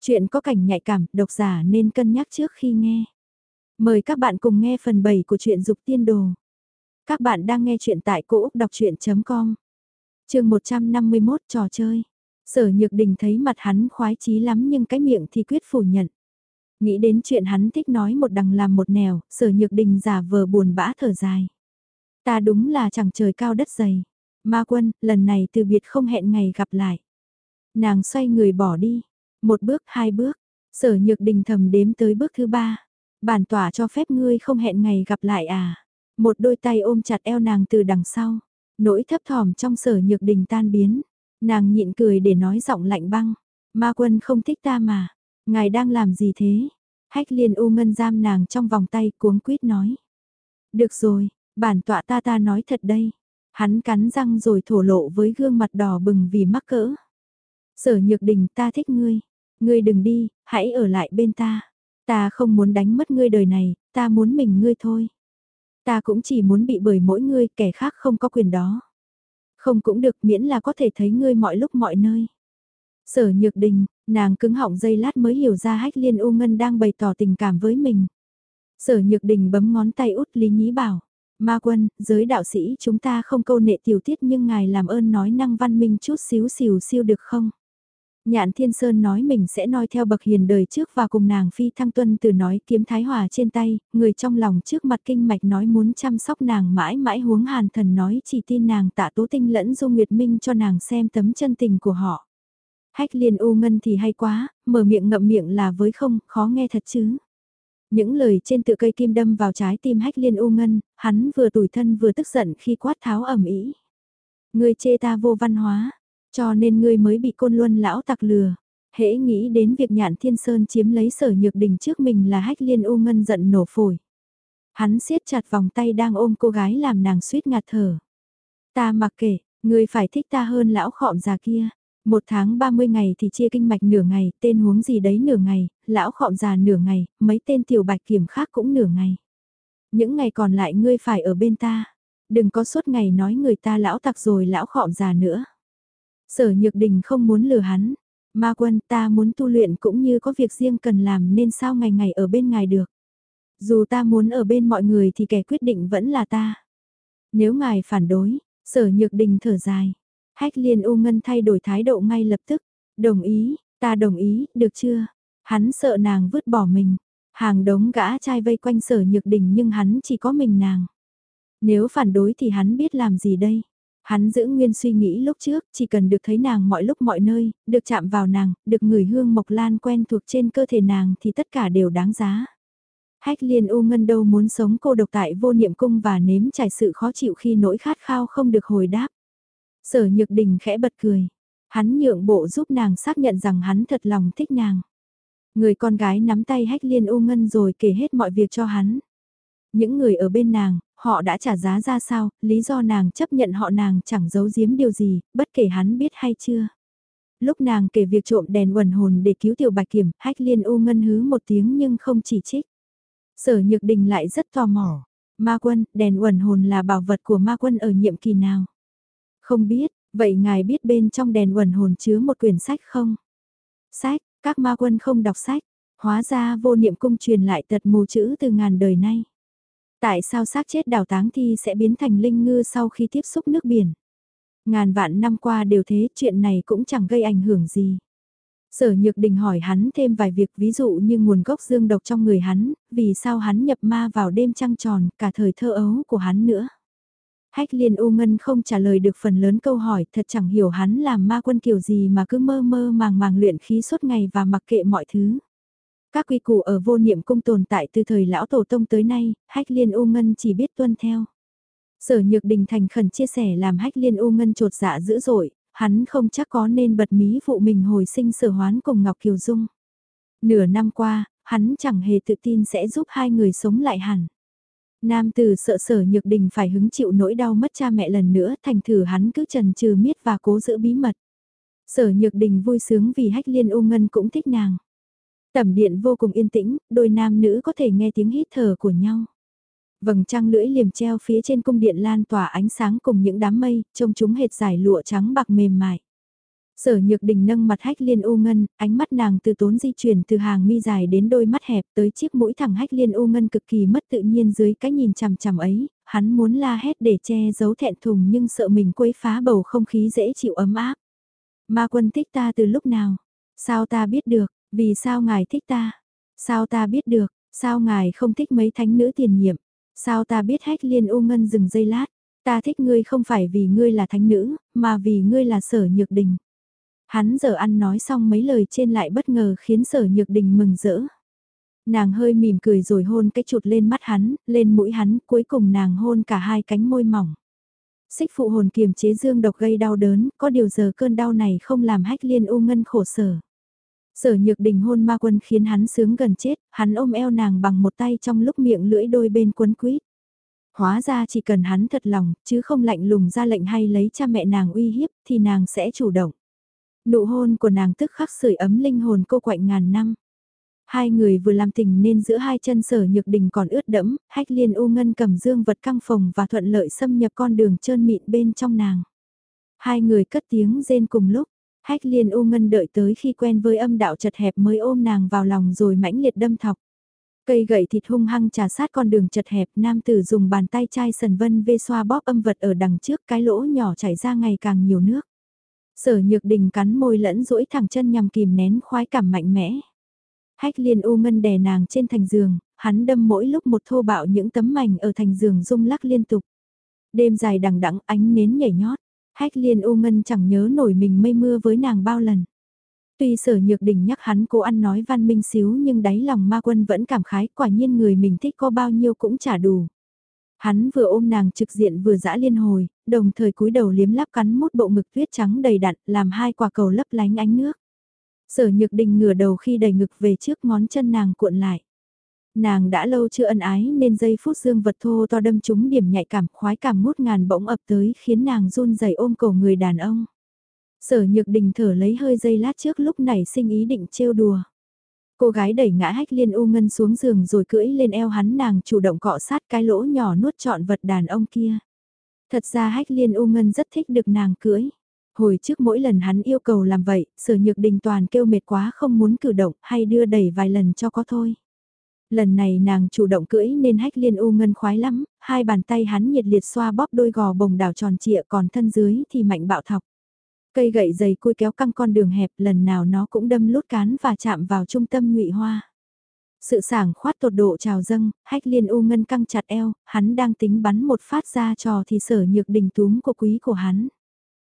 Chuyện có cảnh nhạy cảm, độc giả nên cân nhắc trước khi nghe. Mời các bạn cùng nghe phần 7 của truyện Dục Tiên Đồ. Các bạn đang nghe truyện tại cỗ đọc chuyện.com Trường 151 trò chơi. Sở Nhược Đình thấy mặt hắn khoái chí lắm nhưng cái miệng thì quyết phủ nhận. Nghĩ đến chuyện hắn thích nói một đằng làm một nẻo, Sở Nhược Đình giả vờ buồn bã thở dài. Ta đúng là chẳng trời cao đất dày. Ma quân, lần này từ biệt không hẹn ngày gặp lại. Nàng xoay người bỏ đi. Một bước, hai bước. Sở nhược đình thầm đếm tới bước thứ ba. Bản tỏa cho phép ngươi không hẹn ngày gặp lại à. Một đôi tay ôm chặt eo nàng từ đằng sau. Nỗi thấp thỏm trong sở nhược đình tan biến. Nàng nhịn cười để nói giọng lạnh băng. Ma quân không thích ta mà. Ngài đang làm gì thế? Hách liên u ngân giam nàng trong vòng tay cuống quýt nói. Được rồi, bản tọa ta ta nói thật đây. Hắn cắn răng rồi thổ lộ với gương mặt đỏ bừng vì mắc cỡ. Sở nhược đình ta thích ngươi. Ngươi đừng đi, hãy ở lại bên ta. Ta không muốn đánh mất ngươi đời này, ta muốn mình ngươi thôi. Ta cũng chỉ muốn bị bởi mỗi ngươi, kẻ khác không có quyền đó. Không cũng được miễn là có thể thấy ngươi mọi lúc mọi nơi. Sở nhược đình, nàng cứng họng dây lát mới hiểu ra hách liên u ngân đang bày tỏ tình cảm với mình. Sở nhược đình bấm ngón tay út Lý nhí bảo. Ma quân, giới đạo sĩ chúng ta không câu nệ tiểu tiết nhưng ngài làm ơn nói năng văn minh chút xíu xìu siêu được không? Nhạn Thiên Sơn nói mình sẽ noi theo bậc hiền đời trước và cùng nàng phi thăng tuân từ nói kiếm thái hòa trên tay, người trong lòng trước mặt kinh mạch nói muốn chăm sóc nàng mãi mãi huống hàn thần nói chỉ tin nàng tạ tố tinh lẫn du nguyệt minh cho nàng xem tấm chân tình của họ. Hách liên u ngân thì hay quá, mở miệng ngậm miệng là với không, khó nghe thật chứ. Những lời trên tự cây kim đâm vào trái tim hách liên u ngân, hắn vừa tủi thân vừa tức giận khi quát tháo ẩm ý. Người chê ta vô văn hóa, cho nên ngươi mới bị côn luân lão tặc lừa. Hễ nghĩ đến việc nhạn thiên sơn chiếm lấy sở nhược đình trước mình là hách liên u ngân giận nổ phổi. Hắn siết chặt vòng tay đang ôm cô gái làm nàng suýt ngạt thở. Ta mặc kệ, ngươi phải thích ta hơn lão khọm già kia. Một tháng 30 ngày thì chia kinh mạch nửa ngày, tên huống gì đấy nửa ngày, lão khọm già nửa ngày, mấy tên tiểu bạch kiểm khác cũng nửa ngày. Những ngày còn lại ngươi phải ở bên ta. Đừng có suốt ngày nói người ta lão tặc rồi lão khọm già nữa. Sở Nhược Đình không muốn lừa hắn. Ma quân ta muốn tu luyện cũng như có việc riêng cần làm nên sao ngày ngày ở bên ngài được. Dù ta muốn ở bên mọi người thì kẻ quyết định vẫn là ta. Nếu ngài phản đối, sở nhược đình thở dài. Hách liên u ngân thay đổi thái độ ngay lập tức. Đồng ý, ta đồng ý, được chưa? Hắn sợ nàng vứt bỏ mình. Hàng đống gã trai vây quanh sở nhược đình nhưng hắn chỉ có mình nàng. Nếu phản đối thì hắn biết làm gì đây? Hắn giữ nguyên suy nghĩ lúc trước, chỉ cần được thấy nàng mọi lúc mọi nơi, được chạm vào nàng, được ngửi hương mộc lan quen thuộc trên cơ thể nàng thì tất cả đều đáng giá. Hách liên u ngân đâu muốn sống cô độc tại vô niệm cung và nếm trải sự khó chịu khi nỗi khát khao không được hồi đáp. Sở nhược đình khẽ bật cười. Hắn nhượng bộ giúp nàng xác nhận rằng hắn thật lòng thích nàng. Người con gái nắm tay hách liên u ngân rồi kể hết mọi việc cho hắn. Những người ở bên nàng, họ đã trả giá ra sao, lý do nàng chấp nhận họ nàng chẳng giấu giếm điều gì, bất kể hắn biết hay chưa. Lúc nàng kể việc trộm đèn quần hồn để cứu tiểu bạch kiểm, hách liên u ngân hứ một tiếng nhưng không chỉ trích. Sở nhược đình lại rất tò mò. Ma quân, đèn quần hồn là bảo vật của ma quân ở nhiệm kỳ nào? Không biết, vậy ngài biết bên trong đèn quần hồn chứa một quyển sách không? Sách, các ma quân không đọc sách, hóa ra vô niệm cung truyền lại tật mù chữ từ ngàn đời nay. Tại sao xác chết đào táng thi sẽ biến thành linh ngư sau khi tiếp xúc nước biển? Ngàn vạn năm qua đều thế, chuyện này cũng chẳng gây ảnh hưởng gì. Sở Nhược Đình hỏi hắn thêm vài việc ví dụ như nguồn gốc dương độc trong người hắn, vì sao hắn nhập ma vào đêm trăng tròn, cả thời thơ ấu của hắn nữa. Hách liên U Ngân không trả lời được phần lớn câu hỏi, thật chẳng hiểu hắn làm ma quân kiểu gì mà cứ mơ mơ màng màng luyện khí suốt ngày và mặc kệ mọi thứ. Các quy củ ở vô niệm cung tồn tại từ thời lão tổ tông tới nay, hách liên u ngân chỉ biết tuân theo. Sở nhược đình thành khẩn chia sẻ làm hách liên u ngân trột dạ dữ dội, hắn không chắc có nên bật mí vụ mình hồi sinh sở hoán cùng Ngọc Kiều Dung. Nửa năm qua, hắn chẳng hề tự tin sẽ giúp hai người sống lại hẳn. Nam tử sợ sở nhược đình phải hứng chịu nỗi đau mất cha mẹ lần nữa thành thử hắn cứ trần trừ miết và cố giữ bí mật. Sở nhược đình vui sướng vì hách liên u ngân cũng thích nàng. Tầm điện vô cùng yên tĩnh, đôi nam nữ có thể nghe tiếng hít thở của nhau. Vầng trăng lưỡi liềm treo phía trên cung điện lan tỏa ánh sáng cùng những đám mây, trông chúng hệt giải lụa trắng bạc mềm mại. Sở Nhược Đình nâng mặt hách liên u ngân, ánh mắt nàng từ tốn di chuyển từ hàng mi dài đến đôi mắt hẹp tới chiếc mũi thẳng hách liên u ngân cực kỳ mất tự nhiên dưới cái nhìn chằm chằm ấy, hắn muốn la hét để che giấu thẹn thùng nhưng sợ mình quấy phá bầu không khí dễ chịu ấm áp. Ma quân thích ta từ lúc nào? Sao ta biết được? Vì sao ngài thích ta? Sao ta biết được? Sao ngài không thích mấy thánh nữ tiền nhiệm? Sao ta biết hách liên u ngân dừng giây lát? Ta thích ngươi không phải vì ngươi là thánh nữ, mà vì ngươi là sở nhược đình. Hắn giờ ăn nói xong mấy lời trên lại bất ngờ khiến sở nhược đình mừng rỡ. Nàng hơi mỉm cười rồi hôn cái chụt lên mắt hắn, lên mũi hắn, cuối cùng nàng hôn cả hai cánh môi mỏng. Xích phụ hồn kiềm chế dương độc gây đau đớn, có điều giờ cơn đau này không làm hách liên u ngân khổ sở. Sở nhược đình hôn ma quân khiến hắn sướng gần chết, hắn ôm eo nàng bằng một tay trong lúc miệng lưỡi đôi bên quấn quýt. Hóa ra chỉ cần hắn thật lòng, chứ không lạnh lùng ra lệnh hay lấy cha mẹ nàng uy hiếp, thì nàng sẽ chủ động. Nụ hôn của nàng tức khắc sưởi ấm linh hồn cô quạnh ngàn năm. Hai người vừa làm tình nên giữa hai chân sở nhược đình còn ướt đẫm, hách liên u ngân cầm dương vật căng phòng và thuận lợi xâm nhập con đường trơn mịn bên trong nàng. Hai người cất tiếng rên cùng lúc, hách liên u ngân đợi tới khi quen với âm đạo chật hẹp mới ôm nàng vào lòng rồi mãnh liệt đâm thọc. Cây gậy thịt hung hăng trà sát con đường chật hẹp, nam tử dùng bàn tay chai sần vân vê xoa bóp âm vật ở đằng trước cái lỗ nhỏ chảy ra ngày càng nhiều nước. Sở nhược đình cắn môi lẫn duỗi thẳng chân nhằm kìm nén khoái cảm mạnh mẽ. Hách liên u ngân đè nàng trên thành giường, hắn đâm mỗi lúc một thô bạo những tấm mảnh ở thành giường rung lắc liên tục. Đêm dài đằng đẵng ánh nến nhảy nhót, hách liên u ngân chẳng nhớ nổi mình mây mưa với nàng bao lần. Tuy sở nhược đình nhắc hắn cố ăn nói văn minh xíu nhưng đáy lòng ma quân vẫn cảm khái quả nhiên người mình thích có bao nhiêu cũng trả đủ. Hắn vừa ôm nàng trực diện vừa dã liên hồi, đồng thời cúi đầu liếm lắp cắn mút bộ ngực tuyết trắng đầy đặn, làm hai quả cầu lấp lánh ánh nước. Sở nhược đình ngửa đầu khi đầy ngực về trước ngón chân nàng cuộn lại. Nàng đã lâu chưa ân ái nên giây phút dương vật thô to đâm trúng điểm nhạy cảm khoái cảm ngút ngàn bỗng ập tới khiến nàng run rẩy ôm cổ người đàn ông. Sở nhược đình thở lấy hơi dây lát trước lúc này sinh ý định trêu đùa. Cô gái đẩy ngã hách liên u ngân xuống giường rồi cưỡi lên eo hắn nàng chủ động cọ sát cái lỗ nhỏ nuốt trọn vật đàn ông kia. Thật ra hách liên u ngân rất thích được nàng cưỡi. Hồi trước mỗi lần hắn yêu cầu làm vậy, sở nhược đình toàn kêu mệt quá không muốn cử động hay đưa đẩy vài lần cho có thôi. Lần này nàng chủ động cưỡi nên hách liên u ngân khoái lắm, hai bàn tay hắn nhiệt liệt xoa bóp đôi gò bồng đảo tròn trịa còn thân dưới thì mạnh bạo thọc. Cây gậy dày cui kéo căng con đường hẹp lần nào nó cũng đâm lút cán và chạm vào trung tâm ngụy hoa. Sự sảng khoát tột độ trào dâng, hách liên u ngân căng chặt eo, hắn đang tính bắn một phát ra trò thì sở nhược đình túm của quý của hắn.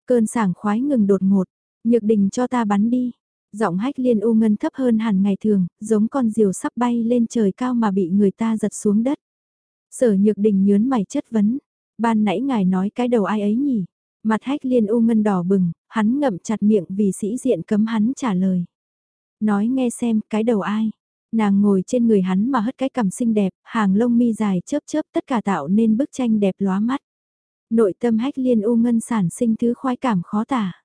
Cơn sảng khoái ngừng đột ngột, nhược đình cho ta bắn đi. Giọng hách liên u ngân thấp hơn hẳn ngày thường, giống con diều sắp bay lên trời cao mà bị người ta giật xuống đất. Sở nhược đình nhớn mày chất vấn, ban nãy ngài nói cái đầu ai ấy nhỉ? Mặt hách liên u ngân đỏ bừng, hắn ngậm chặt miệng vì sĩ diện cấm hắn trả lời. Nói nghe xem cái đầu ai? Nàng ngồi trên người hắn mà hất cái cằm xinh đẹp, hàng lông mi dài chớp chớp tất cả tạo nên bức tranh đẹp lóa mắt. Nội tâm hách liên u ngân sản sinh thứ khoái cảm khó tả.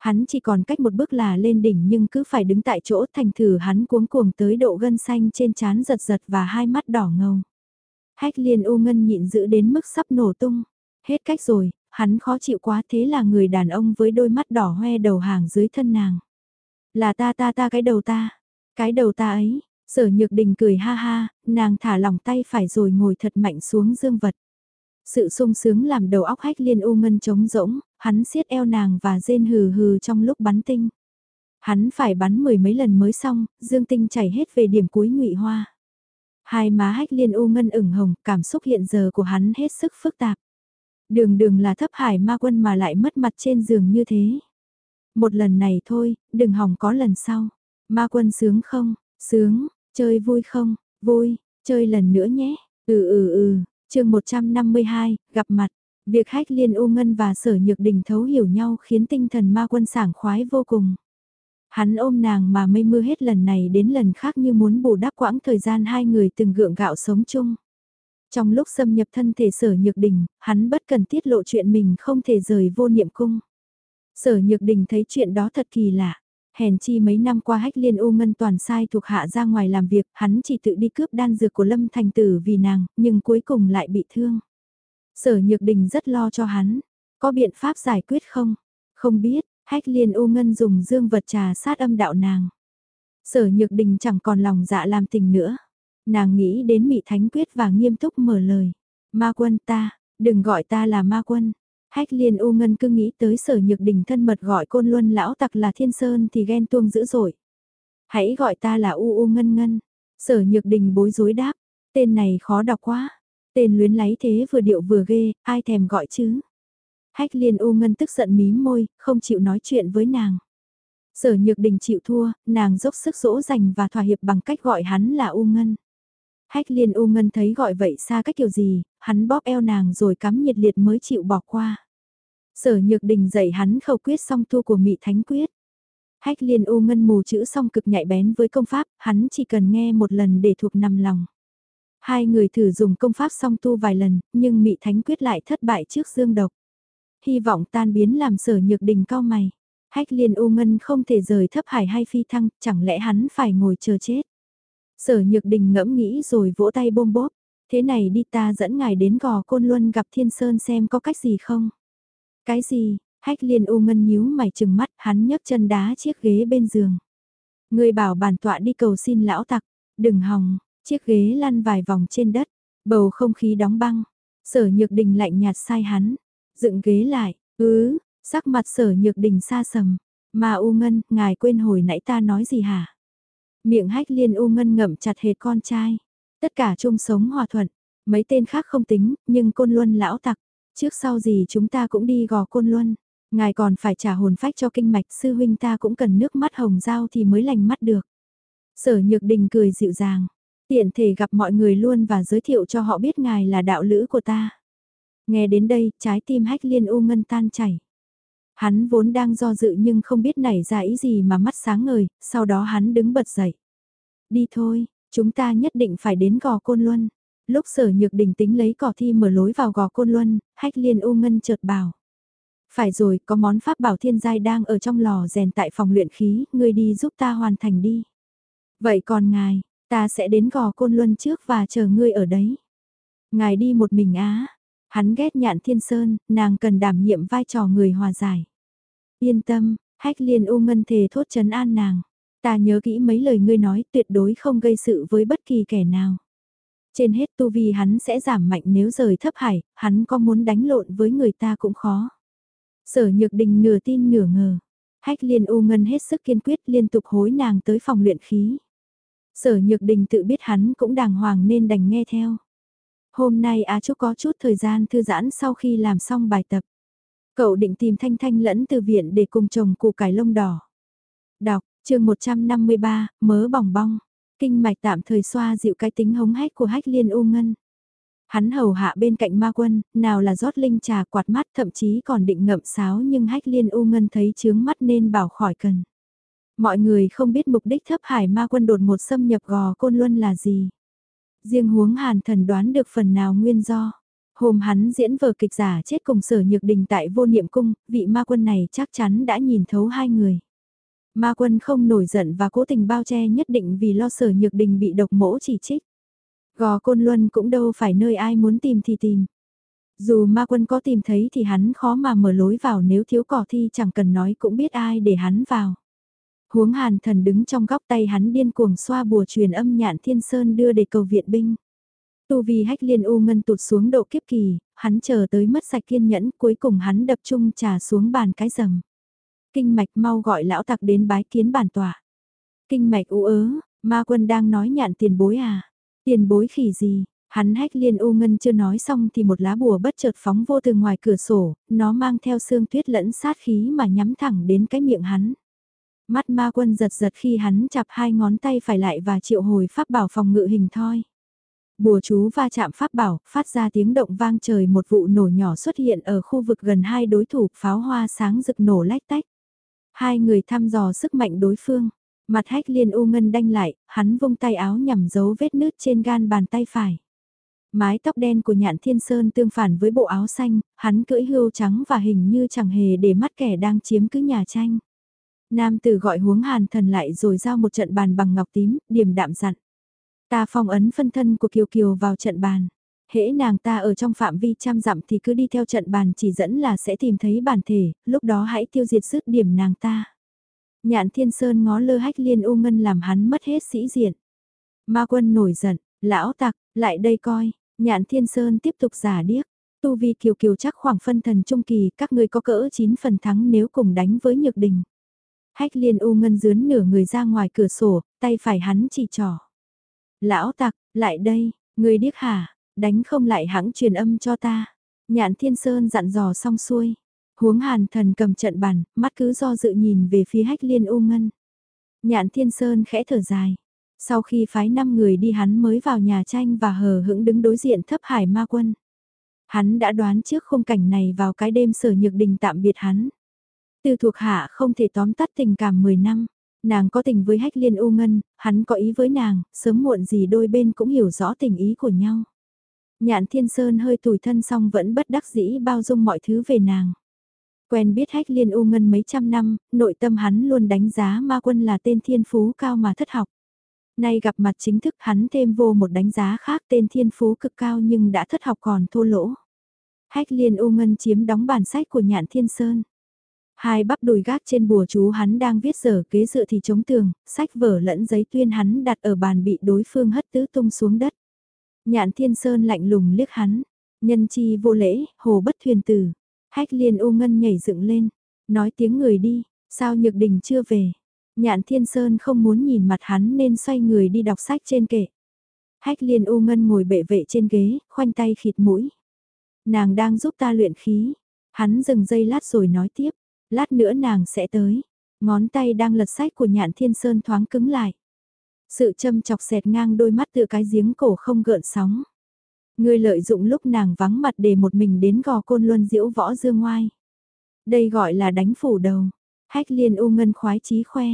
Hắn chỉ còn cách một bước là lên đỉnh nhưng cứ phải đứng tại chỗ thành thử hắn cuống cuồng tới độ gân xanh trên trán giật giật và hai mắt đỏ ngầu. Hách liên u ngân nhịn giữ đến mức sắp nổ tung. Hết cách rồi, hắn khó chịu quá thế là người đàn ông với đôi mắt đỏ hoe đầu hàng dưới thân nàng. Là ta ta ta cái đầu ta, cái đầu ta ấy, sở nhược đình cười ha ha, nàng thả lỏng tay phải rồi ngồi thật mạnh xuống dương vật. Sự sung sướng làm đầu óc hách liên u ngân trống rỗng, hắn siết eo nàng và rên hừ hừ trong lúc bắn tinh. Hắn phải bắn mười mấy lần mới xong, dương tinh chảy hết về điểm cuối ngụy hoa. Hai má hách liên u ngân ửng hồng, cảm xúc hiện giờ của hắn hết sức phức tạp. Đường đường là thấp hải ma quân mà lại mất mặt trên giường như thế. Một lần này thôi, đừng hỏng có lần sau. Ma quân sướng không? Sướng, chơi vui không? Vui, chơi lần nữa nhé. Ừ ừ ừ, chương 152, gặp mặt. Việc hách liên ô ngân và sở nhược đình thấu hiểu nhau khiến tinh thần ma quân sảng khoái vô cùng. Hắn ôm nàng mà mây mưa hết lần này đến lần khác như muốn bù đắp quãng thời gian hai người từng gượng gạo sống chung. Trong lúc xâm nhập thân thể sở nhược đình, hắn bất cần tiết lộ chuyện mình không thể rời vô niệm cung. Sở nhược đình thấy chuyện đó thật kỳ lạ. Hèn chi mấy năm qua hách liên u ngân toàn sai thuộc hạ ra ngoài làm việc, hắn chỉ tự đi cướp đan dược của Lâm Thành Tử vì nàng, nhưng cuối cùng lại bị thương. Sở nhược đình rất lo cho hắn. Có biện pháp giải quyết không? Không biết, Hách liên u ngân dùng dương vật trà sát âm đạo nàng. Sở nhược đình chẳng còn lòng dạ làm tình nữa. Nàng nghĩ đến mị thánh quyết và nghiêm túc mở lời. Ma quân ta, đừng gọi ta là ma quân. Hách liên u ngân cứ nghĩ tới sở nhược đình thân mật gọi côn luân lão tặc là thiên sơn thì ghen tuông dữ dội. Hãy gọi ta là u u ngân ngân. Sở nhược đình bối rối đáp, tên này khó đọc quá. Tên luyến láy thế vừa điệu vừa ghê, ai thèm gọi chứ. Hách liên u ngân tức giận mím môi, không chịu nói chuyện với nàng. Sở nhược đình chịu thua, nàng dốc sức dỗ dành và thỏa hiệp bằng cách gọi hắn là u ngân. Hách liên u ngân thấy gọi vậy xa cách kiểu gì, hắn bóp eo nàng rồi cắm nhiệt liệt mới chịu bỏ qua. Sở nhược đình dạy hắn khẩu quyết song thua của mị thánh quyết. Hách liên u ngân mù chữ song cực nhạy bén với công pháp, hắn chỉ cần nghe một lần để thuộc nằm lòng. Hai người thử dùng công pháp song tu vài lần, nhưng mị thánh quyết lại thất bại trước dương độc. Hy vọng tan biến làm sở nhược đình cao mày. Hách liên u ngân không thể rời thấp hải hay phi thăng, chẳng lẽ hắn phải ngồi chờ chết. Sở nhược đình ngẫm nghĩ rồi vỗ tay bôm bốp. Thế này đi ta dẫn ngài đến gò côn luân gặp thiên sơn xem có cách gì không. Cái gì, hách liên u ngân nhíu mày chừng mắt hắn nhấc chân đá chiếc ghế bên giường. Người bảo bản tọa đi cầu xin lão tặc, đừng hòng, chiếc ghế lăn vài vòng trên đất, bầu không khí đóng băng. Sở nhược đình lạnh nhạt sai hắn, dựng ghế lại, ứ, sắc mặt sở nhược đình xa sầm. Mà U Ngân, ngài quên hồi nãy ta nói gì hả? Miệng hách liên U Ngân ngậm chặt hệt con trai. Tất cả chung sống hòa thuận. Mấy tên khác không tính, nhưng côn luân lão tặc. Trước sau gì chúng ta cũng đi gò côn luân. Ngài còn phải trả hồn phách cho kinh mạch sư huynh ta cũng cần nước mắt hồng dao thì mới lành mắt được. Sở nhược đình cười dịu dàng. Tiện thể gặp mọi người luôn và giới thiệu cho họ biết ngài là đạo lữ của ta. Nghe đến đây, trái tim hách liên u ngân tan chảy. Hắn vốn đang do dự nhưng không biết nảy ra ý gì mà mắt sáng ngời, sau đó hắn đứng bật dậy. Đi thôi, chúng ta nhất định phải đến gò côn luân. Lúc sở nhược đình tính lấy cỏ thi mở lối vào gò côn luân, hách liên u ngân chợt bảo. Phải rồi, có món pháp bảo thiên giai đang ở trong lò rèn tại phòng luyện khí, ngươi đi giúp ta hoàn thành đi. Vậy còn ngài, ta sẽ đến gò côn luân trước và chờ ngươi ở đấy. Ngài đi một mình á, hắn ghét nhạn thiên sơn, nàng cần đảm nhiệm vai trò người hòa giải. Yên tâm, hách liên u ngân thề thốt chấn an nàng. Ta nhớ kỹ mấy lời ngươi nói tuyệt đối không gây sự với bất kỳ kẻ nào. Trên hết tu vi hắn sẽ giảm mạnh nếu rời thấp hải, hắn có muốn đánh lộn với người ta cũng khó. Sở nhược đình nửa tin nửa ngờ. Hách liên u ngân hết sức kiên quyết liên tục hối nàng tới phòng luyện khí. Sở nhược đình tự biết hắn cũng đàng hoàng nên đành nghe theo. Hôm nay Á Trúc có chút thời gian thư giãn sau khi làm xong bài tập. Cậu định tìm Thanh Thanh lẫn từ viện để cùng chồng củ cải lông đỏ. Đọc, chương 153, mớ bỏng bong. Kinh mạch tạm thời xoa dịu cái tính hống hách của hách liên u ngân. Hắn hầu hạ bên cạnh ma quân, nào là rót linh trà quạt mắt thậm chí còn định ngậm sáo nhưng hách liên u ngân thấy chướng mắt nên bảo khỏi cần. Mọi người không biết mục đích thấp hải ma quân đột một xâm nhập gò côn luân là gì. Riêng huống hàn thần đoán được phần nào nguyên do. Hôm hắn diễn vở kịch giả chết cùng sở nhược đình tại vô niệm cung, vị ma quân này chắc chắn đã nhìn thấu hai người. Ma quân không nổi giận và cố tình bao che nhất định vì lo sở nhược đình bị độc mỗ chỉ trích. Gò côn luân cũng đâu phải nơi ai muốn tìm thì tìm. Dù ma quân có tìm thấy thì hắn khó mà mở lối vào nếu thiếu cỏ thi chẳng cần nói cũng biết ai để hắn vào. Huống hàn thần đứng trong góc tay hắn điên cuồng xoa bùa truyền âm nhạn thiên sơn đưa để cầu viện binh. Tu vi hách liên u ngân tụt xuống độ kiếp kỳ, hắn chờ tới mất sạch kiên nhẫn cuối cùng hắn đập trung trà xuống bàn cái rầm. Kinh mạch mau gọi lão tặc đến bái kiến bản tỏa. Kinh mạch u ớ, ma quân đang nói nhạn tiền bối à. Tiền bối khỉ gì, hắn hách liên u ngân chưa nói xong thì một lá bùa bất chợt phóng vô từ ngoài cửa sổ, nó mang theo xương tuyết lẫn sát khí mà nhắm thẳng đến cái miệng hắn. Mắt ma quân giật giật khi hắn chạp hai ngón tay phải lại và triệu hồi pháp bảo phòng ngự hình thoi. Bùa chú va chạm pháp bảo, phát ra tiếng động vang trời một vụ nổ nhỏ xuất hiện ở khu vực gần hai đối thủ, pháo hoa sáng rực nổ lách tách. Hai người thăm dò sức mạnh đối phương. Mặt hách liên u ngân đanh lại, hắn vung tay áo nhằm giấu vết nứt trên gan bàn tay phải. Mái tóc đen của nhạn thiên sơn tương phản với bộ áo xanh, hắn cưỡi hươu trắng và hình như chẳng hề để mắt kẻ đang chiếm cứ nhà tranh. Nam tử gọi huống hàn thần lại rồi giao một trận bàn bằng ngọc tím, điềm đạm dặn. Ta phong ấn phân thân của Kiều Kiều vào trận bàn. Hễ nàng ta ở trong phạm vi trăm dặm thì cứ đi theo trận bàn chỉ dẫn là sẽ tìm thấy bản thể, lúc đó hãy tiêu diệt dứt điểm nàng ta. Nhạn thiên sơn ngó lơ hách liên u ngân làm hắn mất hết sĩ diện. Ma quân nổi giận, lão tặc, lại đây coi, nhạn thiên sơn tiếp tục giả điếc. Tu vi kiều kiều chắc khoảng phân thần trung kỳ, các ngươi có cỡ 9 phần thắng nếu cùng đánh với nhược đình. Hách liên u ngân dướn nửa người ra ngoài cửa sổ, tay phải hắn chỉ trỏ. Lão tặc, lại đây, người điếc hả, đánh không lại hãng truyền âm cho ta. Nhạn thiên sơn dặn dò xong xuôi. Huống hàn thần cầm trận bàn, mắt cứ do dự nhìn về phía hách liên u ngân. Nhạn thiên sơn khẽ thở dài. Sau khi phái 5 người đi hắn mới vào nhà tranh và hờ hững đứng đối diện thấp hải ma quân. Hắn đã đoán trước khung cảnh này vào cái đêm sở nhược đình tạm biệt hắn. Từ thuộc hạ không thể tóm tắt tình cảm 10 năm. Nàng có tình với hách liên u ngân, hắn có ý với nàng, sớm muộn gì đôi bên cũng hiểu rõ tình ý của nhau. Nhạn thiên sơn hơi tủi thân xong vẫn bất đắc dĩ bao dung mọi thứ về nàng. Quen biết hách liên u ngân mấy trăm năm, nội tâm hắn luôn đánh giá ma quân là tên thiên phú cao mà thất học. Nay gặp mặt chính thức hắn thêm vô một đánh giá khác tên thiên phú cực cao nhưng đã thất học còn thô lỗ. Hách liên u ngân chiếm đóng bản sách của nhạn thiên sơn. Hai bắp đùi gác trên bùa chú hắn đang viết dở kế dựa thì chống tường, sách vở lẫn giấy tuyên hắn đặt ở bàn bị đối phương hất tứ tung xuống đất. Nhạn thiên sơn lạnh lùng liếc hắn, nhân chi vô lễ, hồ bất thuyền tử. Hách liên u ngân nhảy dựng lên, nói tiếng người đi, sao nhược đình chưa về. Nhạn thiên sơn không muốn nhìn mặt hắn nên xoay người đi đọc sách trên kệ. Hách liên u ngân ngồi bệ vệ trên ghế, khoanh tay khịt mũi. Nàng đang giúp ta luyện khí. Hắn dừng dây lát rồi nói tiếp, lát nữa nàng sẽ tới. Ngón tay đang lật sách của nhạn thiên sơn thoáng cứng lại. Sự châm chọc xẹt ngang đôi mắt tựa cái giếng cổ không gợn sóng. Ngươi lợi dụng lúc nàng vắng mặt để một mình đến gò côn luân diễu võ dương ngoai. Đây gọi là đánh phủ đầu. Hách liên u ngân khoái chí khoe.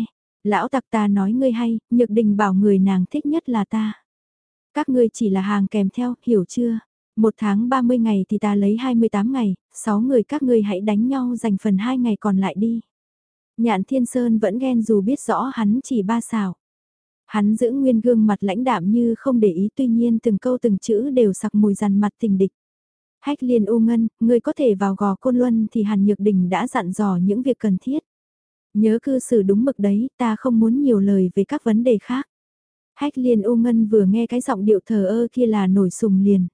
Lão tặc ta nói ngươi hay, nhược đình bảo người nàng thích nhất là ta. Các ngươi chỉ là hàng kèm theo, hiểu chưa? Một tháng 30 ngày thì ta lấy 28 ngày, 6 người các ngươi hãy đánh nhau dành phần 2 ngày còn lại đi. Nhạn Thiên Sơn vẫn ghen dù biết rõ hắn chỉ ba xào. Hắn giữ nguyên gương mặt lãnh đạm như không để ý tuy nhiên từng câu từng chữ đều sặc mùi rằn mặt tình địch. Hách liên u ngân, người có thể vào gò côn luân thì Hàn Nhược Đình đã dặn dò những việc cần thiết. Nhớ cư xử đúng mực đấy, ta không muốn nhiều lời về các vấn đề khác. Hách liên u ngân vừa nghe cái giọng điệu thờ ơ kia là nổi sùng liền.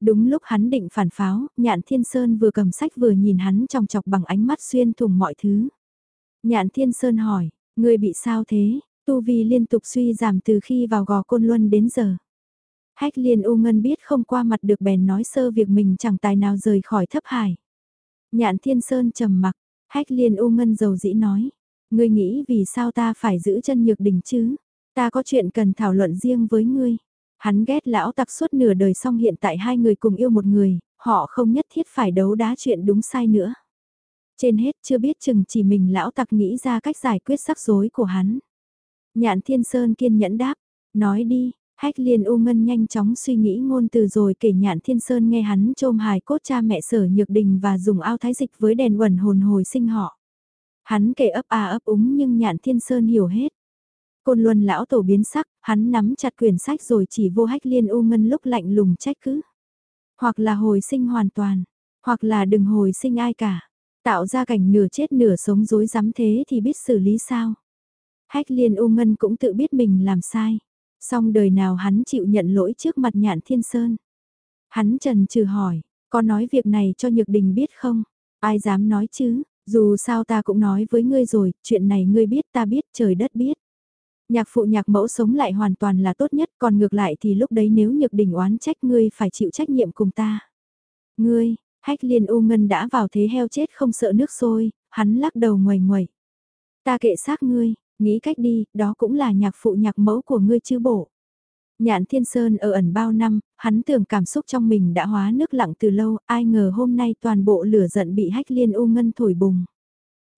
Đúng lúc hắn định phản pháo, nhạn thiên sơn vừa cầm sách vừa nhìn hắn trong chọc bằng ánh mắt xuyên thủng mọi thứ. Nhạn thiên sơn hỏi, người bị sao thế, tu vi liên tục suy giảm từ khi vào gò côn luân đến giờ. Hách liên u ngân biết không qua mặt được bèn nói sơ việc mình chẳng tài nào rời khỏi thấp hải. Nhạn thiên sơn trầm mặc, hách liên u ngân dầu dĩ nói, ngươi nghĩ vì sao ta phải giữ chân nhược đỉnh chứ, ta có chuyện cần thảo luận riêng với ngươi. Hắn ghét lão tặc suốt nửa đời xong hiện tại hai người cùng yêu một người, họ không nhất thiết phải đấu đá chuyện đúng sai nữa. Trên hết chưa biết chừng chỉ mình lão tặc nghĩ ra cách giải quyết rắc rối của hắn. Nhạn Thiên Sơn kiên nhẫn đáp, nói đi, hách liên u ngân nhanh chóng suy nghĩ ngôn từ rồi kể Nhạn Thiên Sơn nghe hắn trôm hài cốt cha mẹ sở nhược đình và dùng ao thái dịch với đèn quẩn hồn hồi sinh họ. Hắn kể ấp à ấp úng nhưng Nhạn Thiên Sơn hiểu hết. Côn Luân lão tổ biến sắc, hắn nắm chặt quyển sách rồi chỉ vô hách liên u ngân lúc lạnh lùng trách cứ. Hoặc là hồi sinh hoàn toàn, hoặc là đừng hồi sinh ai cả. Tạo ra cảnh nửa chết nửa sống dối rắm thế thì biết xử lý sao. Hách liên u ngân cũng tự biết mình làm sai. Xong đời nào hắn chịu nhận lỗi trước mặt nhạn thiên sơn. Hắn trần trừ hỏi, có nói việc này cho nhược đình biết không? Ai dám nói chứ, dù sao ta cũng nói với ngươi rồi, chuyện này ngươi biết ta biết trời đất biết. Nhạc phụ nhạc mẫu sống lại hoàn toàn là tốt nhất, còn ngược lại thì lúc đấy nếu nhược đình oán trách ngươi phải chịu trách nhiệm cùng ta. Ngươi, hách liên u ngân đã vào thế heo chết không sợ nước sôi, hắn lắc đầu ngoài ngoài. Ta kệ xác ngươi, nghĩ cách đi, đó cũng là nhạc phụ nhạc mẫu của ngươi chứ bộ. Nhạn Thiên Sơn ở ẩn bao năm, hắn tưởng cảm xúc trong mình đã hóa nước lặng từ lâu, ai ngờ hôm nay toàn bộ lửa giận bị hách liên u ngân thổi bùng.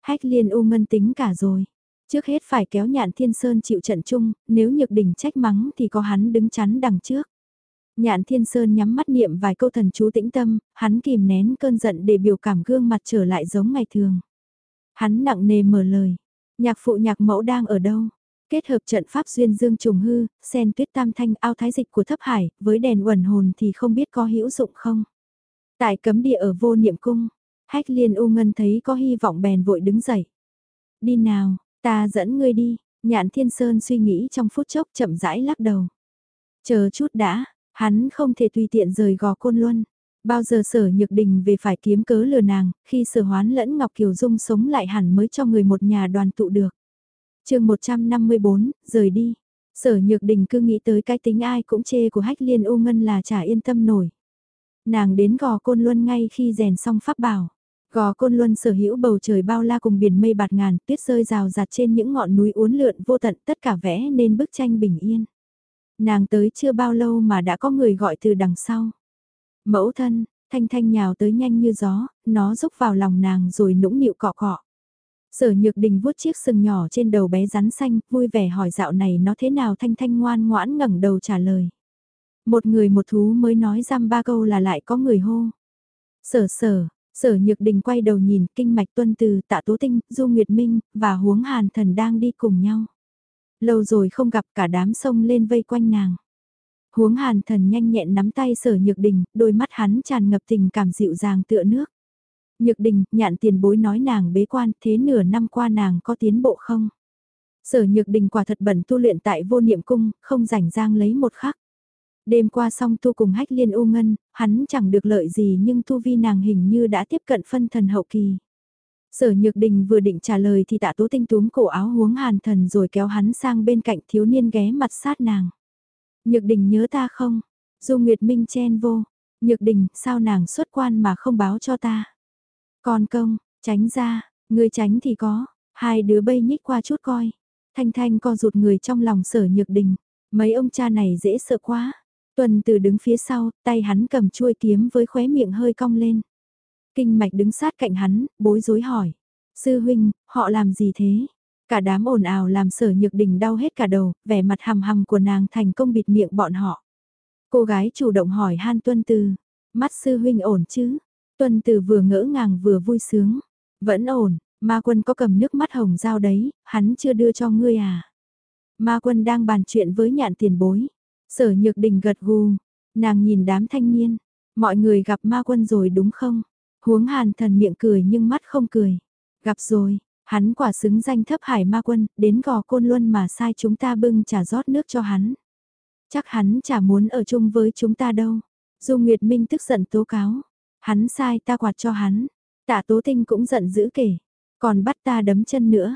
Hách liên u ngân tính cả rồi, Trước hết phải kéo nhạn thiên sơn chịu trận chung, nếu nhược đình trách mắng thì có hắn đứng chắn đằng trước. Nhạn thiên sơn nhắm mắt niệm vài câu thần chú tĩnh tâm, hắn kìm nén cơn giận để biểu cảm gương mặt trở lại giống ngày thường. Hắn nặng nề mở lời, nhạc phụ nhạc mẫu đang ở đâu? Kết hợp trận pháp duyên dương trùng hư, sen tuyết tam thanh ao thái dịch của thấp hải, với đèn uẩn hồn thì không biết có hữu dụng không. Tại cấm địa ở vô niệm cung, hách liên u ngân thấy có hy vọng bèn vội đứng dậy. Đi nào, ta dẫn ngươi đi, nhạn thiên sơn suy nghĩ trong phút chốc chậm rãi lắc đầu. Chờ chút đã, hắn không thể tùy tiện rời gò côn luân. Bao giờ sở nhược đình về phải kiếm cớ lừa nàng, khi sở hoán lẫn Ngọc Kiều Dung sống lại hẳn mới cho người một nhà đoàn tụ được. chương 154, rời đi. Sở nhược đình cứ nghĩ tới cái tính ai cũng chê của hách liên ô ngân là chả yên tâm nổi. Nàng đến gò côn luân ngay khi rèn xong pháp bảo. Gò côn luân sở hữu bầu trời bao la cùng biển mây bạt ngàn, tuyết rơi rào rạt trên những ngọn núi uốn lượn vô tận tất cả vẽ nên bức tranh bình yên. Nàng tới chưa bao lâu mà đã có người gọi từ đằng sau. Mẫu thân, thanh thanh nhào tới nhanh như gió, nó rúc vào lòng nàng rồi nũng nịu cọ cọ. Sở nhược đình vuốt chiếc sừng nhỏ trên đầu bé rắn xanh, vui vẻ hỏi dạo này nó thế nào thanh thanh ngoan ngoãn ngẩng đầu trả lời. Một người một thú mới nói răm ba câu là lại có người hô. Sở sở, sở nhược đình quay đầu nhìn kinh mạch tuân từ tạ tố tinh, du nguyệt minh, và huống hàn thần đang đi cùng nhau. Lâu rồi không gặp cả đám sông lên vây quanh nàng. Huống hàn thần nhanh nhẹn nắm tay sở nhược đình, đôi mắt hắn tràn ngập tình cảm dịu dàng tựa nước. Nhược đình, nhạn tiền bối nói nàng bế quan, thế nửa năm qua nàng có tiến bộ không? Sở nhược đình quả thật bẩn tu luyện tại vô niệm cung, không rảnh rang lấy một khắc. Đêm qua xong tu cùng hách liên u ngân, hắn chẳng được lợi gì nhưng tu vi nàng hình như đã tiếp cận phân thần hậu kỳ. Sở Nhược Đình vừa định trả lời thì tạ tố tinh túm cổ áo huống hàn thần rồi kéo hắn sang bên cạnh thiếu niên ghé mặt sát nàng. Nhược Đình nhớ ta không? Du Nguyệt Minh chen vô. Nhược Đình, sao nàng xuất quan mà không báo cho ta? Con công, tránh ra, người tránh thì có. Hai đứa bay nhích qua chút coi. Thanh Thanh co rụt người trong lòng sở Nhược Đình. Mấy ông cha này dễ sợ quá. Tuần từ đứng phía sau, tay hắn cầm chuôi kiếm với khóe miệng hơi cong lên. Kinh mạch đứng sát cạnh hắn, bối rối hỏi. Sư huynh, họ làm gì thế? Cả đám ồn ào làm sở nhược đình đau hết cả đầu, vẻ mặt hầm hầm của nàng thành công bịt miệng bọn họ. Cô gái chủ động hỏi Han Tuân Từ, mắt sư huynh ổn chứ? Tuân Từ vừa ngỡ ngàng vừa vui sướng. Vẫn ổn, ma quân có cầm nước mắt hồng dao đấy, hắn chưa đưa cho ngươi à? Ma quân đang bàn chuyện với nhạn tiền bối. Sở nhược đình gật gù, nàng nhìn đám thanh niên. Mọi người gặp ma quân rồi đúng không? Huống hàn thần miệng cười nhưng mắt không cười. Gặp rồi, hắn quả xứng danh thấp hải ma quân, đến gò côn luân mà sai chúng ta bưng trà rót nước cho hắn. Chắc hắn chả muốn ở chung với chúng ta đâu. Du Nguyệt Minh tức giận tố cáo. Hắn sai ta quạt cho hắn. Tạ Tố Tinh cũng giận dữ kể. Còn bắt ta đấm chân nữa.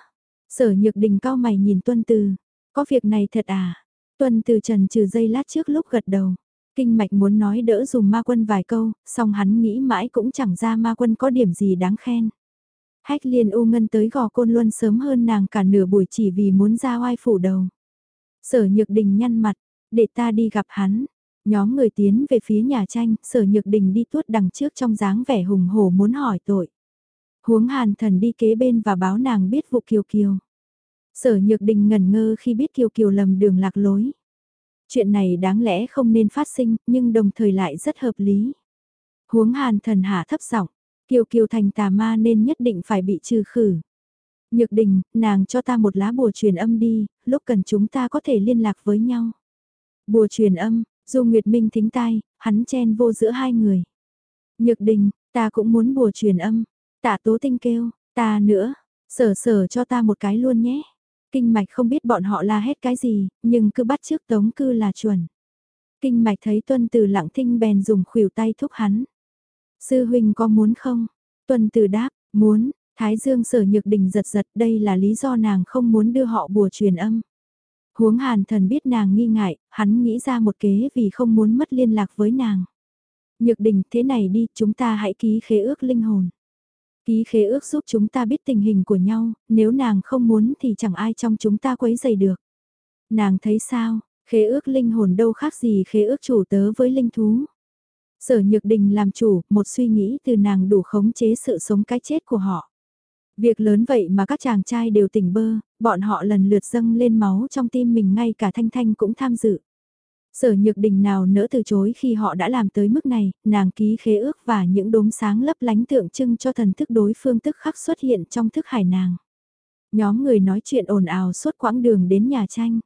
Sở Nhược Đình cao mày nhìn Tuân Từ. Có việc này thật à? Tuân Từ trần trừ dây lát trước lúc gật đầu. Kinh mạch muốn nói đỡ dùng ma quân vài câu, song hắn nghĩ mãi cũng chẳng ra ma quân có điểm gì đáng khen. Hách liên u ngân tới gò côn luân sớm hơn nàng cả nửa buổi chỉ vì muốn ra oai phủ đầu. Sở nhược đình nhăn mặt, để ta đi gặp hắn. Nhóm người tiến về phía nhà tranh, sở nhược đình đi tuốt đằng trước trong dáng vẻ hùng hổ muốn hỏi tội. Huống hàn thần đi kế bên và báo nàng biết vụ kiều kiều. Sở nhược đình ngần ngơ khi biết kiều kiều lầm đường lạc lối. Chuyện này đáng lẽ không nên phát sinh, nhưng đồng thời lại rất hợp lý. Huống hàn thần hạ thấp giọng Kiều Kiều thành tà ma nên nhất định phải bị trừ khử. Nhược đình, nàng cho ta một lá bùa truyền âm đi, lúc cần chúng ta có thể liên lạc với nhau. Bùa truyền âm, Du Nguyệt Minh thính tai, hắn chen vô giữa hai người. Nhược đình, ta cũng muốn bùa truyền âm. Tạ tố tinh kêu, ta nữa, sở sở cho ta một cái luôn nhé. Kinh mạch không biết bọn họ la hết cái gì, nhưng cứ bắt trước tống cư là chuẩn. Kinh mạch thấy tuân từ lặng thinh bèn dùng khuỷu tay thúc hắn. Sư huynh có muốn không? Tuân từ đáp, muốn, Thái Dương sở nhược đình giật giật đây là lý do nàng không muốn đưa họ bùa truyền âm. Huống hàn thần biết nàng nghi ngại, hắn nghĩ ra một kế vì không muốn mất liên lạc với nàng. Nhược đình thế này đi, chúng ta hãy ký khế ước linh hồn. Ký khế ước giúp chúng ta biết tình hình của nhau, nếu nàng không muốn thì chẳng ai trong chúng ta quấy dày được. Nàng thấy sao, khế ước linh hồn đâu khác gì khế ước chủ tớ với linh thú. Sở Nhược Đình làm chủ, một suy nghĩ từ nàng đủ khống chế sự sống cái chết của họ. Việc lớn vậy mà các chàng trai đều tỉnh bơ, bọn họ lần lượt dâng lên máu trong tim mình ngay cả Thanh Thanh cũng tham dự. Sở Nhược Đình nào nỡ từ chối khi họ đã làm tới mức này, nàng ký khế ước và những đốm sáng lấp lánh tượng trưng cho thần thức đối phương tức khắc xuất hiện trong thức hải nàng. Nhóm người nói chuyện ồn ào suốt quãng đường đến nhà tranh.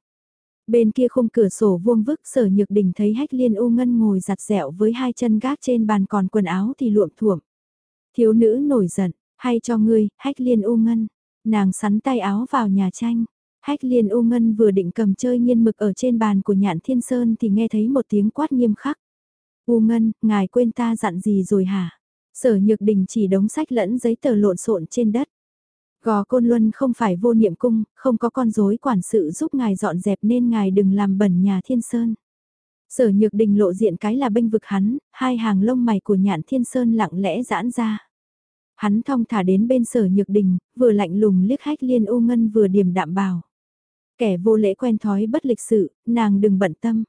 Bên kia khung cửa sổ vuông vức sở nhược đình thấy hách liên u ngân ngồi giặt dẹo với hai chân gác trên bàn còn quần áo thì luộm thuộm. Thiếu nữ nổi giận, hay cho ngươi, hách liên u ngân. Nàng sắn tay áo vào nhà tranh. Hách liên ô ngân vừa định cầm chơi nghiên mực ở trên bàn của nhạn thiên sơn thì nghe thấy một tiếng quát nghiêm khắc. U ngân, ngài quên ta dặn gì rồi hả? Sở nhược đình chỉ đống sách lẫn giấy tờ lộn xộn trên đất. Gò Côn Luân không phải vô niệm cung, không có con rối quản sự giúp ngài dọn dẹp nên ngài đừng làm bẩn nhà thiên sơn. Sở nhược đình lộ diện cái là bênh vực hắn, hai hàng lông mày của nhạn thiên sơn lặng lẽ giãn ra. Hắn thong thả đến bên sở nhược đình, vừa lạnh lùng liếc hách liên u ngân vừa điềm đạm bảo. Kẻ vô lễ quen thói bất lịch sự, nàng đừng bận tâm.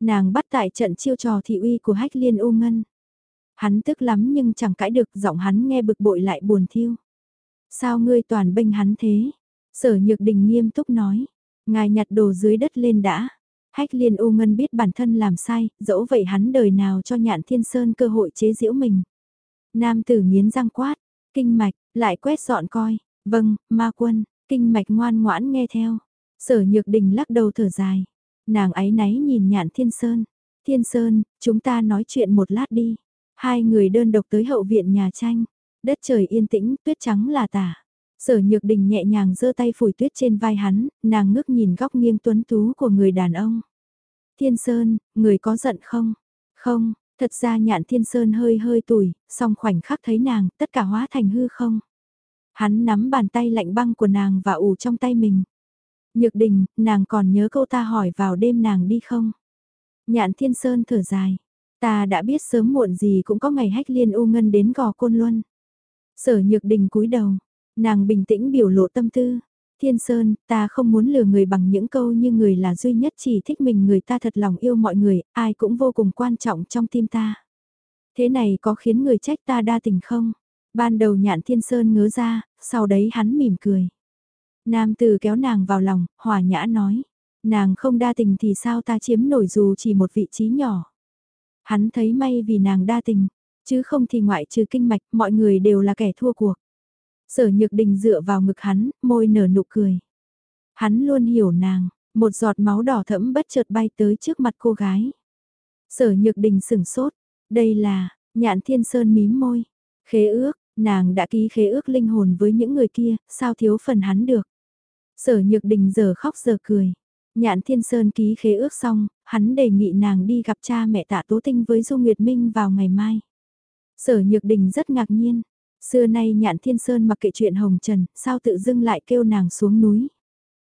Nàng bắt tại trận chiêu trò thị uy của hách liên u ngân. Hắn tức lắm nhưng chẳng cãi được giọng hắn nghe bực bội lại buồn thiêu. Sao ngươi toàn bênh hắn thế? Sở nhược đình nghiêm túc nói. Ngài nhặt đồ dưới đất lên đã. Hách liên u ngân biết bản thân làm sai, dẫu vậy hắn đời nào cho nhạn thiên sơn cơ hội chế giễu mình. Nam tử nghiến răng quát, kinh mạch, lại quét dọn coi, vâng, ma quân, kinh mạch ngoan ngoãn nghe theo. Sở nhược đình lắc đầu thở dài, nàng ấy náy nhìn nhạn thiên sơn. Thiên sơn, chúng ta nói chuyện một lát đi. Hai người đơn độc tới hậu viện nhà tranh. Đất trời yên tĩnh, tuyết trắng là tả. Sở nhược đình nhẹ nhàng giơ tay phủi tuyết trên vai hắn, nàng ngước nhìn góc nghiêng tuấn tú của người đàn ông. Thiên Sơn, người có giận không? Không, thật ra nhạn Thiên Sơn hơi hơi tủi, song khoảnh khắc thấy nàng, tất cả hóa thành hư không. Hắn nắm bàn tay lạnh băng của nàng và ủ trong tay mình. Nhược đình, nàng còn nhớ câu ta hỏi vào đêm nàng đi không? Nhạn Thiên Sơn thở dài. Ta đã biết sớm muộn gì cũng có ngày hách liên u ngân đến gò côn luân. Sở nhược đình cúi đầu, nàng bình tĩnh biểu lộ tâm tư. Thiên Sơn, ta không muốn lừa người bằng những câu như người là duy nhất chỉ thích mình người ta thật lòng yêu mọi người, ai cũng vô cùng quan trọng trong tim ta. Thế này có khiến người trách ta đa tình không? Ban đầu nhạn Thiên Sơn ngớ ra, sau đấy hắn mỉm cười. Nam từ kéo nàng vào lòng, hòa nhã nói. Nàng không đa tình thì sao ta chiếm nổi dù chỉ một vị trí nhỏ. Hắn thấy may vì nàng đa tình, chứ không thì ngoại trừ kinh mạch, mọi người đều là kẻ thua cuộc. Sở nhược đình dựa vào ngực hắn, môi nở nụ cười. Hắn luôn hiểu nàng, một giọt máu đỏ thẫm bất chợt bay tới trước mặt cô gái. Sở nhược đình sửng sốt, đây là, nhạn thiên sơn mím môi, khế ước, nàng đã ký khế ước linh hồn với những người kia, sao thiếu phần hắn được. Sở nhược đình giờ khóc giờ cười. Nhạn Thiên Sơn ký khế ước xong, hắn đề nghị nàng đi gặp cha mẹ tạ Tố Tinh với Du Nguyệt Minh vào ngày mai. Sở Nhược Đình rất ngạc nhiên. Xưa nay Nhạn Thiên Sơn mặc kệ chuyện Hồng Trần, sao tự dưng lại kêu nàng xuống núi.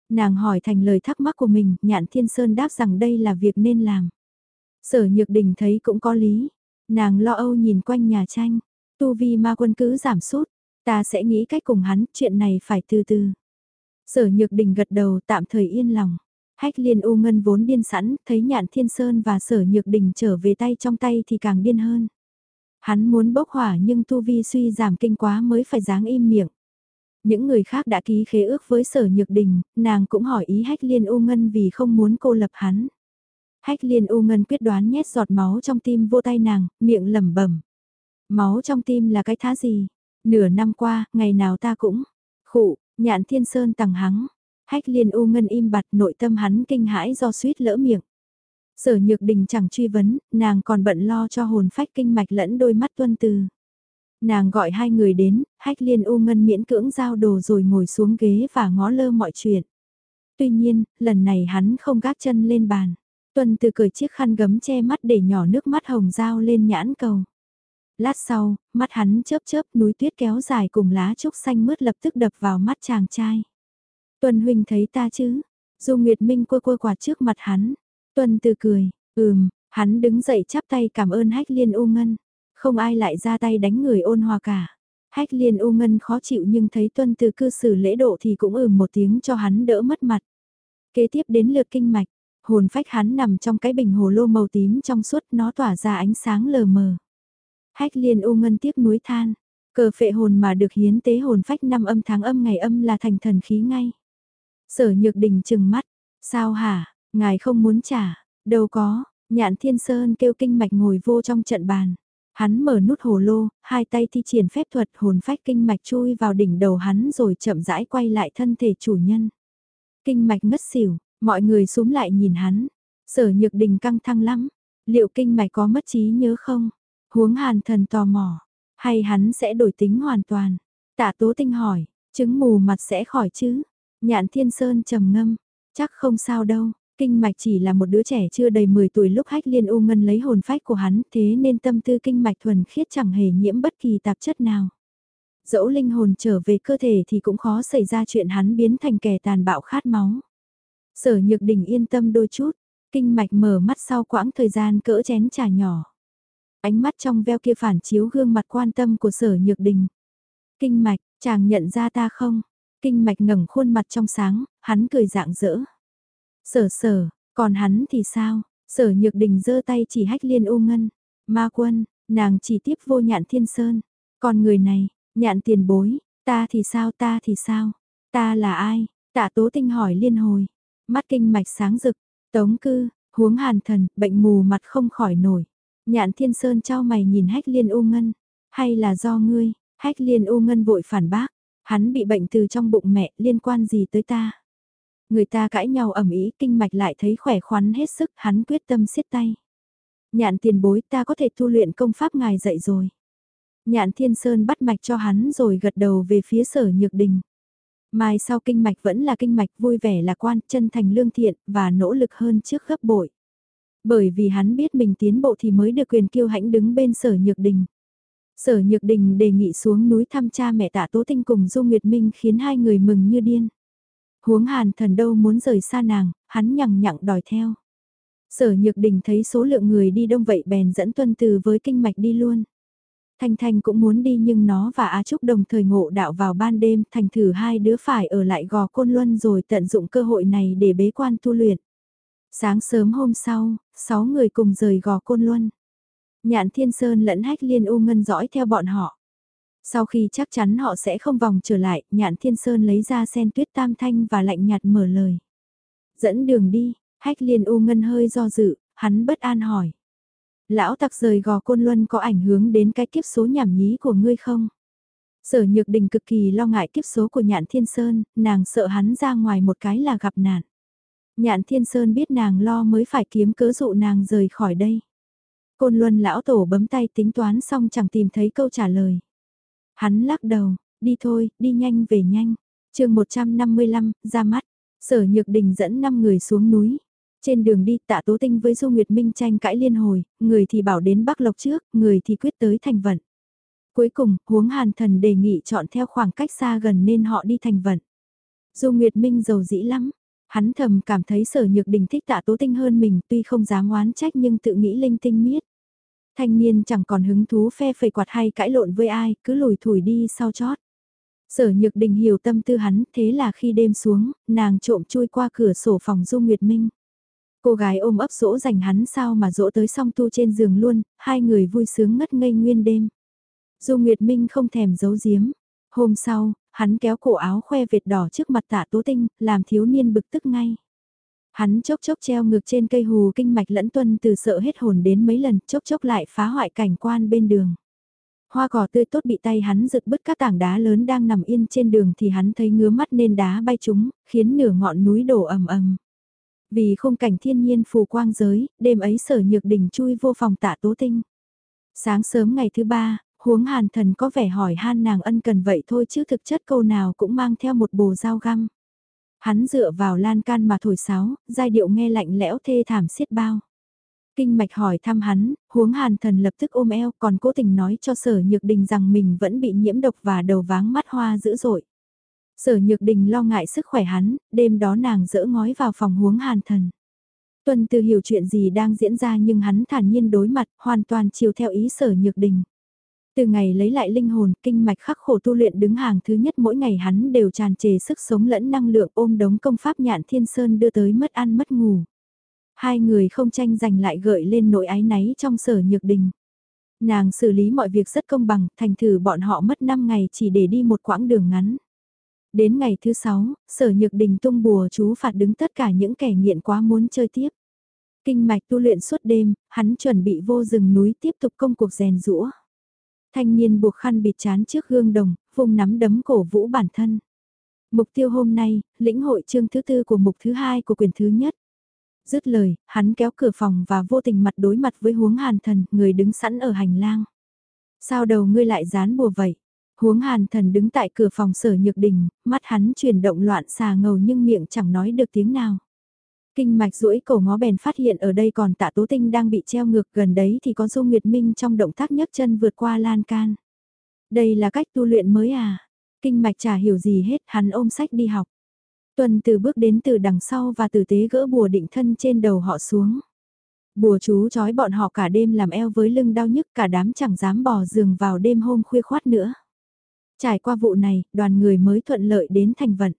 Nàng hỏi thành lời thắc mắc của mình, Nhạn Thiên Sơn đáp rằng đây là việc nên làm. Sở Nhược Đình thấy cũng có lý. Nàng lo âu nhìn quanh nhà tranh. Tu vi ma quân cứ giảm sút. Ta sẽ nghĩ cách cùng hắn, chuyện này phải từ từ. Sở Nhược Đình gật đầu tạm thời yên lòng. Hách liên u ngân vốn điên sẵn, thấy nhạn thiên sơn và sở nhược đình trở về tay trong tay thì càng điên hơn. Hắn muốn bốc hỏa nhưng tu vi suy giảm kinh quá mới phải dáng im miệng. Những người khác đã ký khế ước với sở nhược đình, nàng cũng hỏi ý hách liên u ngân vì không muốn cô lập hắn. Hách liên u ngân quyết đoán nhét giọt máu trong tim vô tay nàng, miệng lẩm bẩm. Máu trong tim là cái thá gì? Nửa năm qua, ngày nào ta cũng. Khụ, nhạn thiên sơn tằng hắng. Hách liên u ngân im bặt nội tâm hắn kinh hãi do suýt lỡ miệng. Sở nhược đình chẳng truy vấn, nàng còn bận lo cho hồn phách kinh mạch lẫn đôi mắt tuân từ. Nàng gọi hai người đến, hách liên u ngân miễn cưỡng giao đồ rồi ngồi xuống ghế và ngó lơ mọi chuyện. Tuy nhiên, lần này hắn không gác chân lên bàn. Tuân từ cởi chiếc khăn gấm che mắt để nhỏ nước mắt hồng dao lên nhãn cầu. Lát sau, mắt hắn chớp chớp núi tuyết kéo dài cùng lá trúc xanh mướt lập tức đập vào mắt chàng trai. tuần huynh thấy ta chứ? Dù Nguyệt Minh quơ quơ quạt trước mặt hắn. tuần từ cười, ừm, hắn đứng dậy chắp tay cảm ơn hách liên u ngân. Không ai lại ra tay đánh người ôn hòa cả. Hách liên u ngân khó chịu nhưng thấy tuân từ cư xử lễ độ thì cũng ừm một tiếng cho hắn đỡ mất mặt. Kế tiếp đến lượt kinh mạch, hồn phách hắn nằm trong cái bình hồ lô màu tím trong suốt nó tỏa ra ánh sáng lờ mờ. Hách liên u ngân tiếc núi than, cờ phệ hồn mà được hiến tế hồn phách năm âm tháng âm ngày âm là thành thần khí ngay. Sở nhược đình chừng mắt, sao hả, ngài không muốn trả, đâu có, nhạn thiên sơn kêu kinh mạch ngồi vô trong trận bàn. Hắn mở nút hồ lô, hai tay thi triển phép thuật hồn phách kinh mạch chui vào đỉnh đầu hắn rồi chậm rãi quay lại thân thể chủ nhân. Kinh mạch ngất xỉu, mọi người xuống lại nhìn hắn. Sở nhược đình căng thăng lắm. Liệu kinh mạch có mất trí nhớ không? Huống hàn thần tò mò. Hay hắn sẽ đổi tính hoàn toàn? Tạ tố tinh hỏi, chứng mù mặt sẽ khỏi chứ? Nhạn thiên sơn trầm ngâm. Chắc không sao đâu, Kinh mạch chỉ là một đứa trẻ chưa đầy 10 tuổi lúc hách liên u ngân lấy hồn phách của hắn thế nên tâm tư kinh mạch thuần khiết chẳng hề nhiễm bất kỳ tạp chất nào. Dẫu linh hồn trở về cơ thể thì cũng khó xảy ra chuyện hắn biến thành kẻ tàn bạo khát máu. Sở nhược Đình yên tâm đôi chút, kinh mạch mở mắt sau quãng thời gian cỡ chén trà nhỏ. Ánh mắt trong veo kia phản chiếu gương mặt quan tâm của sở nhược đình. Kinh mạch, chàng nhận ra ta không? Kinh mạch ngẩng khuôn mặt trong sáng, hắn cười dạng dỡ. Sở sở, còn hắn thì sao? Sở nhược đình giơ tay chỉ hách liên ô ngân. Ma quân, nàng chỉ tiếp vô nhạn thiên sơn. Còn người này, nhạn tiền bối, ta thì sao ta thì sao? Ta là ai? Tạ tố tinh hỏi liên hồi. Mắt kinh mạch sáng rực, tống cư, huống hàn thần, bệnh mù mặt không khỏi nổi. Nhạn thiên sơn trao mày nhìn hách liên u ngân. Hay là do ngươi, hách liên u ngân vội phản bác. Hắn bị bệnh từ trong bụng mẹ liên quan gì tới ta? Người ta cãi nhau ẩm ý kinh mạch lại thấy khỏe khoắn hết sức hắn quyết tâm siết tay. Nhạn tiền bối ta có thể tu luyện công pháp ngài dạy rồi. Nhạn thiên sơn bắt mạch cho hắn rồi gật đầu về phía sở nhược đình. Mai sau kinh mạch vẫn là kinh mạch vui vẻ lạc quan, chân thành lương thiện và nỗ lực hơn trước gấp bội. Bởi vì hắn biết mình tiến bộ thì mới được quyền kiêu hãnh đứng bên sở nhược đình. Sở Nhược Đình đề nghị xuống núi thăm cha mẹ tạ Tố Tinh cùng Du Nguyệt Minh khiến hai người mừng như điên. Huống hàn thần đâu muốn rời xa nàng, hắn nhằng nhặng đòi theo. Sở Nhược Đình thấy số lượng người đi đông vậy bèn dẫn tuân từ với kinh mạch đi luôn. Thanh Thanh cũng muốn đi nhưng nó và Á Trúc đồng thời ngộ đạo vào ban đêm thành thử hai đứa phải ở lại gò côn luân rồi tận dụng cơ hội này để bế quan tu luyện. Sáng sớm hôm sau, sáu người cùng rời gò côn luân. Nhạn Thiên Sơn lẫn hách liên u ngân dõi theo bọn họ. Sau khi chắc chắn họ sẽ không vòng trở lại, nhạn thiên sơn lấy ra sen tuyết tam thanh và lạnh nhạt mở lời. Dẫn đường đi, hách liên u ngân hơi do dự, hắn bất an hỏi. Lão tặc rời gò côn luân có ảnh hưởng đến cái kiếp số nhảm nhí của ngươi không? Sở nhược đình cực kỳ lo ngại kiếp số của nhạn thiên sơn, nàng sợ hắn ra ngoài một cái là gặp nạn. Nhạn thiên sơn biết nàng lo mới phải kiếm cớ dụ nàng rời khỏi đây. Côn luân lão tổ bấm tay tính toán xong chẳng tìm thấy câu trả lời. Hắn lắc đầu, đi thôi, đi nhanh về nhanh. chương 155, ra mắt. Sở Nhược Đình dẫn 5 người xuống núi. Trên đường đi tạ Tố Tinh với Du Nguyệt Minh tranh cãi liên hồi, người thì bảo đến Bắc Lộc trước, người thì quyết tới thành vận. Cuối cùng, huống hàn thần đề nghị chọn theo khoảng cách xa gần nên họ đi thành vận. Du Nguyệt Minh giàu dĩ lắm, hắn thầm cảm thấy sở nhược đình thích tạ tố tinh hơn mình tuy không dám oán trách nhưng tự nghĩ linh tinh miết. Thanh niên chẳng còn hứng thú phe phẩy quạt hay cãi lộn với ai, cứ lùi thủi đi sau chót. Sở Nhược Đình hiểu tâm tư hắn, thế là khi đêm xuống, nàng trộm chui qua cửa sổ phòng Du Nguyệt Minh. Cô gái ôm ấp dỗ dành hắn sao mà dỗ tới song tu trên giường luôn, hai người vui sướng ngất ngây nguyên đêm. Du Nguyệt Minh không thèm giấu giếm. Hôm sau, hắn kéo cổ áo khoe vệt đỏ trước mặt tạ tố tinh, làm thiếu niên bực tức ngay. Hắn chốc chốc treo ngược trên cây hù kinh mạch lẫn tuân từ sợ hết hồn đến mấy lần chốc chốc lại phá hoại cảnh quan bên đường. Hoa cỏ tươi tốt bị tay hắn giật bứt các tảng đá lớn đang nằm yên trên đường thì hắn thấy ngứa mắt nên đá bay chúng, khiến nửa ngọn núi đổ ầm ầm. Vì khung cảnh thiên nhiên phù quang giới, đêm ấy sở nhược đỉnh chui vô phòng tạ tố tinh. Sáng sớm ngày thứ ba, huống hàn thần có vẻ hỏi han nàng ân cần vậy thôi chứ thực chất câu nào cũng mang theo một bồ dao găm. Hắn dựa vào lan can mà thổi sáo, giai điệu nghe lạnh lẽo thê thảm xiết bao. Kinh mạch hỏi thăm hắn, huống hàn thần lập tức ôm eo còn cố tình nói cho sở nhược đình rằng mình vẫn bị nhiễm độc và đầu váng mắt hoa dữ dội. Sở nhược đình lo ngại sức khỏe hắn, đêm đó nàng dỡ ngói vào phòng huống hàn thần. Tuần từ hiểu chuyện gì đang diễn ra nhưng hắn thản nhiên đối mặt, hoàn toàn chiều theo ý sở nhược đình. Từ ngày lấy lại linh hồn, kinh mạch khắc khổ tu luyện đứng hàng thứ nhất mỗi ngày hắn đều tràn trề sức sống lẫn năng lượng ôm đống công pháp nhạn thiên sơn đưa tới mất ăn mất ngủ. Hai người không tranh giành lại gợi lên nỗi ái náy trong sở nhược đình. Nàng xử lý mọi việc rất công bằng, thành thử bọn họ mất 5 ngày chỉ để đi một quãng đường ngắn. Đến ngày thứ 6, sở nhược đình tung bùa chú phạt đứng tất cả những kẻ nghiện quá muốn chơi tiếp. Kinh mạch tu luyện suốt đêm, hắn chuẩn bị vô rừng núi tiếp tục công cuộc rèn rũa. Thanh niên buộc khăn bịt chán trước gương đồng, vùng nắm đấm cổ vũ bản thân. Mục tiêu hôm nay, lĩnh hội chương thứ tư của mục thứ hai của quyền thứ nhất. Dứt lời, hắn kéo cửa phòng và vô tình mặt đối mặt với huống hàn thần, người đứng sẵn ở hành lang. Sao đầu ngươi lại dán bùa vậy? Huống hàn thần đứng tại cửa phòng sở nhược đình, mắt hắn chuyển động loạn xà ngầu nhưng miệng chẳng nói được tiếng nào. Kinh mạch duỗi cổ ngó bèn phát hiện ở đây còn tạ tố tinh đang bị treo ngược gần đấy thì có Du Nguyệt Minh trong động tác nhấc chân vượt qua lan can. Đây là cách tu luyện mới à? Kinh mạch chả hiểu gì hết, hắn ôm sách đi học. Tuần từ bước đến từ đằng sau và tử tế gỡ bùa định thân trên đầu họ xuống. Bùa chú trói bọn họ cả đêm làm eo với lưng đau nhức cả đám chẳng dám bỏ giường vào đêm hôm khuya khoát nữa. Trải qua vụ này, đoàn người mới thuận lợi đến thành vận.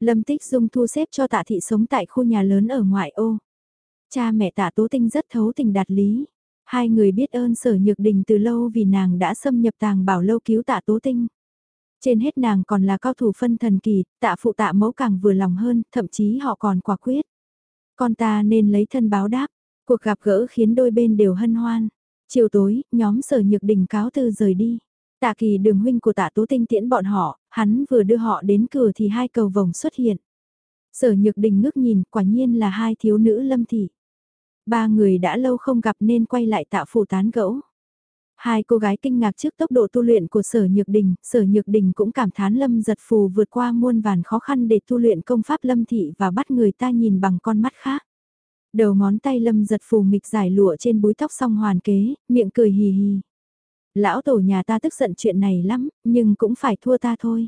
Lâm Tích Dung thu xếp cho tạ thị sống tại khu nhà lớn ở ngoại ô. Cha mẹ tạ tố tinh rất thấu tình đạt lý. Hai người biết ơn sở nhược đình từ lâu vì nàng đã xâm nhập tàng bảo lâu cứu tạ tố tinh. Trên hết nàng còn là cao thủ phân thần kỳ, tạ phụ tạ mẫu càng vừa lòng hơn, thậm chí họ còn quả quyết. Con ta nên lấy thân báo đáp, cuộc gặp gỡ khiến đôi bên đều hân hoan. Chiều tối, nhóm sở nhược đình cáo từ rời đi. Tạ kỳ đường huynh của tạ tố tinh tiễn bọn họ, hắn vừa đưa họ đến cửa thì hai cầu vồng xuất hiện. Sở nhược đình ngước nhìn, quả nhiên là hai thiếu nữ lâm thị. Ba người đã lâu không gặp nên quay lại tạo phủ tán gẫu. Hai cô gái kinh ngạc trước tốc độ tu luyện của sở nhược đình, sở nhược đình cũng cảm thán lâm giật phù vượt qua muôn vàn khó khăn để tu luyện công pháp lâm thị và bắt người ta nhìn bằng con mắt khác. Đầu ngón tay lâm giật phù mịch giải lụa trên búi tóc song hoàn kế, miệng cười hì hì. Lão tổ nhà ta tức giận chuyện này lắm, nhưng cũng phải thua ta thôi.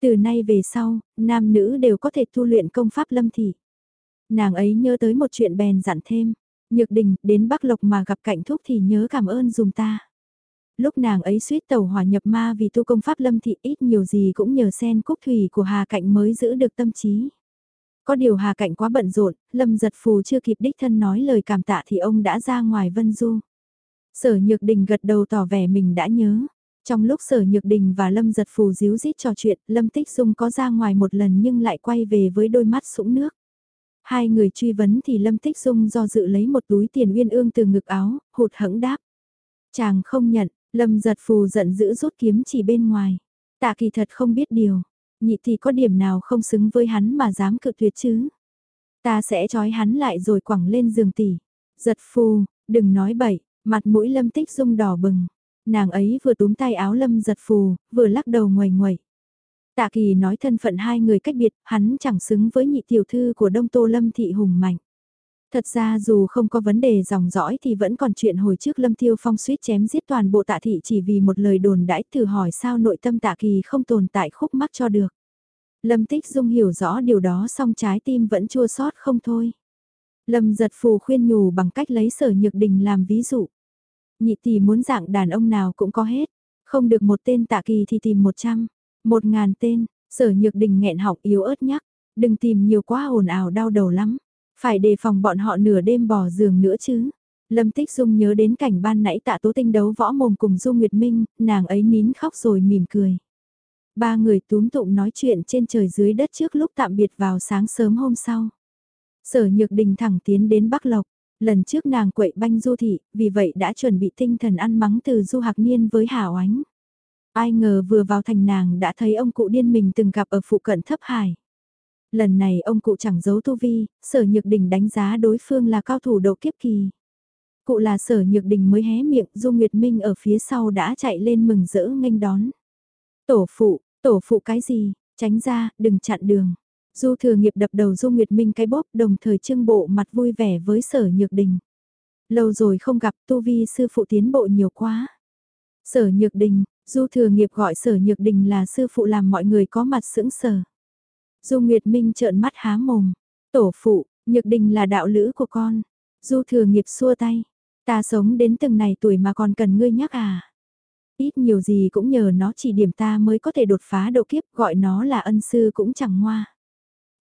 Từ nay về sau, nam nữ đều có thể tu luyện công pháp lâm thị. Nàng ấy nhớ tới một chuyện bèn dặn thêm. Nhược đình, đến Bắc Lộc mà gặp cạnh thúc thì nhớ cảm ơn dùng ta. Lúc nàng ấy suýt tàu hỏa nhập ma vì tu công pháp lâm thị ít nhiều gì cũng nhờ sen cúc thủy của Hà Cạnh mới giữ được tâm trí. Có điều Hà Cạnh quá bận rộn, Lâm giật phù chưa kịp đích thân nói lời cảm tạ thì ông đã ra ngoài Vân Du. Sở Nhược Đình gật đầu tỏ vẻ mình đã nhớ. Trong lúc Sở Nhược Đình và Lâm giật phù díu dít trò chuyện, Lâm Tích Dung có ra ngoài một lần nhưng lại quay về với đôi mắt sũng nước. Hai người truy vấn thì Lâm Tích Dung do dự lấy một túi tiền uyên ương từ ngực áo, hụt hẫng đáp. Chàng không nhận, Lâm giật phù giận dữ rút kiếm chỉ bên ngoài. Tạ kỳ thật không biết điều, nhị thì có điểm nào không xứng với hắn mà dám cự tuyệt chứ. Ta sẽ trói hắn lại rồi quẳng lên giường tỷ. Giật phù, đừng nói bậy, mặt mũi Lâm Tích Dung đỏ bừng. Nàng ấy vừa túm tay áo Lâm giật phù, vừa lắc đầu ngoài ngoài. Tạ Kỳ nói thân phận hai người cách biệt, hắn chẳng xứng với nhị tiểu thư của Đông Tô Lâm Thị Hùng Mạnh. Thật ra dù không có vấn đề dòng dõi thì vẫn còn chuyện hồi trước Lâm Tiêu Phong suýt chém giết toàn bộ tạ thị chỉ vì một lời đồn đãi thử hỏi sao nội tâm tạ kỳ không tồn tại khúc mắc cho được. Lâm Tích Dung hiểu rõ điều đó song trái tim vẫn chua xót không thôi. Lâm giật phù khuyên nhủ bằng cách lấy sở nhược đình làm ví dụ. Nhị tỷ muốn dạng đàn ông nào cũng có hết, không được một tên tạ kỳ thì tìm một trăm. Một ngàn tên, sở nhược đình nghẹn họng yếu ớt nhắc, đừng tìm nhiều quá ồn ào đau đầu lắm, phải đề phòng bọn họ nửa đêm bỏ giường nữa chứ. Lâm Tích Dung nhớ đến cảnh ban nãy tạ tố tinh đấu võ mồm cùng Du Nguyệt Minh, nàng ấy nín khóc rồi mỉm cười. Ba người túm tụng nói chuyện trên trời dưới đất trước lúc tạm biệt vào sáng sớm hôm sau. Sở Nhược Đình thẳng tiến đến Bắc Lộc, lần trước nàng quậy banh Du Thị, vì vậy đã chuẩn bị tinh thần ăn mắng từ Du Hạc Niên với Hảo Ánh. Ai ngờ vừa vào thành nàng đã thấy ông cụ điên mình từng gặp ở phụ cận thấp hải. Lần này ông cụ chẳng giấu tu vi, sở nhược đình đánh giá đối phương là cao thủ độ kiếp kỳ. Cụ là sở nhược đình mới hé miệng, Du Nguyệt Minh ở phía sau đã chạy lên mừng rỡ nghênh đón. Tổ phụ, tổ phụ cái gì, tránh ra, đừng chặn đường. Du thừa nghiệp đập đầu Du Nguyệt Minh cái bóp đồng thời trưng bộ mặt vui vẻ với sở nhược đình. Lâu rồi không gặp tu vi sư phụ tiến bộ nhiều quá. Sở nhược đình, Du thừa nghiệp gọi sở nhược đình là sư phụ làm mọi người có mặt sững sờ. Du Nguyệt Minh trợn mắt há mồm. Tổ phụ, nhược đình là đạo lữ của con. Du thừa nghiệp xua tay. Ta sống đến từng này tuổi mà còn cần ngươi nhắc à. Ít nhiều gì cũng nhờ nó chỉ điểm ta mới có thể đột phá độ kiếp gọi nó là ân sư cũng chẳng ngoa.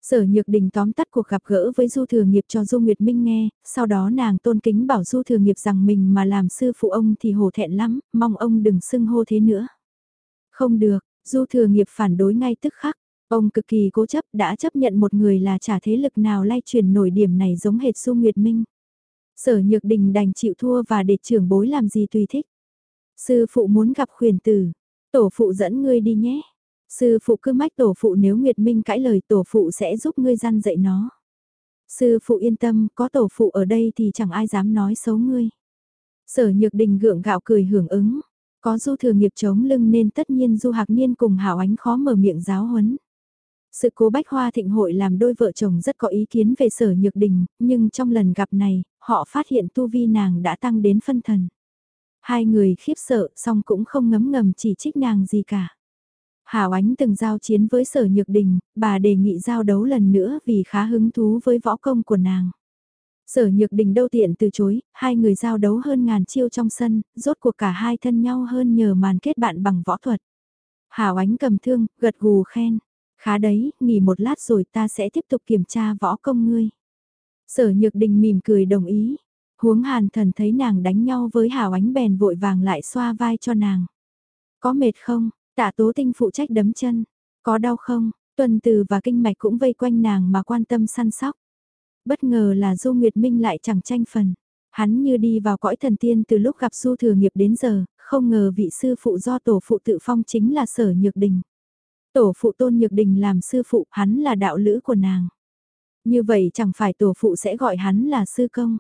Sở Nhược Đình tóm tắt cuộc gặp gỡ với Du Thừa Nghiệp cho Du Nguyệt Minh nghe, sau đó nàng tôn kính bảo Du Thừa Nghiệp rằng mình mà làm sư phụ ông thì hổ thẹn lắm, mong ông đừng xưng hô thế nữa. Không được, Du Thừa Nghiệp phản đối ngay tức khắc, ông cực kỳ cố chấp đã chấp nhận một người là trả thế lực nào lay truyền nổi điểm này giống hệt Du Nguyệt Minh. Sở Nhược Đình đành chịu thua và để trưởng bối làm gì tùy thích. Sư phụ muốn gặp khuyển tử, tổ phụ dẫn ngươi đi nhé. Sư phụ cứ mách tổ phụ nếu Nguyệt Minh cãi lời tổ phụ sẽ giúp ngươi gian dạy nó. Sư phụ yên tâm, có tổ phụ ở đây thì chẳng ai dám nói xấu ngươi. Sở Nhược Đình gượng gạo cười hưởng ứng. Có du thừa nghiệp chống lưng nên tất nhiên du hạc niên cùng hảo ánh khó mở miệng giáo huấn. Sự cố bách hoa thịnh hội làm đôi vợ chồng rất có ý kiến về sở nhược đình, nhưng trong lần gặp này, họ phát hiện tu vi nàng đã tăng đến phân thần. Hai người khiếp sợ, song cũng không ngấm ngầm chỉ trích nàng gì cả. Hảo Ánh từng giao chiến với sở nhược đình, bà đề nghị giao đấu lần nữa vì khá hứng thú với võ công của nàng. Sở nhược đình đâu tiện từ chối, hai người giao đấu hơn ngàn chiêu trong sân, rốt cuộc cả hai thân nhau hơn nhờ màn kết bạn bằng võ thuật. Hảo Ánh cầm thương, gật gù khen. Khá đấy, nghỉ một lát rồi ta sẽ tiếp tục kiểm tra võ công ngươi. Sở nhược đình mỉm cười đồng ý. Huống hàn thần thấy nàng đánh nhau với Hảo Ánh bèn vội vàng lại xoa vai cho nàng. Có mệt không? Tạ tố tinh phụ trách đấm chân. Có đau không? Tuần từ và kinh mạch cũng vây quanh nàng mà quan tâm săn sóc. Bất ngờ là Du Nguyệt Minh lại chẳng tranh phần. Hắn như đi vào cõi thần tiên từ lúc gặp Du Thừa Nghiệp đến giờ, không ngờ vị sư phụ do tổ phụ tự phong chính là sở nhược đình. Tổ phụ tôn nhược đình làm sư phụ, hắn là đạo lữ của nàng. Như vậy chẳng phải tổ phụ sẽ gọi hắn là sư công.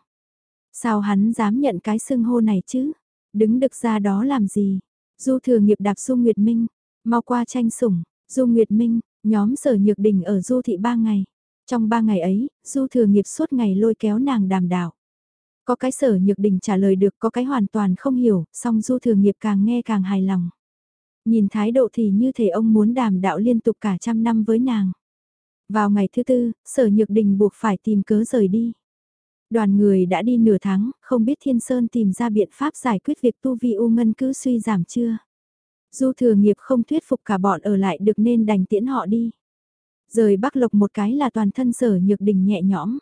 Sao hắn dám nhận cái xưng hô này chứ? Đứng đực ra đó làm gì? Du thừa nghiệp đạp Du Nguyệt Minh, mau qua tranh sủng, Du Nguyệt Minh, nhóm sở nhược đình ở Du thị ba ngày. Trong ba ngày ấy, Du thừa nghiệp suốt ngày lôi kéo nàng đàm đạo. Có cái sở nhược đình trả lời được, có cái hoàn toàn không hiểu, song Du thừa nghiệp càng nghe càng hài lòng. Nhìn thái độ thì như thể ông muốn đàm đạo liên tục cả trăm năm với nàng. Vào ngày thứ tư, sở nhược đình buộc phải tìm cớ rời đi. Đoàn người đã đi nửa tháng, không biết Thiên Sơn tìm ra biện pháp giải quyết việc tu vi u ngân cứ suy giảm chưa. Du thừa nghiệp không thuyết phục cả bọn ở lại được nên đành tiễn họ đi. Rời Bắc Lộc một cái là toàn thân sở nhược đình nhẹ nhõm.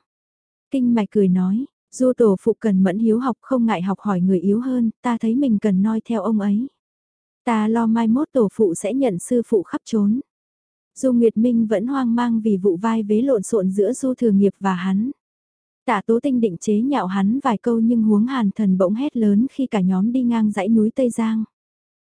Kinh mạch cười nói, du tổ phụ cần mẫn hiếu học không ngại học hỏi người yếu hơn, ta thấy mình cần noi theo ông ấy. Ta lo mai mốt tổ phụ sẽ nhận sư phụ khắp trốn. Du Nguyệt Minh vẫn hoang mang vì vụ vai vế lộn xộn giữa Du Thừa Nghiệp và hắn. Tạ Tố Tinh định chế nhạo hắn vài câu nhưng huống hàn thần bỗng hét lớn khi cả nhóm đi ngang dãy núi Tây Giang.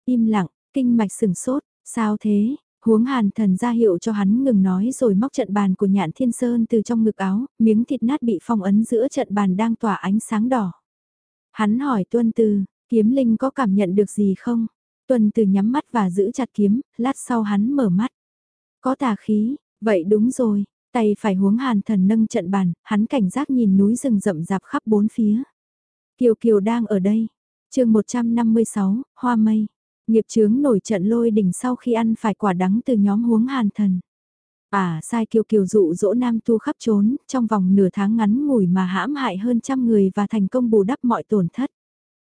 Im lặng, kinh mạch sừng sốt, sao thế? Huống hàn thần ra hiệu cho hắn ngừng nói rồi móc trận bàn của nhạn thiên sơn từ trong ngực áo, miếng thịt nát bị phong ấn giữa trận bàn đang tỏa ánh sáng đỏ. Hắn hỏi tuân từ, kiếm linh có cảm nhận được gì không? Tuân từ nhắm mắt và giữ chặt kiếm, lát sau hắn mở mắt. Có tà khí, vậy đúng rồi, tay phải huống hàn thần nâng trận bàn, hắn cảnh giác nhìn núi rừng rậm rạp khắp bốn phía. Kiều Kiều đang ở đây. chương 156, Hoa Mây. Nghiệp chướng nổi trận lôi đỉnh sau khi ăn phải quả đắng từ nhóm huống hàn thần. À sai Kiều Kiều dụ dỗ nam tu khắp trốn, trong vòng nửa tháng ngắn ngủi mà hãm hại hơn trăm người và thành công bù đắp mọi tổn thất.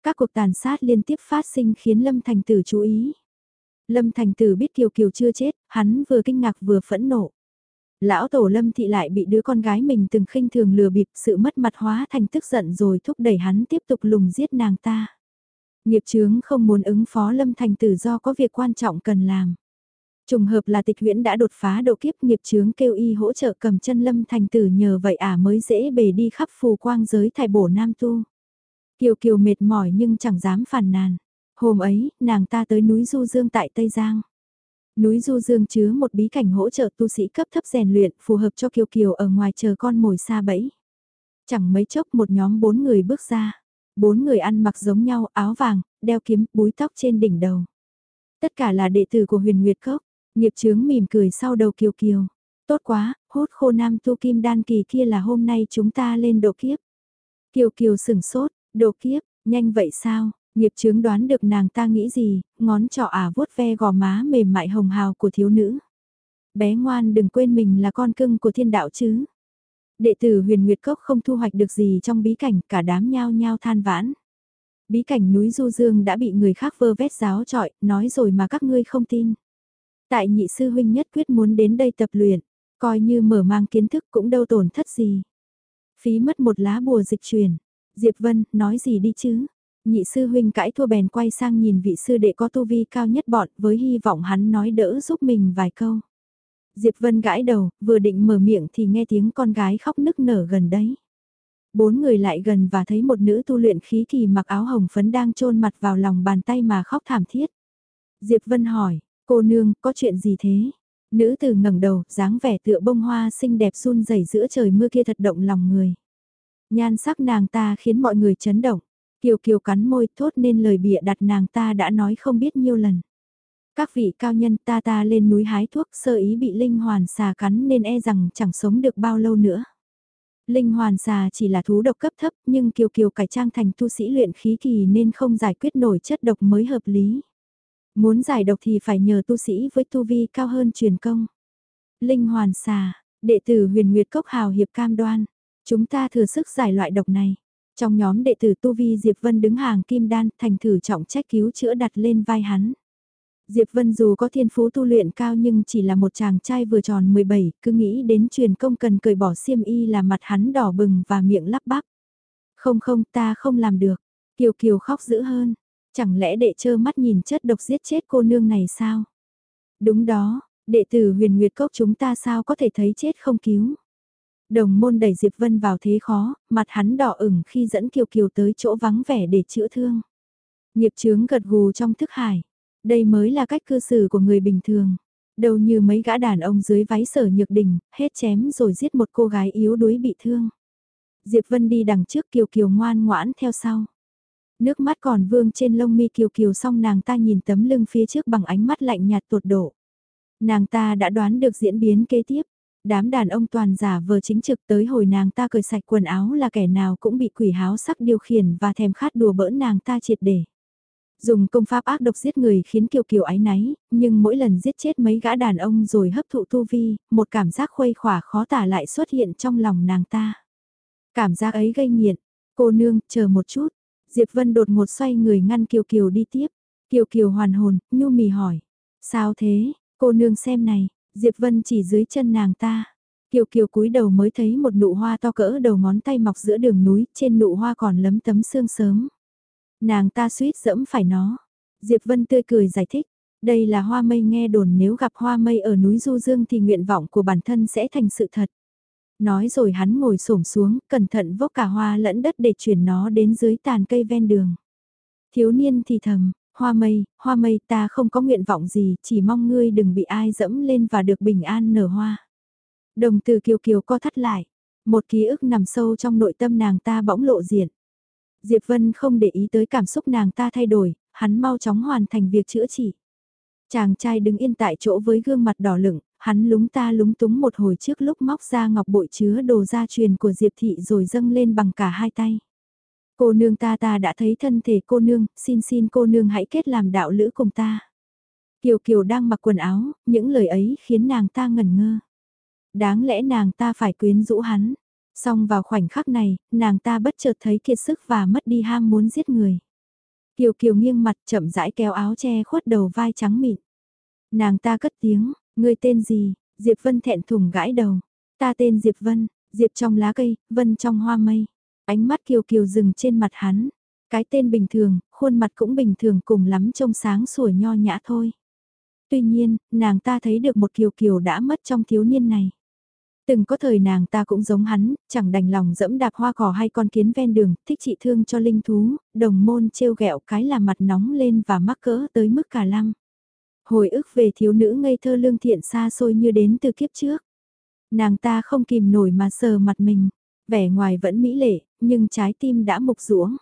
Các cuộc tàn sát liên tiếp phát sinh khiến Lâm Thành Tử chú ý. Lâm Thành Tử biết Kiều Kiều chưa chết, hắn vừa kinh ngạc vừa phẫn nộ. Lão tổ Lâm Thị lại bị đứa con gái mình từng khinh thường lừa bịp sự mất mặt hóa thành tức giận rồi thúc đẩy hắn tiếp tục lùng giết nàng ta. Nghiệp chướng không muốn ứng phó Lâm Thành Tử do có việc quan trọng cần làm. Trùng hợp là tịch huyễn đã đột phá độ kiếp nghiệp chướng kêu y hỗ trợ cầm chân Lâm Thành Tử nhờ vậy ả mới dễ bề đi khắp phù quang giới thải bổ nam tu. Kiều Kiều mệt mỏi nhưng chẳng dám phản nàn. Hôm ấy, nàng ta tới núi Du Dương tại Tây Giang. Núi Du Dương chứa một bí cảnh hỗ trợ tu sĩ cấp thấp rèn luyện phù hợp cho Kiều Kiều ở ngoài chờ con mồi xa bẫy. Chẳng mấy chốc một nhóm bốn người bước ra. Bốn người ăn mặc giống nhau, áo vàng, đeo kiếm, búi tóc trên đỉnh đầu. Tất cả là đệ tử của huyền Nguyệt Cốc. Nghiệp chướng mỉm cười sau đầu Kiều Kiều. Tốt quá, hốt khô nam tu kim đan kỳ kia là hôm nay chúng ta lên độ kiếp. Kiều Kiều sửng sốt, Độ kiếp, nhanh vậy sao? Nghiệp chướng đoán được nàng ta nghĩ gì, ngón trỏ ả vuốt ve gò má mềm mại hồng hào của thiếu nữ. Bé ngoan đừng quên mình là con cưng của thiên đạo chứ. Đệ tử huyền Nguyệt Cốc không thu hoạch được gì trong bí cảnh, cả đám nhao nhao than vãn. Bí cảnh núi Du Dương đã bị người khác vơ vét giáo trọi, nói rồi mà các ngươi không tin. Tại nhị sư huynh nhất quyết muốn đến đây tập luyện, coi như mở mang kiến thức cũng đâu tổn thất gì. Phí mất một lá bùa dịch truyền, Diệp Vân, nói gì đi chứ? Nhị sư huynh cãi thua bèn quay sang nhìn vị sư đệ có tu vi cao nhất bọn với hy vọng hắn nói đỡ giúp mình vài câu. Diệp Vân gãi đầu, vừa định mở miệng thì nghe tiếng con gái khóc nức nở gần đấy. Bốn người lại gần và thấy một nữ tu luyện khí kỳ mặc áo hồng phấn đang chôn mặt vào lòng bàn tay mà khóc thảm thiết. Diệp Vân hỏi, cô nương, có chuyện gì thế? Nữ tử ngẩng đầu, dáng vẻ tựa bông hoa xinh đẹp run rẩy giữa trời mưa kia thật động lòng người. Nhan sắc nàng ta khiến mọi người chấn động. Kiều Kiều cắn môi thốt nên lời bịa đặt nàng ta đã nói không biết nhiêu lần. Các vị cao nhân ta ta lên núi hái thuốc sơ ý bị linh hoàn xà cắn nên e rằng chẳng sống được bao lâu nữa. Linh hoàn xà chỉ là thú độc cấp thấp nhưng Kiều Kiều cải trang thành tu sĩ luyện khí kỳ nên không giải quyết nổi chất độc mới hợp lý. Muốn giải độc thì phải nhờ tu sĩ với tu vi cao hơn truyền công. Linh hoàn xà, đệ tử huyền nguyệt cốc hào hiệp cam đoan. Chúng ta thừa sức giải loại độc này. Trong nhóm đệ tử Tu Vi Diệp Vân đứng hàng kim đan thành thử trọng trách cứu chữa đặt lên vai hắn. Diệp Vân dù có thiên phú tu luyện cao nhưng chỉ là một chàng trai vừa tròn 17, cứ nghĩ đến truyền công cần cởi bỏ xiêm y là mặt hắn đỏ bừng và miệng lắp bắp. Không không ta không làm được. Kiều Kiều khóc dữ hơn. Chẳng lẽ đệ trơ mắt nhìn chất độc giết chết cô nương này sao? Đúng đó, đệ tử huyền nguyệt cốc chúng ta sao có thể thấy chết không cứu? Đồng môn đẩy Diệp Vân vào thế khó, mặt hắn đỏ ửng khi dẫn Kiều Kiều tới chỗ vắng vẻ để chữa thương. Nghiệp chướng gật gù trong thức hải. Đây mới là cách cư xử của người bình thường. Đầu như mấy gã đàn ông dưới váy sở nhược đình, hết chém rồi giết một cô gái yếu đuối bị thương. Diệp Vân đi đằng trước Kiều Kiều ngoan ngoãn theo sau. Nước mắt còn vương trên lông mi Kiều Kiều xong nàng ta nhìn tấm lưng phía trước bằng ánh mắt lạnh nhạt tột độ. Nàng ta đã đoán được diễn biến kế tiếp. Đám đàn ông toàn giả vờ chính trực tới hồi nàng ta cởi sạch quần áo là kẻ nào cũng bị quỷ háo sắc điều khiển và thèm khát đùa bỡn nàng ta triệt để. Dùng công pháp ác độc giết người khiến Kiều Kiều ái náy, nhưng mỗi lần giết chết mấy gã đàn ông rồi hấp thụ tu vi, một cảm giác khuây khỏa khó tả lại xuất hiện trong lòng nàng ta. Cảm giác ấy gây nghiện. Cô nương, chờ một chút. Diệp Vân đột ngột xoay người ngăn Kiều Kiều đi tiếp. Kiều Kiều hoàn hồn, nhu mì hỏi. Sao thế, cô nương xem này, Diệp Vân chỉ dưới chân nàng ta. Kiều Kiều cúi đầu mới thấy một nụ hoa to cỡ đầu ngón tay mọc giữa đường núi, trên nụ hoa còn lấm tấm sương sớm. Nàng ta suýt dẫm phải nó. Diệp Vân tươi cười giải thích, đây là hoa mây nghe đồn nếu gặp hoa mây ở núi Du Dương thì nguyện vọng của bản thân sẽ thành sự thật. Nói rồi hắn ngồi xổm xuống, cẩn thận vốc cả hoa lẫn đất để chuyển nó đến dưới tàn cây ven đường. Thiếu niên thì thầm, hoa mây, hoa mây ta không có nguyện vọng gì, chỉ mong ngươi đừng bị ai dẫm lên và được bình an nở hoa. Đồng từ kiều kiều co thắt lại, một ký ức nằm sâu trong nội tâm nàng ta bỗng lộ diện. Diệp Vân không để ý tới cảm xúc nàng ta thay đổi, hắn mau chóng hoàn thành việc chữa trị. Chàng trai đứng yên tại chỗ với gương mặt đỏ lửng, hắn lúng ta lúng túng một hồi trước lúc móc ra ngọc bội chứa đồ gia truyền của Diệp Thị rồi dâng lên bằng cả hai tay. Cô nương ta ta đã thấy thân thể cô nương, xin xin cô nương hãy kết làm đạo lữ cùng ta. Kiều Kiều đang mặc quần áo, những lời ấy khiến nàng ta ngẩn ngơ. Đáng lẽ nàng ta phải quyến rũ hắn. Xong vào khoảnh khắc này, nàng ta bất chợt thấy kiệt sức và mất đi ham muốn giết người. Kiều Kiều nghiêng mặt chậm rãi kéo áo che khuất đầu vai trắng mịn. Nàng ta cất tiếng, người tên gì? Diệp Vân thẹn thùng gãi đầu. Ta tên Diệp Vân, Diệp trong lá cây, Vân trong hoa mây. Ánh mắt Kiều Kiều dừng trên mặt hắn. Cái tên bình thường, khuôn mặt cũng bình thường cùng lắm trông sáng sủa nho nhã thôi. Tuy nhiên, nàng ta thấy được một Kiều Kiều đã mất trong thiếu niên này. Từng có thời nàng ta cũng giống hắn, chẳng đành lòng dẫm đạp hoa cỏ hay con kiến ven đường, thích trị thương cho linh thú, đồng môn trêu ghẹo cái là mặt nóng lên và mắc cỡ tới mức cả lăng. Hồi ức về thiếu nữ ngây thơ lương thiện xa xôi như đến từ kiếp trước. Nàng ta không kìm nổi mà sờ mặt mình, vẻ ngoài vẫn mỹ lệ, nhưng trái tim đã mục ruỗng.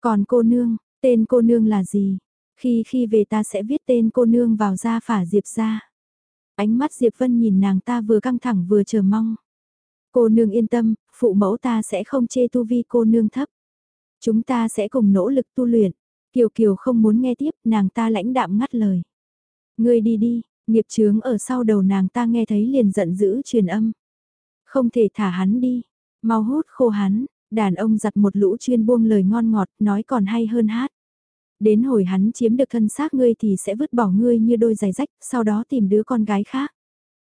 Còn cô nương, tên cô nương là gì? Khi khi về ta sẽ viết tên cô nương vào gia phả diệp ra. Ánh mắt Diệp Vân nhìn nàng ta vừa căng thẳng vừa chờ mong. Cô nương yên tâm, phụ mẫu ta sẽ không chê tu vi cô nương thấp. Chúng ta sẽ cùng nỗ lực tu luyện. Kiều Kiều không muốn nghe tiếp, nàng ta lãnh đạm ngắt lời. Ngươi đi đi, nghiệp chướng ở sau đầu nàng ta nghe thấy liền giận dữ truyền âm. Không thể thả hắn đi, mau hút khô hắn, đàn ông giặt một lũ chuyên buông lời ngon ngọt, nói còn hay hơn hát. Đến hồi hắn chiếm được thân xác ngươi thì sẽ vứt bỏ ngươi như đôi giày rách, sau đó tìm đứa con gái khác.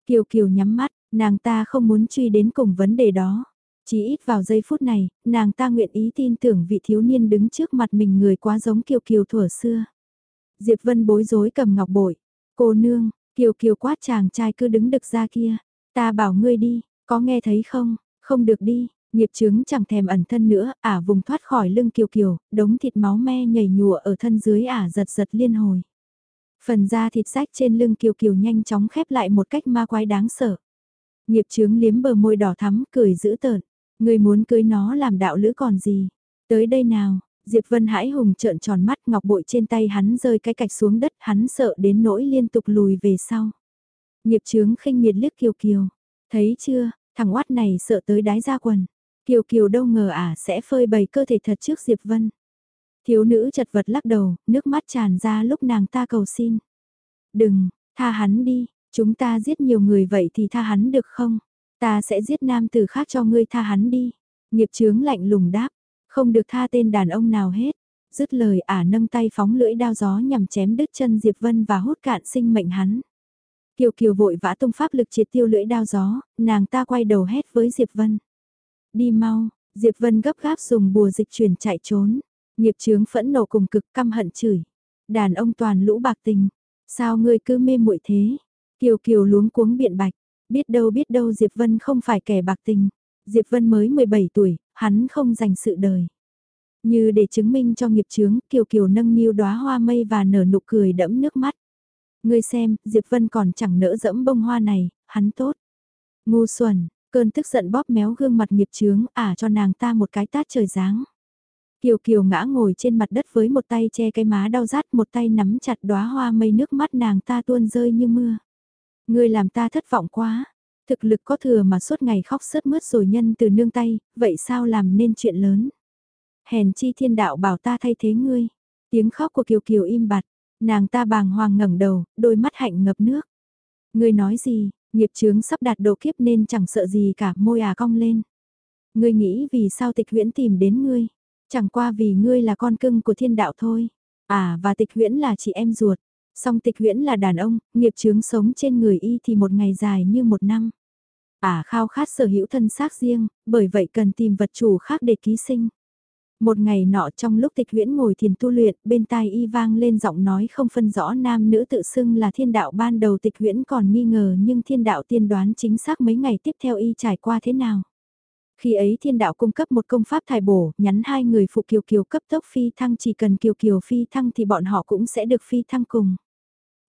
Kiều Kiều nhắm mắt, nàng ta không muốn truy đến cùng vấn đề đó. Chỉ ít vào giây phút này, nàng ta nguyện ý tin tưởng vị thiếu niên đứng trước mặt mình người quá giống Kiều Kiều thuở xưa. Diệp Vân bối rối cầm ngọc bội. Cô nương, Kiều Kiều quát chàng trai cứ đứng đực ra kia. Ta bảo ngươi đi, có nghe thấy không? Không được đi. Nghiệp chứng chẳng thèm ẩn thân nữa, ả vùng thoát khỏi lưng kiều kiều, đống thịt máu me nhảy nhùa ở thân dưới ả giật giật liên hồi. Phần da thịt rách trên lưng kiều kiều nhanh chóng khép lại một cách ma quái đáng sợ. Nghiệp chứng liếm bờ môi đỏ thắm, cười dữ tợn. Người muốn cưới nó làm đạo lữ còn gì? Tới đây nào, Diệp Vân Hãi Hùng trợn tròn mắt ngọc bội trên tay hắn rơi cái cạch xuống đất hắn sợ đến nỗi liên tục lùi về sau. Nghiệp chướng khinh miệt liếc Kiều Kiều. Thấy chưa, thằng oát này sợ tới đái ra quần. Kiều Kiều đâu ngờ à sẽ phơi bày cơ thể thật trước Diệp Vân. Thiếu nữ chật vật lắc đầu, nước mắt tràn ra lúc nàng ta cầu xin. Đừng, tha hắn đi, chúng ta giết nhiều người vậy thì tha hắn được không? Ta sẽ giết nam tử khác cho ngươi tha hắn đi. Nghiệp chướng lạnh lùng đáp, không được tha tên đàn ông nào hết. Dứt lời ả nâng tay phóng lưỡi đao gió nhằm chém đứt chân Diệp Vân và hút cạn sinh mệnh hắn. Kiều Kiều vội vã tung pháp lực triệt tiêu lưỡi đao gió, nàng ta quay đầu hét với Diệp Vân. Đi mau, Diệp Vân gấp gáp dùng bùa dịch chuyển chạy trốn. Nghiệp chướng phẫn nộ cùng cực căm hận chửi. Đàn ông toàn lũ bạc tình. Sao ngươi cứ mê muội thế? Kiều Kiều luống cuống biện bạch. Biết đâu biết đâu Diệp Vân không phải kẻ bạc tình. Diệp Vân mới 17 tuổi, hắn không dành sự đời. Như để chứng minh cho nghiệp chướng, Kiều Kiều nâng niu đóa hoa mây và nở nụ cười đẫm nước mắt. Ngươi xem, Diệp Vân còn chẳng nỡ dẫm bông hoa này, hắn tốt. Ngu xuẩn, cơn tức giận bóp méo gương mặt nghiệp chướng, ả cho nàng ta một cái tát trời giáng. Kiều Kiều ngã ngồi trên mặt đất với một tay che cái má đau rát, một tay nắm chặt đóa hoa mây nước mắt nàng ta tuôn rơi như mưa. Ngươi làm ta thất vọng quá, Thực lực có thừa mà suốt ngày khóc sớt mướt rồi nhân từ nương tay, vậy sao làm nên chuyện lớn? Hèn chi thiên đạo bảo ta thay thế ngươi. Tiếng khóc của Kiều Kiều im bặt, nàng ta bàng hoàng ngẩng đầu, đôi mắt hạnh ngập nước. Ngươi nói gì, nghiệp chướng sắp đạt độ kiếp nên chẳng sợ gì cả, môi à cong lên. Ngươi nghĩ vì sao tịch huyễn tìm đến ngươi? Chẳng qua vì ngươi là con cưng của thiên đạo thôi. À và tịch huyễn là chị em ruột. Song tịch huyễn là đàn ông, nghiệp chướng sống trên người y thì một ngày dài như một năm. À khao khát sở hữu thân xác riêng, bởi vậy cần tìm vật chủ khác để ký sinh. Một ngày nọ trong lúc tịch huyễn ngồi thiền tu luyện, bên tai y vang lên giọng nói không phân rõ nam nữ tự xưng là thiên đạo ban đầu tịch huyễn còn nghi ngờ nhưng thiên đạo tiên đoán chính xác mấy ngày tiếp theo y trải qua thế nào. Khi ấy thiên đạo cung cấp một công pháp thải bổ, nhắn hai người phụ kiều kiều cấp tốc phi thăng chỉ cần kiều kiều phi thăng thì bọn họ cũng sẽ được phi thăng cùng.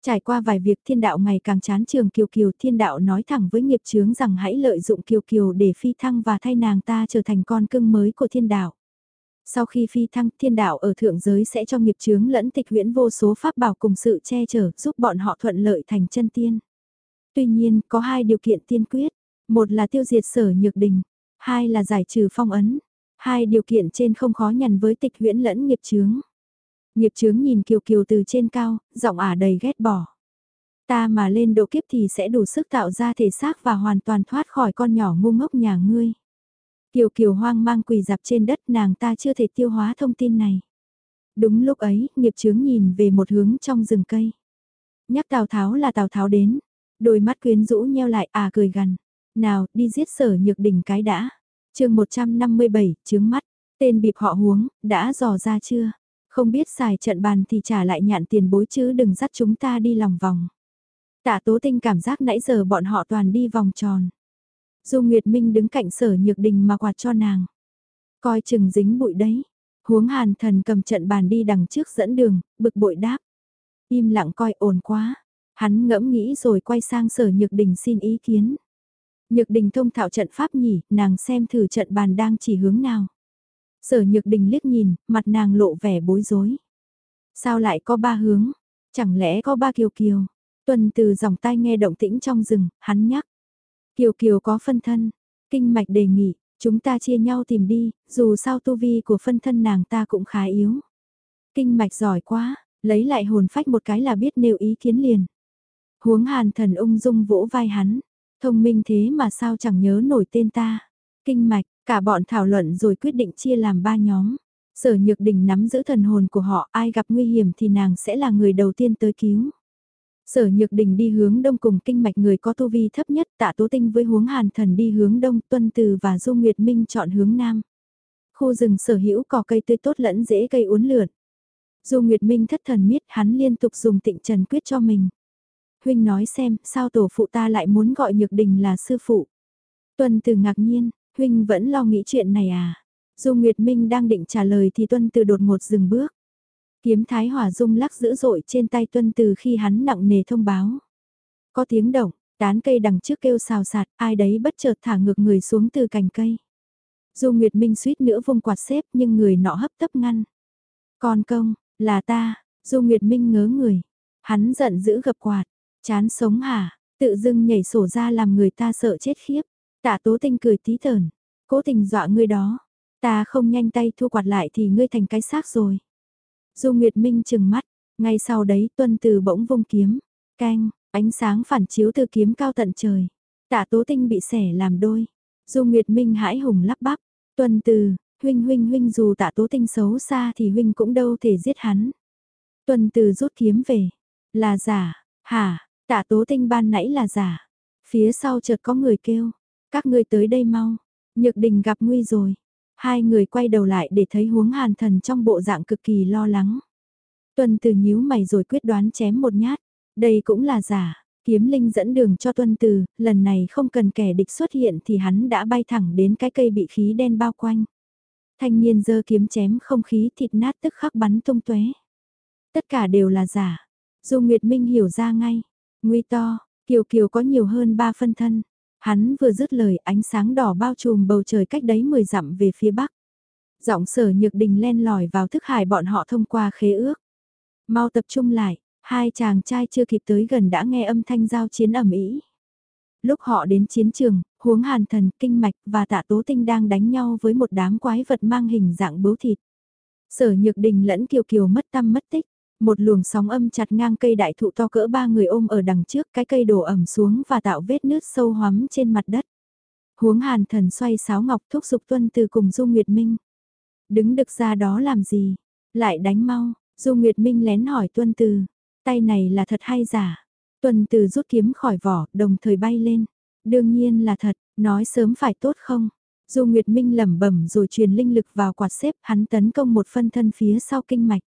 Trải qua vài việc thiên đạo ngày càng chán trường kiều kiều thiên đạo nói thẳng với nghiệp chướng rằng hãy lợi dụng kiều kiều để phi thăng và thay nàng ta trở thành con cưng mới của thiên đạo. Sau khi phi thăng thiên đạo ở thượng giới sẽ cho nghiệp chướng lẫn tịch huyễn vô số pháp bảo cùng sự che chở giúp bọn họ thuận lợi thành chân tiên. Tuy nhiên có hai điều kiện tiên quyết, một là tiêu diệt sở nhược đình, hai là giải trừ phong ấn. Hai điều kiện trên không khó nhằn với tịch huyễn lẫn nghiệp chướng. Nghiệp chướng nhìn Kiều Kiều từ trên cao, giọng ả đầy ghét bỏ. Ta mà lên độ kiếp thì sẽ đủ sức tạo ra thể xác và hoàn toàn thoát khỏi con nhỏ ngu ngốc nhà ngươi. Kiều Kiều hoang mang quỳ dạp trên đất nàng ta chưa thể tiêu hóa thông tin này. Đúng lúc ấy, nghiệp chướng nhìn về một hướng trong rừng cây. Nhắc Tào Tháo là Tào Tháo đến. Đôi mắt quyến rũ nheo lại à cười gần Nào, đi giết sở nhược đỉnh cái đã. chương 157, chướng mắt. Tên bịp họ huống, đã dò ra chưa? Không biết xài trận bàn thì trả lại nhạn tiền bối chứ đừng dắt chúng ta đi lòng vòng. Tạ tố tinh cảm giác nãy giờ bọn họ toàn đi vòng tròn. Du Nguyệt Minh đứng cạnh sở nhược đình mà quạt cho nàng. Coi chừng dính bụi đấy. Huống hàn thần cầm trận bàn đi đằng trước dẫn đường, bực bội đáp. Im lặng coi ồn quá. Hắn ngẫm nghĩ rồi quay sang sở nhược đình xin ý kiến. Nhược đình thông thạo trận pháp nhỉ, nàng xem thử trận bàn đang chỉ hướng nào. Sở nhược đình liếc nhìn, mặt nàng lộ vẻ bối rối. Sao lại có ba hướng? Chẳng lẽ có ba kiều kiều? Tuần từ dòng tai nghe động tĩnh trong rừng, hắn nhắc. Kiều kiều có phân thân. Kinh mạch đề nghị, chúng ta chia nhau tìm đi, dù sao tu vi của phân thân nàng ta cũng khá yếu. Kinh mạch giỏi quá, lấy lại hồn phách một cái là biết nêu ý kiến liền. Huống hàn thần ung dung vỗ vai hắn, thông minh thế mà sao chẳng nhớ nổi tên ta. Kinh mạch, Cả bọn thảo luận rồi quyết định chia làm ba nhóm. Sở Nhược Đình nắm giữ thần hồn của họ, ai gặp nguy hiểm thì nàng sẽ là người đầu tiên tới cứu. Sở Nhược Đình đi hướng đông cùng kinh mạch người có tu vi thấp nhất, tạ tố tinh với huống hàn thần đi hướng đông, tuân từ và du nguyệt minh chọn hướng nam. Khu rừng sở hữu cỏ cây tươi tốt lẫn dễ cây uốn lượn. Du Nguyệt Minh thất thần miết hắn liên tục dùng tịnh trần quyết cho mình. Huynh nói xem, sao tổ phụ ta lại muốn gọi Nhược Đình là sư phụ. Tuân từ ngạc nhiên, Huynh vẫn lo nghĩ chuyện này à? Du Nguyệt Minh đang định trả lời thì Tuân Từ đột ngột dừng bước. Kiếm Thái Hỏa rung lắc dữ dội trên tay Tuân Từ khi hắn nặng nề thông báo. Có tiếng động, tán cây đằng trước kêu xào xạc, ai đấy bất chợt thả ngược người xuống từ cành cây. Dù Nguyệt Minh suýt nữa vung quạt xếp nhưng người nọ hấp tấp ngăn. còn công, là ta, Du Nguyệt Minh ngớ người. Hắn giận dữ gập quạt, chán sống hả, tự dưng nhảy sổ ra làm người ta sợ chết khiếp. Tạ tố tinh cười tí tởn, cố tình dọa ngươi đó. Ta không nhanh tay thu quạt lại thì ngươi thành cái xác rồi. Du Nguyệt Minh chừng mắt, ngay sau đấy tuân từ bỗng vung kiếm, canh, ánh sáng phản chiếu từ kiếm cao tận trời. Tạ tố tinh bị xẻ làm đôi. Du Nguyệt Minh hãi hùng lắp bắp, tuân từ, huynh huynh huynh dù tạ tố tinh xấu xa thì huynh cũng đâu thể giết hắn. Tuân từ rút kiếm về, là giả, hả, tạ tố tinh ban nãy là giả. Phía sau chợt có người kêu, các ngươi tới đây mau, nhược đình gặp nguy rồi. Hai người quay đầu lại để thấy huống hàn thần trong bộ dạng cực kỳ lo lắng. Tuân từ nhíu mày rồi quyết đoán chém một nhát, đây cũng là giả. Kiếm linh dẫn đường cho tuân từ, lần này không cần kẻ địch xuất hiện thì hắn đã bay thẳng đến cái cây bị khí đen bao quanh. Thanh niên giơ kiếm chém không khí thịt nát tức khắc bắn tung tóe. Tất cả đều là giả. Dù Nguyệt Minh hiểu ra ngay. Nguy to, Kiều Kiều có nhiều hơn ba phân thân. Hắn vừa dứt lời ánh sáng đỏ bao trùm bầu trời cách đấy 10 dặm về phía bắc. Giọng sở nhược đình len lỏi vào thức hải bọn họ thông qua khế ước. Mau tập trung lại, hai chàng trai chưa kịp tới gần đã nghe âm thanh giao chiến ẩm ý. Lúc họ đến chiến trường, huống hàn thần, kinh mạch và tạ tố tinh đang đánh nhau với một đám quái vật mang hình dạng bướu thịt. Sở nhược đình lẫn kiều kiều mất tâm mất tích. Một luồng sóng âm chặt ngang cây đại thụ to cỡ ba người ôm ở đằng trước cái cây đổ ẩm xuống và tạo vết nứt sâu hoắm trên mặt đất. Huống hàn thần xoay sáo ngọc thúc giục tuân từ cùng Du Nguyệt Minh. Đứng đực ra đó làm gì? Lại đánh mau, Du Nguyệt Minh lén hỏi tuân từ. Tay này là thật hay giả? Tuân từ rút kiếm khỏi vỏ, đồng thời bay lên. Đương nhiên là thật, nói sớm phải tốt không? Du Nguyệt Minh lẩm bẩm rồi truyền linh lực vào quạt xếp hắn tấn công một phân thân phía sau kinh mạch.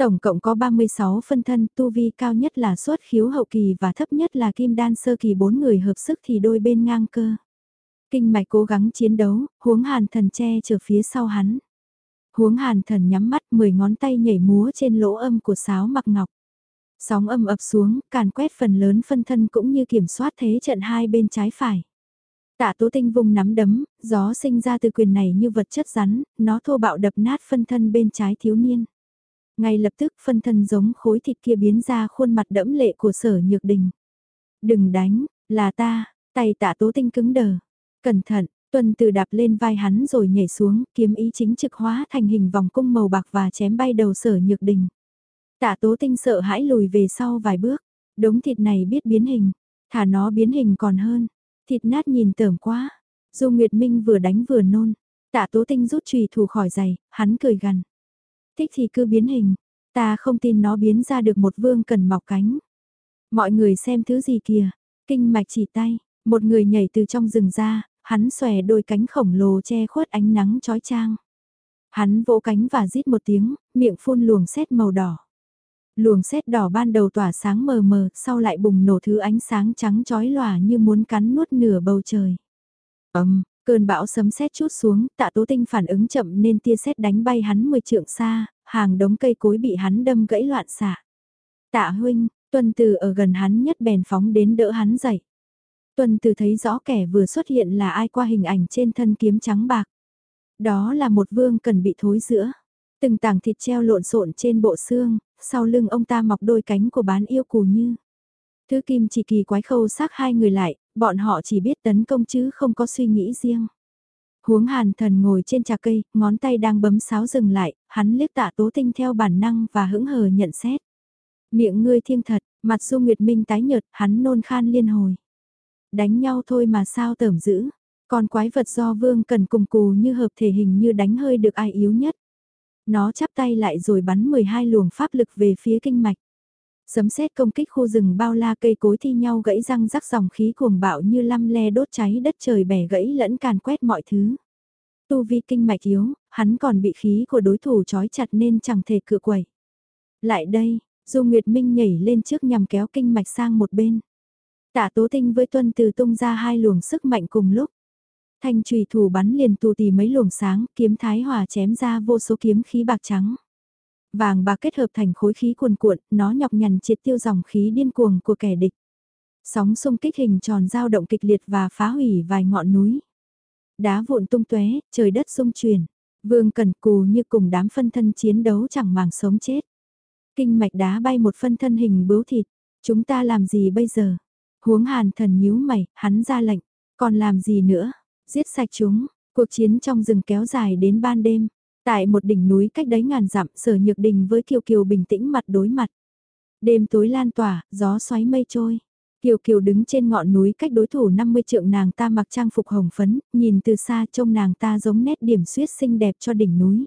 Tổng cộng có 36 phân thân, tu vi cao nhất là xuất khiếu hậu kỳ và thấp nhất là kim đan sơ kỳ bốn người hợp sức thì đôi bên ngang cơ. Kinh mạch cố gắng chiến đấu, huống hàn thần che chở phía sau hắn. Huống hàn thần nhắm mắt 10 ngón tay nhảy múa trên lỗ âm của sáo mặc ngọc. Sóng âm ập xuống, càn quét phần lớn phân thân cũng như kiểm soát thế trận hai bên trái phải. Tạ tố tinh vùng nắm đấm, gió sinh ra từ quyền này như vật chất rắn, nó thô bạo đập nát phân thân bên trái thiếu niên. Ngay lập tức phân thân giống khối thịt kia biến ra khuôn mặt đẫm lệ của sở nhược đình. Đừng đánh, là ta, tay tạ tố tinh cứng đờ. Cẩn thận, tuần từ đạp lên vai hắn rồi nhảy xuống, kiếm ý chính trực hóa thành hình vòng cung màu bạc và chém bay đầu sở nhược đình. Tạ tố tinh sợ hãi lùi về sau vài bước, đống thịt này biết biến hình, thả nó biến hình còn hơn, thịt nát nhìn tởm quá. Du Nguyệt Minh vừa đánh vừa nôn, tạ tố tinh rút chùy thủ khỏi giày, hắn cười gằn thích thì cứ biến hình, ta không tin nó biến ra được một vương cần mọc cánh. Mọi người xem thứ gì kìa, kinh mạch chỉ tay, một người nhảy từ trong rừng ra, hắn xòe đôi cánh khổng lồ che khuất ánh nắng chói chang. Hắn vỗ cánh và rít một tiếng, miệng phun luồng sét màu đỏ. Luồng sét đỏ ban đầu tỏa sáng mờ mờ, sau lại bùng nổ thứ ánh sáng trắng chói lòa như muốn cắn nuốt nửa bầu trời. Ầm, Cơn bão sấm sét chút xuống, tạ tố tinh phản ứng chậm nên tia sét đánh bay hắn 10 trượng xa, hàng đống cây cối bị hắn đâm gãy loạn xạ. Tạ huynh, tuần từ ở gần hắn nhất bèn phóng đến đỡ hắn dậy. Tuần từ thấy rõ kẻ vừa xuất hiện là ai qua hình ảnh trên thân kiếm trắng bạc. Đó là một vương cần bị thối giữa. Từng tảng thịt treo lộn xộn trên bộ xương, sau lưng ông ta mọc đôi cánh của bán yêu cù như. Thứ kim chỉ kỳ quái khâu xác hai người lại, bọn họ chỉ biết tấn công chứ không có suy nghĩ riêng. Huống hàn thần ngồi trên trà cây, ngón tay đang bấm sáo dừng lại, hắn liếc tạ tố tinh theo bản năng và hững hờ nhận xét. Miệng ngươi thiêng thật, mặt du nguyệt minh tái nhợt, hắn nôn khan liên hồi. Đánh nhau thôi mà sao tởm dữ, còn quái vật do vương cần cùng cù như hợp thể hình như đánh hơi được ai yếu nhất. Nó chắp tay lại rồi bắn 12 luồng pháp lực về phía kinh mạch. Sấm sét công kích khu rừng bao la cây cối thi nhau gãy răng rắc dòng khí cuồng bạo như lăm le đốt cháy đất trời bẻ gãy lẫn càn quét mọi thứ. Tu vi kinh mạch yếu, hắn còn bị khí của đối thủ trói chặt nên chẳng thể cự quẩy. Lại đây, Du Nguyệt Minh nhảy lên trước nhằm kéo kinh mạch sang một bên. Tạ Tố Tinh với Tuân Từ tung ra hai luồng sức mạnh cùng lúc. Thanh trùy thủ bắn liền tù tì mấy luồng sáng, kiếm thái hòa chém ra vô số kiếm khí bạc trắng. Vàng bạc kết hợp thành khối khí cuồn cuộn, nó nhọc nhằn triệt tiêu dòng khí điên cuồng của kẻ địch. Sóng xung kích hình tròn dao động kịch liệt và phá hủy vài ngọn núi. Đá vụn tung tóe, trời đất rung chuyển. Vương Cần Cù như cùng đám phân thân chiến đấu chẳng màng sống chết. Kinh mạch đá bay một phân thân hình bướu thịt. Chúng ta làm gì bây giờ? Huống hàn thần nhíu mày, hắn ra lệnh. Còn làm gì nữa? Giết sạch chúng. Cuộc chiến trong rừng kéo dài đến ban đêm. Tại một đỉnh núi cách đấy ngàn dặm sở nhược đình với Kiều Kiều bình tĩnh mặt đối mặt. Đêm tối lan tỏa, gió xoáy mây trôi. Kiều Kiều đứng trên ngọn núi cách đối thủ 50 trượng nàng ta mặc trang phục hồng phấn, nhìn từ xa trông nàng ta giống nét điểm suyết xinh đẹp cho đỉnh núi.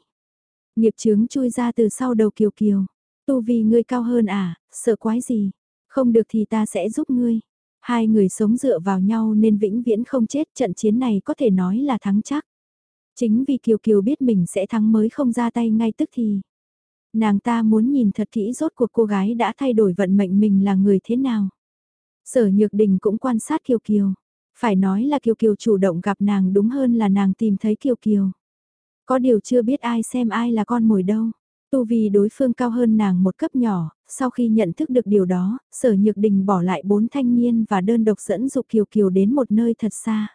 Nghiệp chướng chui ra từ sau đầu Kiều Kiều. Tu vì ngươi cao hơn à, sợ quái gì? Không được thì ta sẽ giúp ngươi. Hai người sống dựa vào nhau nên vĩnh viễn không chết trận chiến này có thể nói là thắng chắc. Chính vì Kiều Kiều biết mình sẽ thắng mới không ra tay ngay tức thì. Nàng ta muốn nhìn thật kỹ rốt cuộc cô gái đã thay đổi vận mệnh mình là người thế nào. Sở Nhược Đình cũng quan sát Kiều Kiều. Phải nói là Kiều Kiều chủ động gặp nàng đúng hơn là nàng tìm thấy Kiều Kiều. Có điều chưa biết ai xem ai là con mồi đâu. Tu vì đối phương cao hơn nàng một cấp nhỏ, sau khi nhận thức được điều đó, sở nhược đình bỏ lại bốn thanh niên và đơn độc dẫn dục Kiều Kiều đến một nơi thật xa.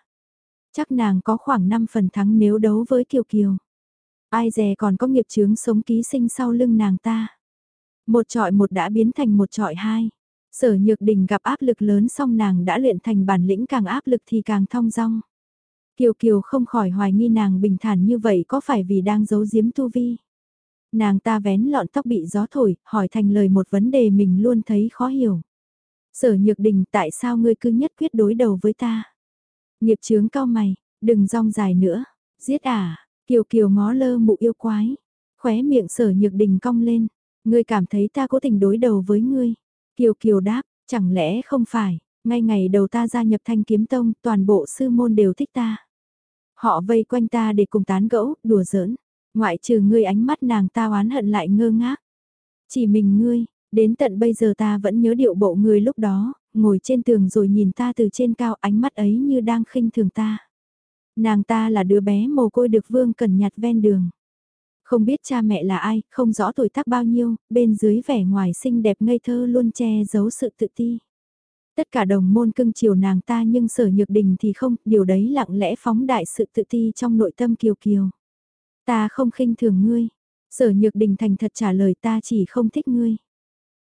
Chắc nàng có khoảng 5 phần thắng nếu đấu với Kiều Kiều. Ai dè còn có nghiệp chướng sống ký sinh sau lưng nàng ta. Một trọi một đã biến thành một trọi hai. Sở nhược đình gặp áp lực lớn xong nàng đã luyện thành bản lĩnh càng áp lực thì càng thong dong. Kiều Kiều không khỏi hoài nghi nàng bình thản như vậy có phải vì đang giấu giếm tu vi. Nàng ta vén lọn tóc bị gió thổi, hỏi thành lời một vấn đề mình luôn thấy khó hiểu. Sở nhược đình tại sao ngươi cứ nhất quyết đối đầu với ta? Nghiệp chướng cao mày, đừng rong dài nữa. Giết à, kiều kiều ngó lơ mụ yêu quái. Khóe miệng sở nhược đình cong lên. Ngươi cảm thấy ta cố tình đối đầu với ngươi. Kiều kiều đáp, chẳng lẽ không phải, ngay ngày đầu ta gia nhập thanh kiếm tông, toàn bộ sư môn đều thích ta. Họ vây quanh ta để cùng tán gẫu, đùa giỡn. Ngoại trừ ngươi ánh mắt nàng ta oán hận lại ngơ ngác. Chỉ mình ngươi, đến tận bây giờ ta vẫn nhớ điệu bộ người lúc đó, ngồi trên tường rồi nhìn ta từ trên cao ánh mắt ấy như đang khinh thường ta. Nàng ta là đứa bé mồ côi được vương cần nhặt ven đường. Không biết cha mẹ là ai, không rõ tuổi tác bao nhiêu, bên dưới vẻ ngoài xinh đẹp ngây thơ luôn che giấu sự tự ti. Tất cả đồng môn cưng chiều nàng ta nhưng sở nhược đình thì không, điều đấy lặng lẽ phóng đại sự tự ti trong nội tâm kiều kiều. Ta không khinh thường ngươi. Sở nhược đình thành thật trả lời ta chỉ không thích ngươi.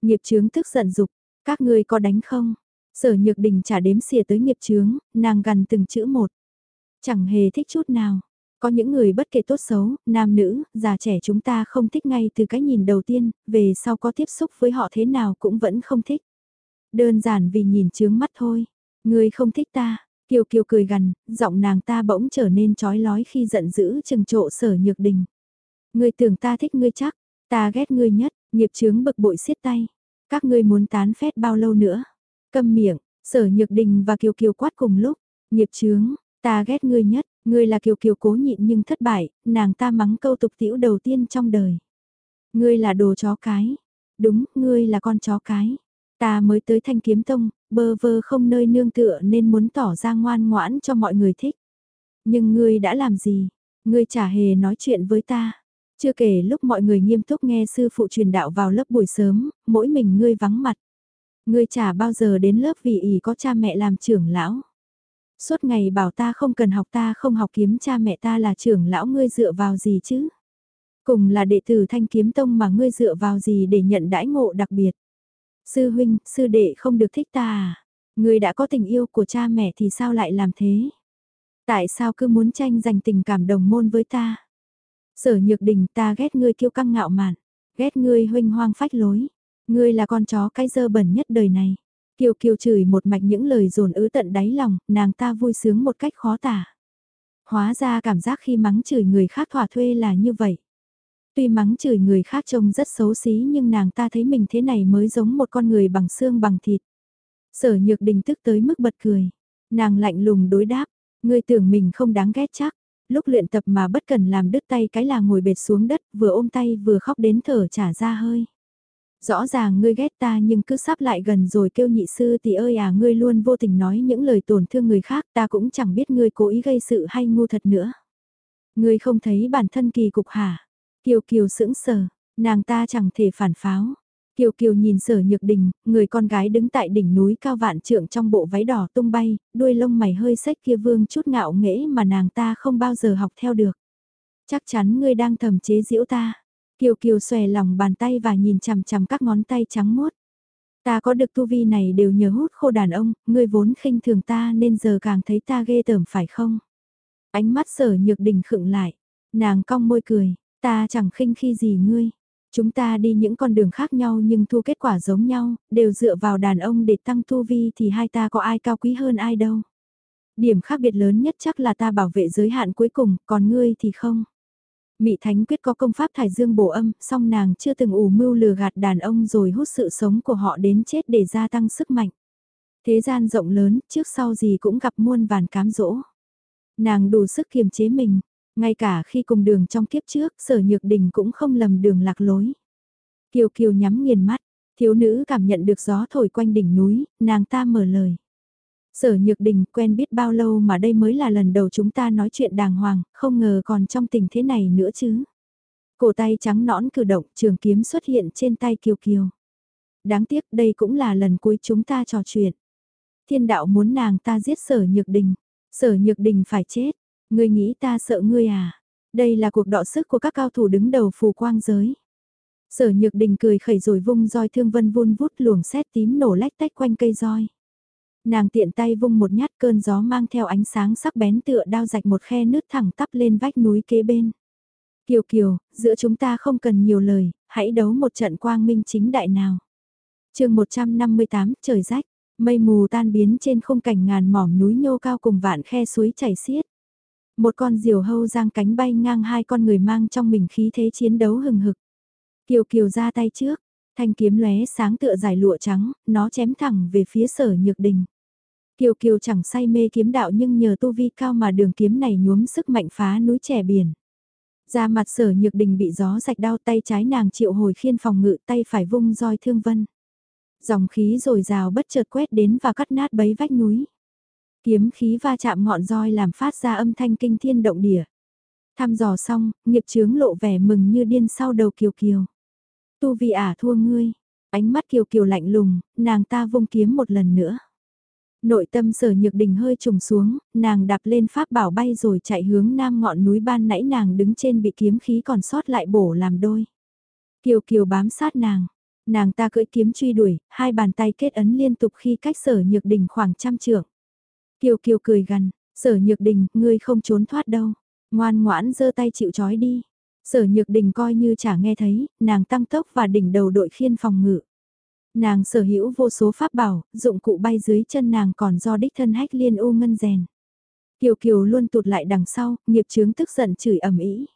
Nghiệp chướng tức giận dục, các ngươi có đánh không? Sở nhược đình trả đếm xỉa tới nghiệp chướng, nàng gần từng chữ một. Chẳng hề thích chút nào. Có những người bất kể tốt xấu, nam nữ, già trẻ chúng ta không thích ngay từ cái nhìn đầu tiên, về sau có tiếp xúc với họ thế nào cũng vẫn không thích. Đơn giản vì nhìn chướng mắt thôi. Ngươi không thích ta, Kiều Kiều cười gằn, giọng nàng ta bỗng trở nên trói lói khi giận dữ chừng trộ sở nhược đình. Ngươi tưởng ta thích ngươi chắc, ta ghét ngươi nhất, nghiệp chướng bực bội xiết tay. Các ngươi muốn tán phét bao lâu nữa? Câm miệng, sở nhược đình và Kiều Kiều quát cùng lúc. Nghiệp chướng, ta ghét ngươi nhất, ngươi là Kiều Kiều cố nhịn nhưng thất bại, nàng ta mắng câu tục tiễu đầu tiên trong đời. Ngươi là đồ chó cái. Đúng, ngươi là con chó cái. Ta mới tới thanh kiếm tông, bơ vơ không nơi nương tựa nên muốn tỏ ra ngoan ngoãn cho mọi người thích. Nhưng ngươi đã làm gì? Ngươi chả hề nói chuyện với ta. Chưa kể lúc mọi người nghiêm túc nghe sư phụ truyền đạo vào lớp buổi sớm, mỗi mình ngươi vắng mặt. Ngươi chả bao giờ đến lớp vì ỉ có cha mẹ làm trưởng lão. Suốt ngày bảo ta không cần học ta không học kiếm cha mẹ ta là trưởng lão ngươi dựa vào gì chứ? Cùng là đệ tử thanh kiếm tông mà ngươi dựa vào gì để nhận đãi ngộ đặc biệt? Sư huynh, sư đệ không được thích ta à? Ngươi đã có tình yêu của cha mẹ thì sao lại làm thế? Tại sao cứ muốn tranh giành tình cảm đồng môn với ta? Sở nhược đình ta ghét ngươi kiêu căng ngạo mạn, ghét ngươi huynh hoang phách lối. Ngươi là con chó cái dơ bẩn nhất đời này. Kiều Kiều chửi một mạch những lời dồn ứ tận đáy lòng, nàng ta vui sướng một cách khó tả. Hóa ra cảm giác khi mắng chửi người khác thỏa thuê là như vậy. Tuy mắng chửi người khác trông rất xấu xí nhưng nàng ta thấy mình thế này mới giống một con người bằng xương bằng thịt. Sở nhược đình tức tới mức bật cười. Nàng lạnh lùng đối đáp, ngươi tưởng mình không đáng ghét chắc. Lúc luyện tập mà bất cần làm đứt tay cái là ngồi bệt xuống đất vừa ôm tay vừa khóc đến thở trả ra hơi. Rõ ràng ngươi ghét ta nhưng cứ sắp lại gần rồi kêu nhị sư tỷ ơi à ngươi luôn vô tình nói những lời tổn thương người khác ta cũng chẳng biết ngươi cố ý gây sự hay ngu thật nữa. Ngươi không thấy bản thân kỳ cục hả? Kiều Kiều sững sờ, nàng ta chẳng thể phản pháo. Kiều Kiều nhìn sở nhược đình, người con gái đứng tại đỉnh núi cao vạn trượng trong bộ váy đỏ tung bay, đuôi lông mày hơi sách kia vương chút ngạo nghễ mà nàng ta không bao giờ học theo được. Chắc chắn ngươi đang thầm chế giễu ta. Kiều Kiều xòe lòng bàn tay và nhìn chằm chằm các ngón tay trắng muốt. Ta có được tu vi này đều nhờ hút khô đàn ông, ngươi vốn khinh thường ta nên giờ càng thấy ta ghê tởm phải không? Ánh mắt sở nhược đình khựng lại, nàng cong môi cười, ta chẳng khinh khi gì ngươi. Chúng ta đi những con đường khác nhau nhưng thu kết quả giống nhau, đều dựa vào đàn ông để tăng tu vi thì hai ta có ai cao quý hơn ai đâu. Điểm khác biệt lớn nhất chắc là ta bảo vệ giới hạn cuối cùng, còn ngươi thì không. Mị Thánh Quyết có công pháp thải dương bổ âm, song nàng chưa từng ủ mưu lừa gạt đàn ông rồi hút sự sống của họ đến chết để gia tăng sức mạnh. Thế gian rộng lớn, trước sau gì cũng gặp muôn vàn cám dỗ. Nàng đủ sức kiềm chế mình, ngay cả khi cùng đường trong kiếp trước, sở nhược đình cũng không lầm đường lạc lối. Kiều Kiều nhắm nghiền mắt, thiếu nữ cảm nhận được gió thổi quanh đỉnh núi, nàng ta mở lời. Sở Nhược Đình quen biết bao lâu mà đây mới là lần đầu chúng ta nói chuyện đàng hoàng, không ngờ còn trong tình thế này nữa chứ. Cổ tay trắng nõn cử động trường kiếm xuất hiện trên tay Kiều Kiều. Đáng tiếc đây cũng là lần cuối chúng ta trò chuyện. Thiên đạo muốn nàng ta giết sở Nhược Đình. Sở Nhược Đình phải chết. Ngươi nghĩ ta sợ ngươi à? Đây là cuộc đọ sức của các cao thủ đứng đầu phù quang giới. Sở Nhược Đình cười khẩy rồi vung roi thương vân vun vút luồng xét tím nổ lách tách quanh cây roi. Nàng tiện tay vung một nhát cơn gió mang theo ánh sáng sắc bén tựa đao rạch một khe nứt thẳng tắp lên vách núi kế bên. Kiều Kiều, giữa chúng ta không cần nhiều lời, hãy đấu một trận quang minh chính đại nào. chương 158, trời rách, mây mù tan biến trên khung cảnh ngàn mỏm núi nhô cao cùng vạn khe suối chảy xiết. Một con diều hâu giang cánh bay ngang hai con người mang trong mình khí thế chiến đấu hừng hực. Kiều Kiều ra tay trước, thanh kiếm lóe sáng tựa dài lụa trắng, nó chém thẳng về phía sở nhược đình. Kiều Kiều chẳng say mê kiếm đạo nhưng nhờ tu vi cao mà đường kiếm này nhuốm sức mạnh phá núi trẻ biển. Ra mặt sở nhược đình bị gió sạch đau tay trái nàng triệu hồi khiên phòng ngự tay phải vung roi thương vân. Dòng khí rồi rào bất chợt quét đến và cắt nát bấy vách núi. Kiếm khí va chạm ngọn roi làm phát ra âm thanh kinh thiên động địa. Thăm dò xong, nghiệp chướng lộ vẻ mừng như điên sau đầu kiều kiều. Tu vi ả thua ngươi, ánh mắt kiều kiều lạnh lùng, nàng ta vung kiếm một lần nữa. Nội tâm sở nhược đình hơi trùng xuống, nàng đạp lên pháp bảo bay rồi chạy hướng nam ngọn núi ban nãy nàng đứng trên bị kiếm khí còn sót lại bổ làm đôi. Kiều Kiều bám sát nàng, nàng ta cưỡi kiếm truy đuổi, hai bàn tay kết ấn liên tục khi cách sở nhược đình khoảng trăm trượng. Kiều Kiều cười gần, sở nhược đình, ngươi không trốn thoát đâu, ngoan ngoãn giơ tay chịu trói đi. Sở nhược đình coi như chả nghe thấy, nàng tăng tốc và đỉnh đầu đội khiên phòng ngự. Nàng sở hữu vô số pháp bảo, dụng cụ bay dưới chân nàng còn do đích thân hách liên ô ngân rèn. Kiều Kiều luôn tụt lại đằng sau, nghiệp chướng tức giận chửi ầm ĩ.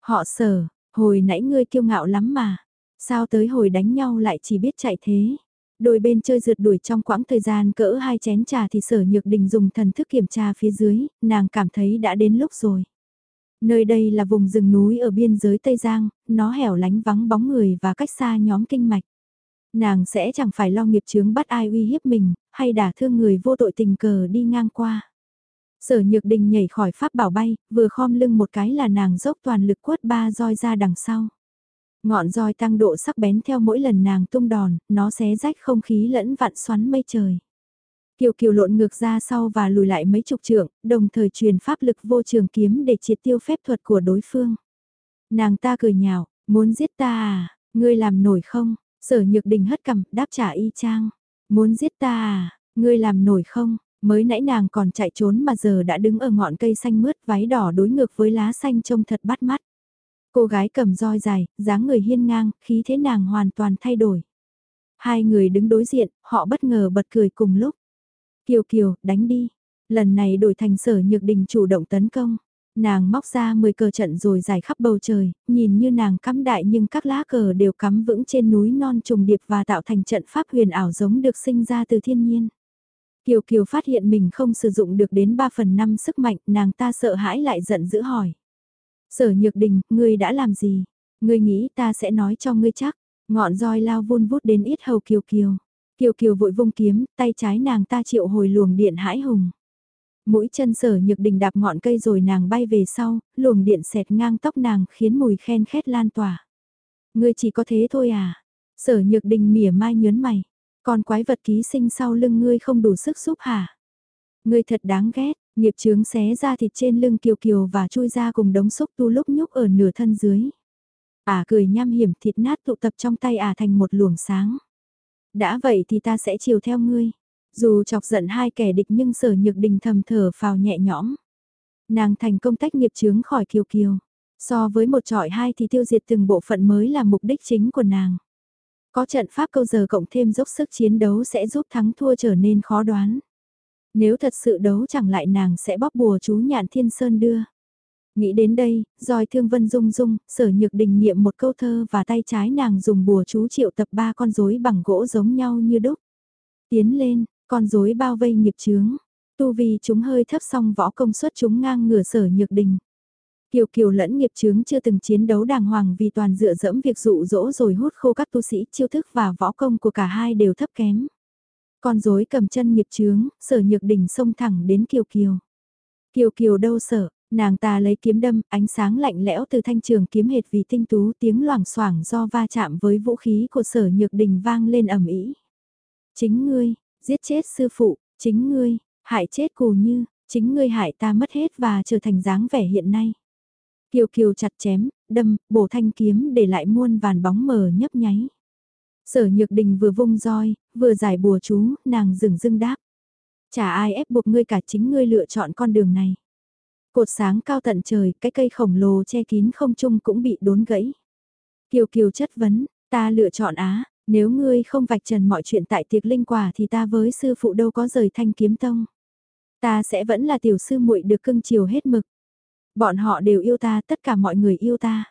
Họ sở, hồi nãy ngươi kiêu ngạo lắm mà, sao tới hồi đánh nhau lại chỉ biết chạy thế. Đôi bên chơi rượt đuổi trong quãng thời gian cỡ hai chén trà thì sở nhược đình dùng thần thức kiểm tra phía dưới, nàng cảm thấy đã đến lúc rồi. Nơi đây là vùng rừng núi ở biên giới Tây Giang, nó hẻo lánh vắng bóng người và cách xa nhóm kinh mạch. Nàng sẽ chẳng phải lo nghiệp chướng bắt ai uy hiếp mình, hay đả thương người vô tội tình cờ đi ngang qua. Sở nhược đình nhảy khỏi pháp bảo bay, vừa khom lưng một cái là nàng dốc toàn lực quất ba roi ra đằng sau. Ngọn roi tăng độ sắc bén theo mỗi lần nàng tung đòn, nó xé rách không khí lẫn vặn xoắn mây trời. Kiều Kiều lộn ngược ra sau và lùi lại mấy chục trượng, đồng thời truyền pháp lực vô trường kiếm để triệt tiêu phép thuật của đối phương. Nàng ta cười nhạo, muốn giết ta à, ngươi làm nổi không? Sở Nhược Đình hất cằm, đáp trả y chang. Muốn giết ta à, ngươi làm nổi không? Mới nãy nàng còn chạy trốn mà giờ đã đứng ở ngọn cây xanh mướt váy đỏ đối ngược với lá xanh trông thật bắt mắt. Cô gái cầm roi dài, dáng người hiên ngang, khí thế nàng hoàn toàn thay đổi. Hai người đứng đối diện, họ bất ngờ bật cười cùng lúc. Kiều Kiều, đánh đi. Lần này đổi thành sở nhược đình chủ động tấn công. Nàng móc ra 10 cờ trận rồi dài khắp bầu trời, nhìn như nàng cắm đại nhưng các lá cờ đều cắm vững trên núi non trùng điệp và tạo thành trận pháp huyền ảo giống được sinh ra từ thiên nhiên. Kiều Kiều phát hiện mình không sử dụng được đến 3 phần 5 sức mạnh, nàng ta sợ hãi lại giận dữ hỏi. Sở Nhược Đình, ngươi đã làm gì? Ngươi nghĩ ta sẽ nói cho ngươi chắc. Ngọn roi lao vun vút đến ít hầu kiều kiều. Kiều kiều vội vung kiếm, tay trái nàng ta triệu hồi luồng điện hãi hùng. Mũi chân sở nhược đình đạp ngọn cây rồi nàng bay về sau, luồng điện xẹt ngang tóc nàng khiến mùi khen khét lan tỏa. Ngươi chỉ có thế thôi à? Sở nhược đình mỉa mai nhớn mày. còn quái vật ký sinh sau lưng ngươi không đủ sức giúp hả? Ngươi thật đáng ghét, nghiệp chướng xé ra thịt trên lưng kiều kiều và chui ra cùng đống xúc tu lúc nhúc ở nửa thân dưới. Ả cười nham hiểm, thịt nát tụ tập trong tay Ả thành một luồng sáng. Đã vậy thì ta sẽ chiều theo ngươi. Dù chọc giận hai kẻ địch nhưng sở nhược đình thầm thở phào nhẹ nhõm. Nàng thành công tách nghiệp chướng khỏi kiều kiều. So với một trọi hai thì tiêu diệt từng bộ phận mới là mục đích chính của nàng. Có trận pháp câu giờ cộng thêm dốc sức chiến đấu sẽ giúp thắng thua trở nên khó đoán. Nếu thật sự đấu chẳng lại nàng sẽ bóp bùa chú nhạn thiên sơn đưa. Nghĩ đến đây, roi thương vân rung rung, sở nhược đình niệm một câu thơ và tay trái nàng dùng bùa chú triệu tập ba con rối bằng gỗ giống nhau như đúc. Tiến lên, con rối bao vây nghiệp chướng. Tu vi chúng hơi thấp song võ công suất chúng ngang ngửa sở nhược đình. Kiều Kiều lẫn nghiệp chướng chưa từng chiến đấu đàng hoàng vì toàn dựa dẫm việc dụ dỗ rồi hút khô các tu sĩ chiêu thức và võ công của cả hai đều thấp kém. Con rối cầm chân nghiệp chướng, sở nhược đỉnh xông thẳng đến Kiều Kiều. Kiều Kiều đâu sợ, nàng ta lấy kiếm đâm, ánh sáng lạnh lẽo từ thanh trường kiếm hệt vì tinh tú tiếng loảng xoảng do va chạm với vũ khí của sở nhược đình vang lên ầm ĩ. Chính ngươi, giết chết sư phụ, chính ngươi, hại chết cù như, chính ngươi hại ta mất hết và trở thành dáng vẻ hiện nay. Kiều Kiều chặt chém, đâm, bổ thanh kiếm để lại muôn vàn bóng mờ nhấp nháy. Sở Nhược Đình vừa vung roi, vừa giải bùa chú, nàng dừng dưng đáp. Chả ai ép buộc ngươi cả chính ngươi lựa chọn con đường này. Cột sáng cao tận trời, cái cây khổng lồ che kín không trung cũng bị đốn gãy. Kiều Kiều chất vấn, ta lựa chọn Á, nếu ngươi không vạch trần mọi chuyện tại tiệc linh quả thì ta với sư phụ đâu có rời thanh kiếm tông. Ta sẽ vẫn là tiểu sư muội được cưng chiều hết mực. Bọn họ đều yêu ta, tất cả mọi người yêu ta.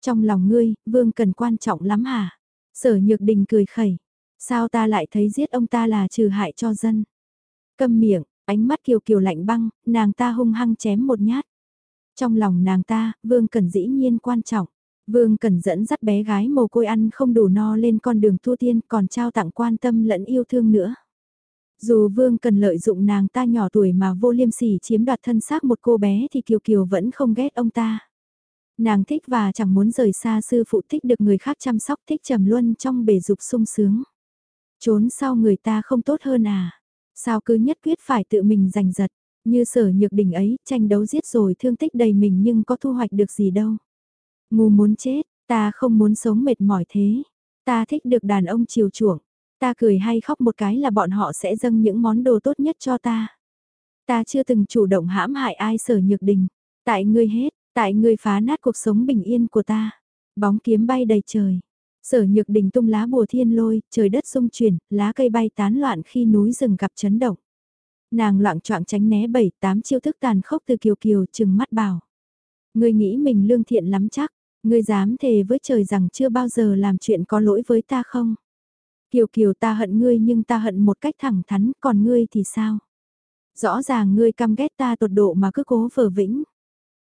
Trong lòng ngươi, vương cần quan trọng lắm hả? Sở nhược đình cười khẩy. Sao ta lại thấy giết ông ta là trừ hại cho dân? Câm miệng, ánh mắt kiều kiều lạnh băng, nàng ta hung hăng chém một nhát. Trong lòng nàng ta, vương cần dĩ nhiên quan trọng. Vương cần dẫn dắt bé gái mồ côi ăn không đủ no lên con đường thua tiên còn trao tặng quan tâm lẫn yêu thương nữa. Dù Vương cần lợi dụng nàng ta nhỏ tuổi mà vô liêm sỉ chiếm đoạt thân xác một cô bé thì Kiều Kiều vẫn không ghét ông ta. Nàng thích và chẳng muốn rời xa sư phụ thích được người khác chăm sóc thích trầm luân trong bể dục sung sướng. Trốn sau người ta không tốt hơn à? Sao cứ nhất quyết phải tự mình giành giật, như sở nhược đỉnh ấy, tranh đấu giết rồi thương tích đầy mình nhưng có thu hoạch được gì đâu. Ngu muốn chết, ta không muốn sống mệt mỏi thế. Ta thích được đàn ông chiều chuộng. Ta cười hay khóc một cái là bọn họ sẽ dâng những món đồ tốt nhất cho ta. Ta chưa từng chủ động hãm hại ai sở nhược đình. Tại ngươi hết, tại ngươi phá nát cuộc sống bình yên của ta. Bóng kiếm bay đầy trời. Sở nhược đình tung lá bùa thiên lôi, trời đất xung chuyển, lá cây bay tán loạn khi núi rừng gặp chấn động. Nàng loạn choạng tránh né bảy tám chiêu thức tàn khốc từ kiều kiều chừng mắt bảo. Ngươi nghĩ mình lương thiện lắm chắc, ngươi dám thề với trời rằng chưa bao giờ làm chuyện có lỗi với ta không? Kiều Kiều ta hận ngươi nhưng ta hận một cách thẳng thắn, còn ngươi thì sao? Rõ ràng ngươi căm ghét ta tột độ mà cứ cố vờ vĩnh.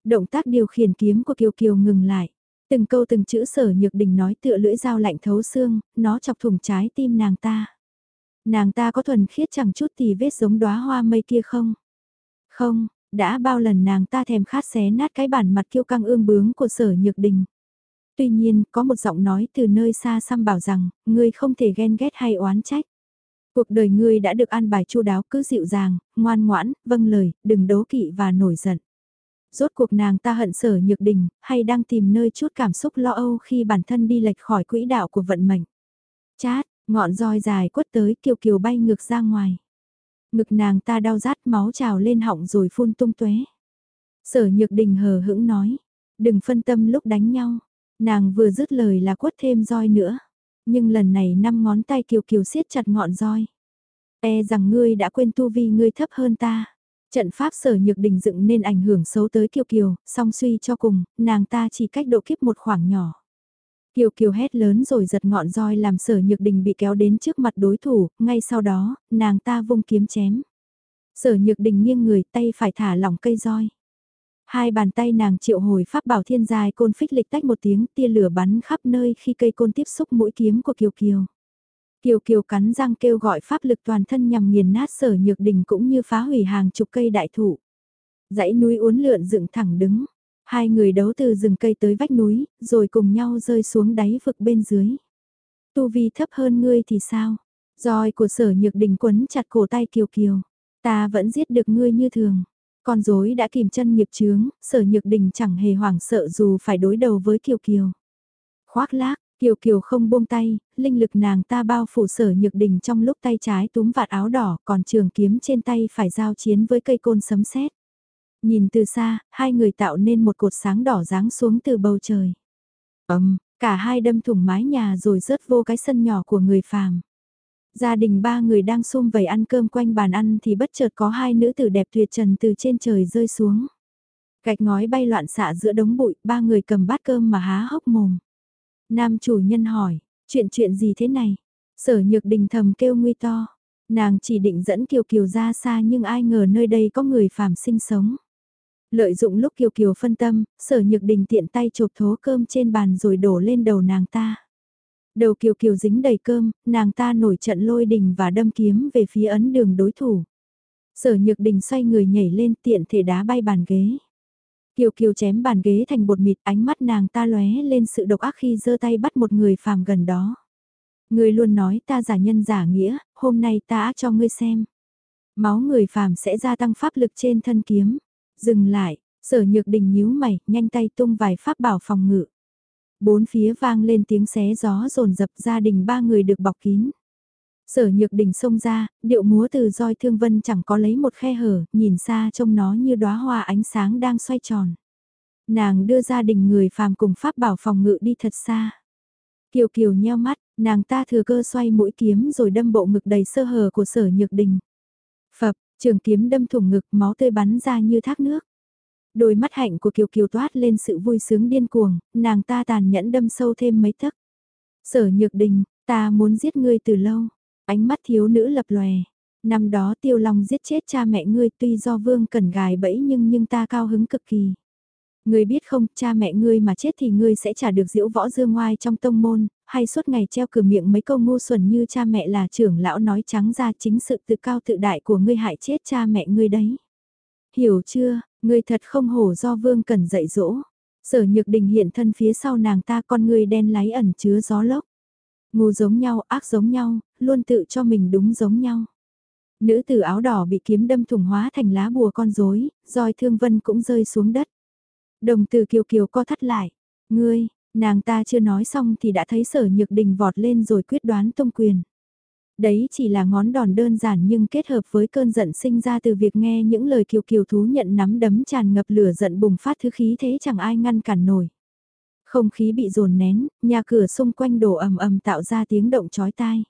Động tác điều khiển kiếm của Kiều Kiều ngừng lại. Từng câu từng chữ sở nhược đình nói tựa lưỡi dao lạnh thấu xương, nó chọc thủng trái tim nàng ta. Nàng ta có thuần khiết chẳng chút thì vết giống đóa hoa mây kia không? Không, đã bao lần nàng ta thèm khát xé nát cái bản mặt kiêu căng ương bướng của sở nhược đình. Tuy nhiên, có một giọng nói từ nơi xa xăm bảo rằng, ngươi không thể ghen ghét hay oán trách. Cuộc đời ngươi đã được an bài chu đáo cứ dịu dàng, ngoan ngoãn, vâng lời, đừng đố kỵ và nổi giận. Rốt cuộc nàng ta hận sở nhược đình, hay đang tìm nơi chút cảm xúc lo âu khi bản thân đi lệch khỏi quỹ đạo của vận mệnh. Chát, ngọn roi dài quất tới kiều kiều bay ngược ra ngoài. Ngực nàng ta đau rát máu trào lên họng rồi phun tung tuế. Sở nhược đình hờ hững nói, đừng phân tâm lúc đánh nhau. Nàng vừa dứt lời là quất thêm roi nữa. Nhưng lần này năm ngón tay kiều kiều siết chặt ngọn roi. E rằng ngươi đã quên tu vi ngươi thấp hơn ta. Trận pháp sở nhược đình dựng nên ảnh hưởng xấu tới kiều kiều, song suy cho cùng, nàng ta chỉ cách độ kiếp một khoảng nhỏ. Kiều Kiều hét lớn rồi giật ngọn roi làm sở nhược đình bị kéo đến trước mặt đối thủ, ngay sau đó, nàng ta vung kiếm chém. Sở nhược đình nghiêng người tay phải thả lỏng cây roi. Hai bàn tay nàng triệu hồi pháp bảo thiên dài côn phích lịch tách một tiếng tia lửa bắn khắp nơi khi cây côn tiếp xúc mũi kiếm của Kiều Kiều. Kiều Kiều cắn răng kêu gọi pháp lực toàn thân nhằm nghiền nát sở nhược đình cũng như phá hủy hàng chục cây đại thụ. Dãy núi uốn lượn dựng thẳng đứng. Hai người đấu từ rừng cây tới vách núi, rồi cùng nhau rơi xuống đáy vực bên dưới. Tu vi thấp hơn ngươi thì sao? Roi của sở nhược đình quấn chặt cổ tay Kiều Kiều. Ta vẫn giết được ngươi như thường. Con rối đã kìm chân nghiệp chướng, sở nhược đình chẳng hề hoảng sợ dù phải đối đầu với Kiều Kiều. Khoác lác, Kiều Kiều không buông tay, linh lực nàng ta bao phủ sở nhược đình trong lúc tay trái túm vạt áo đỏ còn trường kiếm trên tay phải giao chiến với cây côn sấm sét. Nhìn từ xa, hai người tạo nên một cột sáng đỏ ráng xuống từ bầu trời. Ấm, cả hai đâm thủng mái nhà rồi rớt vô cái sân nhỏ của người phàm. Gia đình ba người đang xung vầy ăn cơm quanh bàn ăn thì bất chợt có hai nữ tử đẹp tuyệt trần từ trên trời rơi xuống. Gạch ngói bay loạn xạ giữa đống bụi, ba người cầm bát cơm mà há hốc mồm. Nam chủ nhân hỏi, chuyện chuyện gì thế này? Sở nhược đình thầm kêu nguy to. Nàng chỉ định dẫn Kiều Kiều ra xa nhưng ai ngờ nơi đây có người phàm sinh sống. Lợi dụng lúc Kiều Kiều phân tâm, sở nhược đình tiện tay chộp thố cơm trên bàn rồi đổ lên đầu nàng ta. Đầu Kiều Kiều dính đầy cơm, nàng ta nổi trận lôi đình và đâm kiếm về phía ấn đường đối thủ. Sở nhược đình xoay người nhảy lên tiện thể đá bay bàn ghế. Kiều Kiều chém bàn ghế thành bột mịt ánh mắt nàng ta lóe lên sự độc ác khi giơ tay bắt một người phàm gần đó. Người luôn nói ta giả nhân giả nghĩa, hôm nay ta ác cho ngươi xem. Máu người phàm sẽ gia tăng pháp lực trên thân kiếm. Dừng lại, sở nhược đình nhíu mày, nhanh tay tung vài pháp bảo phòng ngự. Bốn phía vang lên tiếng xé gió rồn dập gia đình ba người được bọc kín. Sở nhược đỉnh sông ra, điệu múa từ roi thương vân chẳng có lấy một khe hở, nhìn xa trông nó như đóa hoa ánh sáng đang xoay tròn. Nàng đưa gia đình người phàm cùng pháp bảo phòng ngự đi thật xa. Kiều kiều nheo mắt, nàng ta thừa cơ xoay mũi kiếm rồi đâm bộ ngực đầy sơ hở của sở nhược đình. Phập, trường kiếm đâm thủng ngực máu tươi bắn ra như thác nước. Đôi mắt hạnh của Kiều Kiều toát lên sự vui sướng điên cuồng, nàng ta tàn nhẫn đâm sâu thêm mấy tấc. Sở nhược đình, ta muốn giết ngươi từ lâu. Ánh mắt thiếu nữ lập lòe. Năm đó tiêu long giết chết cha mẹ ngươi tuy do vương cần gài bẫy nhưng nhưng ta cao hứng cực kỳ. Ngươi biết không, cha mẹ ngươi mà chết thì ngươi sẽ trả được diễu võ dương ngoai trong tông môn, hay suốt ngày treo cửa miệng mấy câu ngu xuẩn như cha mẹ là trưởng lão nói trắng ra chính sự tự cao tự đại của ngươi hại chết cha mẹ ngươi đấy. Hiểu chưa, ngươi thật không hổ do vương cần dạy dỗ. Sở nhược đình hiện thân phía sau nàng ta con ngươi đen láy ẩn chứa gió lốc. Ngu giống nhau, ác giống nhau, luôn tự cho mình đúng giống nhau. Nữ tử áo đỏ bị kiếm đâm thủng hóa thành lá bùa con rối, roi thương vân cũng rơi xuống đất. Đồng từ kiều kiều co thắt lại. Ngươi, nàng ta chưa nói xong thì đã thấy sở nhược đình vọt lên rồi quyết đoán tông quyền. Đấy chỉ là ngón đòn đơn giản nhưng kết hợp với cơn giận sinh ra từ việc nghe những lời kiều kiều thú nhận nắm đấm tràn ngập lửa giận bùng phát thứ khí thế chẳng ai ngăn cản nổi. Không khí bị dồn nén, nhà cửa xung quanh đổ ầm ầm tạo ra tiếng động chói tai.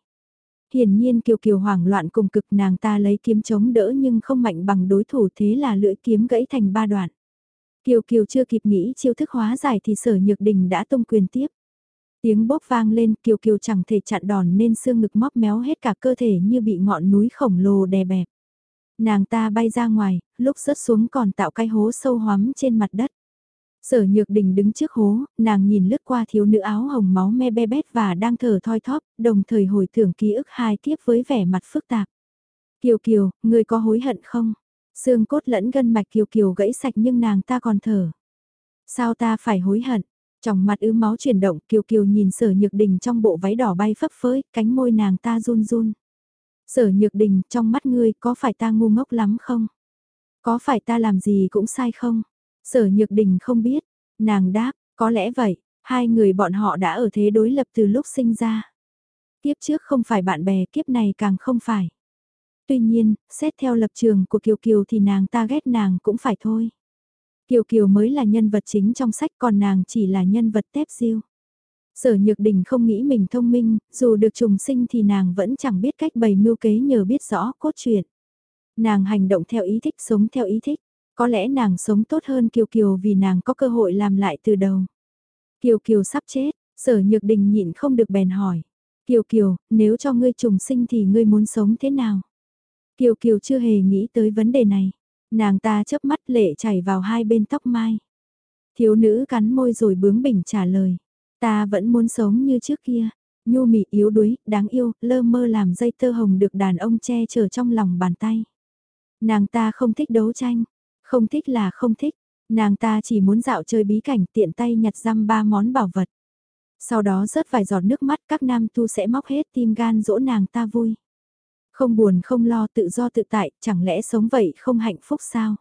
Hiển nhiên kiều kiều hoảng loạn cùng cực nàng ta lấy kiếm chống đỡ nhưng không mạnh bằng đối thủ thế là lưỡi kiếm gãy thành ba đoạn. Kiều Kiều chưa kịp nghĩ chiêu thức hóa giải thì sở nhược đình đã tung quyền tiếp. Tiếng bóp vang lên Kiều Kiều chẳng thể chặn đòn nên xương ngực móc méo hết cả cơ thể như bị ngọn núi khổng lồ đè bẹp. Nàng ta bay ra ngoài, lúc rớt xuống còn tạo cái hố sâu hoắm trên mặt đất. Sở nhược đình đứng trước hố, nàng nhìn lướt qua thiếu nữ áo hồng máu me be bét và đang thở thoi thóp, đồng thời hồi tưởng ký ức hai kiếp với vẻ mặt phức tạp. Kiều Kiều, người có hối hận không? Xương cốt lẫn gân mạch kiều kiều gãy sạch nhưng nàng ta còn thở. Sao ta phải hối hận? Trong mặt ứ máu chuyển động kiều kiều nhìn sở nhược đình trong bộ váy đỏ bay phấp phới, cánh môi nàng ta run run. Sở nhược đình, trong mắt ngươi có phải ta ngu ngốc lắm không? Có phải ta làm gì cũng sai không? Sở nhược đình không biết. Nàng đáp, có lẽ vậy, hai người bọn họ đã ở thế đối lập từ lúc sinh ra. Kiếp trước không phải bạn bè, kiếp này càng không phải. Tuy nhiên, xét theo lập trường của Kiều Kiều thì nàng ta ghét nàng cũng phải thôi. Kiều Kiều mới là nhân vật chính trong sách còn nàng chỉ là nhân vật tép diêu. Sở Nhược Đình không nghĩ mình thông minh, dù được trùng sinh thì nàng vẫn chẳng biết cách bày mưu kế nhờ biết rõ cốt truyện. Nàng hành động theo ý thích, sống theo ý thích. Có lẽ nàng sống tốt hơn Kiều Kiều vì nàng có cơ hội làm lại từ đầu. Kiều Kiều sắp chết, sở Nhược Đình nhịn không được bèn hỏi. Kiều Kiều, nếu cho ngươi trùng sinh thì ngươi muốn sống thế nào? Kiều Kiều chưa hề nghĩ tới vấn đề này. Nàng ta chớp mắt lệ chảy vào hai bên tóc mai. Thiếu nữ cắn môi rồi bướng bỉnh trả lời. Ta vẫn muốn sống như trước kia. Nhu mị yếu đuối, đáng yêu, lơ mơ làm dây tơ hồng được đàn ông che chở trong lòng bàn tay. Nàng ta không thích đấu tranh. Không thích là không thích. Nàng ta chỉ muốn dạo chơi bí cảnh tiện tay nhặt răm ba món bảo vật. Sau đó rớt vài giọt nước mắt các nam tu sẽ móc hết tim gan dỗ nàng ta vui. Không buồn không lo tự do tự tại, chẳng lẽ sống vậy không hạnh phúc sao?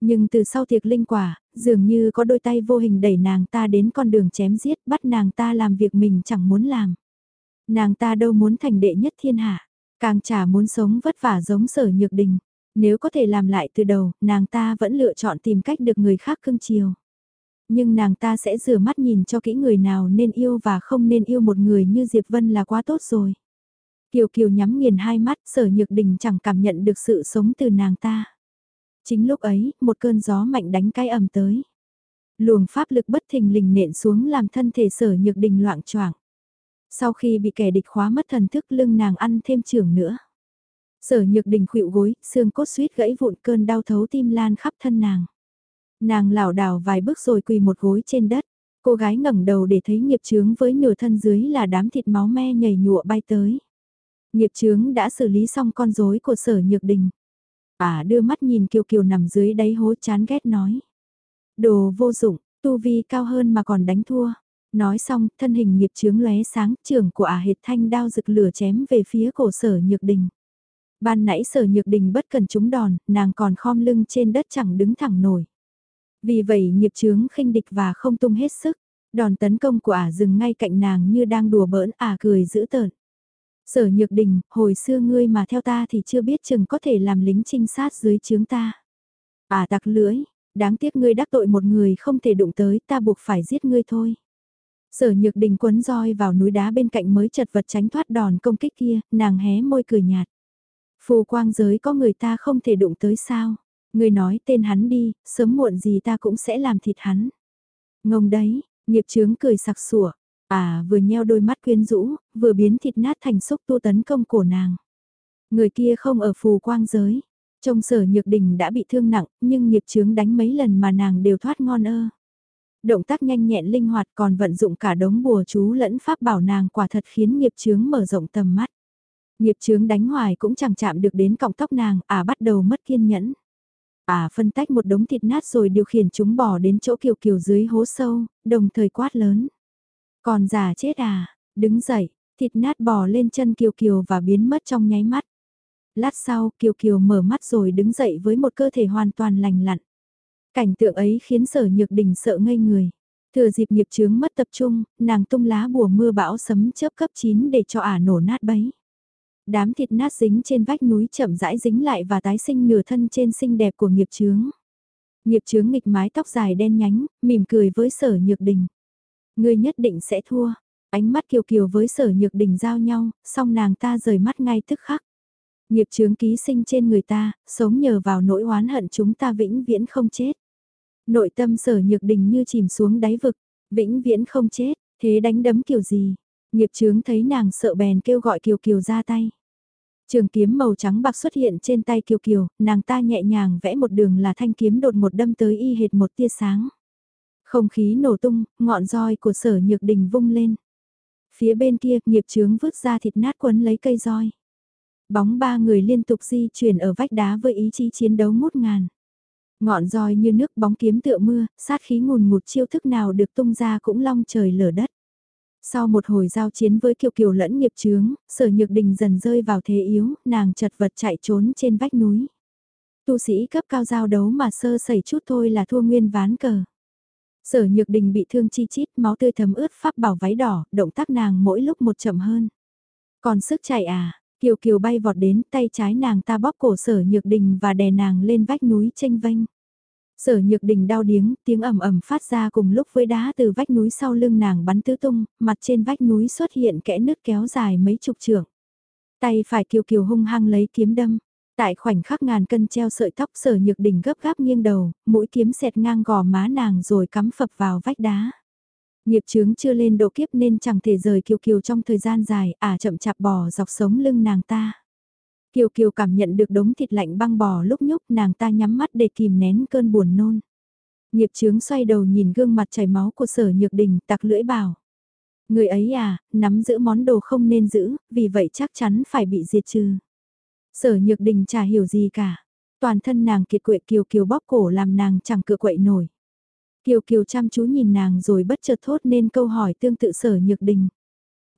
Nhưng từ sau tiệc linh quả, dường như có đôi tay vô hình đẩy nàng ta đến con đường chém giết, bắt nàng ta làm việc mình chẳng muốn làm. Nàng ta đâu muốn thành đệ nhất thiên hạ, càng chả muốn sống vất vả giống sở nhược đình. Nếu có thể làm lại từ đầu, nàng ta vẫn lựa chọn tìm cách được người khác cưng chiều. Nhưng nàng ta sẽ rửa mắt nhìn cho kỹ người nào nên yêu và không nên yêu một người như Diệp Vân là quá tốt rồi. Kiều Kiều nhắm nghiền hai mắt, sở nhược đình chẳng cảm nhận được sự sống từ nàng ta. Chính lúc ấy, một cơn gió mạnh đánh cái ầm tới. Luồng pháp lực bất thình lình nện xuống làm thân thể sở nhược đình loạn choạng. Sau khi bị kẻ địch khóa mất thần thức lưng nàng ăn thêm trưởng nữa. Sở nhược đình khuỵu gối, xương cốt suýt gãy vụn cơn đau thấu tim lan khắp thân nàng. Nàng lảo đảo vài bước rồi quỳ một gối trên đất. Cô gái ngẩng đầu để thấy nghiệp chướng với nửa thân dưới là đám thịt máu me nhảy nhụa bay tới. Nghiệp chướng đã xử lý xong con rối của sở nhược đình. À đưa mắt nhìn Kiều Kiều nằm dưới đáy hố chán ghét nói. Đồ vô dụng, tu vi cao hơn mà còn đánh thua. Nói xong, thân hình nghiệp chướng lóe sáng, trường của ả à hệt thanh đao rực lửa chém về phía cổ sở nhược đình. Ban nãy sở nhược đình bất cần trúng đòn, nàng còn khom lưng trên đất chẳng đứng thẳng nổi. Vì vậy nghiệp chướng khinh địch và không tung hết sức, đòn tấn công của ả dừng ngay cạnh nàng như đang đùa bỡn ả cười dữ tợn. Sở nhược đình, hồi xưa ngươi mà theo ta thì chưa biết chừng có thể làm lính trinh sát dưới chướng ta. Ả tặc lưỡi, đáng tiếc ngươi đắc tội một người không thể đụng tới ta buộc phải giết ngươi thôi. Sở nhược đình quấn roi vào núi đá bên cạnh mới chật vật tránh thoát đòn công kích kia, nàng hé môi cười nhạt. Phù quang giới có người ta không thể đụng tới sao? Người nói tên hắn đi, sớm muộn gì ta cũng sẽ làm thịt hắn. Ngông đấy, nghiệp chướng cười sặc sủa. À vừa nheo đôi mắt quyến rũ, vừa biến thịt nát thành xúc tu tấn công cổ nàng. Người kia không ở phù quang giới. Trong sở nhược đình đã bị thương nặng, nhưng nghiệp chướng đánh mấy lần mà nàng đều thoát ngon ơ. Động tác nhanh nhẹn linh hoạt còn vận dụng cả đống bùa chú lẫn pháp bảo nàng quả thật khiến nghiệp chướng mở rộng tầm mắt. Nghiệp chướng đánh hoài cũng chẳng chạm được đến cọng tóc nàng, à bắt đầu mất kiên nhẫn. À phân tách một đống thịt nát rồi điều khiển chúng bỏ đến chỗ kiều kiều dưới hố sâu, đồng thời quát lớn. Còn già chết à, đứng dậy, thịt nát bò lên chân kiều kiều và biến mất trong nháy mắt. Lát sau kiều kiều mở mắt rồi đứng dậy với một cơ thể hoàn toàn lành lặn. Cảnh tượng ấy khiến sở nhược đình sợ ngây người. Thừa dịp nghiệp chướng mất tập trung, nàng tung lá bùa mưa bão sấm chớp cấp 9 để cho ả nổ nát bấy đám thịt nát dính trên vách núi chậm rãi dính lại và tái sinh nửa thân trên xinh đẹp của nghiệp chướng. Nghiệp chướng nghịch mái tóc dài đen nhánh, mỉm cười với sở nhược đình. Ngươi nhất định sẽ thua. Ánh mắt kiều kiều với sở nhược đình giao nhau, song nàng ta rời mắt ngay tức khắc. Nghiệp chướng ký sinh trên người ta, sống nhờ vào nỗi oán hận chúng ta vĩnh viễn không chết. Nội tâm sở nhược đình như chìm xuống đáy vực, vĩnh viễn không chết, thế đánh đấm kiểu gì. Nghiệp chướng thấy nàng sợ bèn kêu gọi kiều kiều ra tay. Trường kiếm màu trắng bạc xuất hiện trên tay Kiều Kiều, nàng ta nhẹ nhàng vẽ một đường là thanh kiếm đột một đâm tới y hệt một tia sáng. Không khí nổ tung, ngọn roi của sở nhược đình vung lên. Phía bên kia, nghiệp chướng vứt ra thịt nát quấn lấy cây roi. Bóng ba người liên tục di chuyển ở vách đá với ý chí chiến đấu ngút ngàn. Ngọn roi như nước bóng kiếm tựa mưa, sát khí ngùn ngụt chiêu thức nào được tung ra cũng long trời lở đất. Sau một hồi giao chiến với kiều kiều lẫn nghiệp chướng, sở nhược đình dần rơi vào thế yếu, nàng chật vật chạy trốn trên vách núi. Tu sĩ cấp cao giao đấu mà sơ sẩy chút thôi là thua nguyên ván cờ. Sở nhược đình bị thương chi chít, máu tươi thấm ướt pháp bảo váy đỏ, động tác nàng mỗi lúc một chậm hơn. Còn sức chạy à, kiều kiều bay vọt đến tay trái nàng ta bóp cổ sở nhược đình và đè nàng lên vách núi tranh vênh. Sở nhược đình đau điếng, tiếng ầm ầm phát ra cùng lúc với đá từ vách núi sau lưng nàng bắn tứ tung, mặt trên vách núi xuất hiện kẽ nứt kéo dài mấy chục trượng. Tay phải kiều kiều hung hăng lấy kiếm đâm. Tại khoảnh khắc ngàn cân treo sợi tóc sở nhược đình gấp gáp nghiêng đầu, mũi kiếm xẹt ngang gò má nàng rồi cắm phập vào vách đá. Nghiệp chướng chưa lên độ kiếp nên chẳng thể rời kiều kiều trong thời gian dài, à chậm chạp bò dọc sống lưng nàng ta. Kiều Kiều cảm nhận được đống thịt lạnh băng bò lúc nhúc nàng ta nhắm mắt để kìm nén cơn buồn nôn. Nghiệp chướng xoay đầu nhìn gương mặt chảy máu của sở nhược đình tặc lưỡi bảo. Người ấy à, nắm giữ món đồ không nên giữ, vì vậy chắc chắn phải bị diệt trừ. Sở nhược đình chả hiểu gì cả. Toàn thân nàng kiệt quệ kiều kiều bóp cổ làm nàng chẳng cựa quậy nổi. Kiều kiều chăm chú nhìn nàng rồi bất chợt thốt nên câu hỏi tương tự sở nhược đình.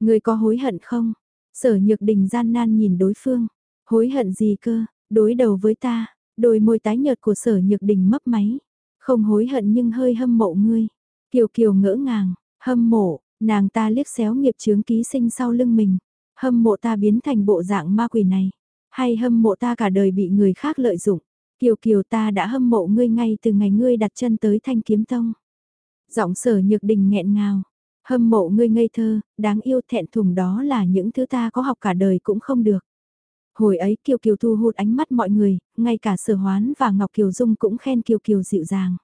Người có hối hận không? Sở nhược đình gian nan nhìn đối phương. Hối hận gì cơ, đối đầu với ta, đôi môi tái nhợt của sở nhược đình mấp máy. Không hối hận nhưng hơi hâm mộ ngươi. Kiều kiều ngỡ ngàng, hâm mộ, nàng ta liếc xéo nghiệp chướng ký sinh sau lưng mình. Hâm mộ ta biến thành bộ dạng ma quỷ này. Hay hâm mộ ta cả đời bị người khác lợi dụng. Kiều kiều ta đã hâm mộ ngươi ngay từ ngày ngươi đặt chân tới thanh kiếm tông. Giọng sở nhược đình nghẹn ngào. Hâm mộ ngươi ngây thơ, đáng yêu thẹn thùng đó là những thứ ta có học cả đời cũng không được. Hồi ấy Kiều Kiều thu hút ánh mắt mọi người, ngay cả Sở Hoán và Ngọc Kiều Dung cũng khen Kiều Kiều dịu dàng.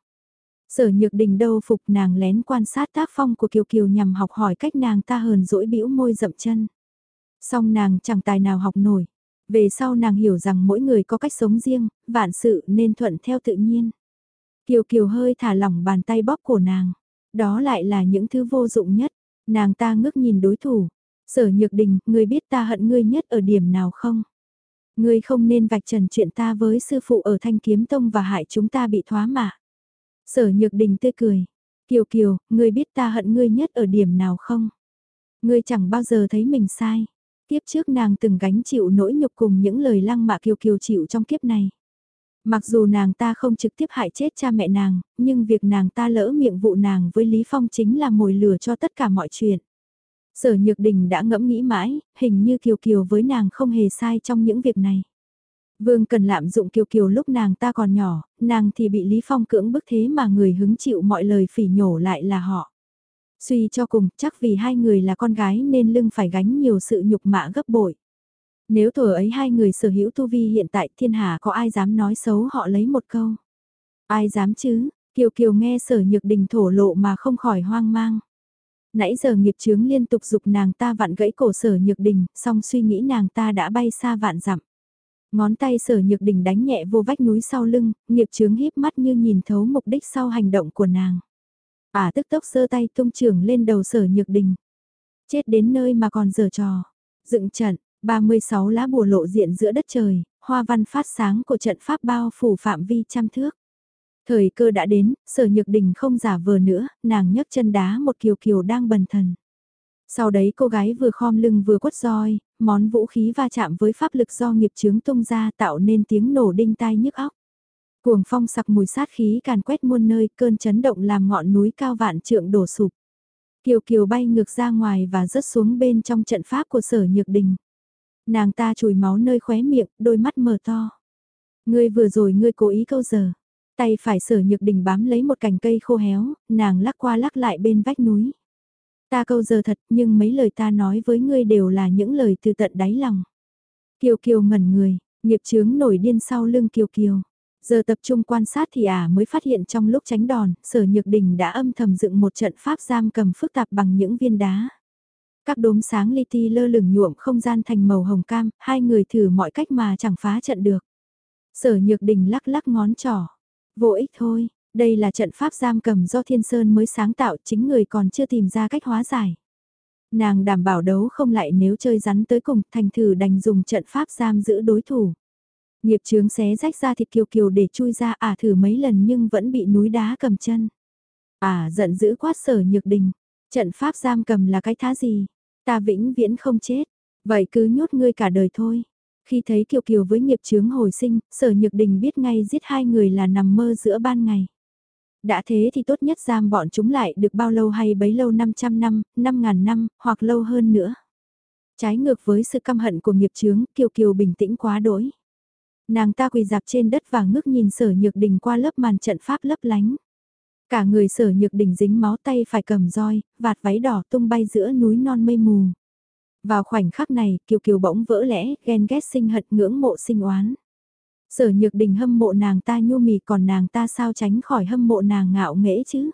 Sở Nhược Đình đâu phục nàng lén quan sát tác phong của Kiều Kiều nhằm học hỏi cách nàng ta hờn dỗi bĩu môi dậm chân. Song nàng chẳng tài nào học nổi. Về sau nàng hiểu rằng mỗi người có cách sống riêng, vạn sự nên thuận theo tự nhiên. Kiều Kiều hơi thả lỏng bàn tay bóp cổ nàng. Đó lại là những thứ vô dụng nhất. Nàng ta ngước nhìn đối thủ. Sở Nhược Đình, ngươi biết ta hận ngươi nhất ở điểm nào không? Ngươi không nên vạch trần chuyện ta với sư phụ ở Thanh Kiếm Tông và hại chúng ta bị thoá mạ. Sở Nhược Đình tươi cười. Kiều Kiều, ngươi biết ta hận ngươi nhất ở điểm nào không? Ngươi chẳng bao giờ thấy mình sai. Tiếp trước nàng từng gánh chịu nỗi nhục cùng những lời lăng mạ Kiều Kiều chịu trong kiếp này. Mặc dù nàng ta không trực tiếp hại chết cha mẹ nàng, nhưng việc nàng ta lỡ miệng vụ nàng với Lý Phong chính là mồi lửa cho tất cả mọi chuyện. Sở Nhược Đình đã ngẫm nghĩ mãi, hình như Kiều Kiều với nàng không hề sai trong những việc này. Vương cần lạm dụng Kiều Kiều lúc nàng ta còn nhỏ, nàng thì bị Lý Phong cưỡng bức thế mà người hứng chịu mọi lời phỉ nhổ lại là họ. Suy cho cùng, chắc vì hai người là con gái nên lưng phải gánh nhiều sự nhục mạ gấp bội. Nếu tuổi ấy hai người sở hữu tu vi hiện tại thiên hạ có ai dám nói xấu họ lấy một câu. Ai dám chứ, Kiều Kiều nghe sở nhược đình thổ lộ mà không khỏi hoang mang. Nãy giờ nghiệp chướng liên tục dục nàng ta vặn gãy cổ sở nhược đình, song suy nghĩ nàng ta đã bay xa vạn dặm. Ngón tay sở nhược đình đánh nhẹ vô vách núi sau lưng, nghiệp chướng híp mắt như nhìn thấu mục đích sau hành động của nàng. À tức tốc giơ tay tung trưởng lên đầu sở nhược đình. Chết đến nơi mà còn giở trò. Dựng trận, 36 lá bùa lộ diện giữa đất trời, hoa văn phát sáng của trận pháp bao phủ phạm vi trăm thước. Thời cơ đã đến, sở nhược đình không giả vờ nữa, nàng nhấc chân đá một kiều kiều đang bần thần. Sau đấy cô gái vừa khom lưng vừa quất roi, món vũ khí va chạm với pháp lực do nghiệp chướng tung ra tạo nên tiếng nổ đinh tai nhức óc. Cuồng phong sặc mùi sát khí càn quét muôn nơi, cơn chấn động làm ngọn núi cao vạn trượng đổ sụp. Kiều Kiều bay ngược ra ngoài và rớt xuống bên trong trận pháp của sở nhược đình. Nàng ta chùi máu nơi khóe miệng, đôi mắt mở to. Ngươi vừa rồi ngươi cố ý câu giờ. Tay phải sở nhược đình bám lấy một cành cây khô héo, nàng lắc qua lắc lại bên vách núi. Ta câu giờ thật nhưng mấy lời ta nói với ngươi đều là những lời từ tận đáy lòng. Kiều Kiều ngẩn người, nghiệp chướng nổi điên sau lưng Kiều Kiều. Giờ tập trung quan sát thì ả à mới phát hiện trong lúc tránh đòn, sở nhược đình đã âm thầm dựng một trận pháp giam cầm phức tạp bằng những viên đá. Các đốm sáng li ti lơ lửng nhuộm không gian thành màu hồng cam, hai người thử mọi cách mà chẳng phá trận được. Sở nhược đình lắc lắc ngón trỏ. Vô ích thôi, đây là trận pháp giam cầm do Thiên Sơn mới sáng tạo chính người còn chưa tìm ra cách hóa giải. Nàng đảm bảo đấu không lại nếu chơi rắn tới cùng thành thử đành dùng trận pháp giam giữ đối thủ. Nghiệp chướng xé rách ra thịt kiều kiều để chui ra ả thử mấy lần nhưng vẫn bị núi đá cầm chân. Ả giận dữ quát sở nhược đình. Trận pháp giam cầm là cái thá gì? Ta vĩnh viễn không chết. Vậy cứ nhốt ngươi cả đời thôi. Khi thấy Kiều Kiều với nghiệp chướng hồi sinh, sở nhược đình biết ngay giết hai người là nằm mơ giữa ban ngày. Đã thế thì tốt nhất giam bọn chúng lại được bao lâu hay bấy lâu 500 năm, 5.000 năm, hoặc lâu hơn nữa. Trái ngược với sự căm hận của nghiệp chướng, Kiều Kiều bình tĩnh quá đỗi. Nàng ta quỳ dạp trên đất và ngước nhìn sở nhược đình qua lớp màn trận pháp lấp lánh. Cả người sở nhược đình dính máu tay phải cầm roi, vạt váy đỏ tung bay giữa núi non mây mù. Vào khoảnh khắc này, Kiều Kiều bỗng vỡ lẽ, ghen ghét sinh hận ngưỡng mộ sinh oán. Sở nhược đình hâm mộ nàng ta nhu mì còn nàng ta sao tránh khỏi hâm mộ nàng ngạo nghễ chứ.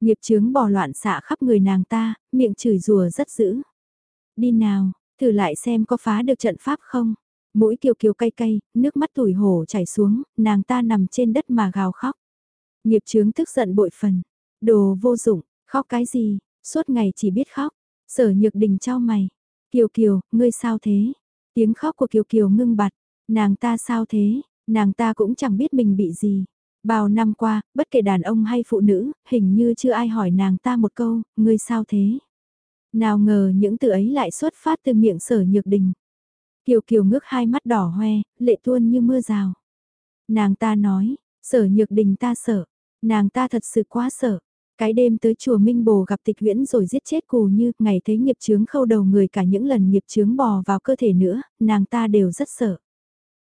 Nghiệp chướng bò loạn xạ khắp người nàng ta, miệng chửi rùa rất dữ. Đi nào, thử lại xem có phá được trận pháp không. Mũi kiều kiều cay cay, nước mắt tủi hổ chảy xuống, nàng ta nằm trên đất mà gào khóc. Nghiệp chướng tức giận bội phần. Đồ vô dụng, khóc cái gì, suốt ngày chỉ biết khóc. Sở nhược đình trao mày. Kiều kiều, ngươi sao thế? Tiếng khóc của kiều kiều ngưng bặt. Nàng ta sao thế? Nàng ta cũng chẳng biết mình bị gì. Bao năm qua, bất kể đàn ông hay phụ nữ, hình như chưa ai hỏi nàng ta một câu, ngươi sao thế? Nào ngờ những từ ấy lại xuất phát từ miệng sở nhược đình. Kiều Kiều ngước hai mắt đỏ hoe, lệ tuôn như mưa rào. Nàng ta nói, sở nhược đình ta sợ, nàng ta thật sự quá sợ. Cái đêm tới chùa Minh Bồ gặp tịch huyễn rồi giết chết cù như, ngày thấy nghiệp chướng khâu đầu người cả những lần nghiệp chướng bò vào cơ thể nữa, nàng ta đều rất sợ.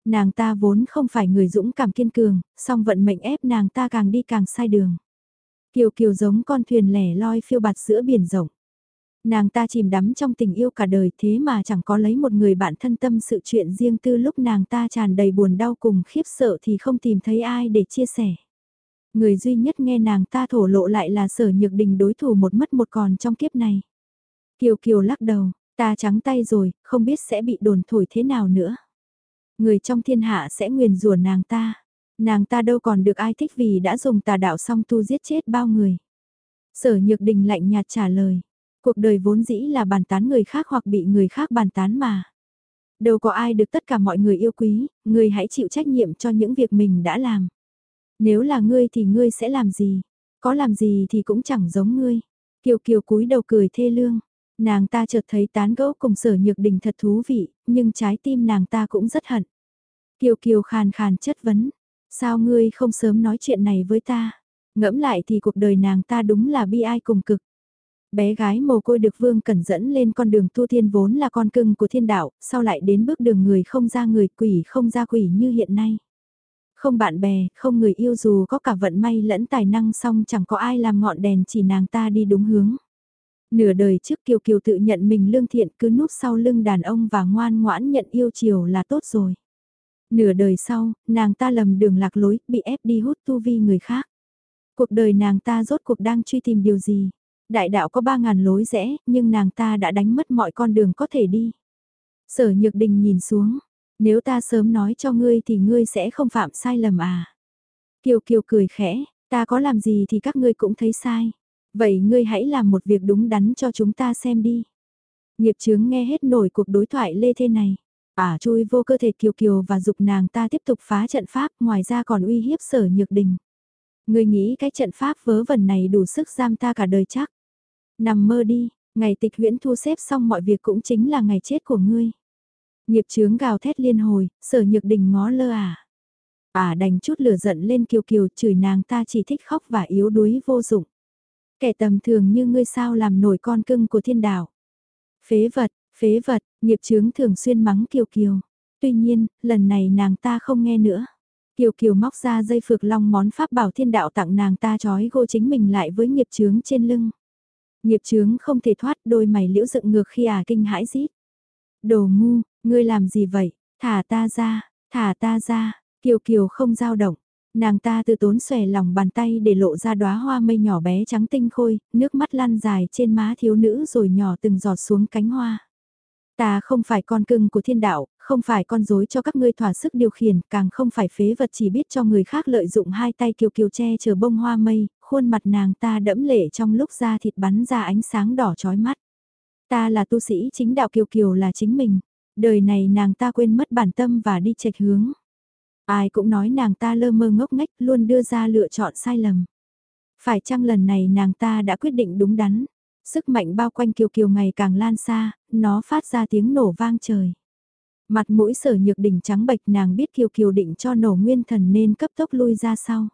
Nàng ta vốn không phải người dũng cảm kiên cường, song vận mệnh ép nàng ta càng đi càng sai đường. Kiều Kiều giống con thuyền lẻ loi phiêu bạt giữa biển rộng. Nàng ta chìm đắm trong tình yêu cả đời thế mà chẳng có lấy một người bạn thân tâm sự chuyện riêng tư lúc nàng ta tràn đầy buồn đau cùng khiếp sợ thì không tìm thấy ai để chia sẻ. Người duy nhất nghe nàng ta thổ lộ lại là sở nhược đình đối thủ một mất một còn trong kiếp này. Kiều Kiều lắc đầu, ta trắng tay rồi, không biết sẽ bị đồn thổi thế nào nữa. Người trong thiên hạ sẽ nguyền rủa nàng ta. Nàng ta đâu còn được ai thích vì đã dùng tà đạo song tu giết chết bao người. Sở nhược đình lạnh nhạt trả lời. Cuộc đời vốn dĩ là bàn tán người khác hoặc bị người khác bàn tán mà. Đâu có ai được tất cả mọi người yêu quý, người hãy chịu trách nhiệm cho những việc mình đã làm. Nếu là ngươi thì ngươi sẽ làm gì? Có làm gì thì cũng chẳng giống ngươi. Kiều Kiều cúi đầu cười thê lương. Nàng ta chợt thấy tán gẫu cùng sở nhược đình thật thú vị, nhưng trái tim nàng ta cũng rất hận. Kiều Kiều khàn khàn chất vấn. Sao ngươi không sớm nói chuyện này với ta? Ngẫm lại thì cuộc đời nàng ta đúng là bi ai cùng cực. Bé gái mồ côi được Vương Cẩn dẫn lên con đường tu thiên vốn là con cưng của thiên đạo, sau lại đến bước đường người không ra người quỷ không ra quỷ như hiện nay. Không bạn bè, không người yêu dù có cả vận may lẫn tài năng song chẳng có ai làm ngọn đèn chỉ nàng ta đi đúng hướng. Nửa đời trước Kiều Kiều tự nhận mình lương thiện cứ núp sau lưng đàn ông và ngoan ngoãn nhận yêu chiều là tốt rồi. Nửa đời sau, nàng ta lầm đường lạc lối, bị ép đi hút tu vi người khác. Cuộc đời nàng ta rốt cuộc đang truy tìm điều gì? Đại đạo có ba ngàn lối rẽ, nhưng nàng ta đã đánh mất mọi con đường có thể đi. Sở Nhược Đình nhìn xuống, nếu ta sớm nói cho ngươi thì ngươi sẽ không phạm sai lầm à. Kiều Kiều cười khẽ, ta có làm gì thì các ngươi cũng thấy sai. Vậy ngươi hãy làm một việc đúng đắn cho chúng ta xem đi. Nghiệp chướng nghe hết nổi cuộc đối thoại lê thế này. À chui vô cơ thể Kiều Kiều và dục nàng ta tiếp tục phá trận pháp ngoài ra còn uy hiếp sở nhược đình. Ngươi nghĩ cái trận pháp vớ vẩn này đủ sức giam ta cả đời chắc. Nằm mơ đi, ngày tịch huyễn thu xếp xong mọi việc cũng chính là ngày chết của ngươi. Nghiệp chướng gào thét liên hồi, sở nhược đình ngó lơ à. À đành chút lửa giận lên kiều kiều chửi nàng ta chỉ thích khóc và yếu đuối vô dụng. Kẻ tầm thường như ngươi sao làm nổi con cưng của thiên đạo. Phế vật, phế vật, nghiệp chướng thường xuyên mắng kiều kiều. Tuy nhiên, lần này nàng ta không nghe nữa. Kiều Kiều móc ra dây phược long món pháp bảo thiên đạo tặng nàng ta trói gô chính mình lại với nghiệp chướng trên lưng. Nghiệp chướng không thể thoát đôi mày liễu dựng ngược khi à kinh hãi rít. Đồ ngu, ngươi làm gì vậy? Thả ta ra, thả ta ra, Kiều Kiều không giao động. Nàng ta từ tốn xòe lòng bàn tay để lộ ra đóa hoa mây nhỏ bé trắng tinh khôi, nước mắt lăn dài trên má thiếu nữ rồi nhỏ từng giọt xuống cánh hoa. Ta không phải con cưng của thiên đạo, không phải con dối cho các ngươi thỏa sức điều khiển, càng không phải phế vật chỉ biết cho người khác lợi dụng hai tay kiều kiều che chờ bông hoa mây, khuôn mặt nàng ta đẫm lệ trong lúc da thịt bắn ra ánh sáng đỏ chói mắt. Ta là tu sĩ chính đạo kiều kiều là chính mình, đời này nàng ta quên mất bản tâm và đi chệch hướng. Ai cũng nói nàng ta lơ mơ ngốc nghếch luôn đưa ra lựa chọn sai lầm. Phải chăng lần này nàng ta đã quyết định đúng đắn, sức mạnh bao quanh kiều kiều ngày càng lan xa, nó phát ra tiếng nổ vang trời. Mặt mũi sở nhược đỉnh trắng bệch nàng biết kiều kiều định cho nổ nguyên thần nên cấp tốc lui ra sau.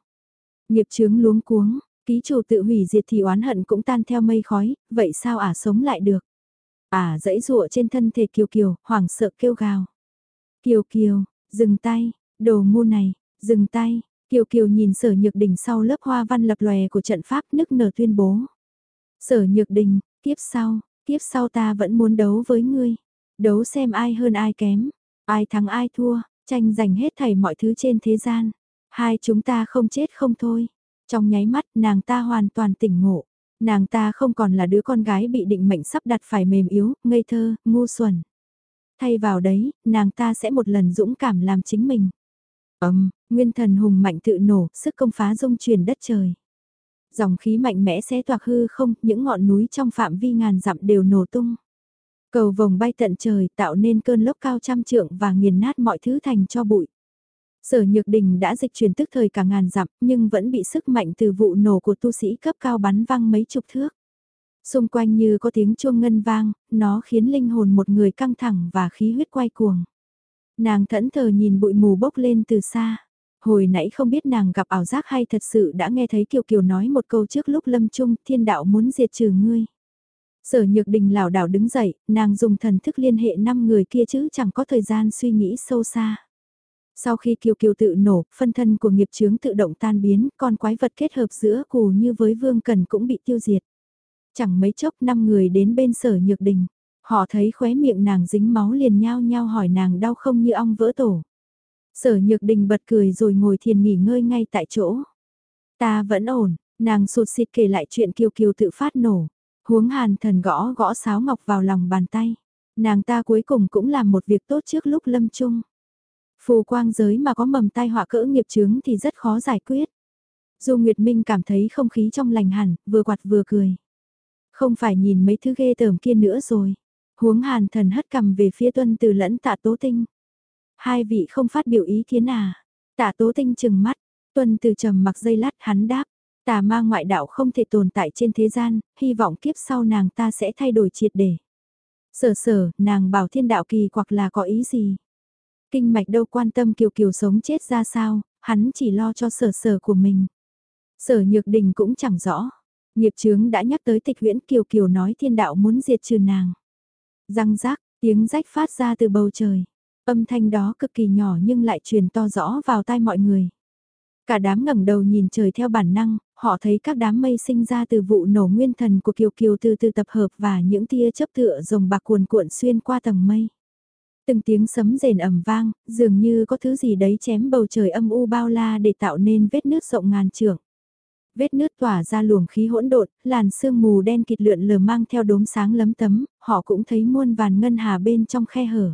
Nghiệp chướng luống cuống, ký chủ tự hủy diệt thì oán hận cũng tan theo mây khói, vậy sao ả sống lại được? À dãy rụa trên thân thể Kiều Kiều, hoảng sợ kêu gào. Kiều Kiều, dừng tay, đồ ngu này, dừng tay. Kiều Kiều nhìn sở nhược đình sau lớp hoa văn lập lòe của trận pháp nức nở tuyên bố. Sở nhược đình, kiếp sau, kiếp sau ta vẫn muốn đấu với ngươi. Đấu xem ai hơn ai kém, ai thắng ai thua, tranh giành hết thảy mọi thứ trên thế gian. Hai chúng ta không chết không thôi. Trong nháy mắt nàng ta hoàn toàn tỉnh ngộ. Nàng ta không còn là đứa con gái bị định mệnh sắp đặt phải mềm yếu, ngây thơ, ngu xuẩn. Thay vào đấy, nàng ta sẽ một lần dũng cảm làm chính mình. Ấm, nguyên thần hùng mạnh tự nổ, sức công phá dung truyền đất trời. Dòng khí mạnh mẽ sẽ toạc hư không, những ngọn núi trong phạm vi ngàn dặm đều nổ tung. Cầu vồng bay tận trời tạo nên cơn lốc cao trăm trượng và nghiền nát mọi thứ thành cho bụi. Sở Nhược Đình đã dịch chuyển tức thời cả ngàn dặm nhưng vẫn bị sức mạnh từ vụ nổ của tu sĩ cấp cao bắn văng mấy chục thước. Xung quanh như có tiếng chuông ngân vang, nó khiến linh hồn một người căng thẳng và khí huyết quay cuồng. Nàng thẫn thờ nhìn bụi mù bốc lên từ xa. Hồi nãy không biết nàng gặp ảo giác hay thật sự đã nghe thấy Kiều Kiều nói một câu trước lúc lâm Trung thiên đạo muốn diệt trừ ngươi. Sở nhược đình lảo đảo đứng dậy, nàng dùng thần thức liên hệ năm người kia chứ chẳng có thời gian suy nghĩ sâu xa. Sau khi kiều kiều tự nổ, phân thân của nghiệp chướng tự động tan biến, con quái vật kết hợp giữa cù như với vương cần cũng bị tiêu diệt. Chẳng mấy chốc năm người đến bên sở nhược đình. Họ thấy khóe miệng nàng dính máu liền nhao nhao hỏi nàng đau không như ong vỡ tổ. Sở nhược đình bật cười rồi ngồi thiền nghỉ ngơi ngay tại chỗ. Ta vẫn ổn, nàng sụt xịt kể lại chuyện kiều kiều tự phát nổ. Huống hàn thần gõ gõ sáo ngọc vào lòng bàn tay. Nàng ta cuối cùng cũng làm một việc tốt trước lúc lâm chung. Phù quang giới mà có mầm tai họa cỡ nghiệp chướng thì rất khó giải quyết. Dù Nguyệt Minh cảm thấy không khí trong lành hẳn, vừa quạt vừa cười. Không phải nhìn mấy thứ ghê tởm kia nữa rồi. Huống hàn thần hất cầm về phía tuân từ lẫn tạ tố tinh. Hai vị không phát biểu ý kiến à. Tạ tố tinh chừng mắt, tuân từ trầm mặc dây lát hắn đáp. Tà ma ngoại đạo không thể tồn tại trên thế gian, hy vọng kiếp sau nàng ta sẽ thay đổi triệt để. Sở sở, nàng bảo thiên đạo kỳ hoặc là có ý gì? Kinh mạch đâu quan tâm kiều kiều sống chết ra sao, hắn chỉ lo cho sở sở của mình. Sở nhược đình cũng chẳng rõ. Nghiệp chướng đã nhắc tới tịch huyễn kiều kiều nói thiên đạo muốn diệt trừ nàng. Răng rác, tiếng rách phát ra từ bầu trời. Âm thanh đó cực kỳ nhỏ nhưng lại truyền to rõ vào tai mọi người. Cả đám ngẩng đầu nhìn trời theo bản năng, họ thấy các đám mây sinh ra từ vụ nổ nguyên thần của Kiều Kiều từ từ tập hợp và những tia chớp tựa rồng bạc cuồn cuộn xuyên qua tầng mây. Từng tiếng sấm rền ầm vang, dường như có thứ gì đấy chém bầu trời âm u bao la để tạo nên vết nước rộng ngàn trượng. Vết nước tỏa ra luồng khí hỗn độn, làn sương mù đen kịt lượn lờ mang theo đốm sáng lấm tấm, họ cũng thấy muôn vàn ngân hà bên trong khe hở.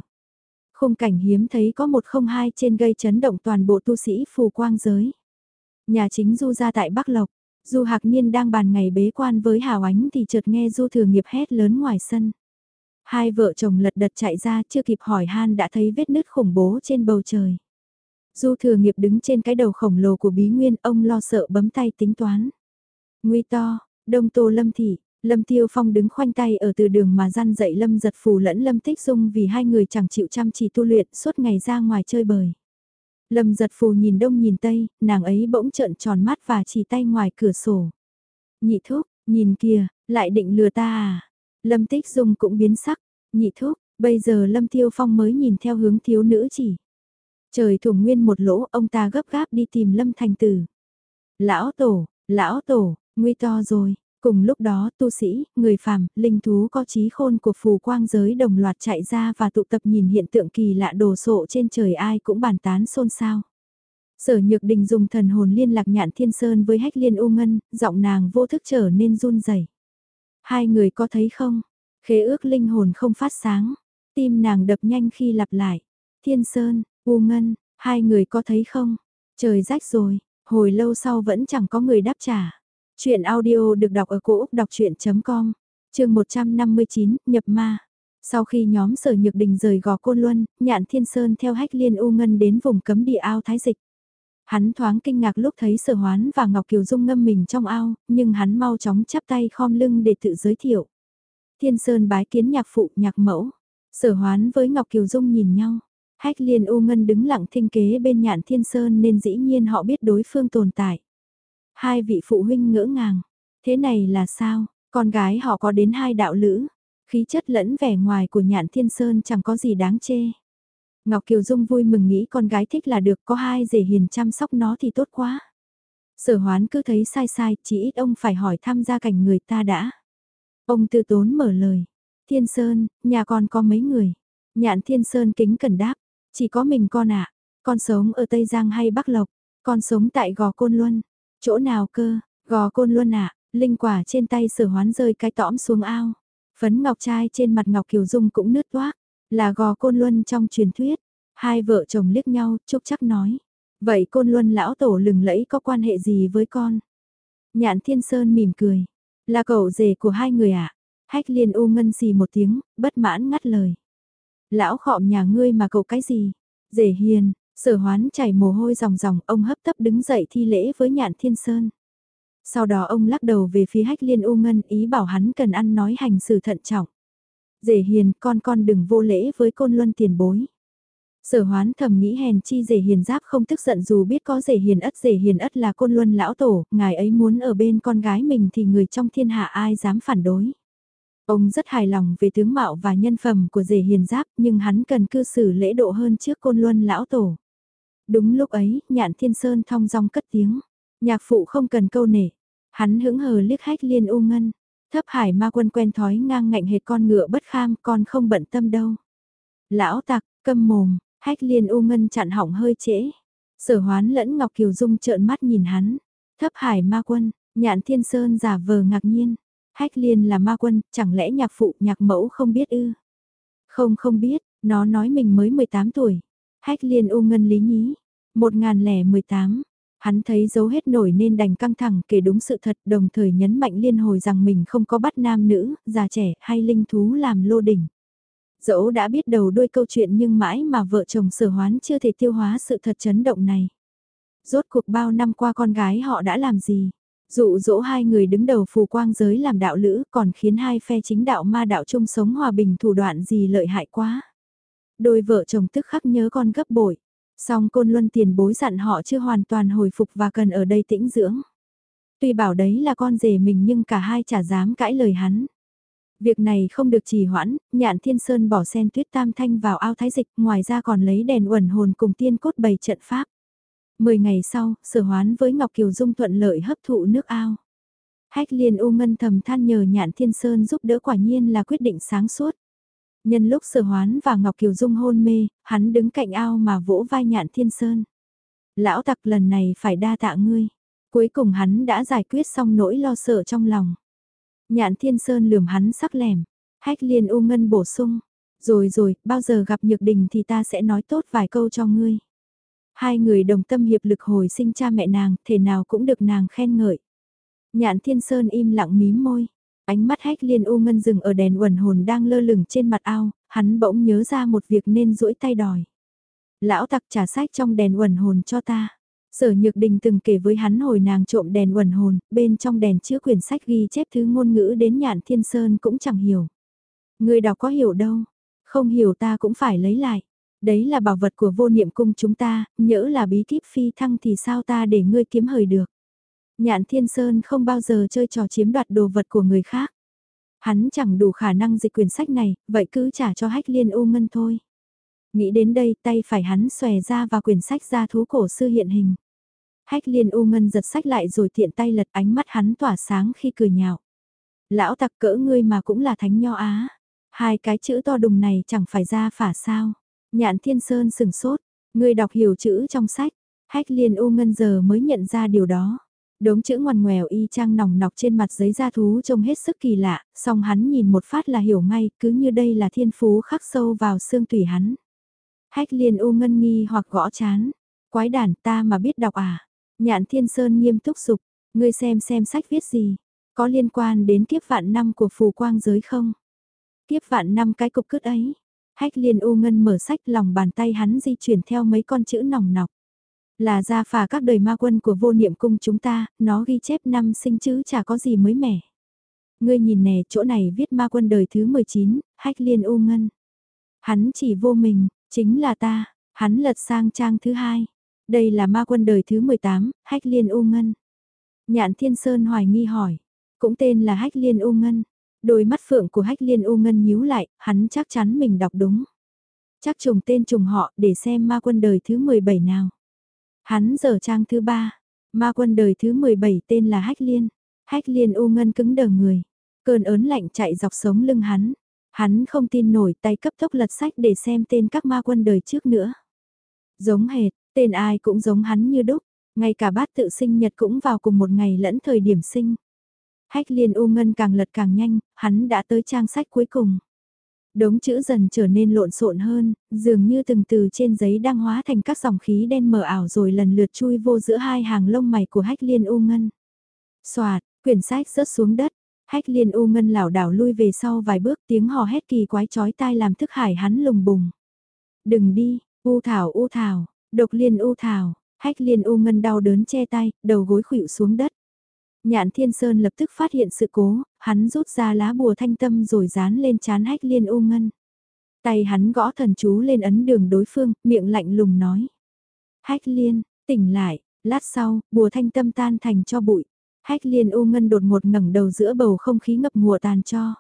Khung cảnh hiếm thấy có một không hai trên gây chấn động toàn bộ tu sĩ phù quang giới. Nhà chính Du ra tại Bắc Lộc, Du Hạc Niên đang bàn ngày bế quan với Hào Ánh thì chợt nghe Du Thừa Nghiệp hét lớn ngoài sân. Hai vợ chồng lật đật chạy ra chưa kịp hỏi han đã thấy vết nứt khủng bố trên bầu trời. Du Thừa Nghiệp đứng trên cái đầu khổng lồ của bí nguyên ông lo sợ bấm tay tính toán. Nguy to, đông tô lâm thị, Lâm Tiêu Phong đứng khoanh tay ở từ đường mà gian dậy Lâm giật phù lẫn Lâm Tích Dung vì hai người chẳng chịu chăm chỉ tu luyện suốt ngày ra ngoài chơi bời. Lâm giật phù nhìn đông nhìn tây, nàng ấy bỗng trợn tròn mắt và chỉ tay ngoài cửa sổ. Nhị thúc, nhìn kìa, lại định lừa ta à? Lâm Tích Dung cũng biến sắc, nhị thúc, bây giờ Lâm Tiêu Phong mới nhìn theo hướng thiếu nữ chỉ. Trời thủng nguyên một lỗ, ông ta gấp gáp đi tìm Lâm Thành Tử. Lão Tổ, Lão Tổ, nguy to rồi, Cùng lúc đó tu sĩ, người phàm, linh thú có trí khôn của phù quang giới đồng loạt chạy ra và tụ tập nhìn hiện tượng kỳ lạ đồ sộ trên trời ai cũng bàn tán xôn xao. Sở Nhược Đình dùng thần hồn liên lạc nhạn thiên sơn với hách liên u ngân, giọng nàng vô thức trở nên run rẩy. Hai người có thấy không? Khế ước linh hồn không phát sáng, tim nàng đập nhanh khi lặp lại. Thiên sơn, u ngân, hai người có thấy không? Trời rách rồi, hồi lâu sau vẫn chẳng có người đáp trả. Chuyện audio được đọc ở cổ Úc đọc chuyện.com, trường 159, nhập ma. Sau khi nhóm sở nhược đình rời gò Côn Luân, nhạn thiên sơn theo hách liên u ngân đến vùng cấm địa ao Thái Dịch. Hắn thoáng kinh ngạc lúc thấy sở hoán và Ngọc Kiều Dung ngâm mình trong ao, nhưng hắn mau chóng chắp tay khom lưng để tự giới thiệu. Thiên Sơn bái kiến nhạc phụ nhạc mẫu. Sở hoán với Ngọc Kiều Dung nhìn nhau. Hách liên u ngân đứng lặng thinh kế bên nhạn thiên sơn nên dĩ nhiên họ biết đối phương tồn tại. Hai vị phụ huynh ngỡ ngàng. Thế này là sao? Con gái họ có đến hai đạo lữ. Khí chất lẫn vẻ ngoài của nhạn thiên sơn chẳng có gì đáng chê. Ngọc Kiều Dung vui mừng nghĩ con gái thích là được có hai rể hiền chăm sóc nó thì tốt quá. Sở hoán cứ thấy sai sai, chỉ ít ông phải hỏi tham gia cảnh người ta đã. Ông tư tốn mở lời. Thiên Sơn, nhà con có mấy người? Nhạn Thiên Sơn kính cẩn đáp. Chỉ có mình con ạ. Con sống ở Tây Giang hay Bắc Lộc? Con sống tại Gò Côn Luân. Chỗ nào cơ, gò côn Luân ạ, linh quả trên tay sở hoán rơi cái tõm xuống ao. Phấn ngọc trai trên mặt ngọc kiều dung cũng nứt toác. Là gò côn luân trong truyền thuyết. Hai vợ chồng liếc nhau, chúc chắc nói. Vậy côn luân lão tổ lừng lẫy có quan hệ gì với con? Nhạn Thiên Sơn mỉm cười. Là cậu rể của hai người ạ. À? Hách liên u ngân xì một tiếng, bất mãn ngắt lời. Lão khọm nhà ngươi mà cậu cái gì? Rể hiền, sở hoán chảy mồ hôi ròng ròng, ông hấp tấp đứng dậy thi lễ với nhạn thiên sơn. Sau đó ông lắc đầu về phía hách liên u ngân ý bảo hắn cần ăn nói hành xử thận trọng. Dề hiền, con con đừng vô lễ với côn luân tiền bối. Sở hoán thầm nghĩ hèn chi Dề hiền giáp không tức giận dù biết có Dề hiền ất Dề hiền ất là côn luân lão tổ, ngài ấy muốn ở bên con gái mình thì người trong thiên hạ ai dám phản đối. Ông rất hài lòng về tướng mạo và nhân phẩm của Dề hiền giáp nhưng hắn cần cư xử lễ độ hơn trước côn luân lão tổ. Đúng lúc ấy, nhạn thiên sơn thong dong cất tiếng. Nhạc phụ không cần câu nể. Hắn hững hờ liếc hách liên u ngân. Thấp hải ma quân quen thói ngang ngạnh hệt con ngựa bất kham con không bận tâm đâu. Lão tặc, câm mồm, hách liên u ngân chặn hỏng hơi trễ. Sở hoán lẫn Ngọc Kiều Dung trợn mắt nhìn hắn. Thấp hải ma quân, nhạn thiên sơn giả vờ ngạc nhiên. Hách liên là ma quân, chẳng lẽ nhạc phụ nhạc mẫu không biết ư? Không không biết, nó nói mình mới 18 tuổi. Hách liên u ngân lý nhí. 1018, Hắn thấy dấu hết nổi nên đành căng thẳng kể đúng sự thật đồng thời nhấn mạnh liên hồi rằng mình không có bắt nam nữ, già trẻ hay linh thú làm lô đỉnh. Dẫu đã biết đầu đuôi câu chuyện nhưng mãi mà vợ chồng sở hoán chưa thể tiêu hóa sự thật chấn động này. Rốt cuộc bao năm qua con gái họ đã làm gì? Dụ dỗ hai người đứng đầu phù quang giới làm đạo lữ còn khiến hai phe chính đạo ma đạo chung sống hòa bình thủ đoạn gì lợi hại quá. Đôi vợ chồng tức khắc nhớ con gấp bội. Song côn luân tiền bối dặn họ chưa hoàn toàn hồi phục và cần ở đây tĩnh dưỡng. Tuy bảo đấy là con rể mình nhưng cả hai chả dám cãi lời hắn. Việc này không được trì hoãn, nhạn thiên sơn bỏ sen tuyết tam thanh vào ao thái dịch, ngoài ra còn lấy đèn uẩn hồn cùng tiên cốt bày trận pháp. Mười ngày sau, sở hoán với Ngọc Kiều Dung thuận lợi hấp thụ nước ao. Hách liên u ngân thầm than nhờ nhạn thiên sơn giúp đỡ quả nhiên là quyết định sáng suốt. Nhân lúc sở hoán và Ngọc Kiều Dung hôn mê, hắn đứng cạnh ao mà vỗ vai nhạn thiên sơn. Lão tặc lần này phải đa tạ ngươi. Cuối cùng hắn đã giải quyết xong nỗi lo sợ trong lòng. Nhạn thiên sơn lườm hắn sắc lẻm. Hách liên u ngân bổ sung. Rồi rồi, bao giờ gặp nhược đình thì ta sẽ nói tốt vài câu cho ngươi. Hai người đồng tâm hiệp lực hồi sinh cha mẹ nàng, thể nào cũng được nàng khen ngợi. Nhạn thiên sơn im lặng mím môi. Ánh mắt hách liên u ngân dừng ở đèn uẩn hồn đang lơ lửng trên mặt ao, hắn bỗng nhớ ra một việc nên duỗi tay đòi. Lão tặc trả sách trong đèn uẩn hồn cho ta. Sở Nhược Đình từng kể với hắn hồi nàng trộm đèn uẩn hồn, bên trong đèn chứa quyển sách ghi chép thứ ngôn ngữ đến nhạn thiên sơn cũng chẳng hiểu. Người đọc có hiểu đâu, không hiểu ta cũng phải lấy lại. Đấy là bảo vật của vô niệm cung chúng ta, nhỡ là bí kíp phi thăng thì sao ta để ngươi kiếm hời được. Nhạn Thiên Sơn không bao giờ chơi trò chiếm đoạt đồ vật của người khác. Hắn chẳng đủ khả năng dịch quyển sách này, vậy cứ trả cho hách liên u ngân thôi. Nghĩ đến đây tay phải hắn xòe ra và quyển sách ra thú cổ sư hiện hình. Hách liên u ngân giật sách lại rồi tiện tay lật ánh mắt hắn tỏa sáng khi cười nhạo. Lão tặc cỡ ngươi mà cũng là thánh nho á. Hai cái chữ to đùng này chẳng phải ra phả sao. Nhạn thiên sơn sừng sốt, ngươi đọc hiểu chữ trong sách. Hách liên u ngân giờ mới nhận ra điều đó. Đống chữ ngoằn ngoèo y chang nòng nọc trên mặt giấy da thú trông hết sức kỳ lạ, song hắn nhìn một phát là hiểu ngay, cứ như đây là thiên phú khắc sâu vào xương tủy hắn. Hách liền u ngân nghi hoặc gõ chán. Quái đản ta mà biết đọc à? Nhạn thiên sơn nghiêm túc dục ngươi xem xem sách viết gì, có liên quan đến kiếp vạn năm của phù quang giới không? Kiếp vạn năm cái cục cứt ấy. Hách liền u ngân mở sách lòng bàn tay hắn di chuyển theo mấy con chữ nòng nọc. Là gia phà các đời ma quân của vô niệm cung chúng ta, nó ghi chép năm sinh chứ chả có gì mới mẻ. Ngươi nhìn nè, chỗ này viết ma quân đời thứ 19, hách liên u ngân. Hắn chỉ vô mình, chính là ta, hắn lật sang trang thứ hai. Đây là ma quân đời thứ 18, hách liên u ngân. Nhạn thiên sơn hoài nghi hỏi, cũng tên là hách liên u ngân. Đôi mắt phượng của hách liên u ngân nhíu lại, hắn chắc chắn mình đọc đúng. Chắc trùng tên trùng họ để xem ma quân đời thứ 17 nào. Hắn giờ trang thứ ba, ma quân đời thứ 17 tên là Hách Liên. Hách Liên u ngân cứng đờ người, cơn ớn lạnh chạy dọc sống lưng hắn. Hắn không tin nổi tay cấp tốc lật sách để xem tên các ma quân đời trước nữa. Giống hệt, tên ai cũng giống hắn như đúc, ngay cả bát tự sinh nhật cũng vào cùng một ngày lẫn thời điểm sinh. Hách liên u ngân càng lật càng nhanh, hắn đã tới trang sách cuối cùng. Đống chữ dần trở nên lộn xộn hơn, dường như từng từ trên giấy đang hóa thành các dòng khí đen mờ ảo rồi lần lượt chui vô giữa hai hàng lông mày của hách liên u ngân. Xoạt, quyển sách rớt xuống đất, hách liên u ngân lảo đảo lui về sau vài bước tiếng hò hét kỳ quái chói tai làm thức hải hắn lùng bùng. Đừng đi, u thảo u thảo, độc liên u thảo, hách liên u ngân đau đớn che tay, đầu gối khuỵu xuống đất. Nhạn Thiên Sơn lập tức phát hiện sự cố, hắn rút ra lá bùa thanh tâm rồi dán lên chán hách liên u ngân. Tay hắn gõ thần chú lên ấn đường đối phương, miệng lạnh lùng nói. Hách liên, tỉnh lại, lát sau, bùa thanh tâm tan thành cho bụi. Hách liên u ngân đột ngột ngẩng đầu giữa bầu không khí ngập ngùa tàn cho.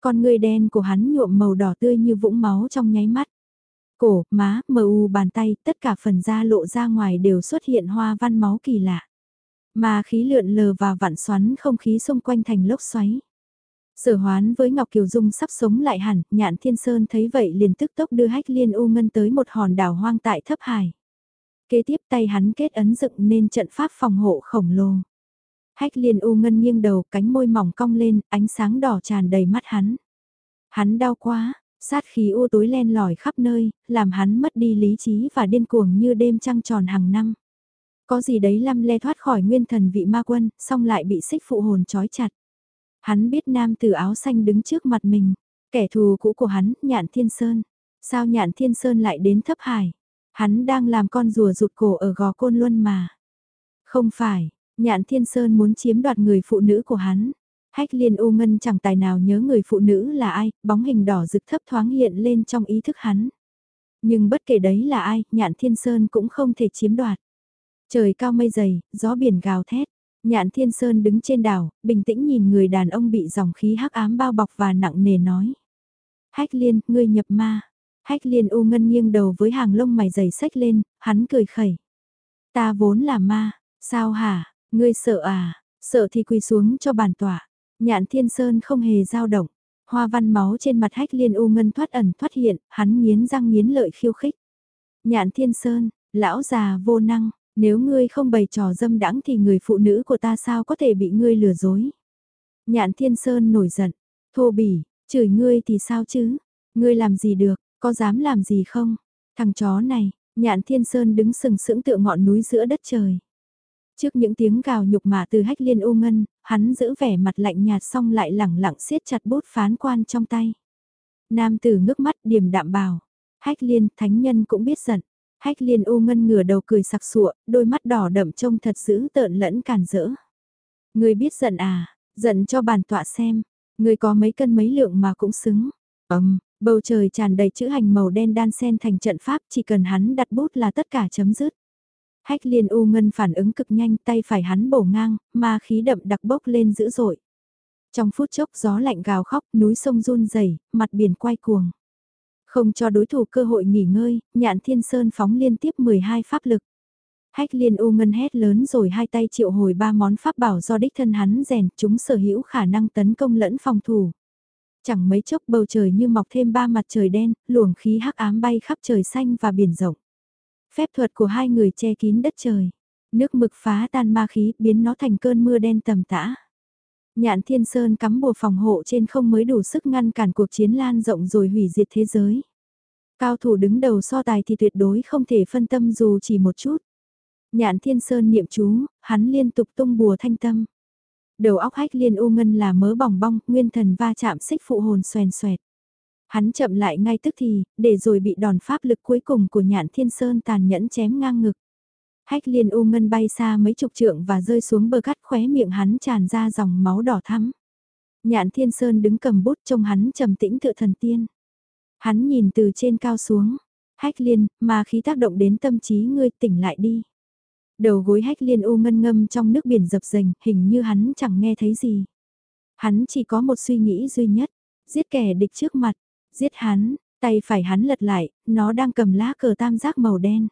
Con người đen của hắn nhuộm màu đỏ tươi như vũng máu trong nháy mắt. Cổ, má, mờ u bàn tay, tất cả phần da lộ ra ngoài đều xuất hiện hoa văn máu kỳ lạ. Mà khí lượn lờ và vặn xoắn không khí xung quanh thành lốc xoáy. Sở hoán với Ngọc Kiều Dung sắp sống lại hẳn, nhạn thiên sơn thấy vậy liền tức tốc đưa hách liên u ngân tới một hòn đảo hoang tại thấp hải. Kế tiếp tay hắn kết ấn dựng nên trận pháp phòng hộ khổng lồ. Hách liên u ngân nghiêng đầu, cánh môi mỏng cong lên, ánh sáng đỏ tràn đầy mắt hắn. Hắn đau quá, sát khí u tối len lỏi khắp nơi, làm hắn mất đi lý trí và điên cuồng như đêm trăng tròn hàng năm. Có gì đấy lăm le thoát khỏi nguyên thần vị ma quân, xong lại bị xích phụ hồn trói chặt. Hắn biết nam tử áo xanh đứng trước mặt mình, kẻ thù cũ của hắn, nhạn thiên sơn. Sao nhạn thiên sơn lại đến thấp hải? Hắn đang làm con rùa rụt cổ ở gò côn luân mà. Không phải, nhạn thiên sơn muốn chiếm đoạt người phụ nữ của hắn. Hách liên u ngân chẳng tài nào nhớ người phụ nữ là ai, bóng hình đỏ rực thấp thoáng hiện lên trong ý thức hắn. Nhưng bất kể đấy là ai, nhạn thiên sơn cũng không thể chiếm đoạt. Trời cao mây dày, gió biển gào thét. Nhạn Thiên Sơn đứng trên đảo, bình tĩnh nhìn người đàn ông bị dòng khí hắc ám bao bọc và nặng nề nói. Hách liên, ngươi nhập ma. Hách liên u ngân nghiêng đầu với hàng lông mày dày sách lên, hắn cười khẩy. Ta vốn là ma, sao hả, ngươi sợ à, sợ thì quỳ xuống cho bàn tỏa. Nhạn Thiên Sơn không hề dao động. Hoa văn máu trên mặt hách liên u ngân thoát ẩn thoát hiện, hắn nghiến răng nghiến lợi khiêu khích. Nhạn Thiên Sơn, lão già vô năng, nếu ngươi không bày trò dâm đãng thì người phụ nữ của ta sao có thể bị ngươi lừa dối. Nhạn Thiên Sơn nổi giận, thô bỉ, chửi ngươi thì sao chứ, ngươi làm gì được, có dám làm gì không, thằng chó này, Nhạn Thiên Sơn đứng sừng sững tựa ngọn núi giữa đất trời. Trước những tiếng gào nhục mạ từ hách liên ô ngân, hắn giữ vẻ mặt lạnh nhạt xong lại lẳng lặng siết chặt bút phán quan trong tay. Nam tử ngước mắt điềm đạm bảo, hách liên thánh nhân cũng biết giận, Hách liên u ngân ngửa đầu cười sặc sụa, đôi mắt đỏ đậm trông thật dữ tợn lẫn càn rỡ. Người biết giận à, giận cho bàn tọa xem, người có mấy cân mấy lượng mà cũng xứng. Ấm, bầu trời tràn đầy chữ hành màu đen đan sen thành trận pháp chỉ cần hắn đặt bút là tất cả chấm dứt. Hách liên u ngân phản ứng cực nhanh tay phải hắn bổ ngang, ma khí đậm đặc bốc lên dữ dội. Trong phút chốc gió lạnh gào khóc, núi sông run rẩy, mặt biển quay cuồng. Không cho đối thủ cơ hội nghỉ ngơi, nhạn thiên sơn phóng liên tiếp 12 pháp lực. Hách liên u ngân hét lớn rồi hai tay triệu hồi ba món pháp bảo do đích thân hắn rèn, chúng sở hữu khả năng tấn công lẫn phòng thủ. Chẳng mấy chốc bầu trời như mọc thêm ba mặt trời đen, luồng khí hắc ám bay khắp trời xanh và biển rộng. Phép thuật của hai người che kín đất trời. Nước mực phá tan ma khí biến nó thành cơn mưa đen tầm tã. Nhạn Thiên Sơn cắm bùa phòng hộ trên không mới đủ sức ngăn cản cuộc chiến lan rộng rồi hủy diệt thế giới. Cao thủ đứng đầu so tài thì tuyệt đối không thể phân tâm dù chỉ một chút. Nhạn Thiên Sơn niệm chú, hắn liên tục tung bùa thanh tâm. Đầu óc hách liên u ngân là mớ bỏng bong, nguyên thần va chạm xích phụ hồn xoèn xoẹt. Hắn chậm lại ngay tức thì, để rồi bị đòn pháp lực cuối cùng của nhạn thiên sơn tàn nhẫn chém ngang ngực. Hách liên u ngân bay xa mấy chục trượng và rơi xuống bờ cắt khóe miệng hắn tràn ra dòng máu đỏ thắm. Nhạn thiên sơn đứng cầm bút trông hắn trầm tĩnh tựa thần tiên. Hắn nhìn từ trên cao xuống. Hách liên, mà khí tác động đến tâm trí ngươi tỉnh lại đi. Đầu gối hách liên u ngân ngâm trong nước biển dập dềnh, hình như hắn chẳng nghe thấy gì. Hắn chỉ có một suy nghĩ duy nhất, giết kẻ địch trước mặt, giết hắn, tay phải hắn lật lại, nó đang cầm lá cờ tam giác màu đen.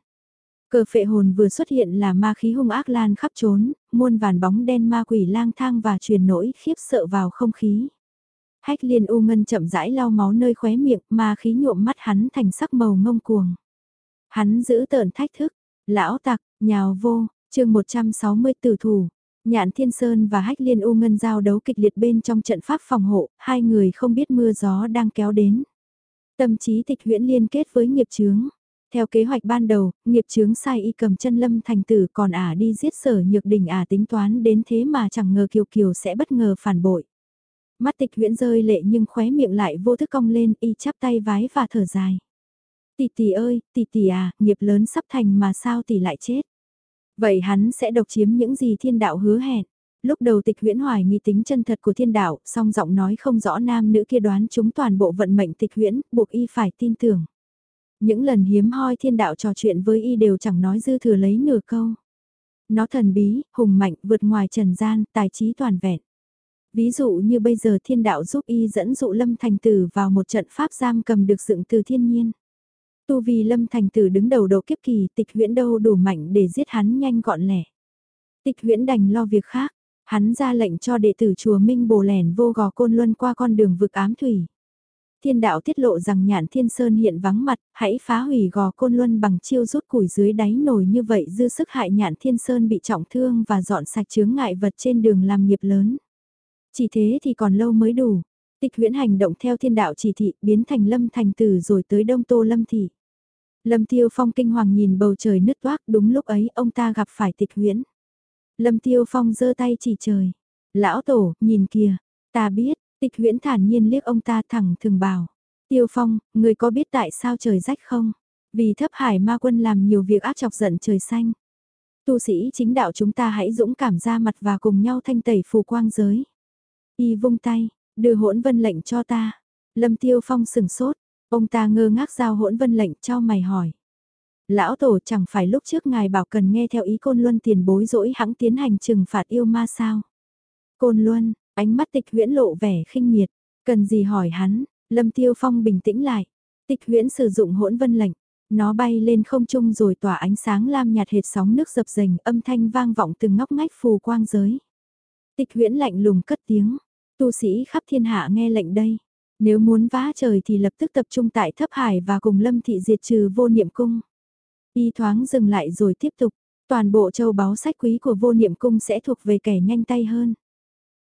Cờ phệ hồn vừa xuất hiện là ma khí hung ác lan khắp trốn, muôn vàn bóng đen ma quỷ lang thang và truyền nỗi khiếp sợ vào không khí. Hách liên u ngân chậm rãi lau máu nơi khóe miệng, ma khí nhuộm mắt hắn thành sắc màu ngông cuồng. Hắn giữ tợn thách thức, lão tặc, nhào vô, chương 160 tử thủ. Nhạn Thiên Sơn và Hách Liên U Ngân giao đấu kịch liệt bên trong trận pháp phòng hộ, hai người không biết mưa gió đang kéo đến. Tâm trí tịch huyễn liên kết với nghiệp chướng. Theo kế hoạch ban đầu, nghiệp chướng sai y cầm chân lâm thành tử còn ả đi giết sở nhược đình ả tính toán đến thế mà chẳng ngờ kiều kiều sẽ bất ngờ phản bội. Mắt tịch huyễn rơi lệ nhưng khóe miệng lại vô thức cong lên y chắp tay vái và thở dài. Tỷ tỷ ơi, tỷ tỷ à, nghiệp lớn sắp thành mà sao tỷ lại chết. Vậy hắn sẽ độc chiếm những gì thiên đạo hứa hẹn. Lúc đầu tịch huyễn hoài nghi tính chân thật của thiên đạo, song giọng nói không rõ nam nữ kia đoán chúng toàn bộ vận mệnh tịch huyễn, buộc y phải tin tưởng. Những lần hiếm hoi thiên đạo trò chuyện với y đều chẳng nói dư thừa lấy nửa câu. Nó thần bí, hùng mạnh, vượt ngoài trần gian, tài trí toàn vẹn. Ví dụ như bây giờ thiên đạo giúp y dẫn dụ lâm thành tử vào một trận pháp giam cầm được dựng từ thiên nhiên. Tu vì lâm thành tử đứng đầu đầu kiếp kỳ tịch huyễn đâu đủ mạnh để giết hắn nhanh gọn lẻ. Tịch huyễn đành lo việc khác, hắn ra lệnh cho đệ tử chùa Minh Bồ lẻn vô gò côn luân qua con đường vực ám thủy. Thiên đạo tiết lộ rằng nhạn thiên sơn hiện vắng mặt, hãy phá hủy gò côn luân bằng chiêu rút củi dưới đáy nồi như vậy dư sức hại nhạn thiên sơn bị trọng thương và dọn sạch chướng ngại vật trên đường làm nghiệp lớn. Chỉ thế thì còn lâu mới đủ. Tịch huyễn hành động theo thiên đạo chỉ thị biến thành lâm thành tử rồi tới đông tô lâm thị. Lâm tiêu phong kinh hoàng nhìn bầu trời nứt toác đúng lúc ấy ông ta gặp phải tịch huyễn. Lâm tiêu phong giơ tay chỉ trời. Lão tổ, nhìn kìa, ta biết, tịch huyễn thản nhiên liếc ông ta thẳng thường bảo. Tiêu phong, người có biết tại sao trời rách không? Vì thấp hải ma quân làm nhiều việc ác chọc giận trời xanh. Tu sĩ chính đạo chúng ta hãy dũng cảm ra mặt và cùng nhau thanh tẩy phù quang giới. Y vung tay, đưa hỗn vân lệnh cho ta. Lâm Tiêu Phong sừng sốt, ông ta ngơ ngác giao hỗn vân lệnh cho mày hỏi. Lão Tổ chẳng phải lúc trước ngài bảo cần nghe theo ý Côn Luân tiền bối dỗi hãng tiến hành trừng phạt yêu ma sao? Côn Luân, ánh mắt tịch huyễn lộ vẻ khinh miệt, cần gì hỏi hắn, Lâm Tiêu Phong bình tĩnh lại. Tịch huyễn sử dụng hỗn vân lệnh, nó bay lên không trung rồi tỏa ánh sáng lam nhạt hệt sóng nước dập dềnh âm thanh vang vọng từng ngóc ngách phù quang giới. Tịch huyễn lạnh lùng cất tiếng, tu sĩ khắp thiên hạ nghe lệnh đây. Nếu muốn vá trời thì lập tức tập trung tại thấp hải và cùng lâm thị diệt trừ vô niệm cung. Y thoáng dừng lại rồi tiếp tục, toàn bộ châu báu sách quý của vô niệm cung sẽ thuộc về kẻ nhanh tay hơn.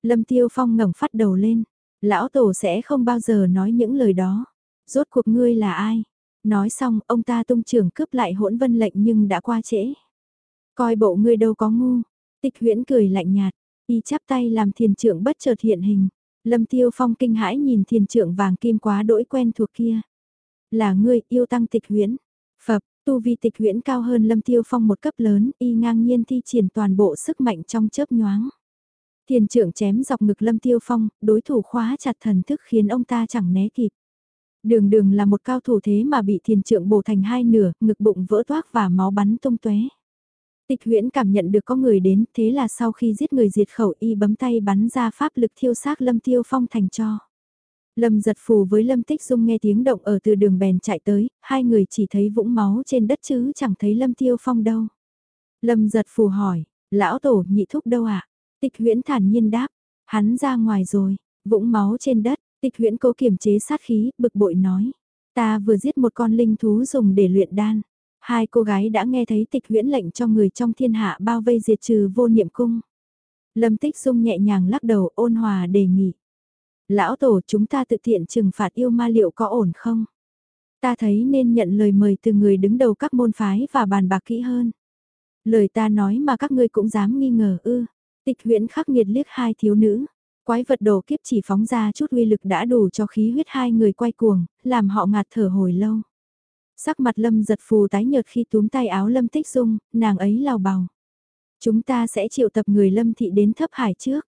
Lâm Tiêu Phong ngẩng phát đầu lên, lão tổ sẽ không bao giờ nói những lời đó. Rốt cuộc ngươi là ai? Nói xong, ông ta tung trưởng cướp lại hỗn vân lệnh nhưng đã qua trễ. Coi bộ ngươi đâu có ngu. Tịch huyễn cười lạnh nhạt, Y chắp tay làm thiền trưởng bất chợt hiện hình. Lâm Tiêu Phong kinh hãi nhìn thiền trưởng vàng kim quá đỗi quen thuộc kia. Là ngươi yêu tăng tịch huyễn. Phập, tu vi tịch huyễn cao hơn Lâm Tiêu Phong một cấp lớn, y ngang nhiên thi triển toàn bộ sức mạnh trong chớp nhoáng. Thiền trưởng chém dọc ngực Lâm Tiêu Phong, đối thủ khóa chặt thần thức khiến ông ta chẳng né kịp. Đường đường là một cao thủ thế mà bị thiền trưởng bổ thành hai nửa, ngực bụng vỡ toác và máu bắn tung tóe. Tịch huyễn cảm nhận được có người đến, thế là sau khi giết người diệt khẩu y bấm tay bắn ra pháp lực thiêu xác Lâm Tiêu Phong thành cho. Lâm giật phù với Lâm Tích Dung nghe tiếng động ở từ đường bèn chạy tới, hai người chỉ thấy vũng máu trên đất chứ chẳng thấy Lâm Tiêu Phong đâu. Lâm giật phù hỏi, lão tổ nhị thúc đâu ạ? À? Tịch huyễn thản nhiên đáp, hắn ra ngoài rồi, vũng máu trên đất, tịch huyễn cố kiềm chế sát khí, bực bội nói. Ta vừa giết một con linh thú dùng để luyện đan. Hai cô gái đã nghe thấy tịch huyễn lệnh cho người trong thiên hạ bao vây diệt trừ vô niệm cung. Lâm Tích Dung nhẹ nhàng lắc đầu ôn hòa đề nghị. Lão tổ chúng ta tự thiện trừng phạt yêu ma liệu có ổn không? Ta thấy nên nhận lời mời từ người đứng đầu các môn phái và bàn bạc kỹ hơn. Lời ta nói mà các ngươi cũng dám nghi ngờ ư. Tịch huyễn khắc nghiệt liếc hai thiếu nữ. Quái vật đồ kiếp chỉ phóng ra chút uy lực đã đủ cho khí huyết hai người quay cuồng, làm họ ngạt thở hồi lâu. Sắc mặt lâm giật phù tái nhợt khi túm tay áo lâm tích dung, nàng ấy lào bào. Chúng ta sẽ triệu tập người lâm thị đến thấp hải trước.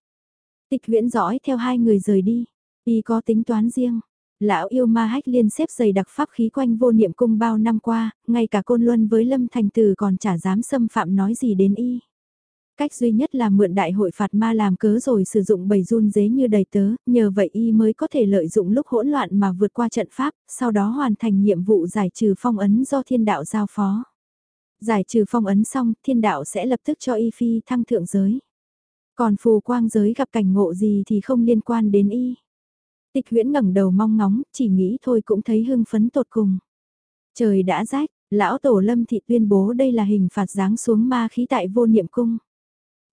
Tịch huyễn dõi theo hai người rời đi. Y có tính toán riêng. Lão yêu ma hách liên xếp dày đặc pháp khí quanh vô niệm cung bao năm qua, ngay cả côn luân với lâm thành từ còn chả dám xâm phạm nói gì đến y. Cách duy nhất là mượn đại hội phạt ma làm cớ rồi sử dụng bầy run dế như đầy tớ, nhờ vậy y mới có thể lợi dụng lúc hỗn loạn mà vượt qua trận pháp, sau đó hoàn thành nhiệm vụ giải trừ phong ấn do thiên đạo giao phó. Giải trừ phong ấn xong, thiên đạo sẽ lập tức cho y phi thăng thượng giới. Còn phù quang giới gặp cảnh ngộ gì thì không liên quan đến y. Tịch huyễn ngẩng đầu mong ngóng, chỉ nghĩ thôi cũng thấy hưng phấn tột cùng. Trời đã rách, lão tổ lâm thị tuyên bố đây là hình phạt giáng xuống ma khí tại vô niệm cung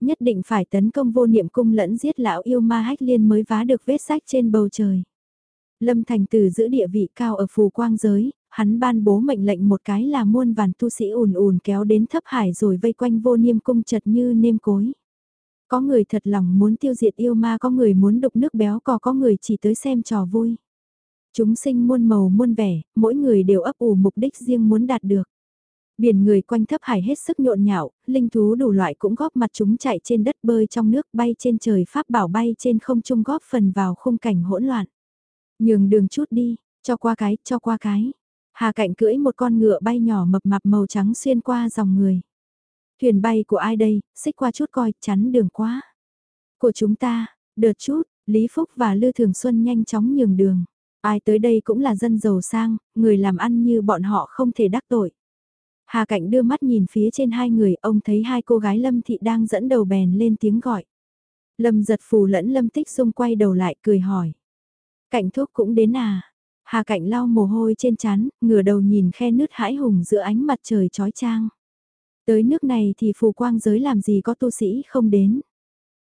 nhất định phải tấn công vô niệm cung lẫn giết lão yêu ma hách liên mới vá được vết sách trên bầu trời. Lâm Thành Từ giữ địa vị cao ở phù quang giới, hắn ban bố mệnh lệnh một cái là muôn vàn tu sĩ ùn ùn kéo đến thấp hải rồi vây quanh vô niêm cung chật như nêm cối. Có người thật lòng muốn tiêu diệt yêu ma có người muốn đục nước béo cò có người chỉ tới xem trò vui. Chúng sinh muôn màu muôn vẻ, mỗi người đều ấp ủ mục đích riêng muốn đạt được. Biển người quanh thấp hải hết sức nhộn nhạo, linh thú đủ loại cũng góp mặt chúng chạy trên đất bơi trong nước bay trên trời pháp bảo bay trên không trung góp phần vào khung cảnh hỗn loạn. Nhường đường chút đi, cho qua cái, cho qua cái. Hà cạnh cưỡi một con ngựa bay nhỏ mập mạp màu trắng xuyên qua dòng người. Thuyền bay của ai đây, xích qua chút coi, chắn đường quá. Của chúng ta, đợt chút, Lý Phúc và Lư Thường Xuân nhanh chóng nhường đường. Ai tới đây cũng là dân giàu sang, người làm ăn như bọn họ không thể đắc tội. Hà Cạnh đưa mắt nhìn phía trên hai người, ông thấy hai cô gái Lâm Thị đang dẫn đầu bèn lên tiếng gọi. Lâm giật phù lẫn Lâm Tích Dung quay đầu lại cười hỏi. Cạnh thuốc cũng đến à? Hà Cạnh lau mồ hôi trên chán, ngửa đầu nhìn khe nứt hãi hùng giữa ánh mặt trời chói trang Tới nước này thì phù quang giới làm gì có tu sĩ không đến.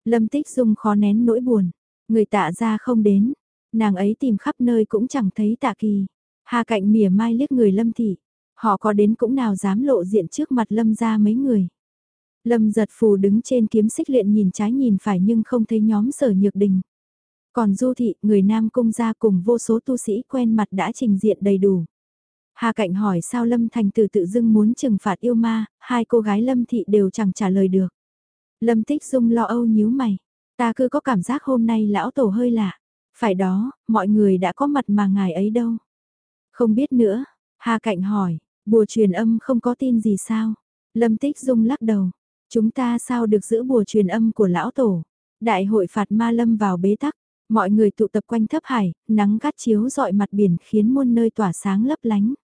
Lâm Tích Dung khó nén nỗi buồn. Người tạ ra không đến. Nàng ấy tìm khắp nơi cũng chẳng thấy tạ kỳ. Hà Cạnh mỉa mai liếc người Lâm Thị. Họ có đến cũng nào dám lộ diện trước mặt Lâm ra mấy người. Lâm giật phù đứng trên kiếm xích luyện nhìn trái nhìn phải nhưng không thấy nhóm sở nhược đình. Còn Du Thị, người Nam Cung gia cùng vô số tu sĩ quen mặt đã trình diện đầy đủ. Hà Cạnh hỏi sao Lâm Thành Tử tự dưng muốn trừng phạt yêu ma, hai cô gái Lâm Thị đều chẳng trả lời được. Lâm Tích Dung lo âu nhíu mày, ta cứ có cảm giác hôm nay lão tổ hơi lạ. Phải đó, mọi người đã có mặt mà ngài ấy đâu. Không biết nữa, Hà Cạnh hỏi, bùa truyền âm không có tin gì sao? Lâm Tích Dung lắc đầu, chúng ta sao được giữ bùa truyền âm của lão tổ? Đại hội phạt ma lâm vào bế tắc, mọi người tụ tập quanh thấp hải, nắng gắt chiếu dọi mặt biển khiến muôn nơi tỏa sáng lấp lánh.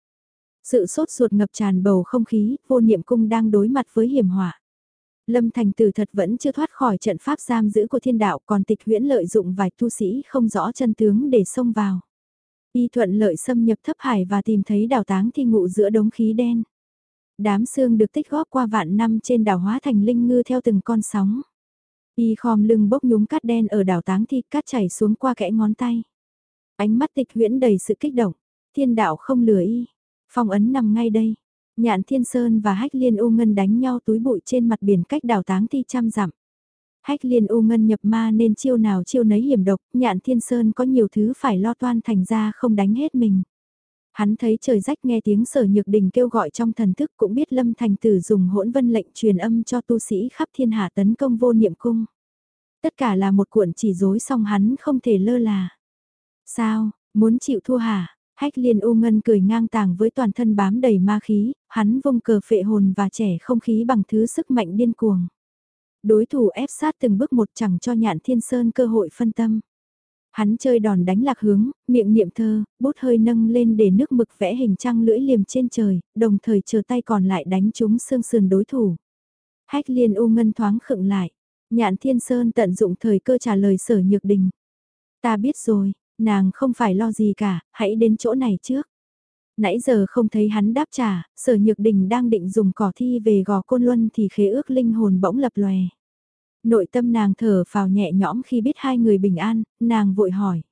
Sự sốt ruột ngập tràn bầu không khí, vô niệm cung đang đối mặt với hiểm họa. Lâm Thành Tử thật vẫn chưa thoát khỏi trận pháp giam giữ của thiên đạo còn tịch huyễn lợi dụng vài tu sĩ không rõ chân tướng để xông vào. Y thuận lợi xâm nhập thấp hải và tìm thấy đảo táng thi ngụ giữa đống khí đen. Đám xương được tích góp qua vạn năm trên đảo hóa thành linh ngư theo từng con sóng. Y khom lưng bốc nhúng cát đen ở đảo táng thi cát chảy xuống qua kẽ ngón tay. Ánh mắt tịch huyễn đầy sự kích động, thiên đạo không lừa y. Phong ấn nằm ngay đây. Nhạn Thiên Sơn và Hách Liên U Ngân đánh nhau túi bụi trên mặt biển cách đảo táng thi trăm dặm. Hách Liên U Ngân nhập ma nên chiêu nào chiêu nấy hiểm độc, Nhạn Thiên Sơn có nhiều thứ phải lo toan thành ra không đánh hết mình. Hắn thấy trời rách nghe tiếng sở nhược đình kêu gọi trong thần thức cũng biết Lâm Thành Tử dùng hỗn vân lệnh truyền âm cho tu sĩ khắp thiên hạ tấn công vô niệm cung. Tất cả là một cuộn chỉ dối song hắn không thể lơ là. Sao, muốn chịu thua hả? Hách liên u ngân cười ngang tàng với toàn thân bám đầy ma khí, hắn vung cờ phệ hồn và trẻ không khí bằng thứ sức mạnh điên cuồng. Đối thủ ép sát từng bước một chẳng cho nhạn thiên sơn cơ hội phân tâm. Hắn chơi đòn đánh lạc hướng, miệng niệm thơ, bút hơi nâng lên để nước mực vẽ hình trăng lưỡi liềm trên trời, đồng thời chờ tay còn lại đánh trúng xương sườn đối thủ. Hách liên u ngân thoáng khựng lại, nhạn thiên sơn tận dụng thời cơ trả lời sở nhược đình. Ta biết rồi, Nàng không phải lo gì cả, hãy đến chỗ này trước. Nãy giờ không thấy hắn đáp trả, sở nhược đình đang định dùng cỏ thi về gò côn luân thì khế ước linh hồn bỗng lập lòe. Nội tâm nàng thở phào nhẹ nhõm khi biết hai người bình an, nàng vội hỏi.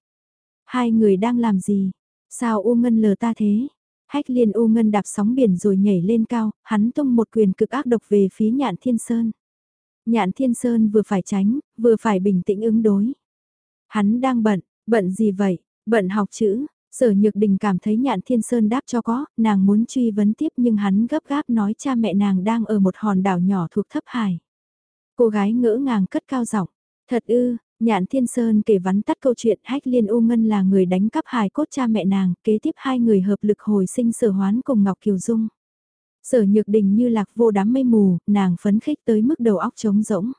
Hai người đang làm gì? Sao U Ngân lờ ta thế? Hách liên U Ngân đạp sóng biển rồi nhảy lên cao, hắn tung một quyền cực ác độc về phía nhạn thiên sơn. Nhạn thiên sơn vừa phải tránh, vừa phải bình tĩnh ứng đối. Hắn đang bận, Bận gì vậy? Bận học chữ. Sở Nhược Đình cảm thấy nhạn thiên sơn đáp cho có, nàng muốn truy vấn tiếp nhưng hắn gấp gáp nói cha mẹ nàng đang ở một hòn đảo nhỏ thuộc thấp hải. Cô gái ngỡ ngàng cất cao giọng, thật ư, nhạn thiên sơn kể vắn tắt câu chuyện hách liên u ngân là người đánh cắp hài cốt cha mẹ nàng, kế tiếp hai người hợp lực hồi sinh sở hoán cùng Ngọc Kiều Dung. Sở Nhược Đình như lạc vô đám mây mù, nàng phấn khích tới mức đầu óc trống rỗng.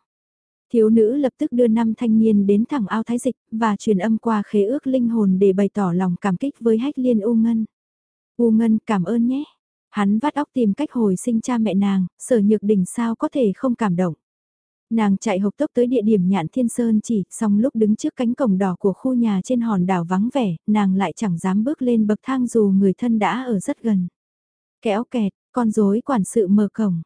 Thiếu nữ lập tức đưa năm thanh niên đến thẳng ao thái dịch và truyền âm qua khế ước linh hồn để bày tỏ lòng cảm kích với hách liên U Ngân. U Ngân cảm ơn nhé. Hắn vắt óc tìm cách hồi sinh cha mẹ nàng, sở nhược đỉnh sao có thể không cảm động. Nàng chạy hộc tốc tới địa điểm nhạn thiên sơn chỉ, xong lúc đứng trước cánh cổng đỏ của khu nhà trên hòn đảo vắng vẻ, nàng lại chẳng dám bước lên bậc thang dù người thân đã ở rất gần. Kéo kẹt, con rối quản sự mở cổng.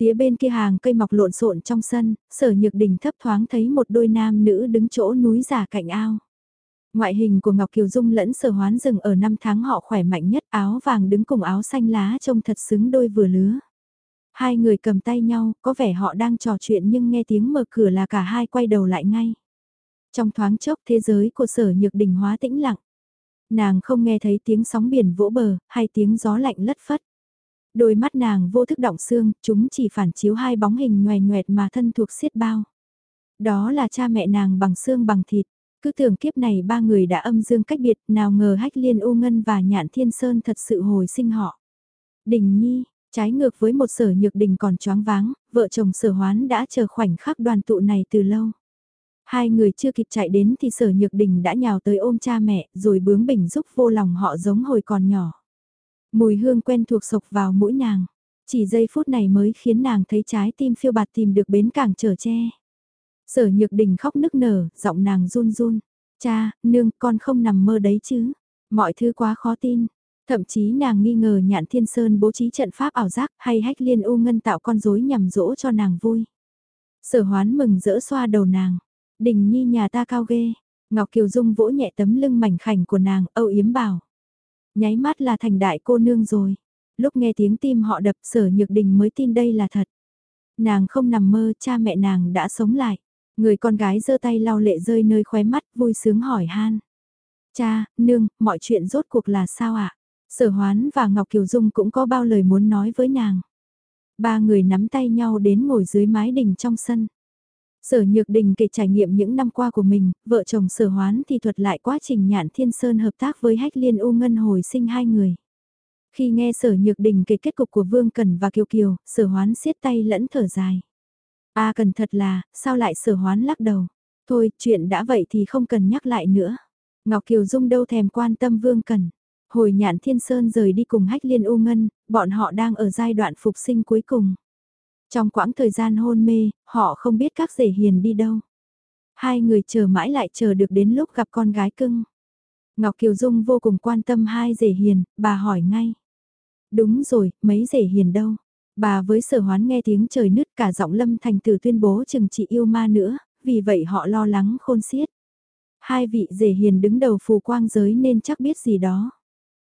Phía bên kia hàng cây mọc lộn xộn trong sân, sở nhược đình thấp thoáng thấy một đôi nam nữ đứng chỗ núi giả cạnh ao. Ngoại hình của Ngọc Kiều Dung lẫn sở hoán rừng ở năm tháng họ khỏe mạnh nhất áo vàng đứng cùng áo xanh lá trông thật xứng đôi vừa lứa. Hai người cầm tay nhau, có vẻ họ đang trò chuyện nhưng nghe tiếng mở cửa là cả hai quay đầu lại ngay. Trong thoáng chốc thế giới của sở nhược đình hóa tĩnh lặng. Nàng không nghe thấy tiếng sóng biển vỗ bờ, hay tiếng gió lạnh lất phất. Đôi mắt nàng vô thức động xương, chúng chỉ phản chiếu hai bóng hình nhòe nhoẹt mà thân thuộc xiết bao. Đó là cha mẹ nàng bằng xương bằng thịt. Cứ tưởng kiếp này ba người đã âm dương cách biệt, nào ngờ hách liên u ngân và nhạn thiên sơn thật sự hồi sinh họ. Đình nhi, trái ngược với một sở nhược đình còn choáng váng, vợ chồng sở hoán đã chờ khoảnh khắc đoàn tụ này từ lâu. Hai người chưa kịp chạy đến thì sở nhược đình đã nhào tới ôm cha mẹ rồi bướng bỉnh giúp vô lòng họ giống hồi còn nhỏ. Mùi hương quen thuộc sộc vào mũi nàng. Chỉ giây phút này mới khiến nàng thấy trái tim phiêu bạt tìm được bến cảng trở che. Sở nhược đình khóc nức nở, giọng nàng run run. Cha, nương, con không nằm mơ đấy chứ. Mọi thứ quá khó tin. Thậm chí nàng nghi ngờ nhạn thiên sơn bố trí trận pháp ảo giác hay hách liên u ngân tạo con rối nhằm dỗ cho nàng vui. Sở hoán mừng rỡ xoa đầu nàng. Đình nhi nhà ta cao ghê. Ngọc Kiều Dung vỗ nhẹ tấm lưng mảnh khảnh của nàng, âu yếm bảo. Nháy mắt là thành đại cô nương rồi. Lúc nghe tiếng tim họ đập sở nhược đình mới tin đây là thật. Nàng không nằm mơ, cha mẹ nàng đã sống lại. Người con gái giơ tay lau lệ rơi nơi khóe mắt, vui sướng hỏi han. Cha, nương, mọi chuyện rốt cuộc là sao ạ? Sở Hoán và Ngọc Kiều Dung cũng có bao lời muốn nói với nàng. Ba người nắm tay nhau đến ngồi dưới mái đình trong sân. Sở Nhược Đình kể trải nghiệm những năm qua của mình, vợ chồng Sở Hoán thì thuật lại quá trình nhạn thiên sơn hợp tác với Hách Liên U Ngân hồi sinh hai người. Khi nghe Sở Nhược Đình kể kết cục của Vương Cần và Kiều Kiều, Sở Hoán siết tay lẫn thở dài. A cần thật là, sao lại Sở Hoán lắc đầu. Thôi, chuyện đã vậy thì không cần nhắc lại nữa. Ngọc Kiều Dung đâu thèm quan tâm Vương Cần. Hồi nhạn thiên sơn rời đi cùng Hách Liên U Ngân, bọn họ đang ở giai đoạn phục sinh cuối cùng. Trong quãng thời gian hôn mê, họ không biết các rể hiền đi đâu. Hai người chờ mãi lại chờ được đến lúc gặp con gái cưng. Ngọc Kiều Dung vô cùng quan tâm hai rể hiền, bà hỏi ngay. Đúng rồi, mấy rể hiền đâu? Bà với sở hoán nghe tiếng trời nứt cả giọng lâm thành tử tuyên bố chừng chị yêu ma nữa, vì vậy họ lo lắng khôn xiết. Hai vị rể hiền đứng đầu phù quang giới nên chắc biết gì đó.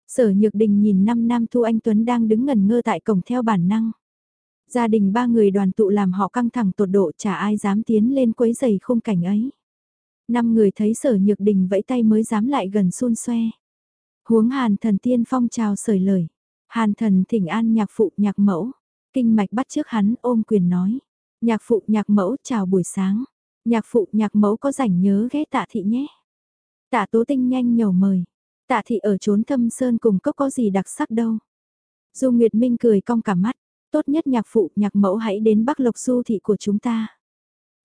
Sở Nhược Đình nhìn năm nam Thu Anh Tuấn đang đứng ngẩn ngơ tại cổng theo bản năng. Gia đình ba người đoàn tụ làm họ căng thẳng tột độ chả ai dám tiến lên quấy giày khung cảnh ấy. Năm người thấy sở nhược đình vẫy tay mới dám lại gần xun xoe. Huống hàn thần tiên phong trào sởi lời. Hàn thần thỉnh an nhạc phụ, nhạc mẫu. Kinh mạch bắt trước hắn ôm quyền nói. Nhạc phụ, nhạc mẫu chào buổi sáng. Nhạc phụ, nhạc mẫu có rảnh nhớ ghé tạ thị nhé. Tạ tố tinh nhanh nhầu mời. Tạ thị ở trốn thâm sơn cùng cốc có gì đặc sắc đâu. Du Nguyệt Minh cười cong cả mắt. Tốt nhất nhạc phụ, nhạc mẫu hãy đến Bắc Lộc Du thị của chúng ta.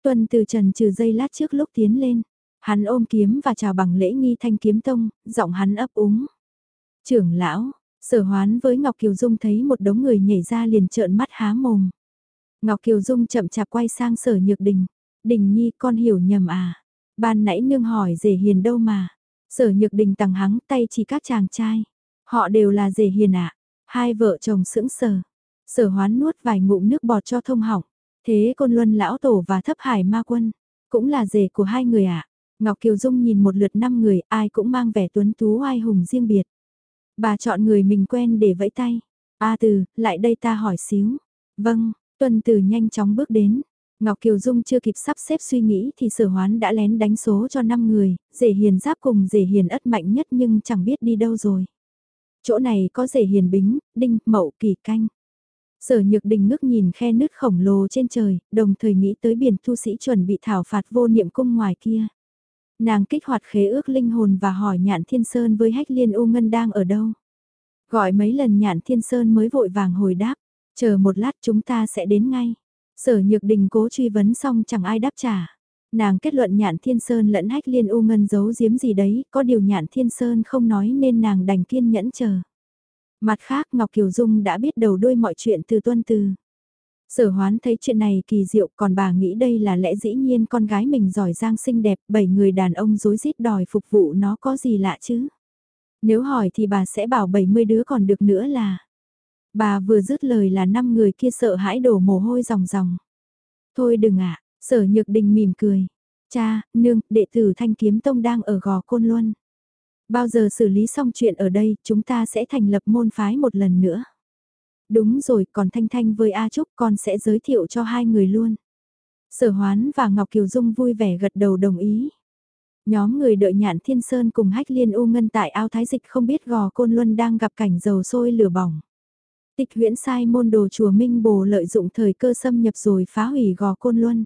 tuần từ trần trừ dây lát trước lúc tiến lên. Hắn ôm kiếm và chào bằng lễ nghi thanh kiếm tông, giọng hắn ấp úng. Trưởng lão, sở hoán với Ngọc Kiều Dung thấy một đống người nhảy ra liền trợn mắt há mồm. Ngọc Kiều Dung chậm chạp quay sang sở nhược đình. Đình nhi con hiểu nhầm à. Ban nãy nương hỏi rể hiền đâu mà. Sở nhược đình tằng hắng tay chỉ các chàng trai. Họ đều là rể hiền ạ. À. Hai vợ chồng sững sờ. Sở hoán nuốt vài ngụm nước bọt cho thông hỏng. Thế côn luân lão tổ và thấp hải ma quân, cũng là rể của hai người ạ. À? Ngọc Kiều Dung nhìn một lượt năm người, ai cũng mang vẻ tuấn tú oai hùng riêng biệt. Bà chọn người mình quen để vẫy tay. A từ, lại đây ta hỏi xíu. Vâng, tuần từ nhanh chóng bước đến. Ngọc Kiều Dung chưa kịp sắp xếp suy nghĩ thì sở hoán đã lén đánh số cho 5 người, rể hiền giáp cùng rể hiền ất mạnh nhất nhưng chẳng biết đi đâu rồi. Chỗ này có rể hiền bính, đinh, mậu, kỳ canh. Sở Nhược Đình ngước nhìn khe nứt khổng lồ trên trời, đồng thời nghĩ tới biển thu sĩ chuẩn bị thảo phạt vô niệm cung ngoài kia. Nàng kích hoạt khế ước linh hồn và hỏi nhạn thiên sơn với hách liên u ngân đang ở đâu. Gọi mấy lần nhạn thiên sơn mới vội vàng hồi đáp, chờ một lát chúng ta sẽ đến ngay. Sở Nhược Đình cố truy vấn xong chẳng ai đáp trả. Nàng kết luận nhạn thiên sơn lẫn hách liên u ngân giấu giếm gì đấy, có điều nhạn thiên sơn không nói nên nàng đành kiên nhẫn chờ. Mặt khác Ngọc Kiều Dung đã biết đầu đuôi mọi chuyện từ tuân từ. Sở hoán thấy chuyện này kỳ diệu còn bà nghĩ đây là lẽ dĩ nhiên con gái mình giỏi giang xinh đẹp bảy người đàn ông dối rít đòi phục vụ nó có gì lạ chứ. Nếu hỏi thì bà sẽ bảo 70 đứa còn được nữa là. Bà vừa dứt lời là năm người kia sợ hãi đổ mồ hôi ròng ròng. Thôi đừng ạ, sở nhược đình mỉm cười. Cha, nương, đệ tử Thanh Kiếm Tông đang ở Gò Côn luôn Bao giờ xử lý xong chuyện ở đây, chúng ta sẽ thành lập môn phái một lần nữa. Đúng rồi, còn Thanh Thanh với A Trúc con sẽ giới thiệu cho hai người luôn. Sở Hoán và Ngọc Kiều Dung vui vẻ gật đầu đồng ý. Nhóm người đợi nhạn thiên sơn cùng hách liên u ngân tại ao thái dịch không biết gò côn luân đang gặp cảnh dầu sôi lửa bỏng. Tịch huyễn sai môn đồ chùa Minh Bồ lợi dụng thời cơ xâm nhập rồi phá hủy gò côn luân.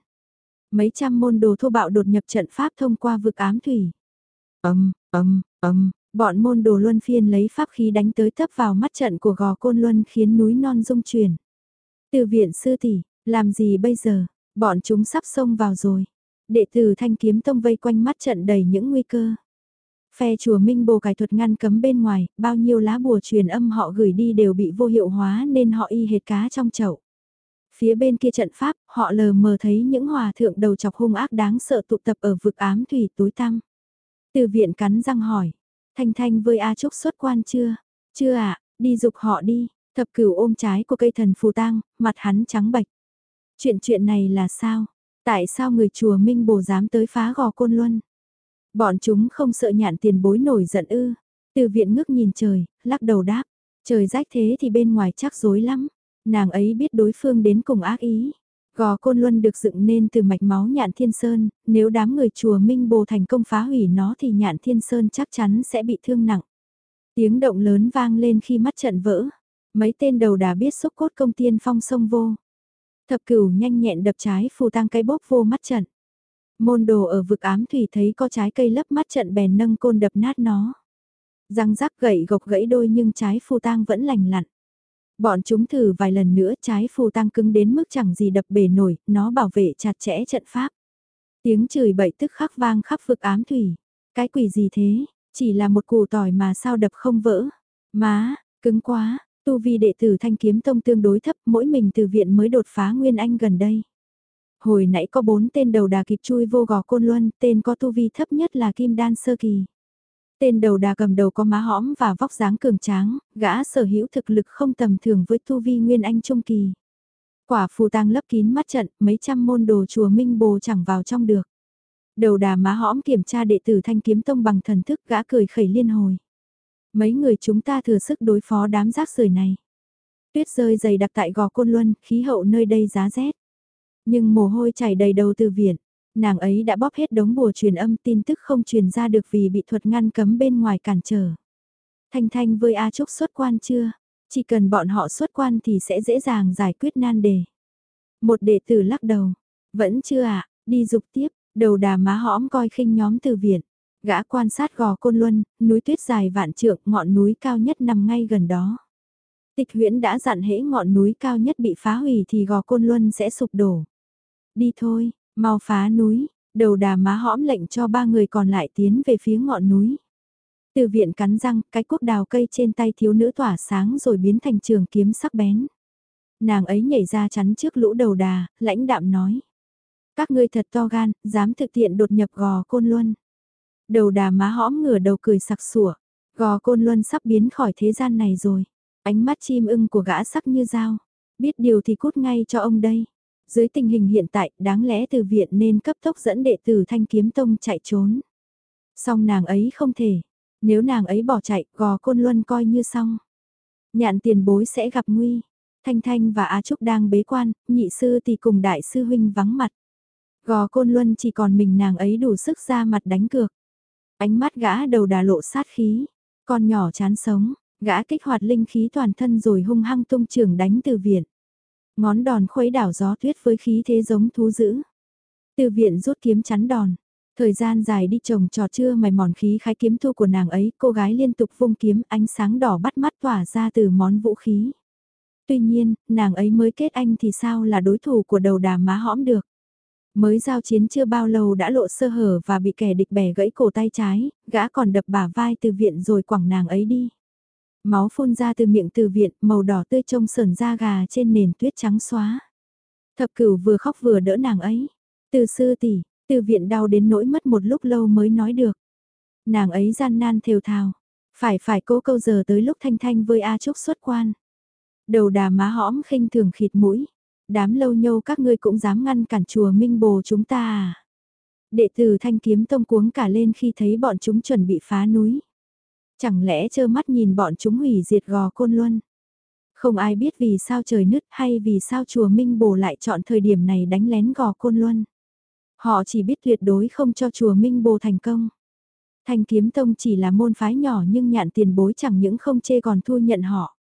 Mấy trăm môn đồ thô bạo đột nhập trận pháp thông qua vực ám thủy. Ấm, ấm, ấm, bọn môn đồ luân phiên lấy pháp khí đánh tới thấp vào mắt trận của gò côn luân khiến núi non rung chuyển. Từ viện sư tỷ, làm gì bây giờ, bọn chúng sắp xông vào rồi. Đệ tử thanh kiếm tông vây quanh mắt trận đầy những nguy cơ. Phe chùa Minh Bồ cải thuật ngăn cấm bên ngoài, bao nhiêu lá bùa truyền âm họ gửi đi đều bị vô hiệu hóa nên họ y hệt cá trong chậu. Phía bên kia trận pháp, họ lờ mờ thấy những hòa thượng đầu chọc hung ác đáng sợ tụ tập ở vực ám thủy tối tăm. Từ viện cắn răng hỏi, Thanh Thanh với A Trúc xuất quan chưa? Chưa ạ, à, đi dục họ đi, thập cửu ôm trái của cây thần phù tang, mặt hắn trắng bạch. Chuyện chuyện này là sao? Tại sao người chùa Minh Bồ dám tới phá gò côn luân? Bọn chúng không sợ nhạn tiền bối nổi giận ư. Từ viện ngước nhìn trời, lắc đầu đáp. Trời rách thế thì bên ngoài chắc dối lắm. Nàng ấy biết đối phương đến cùng ác ý. Gò Côn Luân được dựng nên từ mạch máu nhạn thiên sơn, nếu đám người chùa Minh Bồ thành công phá hủy nó thì nhạn thiên sơn chắc chắn sẽ bị thương nặng. Tiếng động lớn vang lên khi mắt trận vỡ. Mấy tên đầu đà biết xúc cốt công tiên phong sông vô. Thập cửu nhanh nhẹn đập trái phù tăng cái bóp vô mắt trận. Môn đồ ở vực ám thủy thấy có trái cây lấp mắt trận bèn nâng côn đập nát nó. Răng rắc gậy gộc gãy đôi nhưng trái phù tang vẫn lành lặn. Bọn chúng thử vài lần nữa trái phù tăng cứng đến mức chẳng gì đập bể nổi, nó bảo vệ chặt chẽ trận pháp. Tiếng chửi bậy tức khắc vang khắp vực ám thủy. Cái quỷ gì thế, chỉ là một củ tỏi mà sao đập không vỡ. Má, cứng quá, tu vi đệ tử thanh kiếm tông tương đối thấp mỗi mình từ viện mới đột phá nguyên anh gần đây. Hồi nãy có bốn tên đầu đà kịp chui vô gò côn luân, tên có tu vi thấp nhất là kim đan sơ kỳ. Tên đầu đà cầm đầu có má hõm và vóc dáng cường tráng, gã sở hữu thực lực không tầm thường với tu vi nguyên anh trung kỳ. Quả phù tang lấp kín mắt trận, mấy trăm môn đồ chùa Minh Bồ chẳng vào trong được. Đầu đà má hõm kiểm tra đệ tử thanh kiếm tông bằng thần thức gã cười khẩy liên hồi. Mấy người chúng ta thừa sức đối phó đám rác rưởi này. Tuyết rơi dày đặc tại gò côn luân, khí hậu nơi đây giá rét. Nhưng mồ hôi chảy đầy đầu từ viện, nàng ấy đã bóp hết đống bùa truyền âm tin tức không truyền ra được vì bị thuật ngăn cấm bên ngoài cản trở. Thanh Thanh với A Trúc xuất quan chưa? Chỉ cần bọn họ xuất quan thì sẽ dễ dàng giải quyết nan đề. Một đệ tử lắc đầu. Vẫn chưa ạ, đi dục tiếp, đầu đà má hõm coi khinh nhóm từ viện. Gã quan sát gò côn luân, núi tuyết dài vạn trượng, ngọn núi cao nhất nằm ngay gần đó. Tịch huyễn đã dặn hễ ngọn núi cao nhất bị phá hủy thì gò côn luân sẽ sụp đổ. Đi thôi, mau phá núi, đầu đà má hõm lệnh cho ba người còn lại tiến về phía ngọn núi. Từ viện cắn răng, cái cuốc đào cây trên tay thiếu nữ tỏa sáng rồi biến thành trường kiếm sắc bén. Nàng ấy nhảy ra chắn trước lũ đầu đà, lãnh đạm nói. Các ngươi thật to gan, dám thực hiện đột nhập gò côn luân. Đầu đà má hõm ngửa đầu cười sặc sủa, gò côn luân sắp biến khỏi thế gian này rồi. Ánh mắt chim ưng của gã sắc như dao. Biết điều thì cút ngay cho ông đây. Dưới tình hình hiện tại, đáng lẽ từ viện nên cấp tốc dẫn đệ tử Thanh Kiếm Tông chạy trốn. Song nàng ấy không thể. Nếu nàng ấy bỏ chạy, gò côn luân coi như xong. Nhạn tiền bối sẽ gặp nguy. Thanh Thanh và A Trúc đang bế quan, nhị sư thì cùng đại sư huynh vắng mặt. Gò côn luân chỉ còn mình nàng ấy đủ sức ra mặt đánh cược. Ánh mắt gã đầu đà lộ sát khí. Con nhỏ chán sống, gã kích hoạt linh khí toàn thân rồi hung hăng tung trường đánh từ viện. Ngón đòn khuấy đảo gió tuyết với khí thế giống thú dữ. Từ viện rút kiếm chắn đòn. Thời gian dài đi trồng trò chưa mày mòn khí khái kiếm thu của nàng ấy, cô gái liên tục vung kiếm ánh sáng đỏ bắt mắt tỏa ra từ món vũ khí. Tuy nhiên, nàng ấy mới kết anh thì sao là đối thủ của đầu đà má hõm được. Mới giao chiến chưa bao lâu đã lộ sơ hở và bị kẻ địch bẻ gãy cổ tay trái, gã còn đập bả vai từ viện rồi quẳng nàng ấy đi. Máu phun ra từ miệng từ viện, màu đỏ tươi trông sờn da gà trên nền tuyết trắng xóa. Thập cửu vừa khóc vừa đỡ nàng ấy. Từ sư tỷ, từ viện đau đến nỗi mất một lúc lâu mới nói được. Nàng ấy gian nan thều thào. Phải phải cố câu giờ tới lúc thanh thanh với A Trúc xuất quan. Đầu đà má hõm khinh thường khịt mũi. Đám lâu nhâu các ngươi cũng dám ngăn cản chùa Minh Bồ chúng ta à. Đệ tử thanh kiếm tông cuống cả lên khi thấy bọn chúng chuẩn bị phá núi. Chẳng lẽ trơ mắt nhìn bọn chúng hủy diệt gò côn luân. Không ai biết vì sao trời nứt hay vì sao chùa Minh Bồ lại chọn thời điểm này đánh lén gò côn luân. Họ chỉ biết tuyệt đối không cho chùa Minh Bồ thành công. Thanh kiếm tông chỉ là môn phái nhỏ nhưng nhạn tiền bối chẳng những không chê còn thu nhận họ.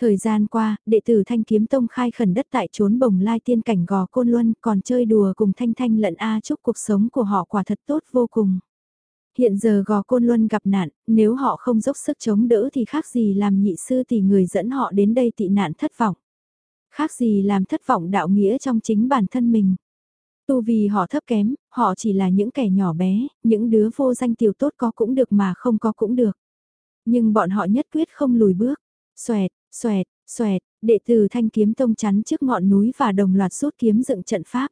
Thời gian qua, đệ tử Thanh Kiếm Tông khai khẩn đất tại trốn bồng lai tiên cảnh gò Côn Luân còn chơi đùa cùng Thanh Thanh lẫn A chúc cuộc sống của họ quả thật tốt vô cùng. Hiện giờ gò Côn Luân gặp nạn, nếu họ không dốc sức chống đỡ thì khác gì làm nhị sư thì người dẫn họ đến đây tị nạn thất vọng. Khác gì làm thất vọng đạo nghĩa trong chính bản thân mình. Tu vì họ thấp kém, họ chỉ là những kẻ nhỏ bé, những đứa vô danh tiểu tốt có cũng được mà không có cũng được. Nhưng bọn họ nhất quyết không lùi bước. Xoẹt, xoẹt, xoẹt, đệ tử thanh kiếm tông chắn trước ngọn núi và đồng loạt rút kiếm dựng trận pháp.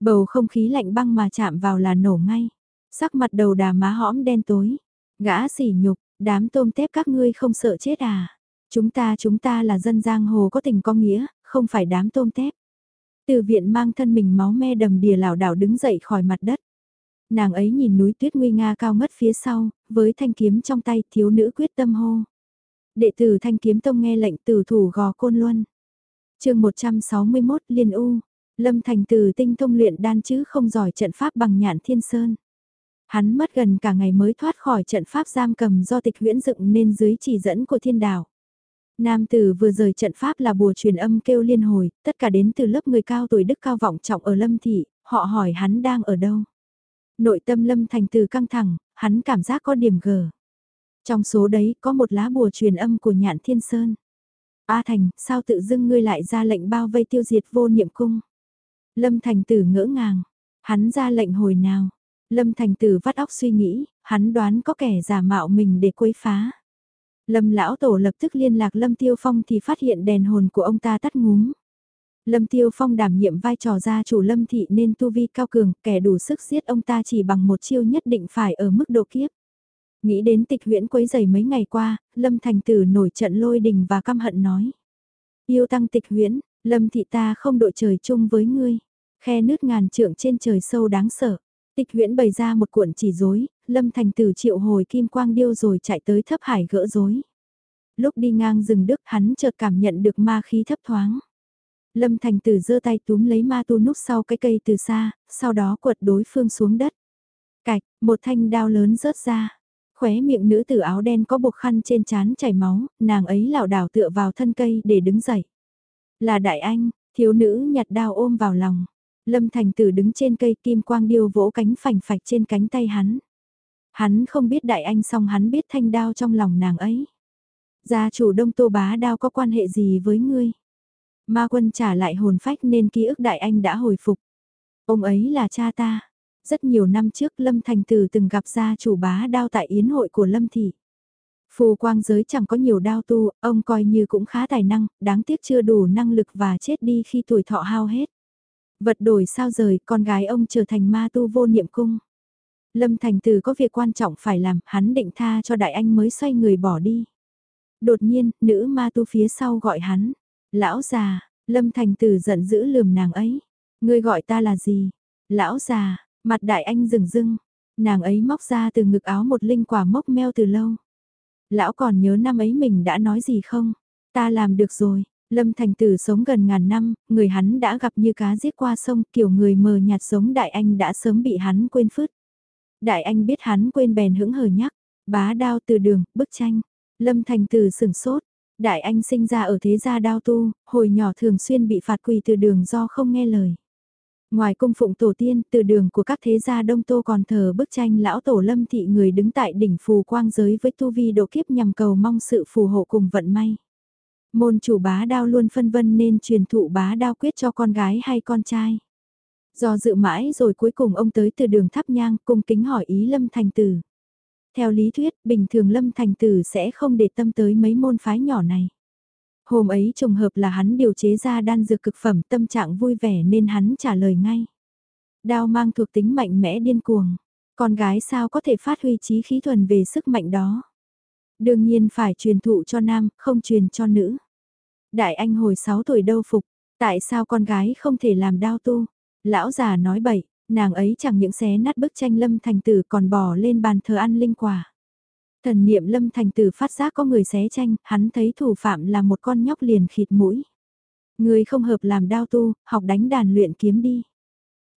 Bầu không khí lạnh băng mà chạm vào là nổ ngay. Sắc mặt đầu đà má hõm đen tối. Gã sỉ nhục, đám tôm tép các ngươi không sợ chết à. Chúng ta chúng ta là dân giang hồ có tình có nghĩa, không phải đám tôm tép. Từ viện mang thân mình máu me đầm đìa lảo đảo đứng dậy khỏi mặt đất. Nàng ấy nhìn núi tuyết nguy nga cao ngất phía sau, với thanh kiếm trong tay thiếu nữ quyết tâm hô. Đệ tử thanh kiếm tông nghe lệnh tử thủ gò côn luân. chương 161 Liên U, Lâm Thành từ tinh thông luyện đan chứ không giỏi trận pháp bằng nhạn thiên sơn. Hắn mất gần cả ngày mới thoát khỏi trận pháp giam cầm do tịch huyễn dựng nên dưới chỉ dẫn của thiên đạo. Nam tử vừa rời trận pháp là bùa truyền âm kêu liên hồi, tất cả đến từ lớp người cao tuổi đức cao vọng trọng ở Lâm Thị, họ hỏi hắn đang ở đâu. Nội tâm Lâm Thành từ căng thẳng, hắn cảm giác có điểm gờ. Trong số đấy có một lá bùa truyền âm của nhạn thiên sơn. A Thành, sao tự dưng ngươi lại ra lệnh bao vây tiêu diệt vô niệm cung? Lâm Thành tử ngỡ ngàng, hắn ra lệnh hồi nào? Lâm Thành Tử vắt óc suy nghĩ, hắn đoán có kẻ giả mạo mình để quấy phá. Lâm lão tổ lập tức liên lạc Lâm Tiêu Phong thì phát hiện đèn hồn của ông ta tắt ngúm. Lâm Tiêu Phong đảm nhiệm vai trò gia chủ Lâm Thị nên tu vi cao cường, kẻ đủ sức giết ông ta chỉ bằng một chiêu nhất định phải ở mức độ kiếp. Nghĩ đến tịch huyễn quấy giày mấy ngày qua, Lâm Thành Tử nổi trận lôi đình và căm hận nói. Yêu tăng tịch huyễn, Lâm Thị ta không đội trời chung với ngươi. Khe nước ngàn trượng trên trời sâu đáng sợ. Tịch huyễn bày ra một cuộn chỉ rối, Lâm Thành Tử triệu hồi kim quang điêu rồi chạy tới thấp hải gỡ rối. Lúc đi ngang rừng đức hắn chợt cảm nhận được ma khí thấp thoáng. Lâm Thành Tử giơ tay túm lấy ma tu núp sau cái cây từ xa, sau đó quật đối phương xuống đất. Cạch, một thanh đao lớn rớt ra. Khóe miệng nữ tử áo đen có buộc khăn trên trán chảy máu, nàng ấy lảo đảo tựa vào thân cây để đứng dậy. Là đại anh, thiếu nữ nhặt đao ôm vào lòng. Lâm Thành Tử đứng trên cây kim quang điêu vỗ cánh phành phạch trên cánh tay hắn. Hắn không biết đại anh song hắn biết thanh đao trong lòng nàng ấy. Gia chủ đông tô bá đao có quan hệ gì với ngươi? Ma quân trả lại hồn phách nên ký ức đại anh đã hồi phục. Ông ấy là cha ta. Rất nhiều năm trước Lâm Thành Tử từng gặp gia chủ bá đao tại yến hội của Lâm Thị. Phù quang giới chẳng có nhiều đao tu, ông coi như cũng khá tài năng, đáng tiếc chưa đủ năng lực và chết đi khi tuổi thọ hao hết. Vật đổi sao rời, con gái ông trở thành ma tu vô niệm cung. Lâm Thành từ có việc quan trọng phải làm, hắn định tha cho đại anh mới xoay người bỏ đi. Đột nhiên, nữ ma tu phía sau gọi hắn. Lão già, Lâm Thành từ giận dữ lườm nàng ấy. Ngươi gọi ta là gì? Lão già, mặt đại anh rừng rưng. Nàng ấy móc ra từ ngực áo một linh quả mốc meo từ lâu. Lão còn nhớ năm ấy mình đã nói gì không? Ta làm được rồi. Lâm Thành Tử sống gần ngàn năm, người hắn đã gặp như cá giết qua sông, kiểu người mờ nhạt giống Đại Anh đã sớm bị hắn quên phứt. Đại Anh biết hắn quên bèn hững hờ nhắc, bá đao từ đường, bức tranh. Lâm Thành Tử sửng sốt, Đại Anh sinh ra ở thế gia đao tu, hồi nhỏ thường xuyên bị phạt quỳ từ đường do không nghe lời. Ngoài cung phụng tổ tiên, từ đường của các thế gia đông tô còn thờ bức tranh lão tổ lâm thị người đứng tại đỉnh phù quang giới với tu vi độ kiếp nhằm cầu mong sự phù hộ cùng vận may. Môn chủ bá đao luôn phân vân nên truyền thụ bá đao quyết cho con gái hay con trai. Do dự mãi rồi cuối cùng ông tới từ đường thắp nhang cung kính hỏi ý Lâm Thành Tử. Theo lý thuyết, bình thường Lâm Thành Tử sẽ không để tâm tới mấy môn phái nhỏ này. Hôm ấy trùng hợp là hắn điều chế ra đan dược cực phẩm tâm trạng vui vẻ nên hắn trả lời ngay. Đao mang thuộc tính mạnh mẽ điên cuồng. Con gái sao có thể phát huy trí khí thuần về sức mạnh đó. Đương nhiên phải truyền thụ cho nam, không truyền cho nữ. Đại anh hồi 6 tuổi đâu phục, tại sao con gái không thể làm đao tu? Lão già nói bậy, Nàng ấy chẳng những xé nát bức tranh Lâm Thành Tử còn bỏ lên bàn thờ ăn linh quả. Thần niệm Lâm Thành Tử phát giác có người xé tranh, hắn thấy thủ phạm là một con nhóc liền khịt mũi. Người không hợp làm đao tu, học đánh đàn luyện kiếm đi.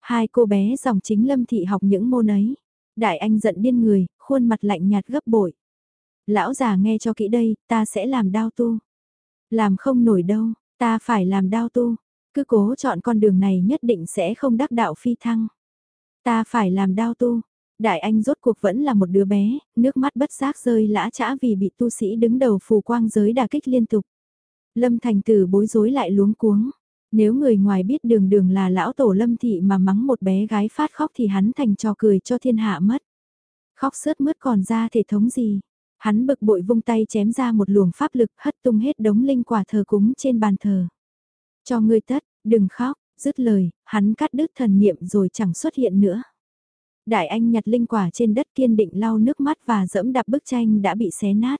Hai cô bé dòng chính Lâm Thị học những môn ấy. Đại anh giận điên người, khuôn mặt lạnh nhạt gấp bội. Lão già nghe cho kỹ đây, ta sẽ làm đao tu. Làm không nổi đâu, ta phải làm đao tu. Cứ cố chọn con đường này nhất định sẽ không đắc đạo phi thăng. Ta phải làm đao tu. Đại anh rốt cuộc vẫn là một đứa bé, nước mắt bất giác rơi lã chã vì bị tu sĩ đứng đầu phù quang giới đà kích liên tục. Lâm thành tử bối rối lại luống cuống. Nếu người ngoài biết đường đường là lão tổ lâm thị mà mắng một bé gái phát khóc thì hắn thành trò cười cho thiên hạ mất. Khóc sướt mướt còn ra thể thống gì. Hắn bực bội vung tay chém ra một luồng pháp lực hất tung hết đống linh quả thờ cúng trên bàn thờ. Cho ngươi tất, đừng khóc, dứt lời, hắn cắt đứt thần niệm rồi chẳng xuất hiện nữa. Đại anh nhặt linh quả trên đất kiên định lau nước mắt và dẫm đạp bức tranh đã bị xé nát.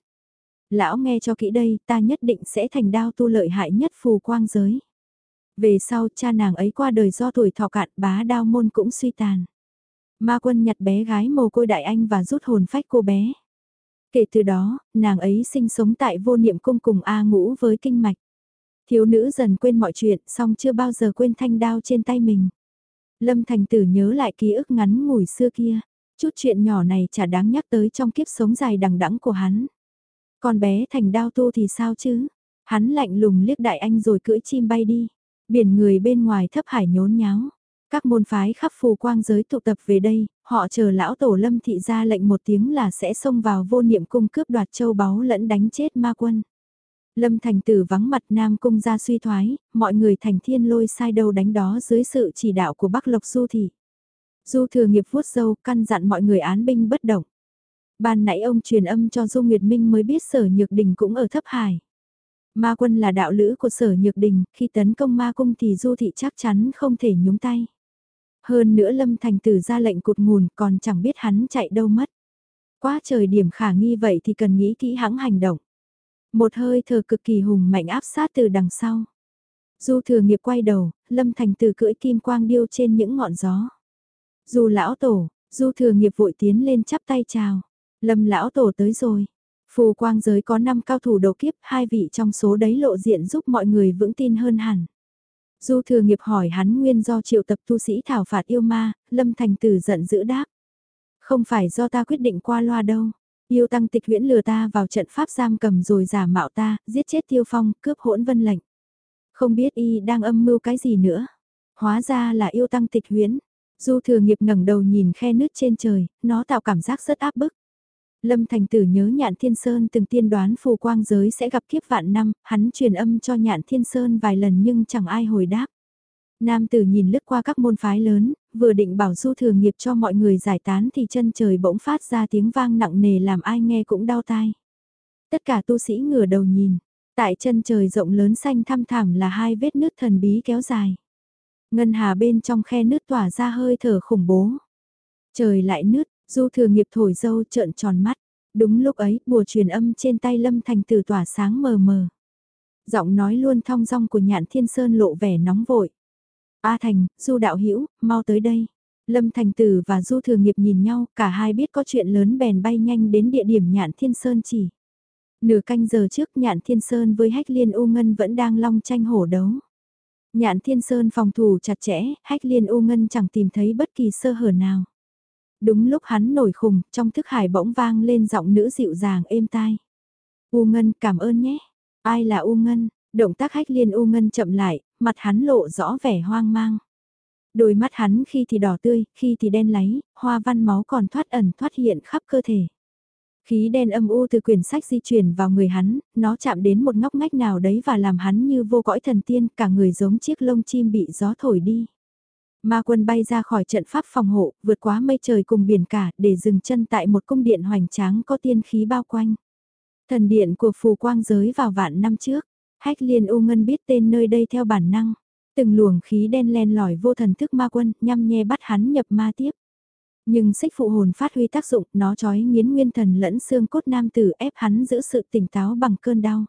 Lão nghe cho kỹ đây, ta nhất định sẽ thành đao tu lợi hại nhất phù quang giới. Về sau cha nàng ấy qua đời do tuổi thọ cạn bá đao môn cũng suy tàn. Ma quân nhặt bé gái mồ côi đại anh và rút hồn phách cô bé. Kể từ đó, nàng ấy sinh sống tại vô niệm cung cùng A ngũ với kinh mạch. Thiếu nữ dần quên mọi chuyện, song chưa bao giờ quên thanh đao trên tay mình. Lâm Thành Tử nhớ lại ký ức ngắn ngủi xưa kia. Chút chuyện nhỏ này chả đáng nhắc tới trong kiếp sống dài đằng đẵng của hắn. Con bé thành đao tu thì sao chứ? Hắn lạnh lùng liếc đại anh rồi cưỡi chim bay đi. Biển người bên ngoài thấp hải nhốn nháo. Các môn phái khắp phù quang giới tụ tập về đây, họ chờ lão tổ lâm thị ra lệnh một tiếng là sẽ xông vào vô niệm cung cướp đoạt châu báu lẫn đánh chết ma quân. Lâm thành tử vắng mặt nam cung ra suy thoái, mọi người thành thiên lôi sai đâu đánh đó dưới sự chỉ đạo của Bắc Lộc Du Thị. Du thừa nghiệp vuốt dâu căn dặn mọi người án binh bất động. Ban nãy ông truyền âm cho Du Nguyệt Minh mới biết sở nhược đình cũng ở thấp hải. Ma quân là đạo lữ của sở nhược đình, khi tấn công ma cung thì Du Thị chắc chắn không thể nhúng tay. Hơn nữa Lâm Thành Tử ra lệnh cụt ngùn còn chẳng biết hắn chạy đâu mất. Quá trời điểm khả nghi vậy thì cần nghĩ kỹ hãng hành động. Một hơi thở cực kỳ hùng mạnh áp sát từ đằng sau. Du thừa nghiệp quay đầu, Lâm Thành Tử cưỡi kim quang điêu trên những ngọn gió. Du lão tổ, du thừa nghiệp vội tiến lên chắp tay chào. Lâm lão tổ tới rồi. Phù quang giới có 5 cao thủ đầu kiếp, hai vị trong số đấy lộ diện giúp mọi người vững tin hơn hẳn. Du thừa nghiệp hỏi hắn nguyên do triệu tập tu sĩ thảo phạt yêu ma, lâm thành tử giận dữ đáp. Không phải do ta quyết định qua loa đâu. Yêu tăng tịch huyễn lừa ta vào trận pháp giam cầm rồi giả mạo ta, giết chết tiêu phong, cướp hỗn vân lệnh. Không biết y đang âm mưu cái gì nữa. Hóa ra là yêu tăng tịch huyễn. Du thừa nghiệp ngẩng đầu nhìn khe nước trên trời, nó tạo cảm giác rất áp bức. Lâm Thành Tử nhớ Nhạn Thiên Sơn từng tiên đoán phù quang giới sẽ gặp kiếp vạn năm, hắn truyền âm cho Nhạn Thiên Sơn vài lần nhưng chẳng ai hồi đáp. Nam tử nhìn lướt qua các môn phái lớn, vừa định bảo du thừa nghiệp cho mọi người giải tán thì chân trời bỗng phát ra tiếng vang nặng nề làm ai nghe cũng đau tai. Tất cả tu sĩ ngửa đầu nhìn, tại chân trời rộng lớn xanh thăm thẳm là hai vết nứt thần bí kéo dài. Ngân hà bên trong khe nứt tỏa ra hơi thở khủng bố. Trời lại nứt, Du thừa nghiệp thổi dâu trợn tròn mắt. Đúng lúc ấy, bùa truyền âm trên tay Lâm Thành Tử tỏa sáng mờ mờ. Giọng nói luôn thong dong của nhạn thiên sơn lộ vẻ nóng vội. A Thành, Du đạo hữu mau tới đây. Lâm Thành Tử và Du Thừa Nghiệp nhìn nhau, cả hai biết có chuyện lớn bèn bay nhanh đến địa điểm Nhạn Thiên Sơn chỉ. Nửa canh giờ trước Nhạn Thiên Sơn với Hách Liên U Ngân vẫn đang long tranh hổ đấu. Nhạn Thiên Sơn phòng thủ chặt chẽ, Hách Liên U Ngân chẳng tìm thấy bất kỳ sơ hở nào. Đúng lúc hắn nổi khùng, trong thức hải bỗng vang lên giọng nữ dịu dàng êm tai. U Ngân cảm ơn nhé. Ai là U Ngân? Động tác hách liên U Ngân chậm lại, mặt hắn lộ rõ vẻ hoang mang. Đôi mắt hắn khi thì đỏ tươi, khi thì đen láy, hoa văn máu còn thoát ẩn thoát hiện khắp cơ thể. Khí đen âm u từ quyển sách di chuyển vào người hắn, nó chạm đến một ngóc ngách nào đấy và làm hắn như vô cõi thần tiên, cả người giống chiếc lông chim bị gió thổi đi. Ma quân bay ra khỏi trận pháp phòng hộ, vượt quá mây trời cùng biển cả, để dừng chân tại một cung điện hoành tráng có tiên khí bao quanh. Thần điện của phù quang giới vào vạn năm trước, hách liên u ngân biết tên nơi đây theo bản năng. Từng luồng khí đen len lỏi vô thần thức ma quân, nhăm nhe bắt hắn nhập ma tiếp. Nhưng xích phụ hồn phát huy tác dụng, nó trói nghiến nguyên thần lẫn xương cốt nam tử ép hắn giữ sự tỉnh táo bằng cơn đau.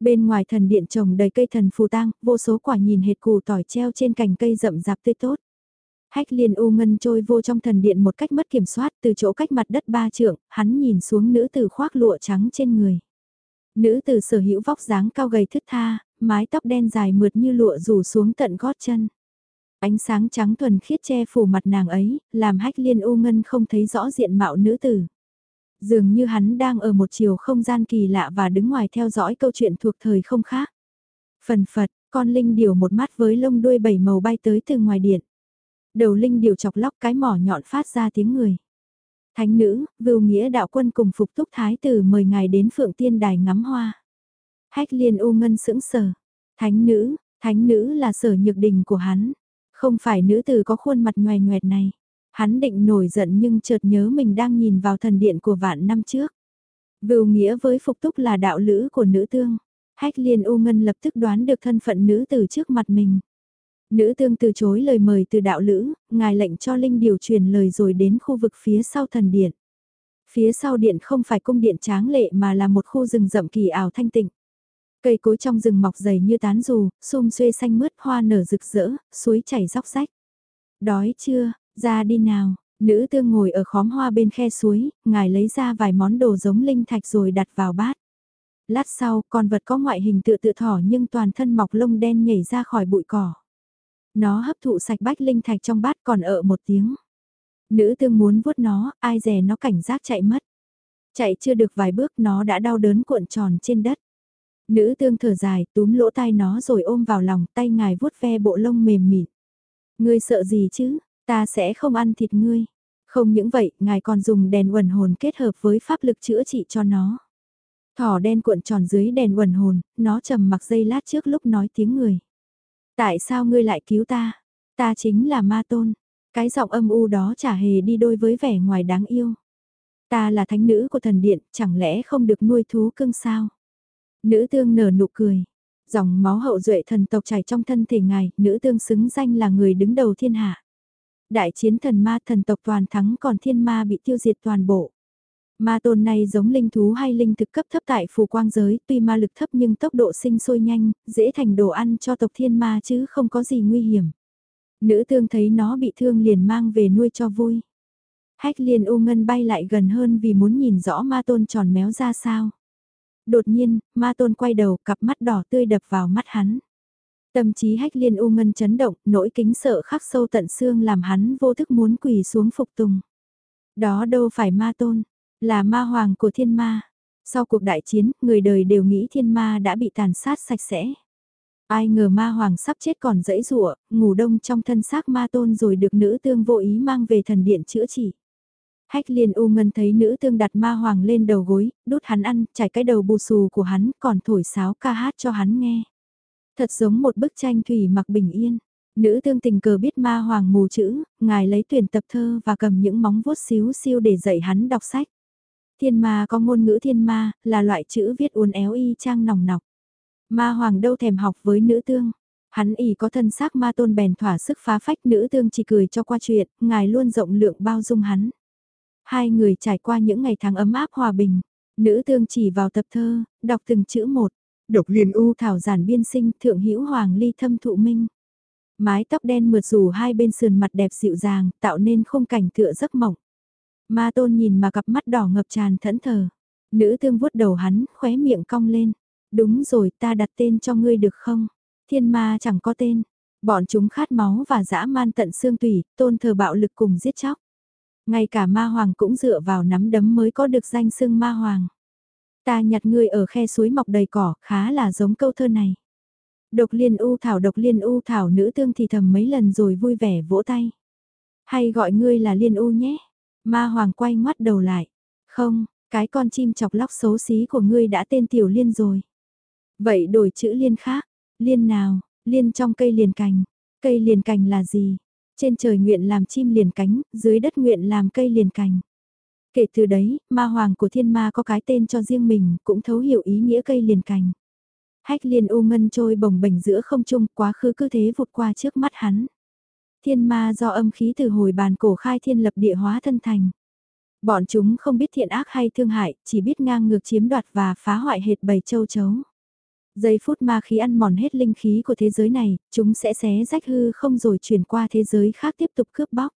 Bên ngoài thần điện trồng đầy cây thần phù tang, vô số quả nhìn hệt củ tỏi treo trên cành cây rậm rạp tươi tốt. Hách liên u ngân trôi vô trong thần điện một cách mất kiểm soát từ chỗ cách mặt đất ba trượng, hắn nhìn xuống nữ tử khoác lụa trắng trên người. Nữ tử sở hữu vóc dáng cao gầy thức tha, mái tóc đen dài mượt như lụa rủ xuống tận gót chân. Ánh sáng trắng thuần khiết che phủ mặt nàng ấy, làm hách liên u ngân không thấy rõ diện mạo nữ tử. Dường như hắn đang ở một chiều không gian kỳ lạ và đứng ngoài theo dõi câu chuyện thuộc thời không khác. Phần phật, con linh điều một mắt với lông đuôi bảy màu bay tới từ ngoài điện. Đầu linh điều chọc lóc cái mỏ nhọn phát ra tiếng người. Thánh nữ, vưu nghĩa đạo quân cùng phục túc thái tử mời ngài đến phượng tiên đài ngắm hoa. Hách liên u ngân sững sờ. Thánh nữ, thánh nữ là sở nhược đình của hắn. Không phải nữ tử có khuôn mặt nhòe nhoẹt này. Hắn định nổi giận nhưng chợt nhớ mình đang nhìn vào thần điện của vạn năm trước. Vưu nghĩa với phục túc là đạo lữ của nữ tương. Hách liên u ngân lập tức đoán được thân phận nữ tử trước mặt mình. Nữ tương từ chối lời mời từ đạo lữ, ngài lệnh cho Linh điều truyền lời rồi đến khu vực phía sau thần điện. Phía sau điện không phải cung điện tráng lệ mà là một khu rừng rậm kỳ ảo thanh tịnh. Cây cối trong rừng mọc dày như tán dù, xum xuê xanh mướt hoa nở rực rỡ, suối chảy róc rách. Đói chưa, ra đi nào, nữ tương ngồi ở khóm hoa bên khe suối, ngài lấy ra vài món đồ giống linh thạch rồi đặt vào bát. Lát sau, con vật có ngoại hình tựa tựa thỏ nhưng toàn thân mọc lông đen nhảy ra khỏi bụi cỏ. Nó hấp thụ sạch bách linh thạch trong bát còn ở một tiếng. Nữ tương muốn vuốt nó, ai dè nó cảnh giác chạy mất. Chạy chưa được vài bước nó đã đau đớn cuộn tròn trên đất. Nữ tương thở dài, túm lỗ tai nó rồi ôm vào lòng, tay ngài vuốt ve bộ lông mềm mịn. Ngươi sợ gì chứ, ta sẽ không ăn thịt ngươi. Không những vậy, ngài còn dùng đèn uẩn hồn kết hợp với pháp lực chữa trị cho nó. Thỏ đen cuộn tròn dưới đèn uẩn hồn, nó trầm mặc dây lát trước lúc nói tiếng người. Tại sao ngươi lại cứu ta? Ta chính là ma tôn. Cái giọng âm u đó chả hề đi đôi với vẻ ngoài đáng yêu. Ta là thánh nữ của thần điện, chẳng lẽ không được nuôi thú cưng sao? Nữ tương nở nụ cười. Dòng máu hậu duệ thần tộc chảy trong thân thể ngài, nữ tương xứng danh là người đứng đầu thiên hạ. Đại chiến thần ma thần tộc toàn thắng còn thiên ma bị tiêu diệt toàn bộ. Ma tôn này giống linh thú hay linh thực cấp thấp tại phù quang giới, tuy ma lực thấp nhưng tốc độ sinh sôi nhanh, dễ thành đồ ăn cho tộc thiên ma chứ không có gì nguy hiểm. Nữ tương thấy nó bị thương liền mang về nuôi cho vui. Hách liền u ngân bay lại gần hơn vì muốn nhìn rõ ma tôn tròn méo ra sao. Đột nhiên, ma tôn quay đầu cặp mắt đỏ tươi đập vào mắt hắn. Tâm trí hách liên u ngân chấn động, nỗi kính sợ khắc sâu tận xương làm hắn vô thức muốn quỳ xuống phục tùng. Đó đâu phải ma tôn, là ma hoàng của thiên ma. Sau cuộc đại chiến, người đời đều nghĩ thiên ma đã bị tàn sát sạch sẽ. Ai ngờ ma hoàng sắp chết còn dẫy rụa, ngủ đông trong thân xác ma tôn rồi được nữ tương vô ý mang về thần điện chữa trị. Hách liền u ngân thấy nữ tương đặt ma hoàng lên đầu gối, đút hắn ăn, chải cái đầu bù xù của hắn, còn thổi sáo ca hát cho hắn nghe. Thật giống một bức tranh thủy mặc bình yên. Nữ tương tình cờ biết ma hoàng mù chữ, ngài lấy tuyển tập thơ và cầm những móng vuốt xíu siêu để dạy hắn đọc sách. Thiên ma có ngôn ngữ thiên ma, là loại chữ viết uốn éo y trang nòng nọc. Ma hoàng đâu thèm học với nữ tương. Hắn ỉ có thân xác ma tôn bèn thỏa sức phá phách nữ tương chỉ cười cho qua chuyện, ngài luôn rộng lượng bao dung hắn. Hai người trải qua những ngày tháng ấm áp hòa bình. Nữ tương chỉ vào tập thơ, đọc từng chữ một. Độc liên u thảo giản biên sinh thượng hữu hoàng ly thâm thụ minh. Mái tóc đen mượt rủ hai bên sườn mặt đẹp dịu dàng, tạo nên khung cảnh tựa giấc mộng. Ma tôn nhìn mà cặp mắt đỏ ngập tràn thẫn thờ. Nữ tương vuốt đầu hắn, khóe miệng cong lên. Đúng rồi, ta đặt tên cho ngươi được không? Thiên ma chẳng có tên. Bọn chúng khát máu và dã man tận xương tủy, tôn thờ bạo lực cùng giết chóc. Ngay cả ma hoàng cũng dựa vào nắm đấm mới có được danh xưng ma hoàng. Ta nhặt ngươi ở khe suối mọc đầy cỏ, khá là giống câu thơ này. Độc liên u thảo độc liên u thảo nữ tương thì thầm mấy lần rồi vui vẻ vỗ tay. Hay gọi ngươi là liên u nhé. Ma hoàng quay ngoắt đầu lại. Không, cái con chim chọc lóc xấu xí của ngươi đã tên tiểu liên rồi. Vậy đổi chữ liên khác. Liên nào, liên trong cây liền cành. Cây liền cành là gì? Trên trời nguyện làm chim liền cánh, dưới đất nguyện làm cây liền cành. Kể từ đấy, ma hoàng của thiên ma có cái tên cho riêng mình, cũng thấu hiểu ý nghĩa cây liền cành. Hách liên u ngân trôi bồng bềnh giữa không trung, quá khứ cứ thế vụt qua trước mắt hắn. Thiên ma do âm khí từ hồi bàn cổ khai thiên lập địa hóa thân thành. Bọn chúng không biết thiện ác hay thương hại, chỉ biết ngang ngược chiếm đoạt và phá hoại hệt bầy châu chấu. Giây phút ma khí ăn mòn hết linh khí của thế giới này, chúng sẽ xé rách hư không rồi chuyển qua thế giới khác tiếp tục cướp bóc.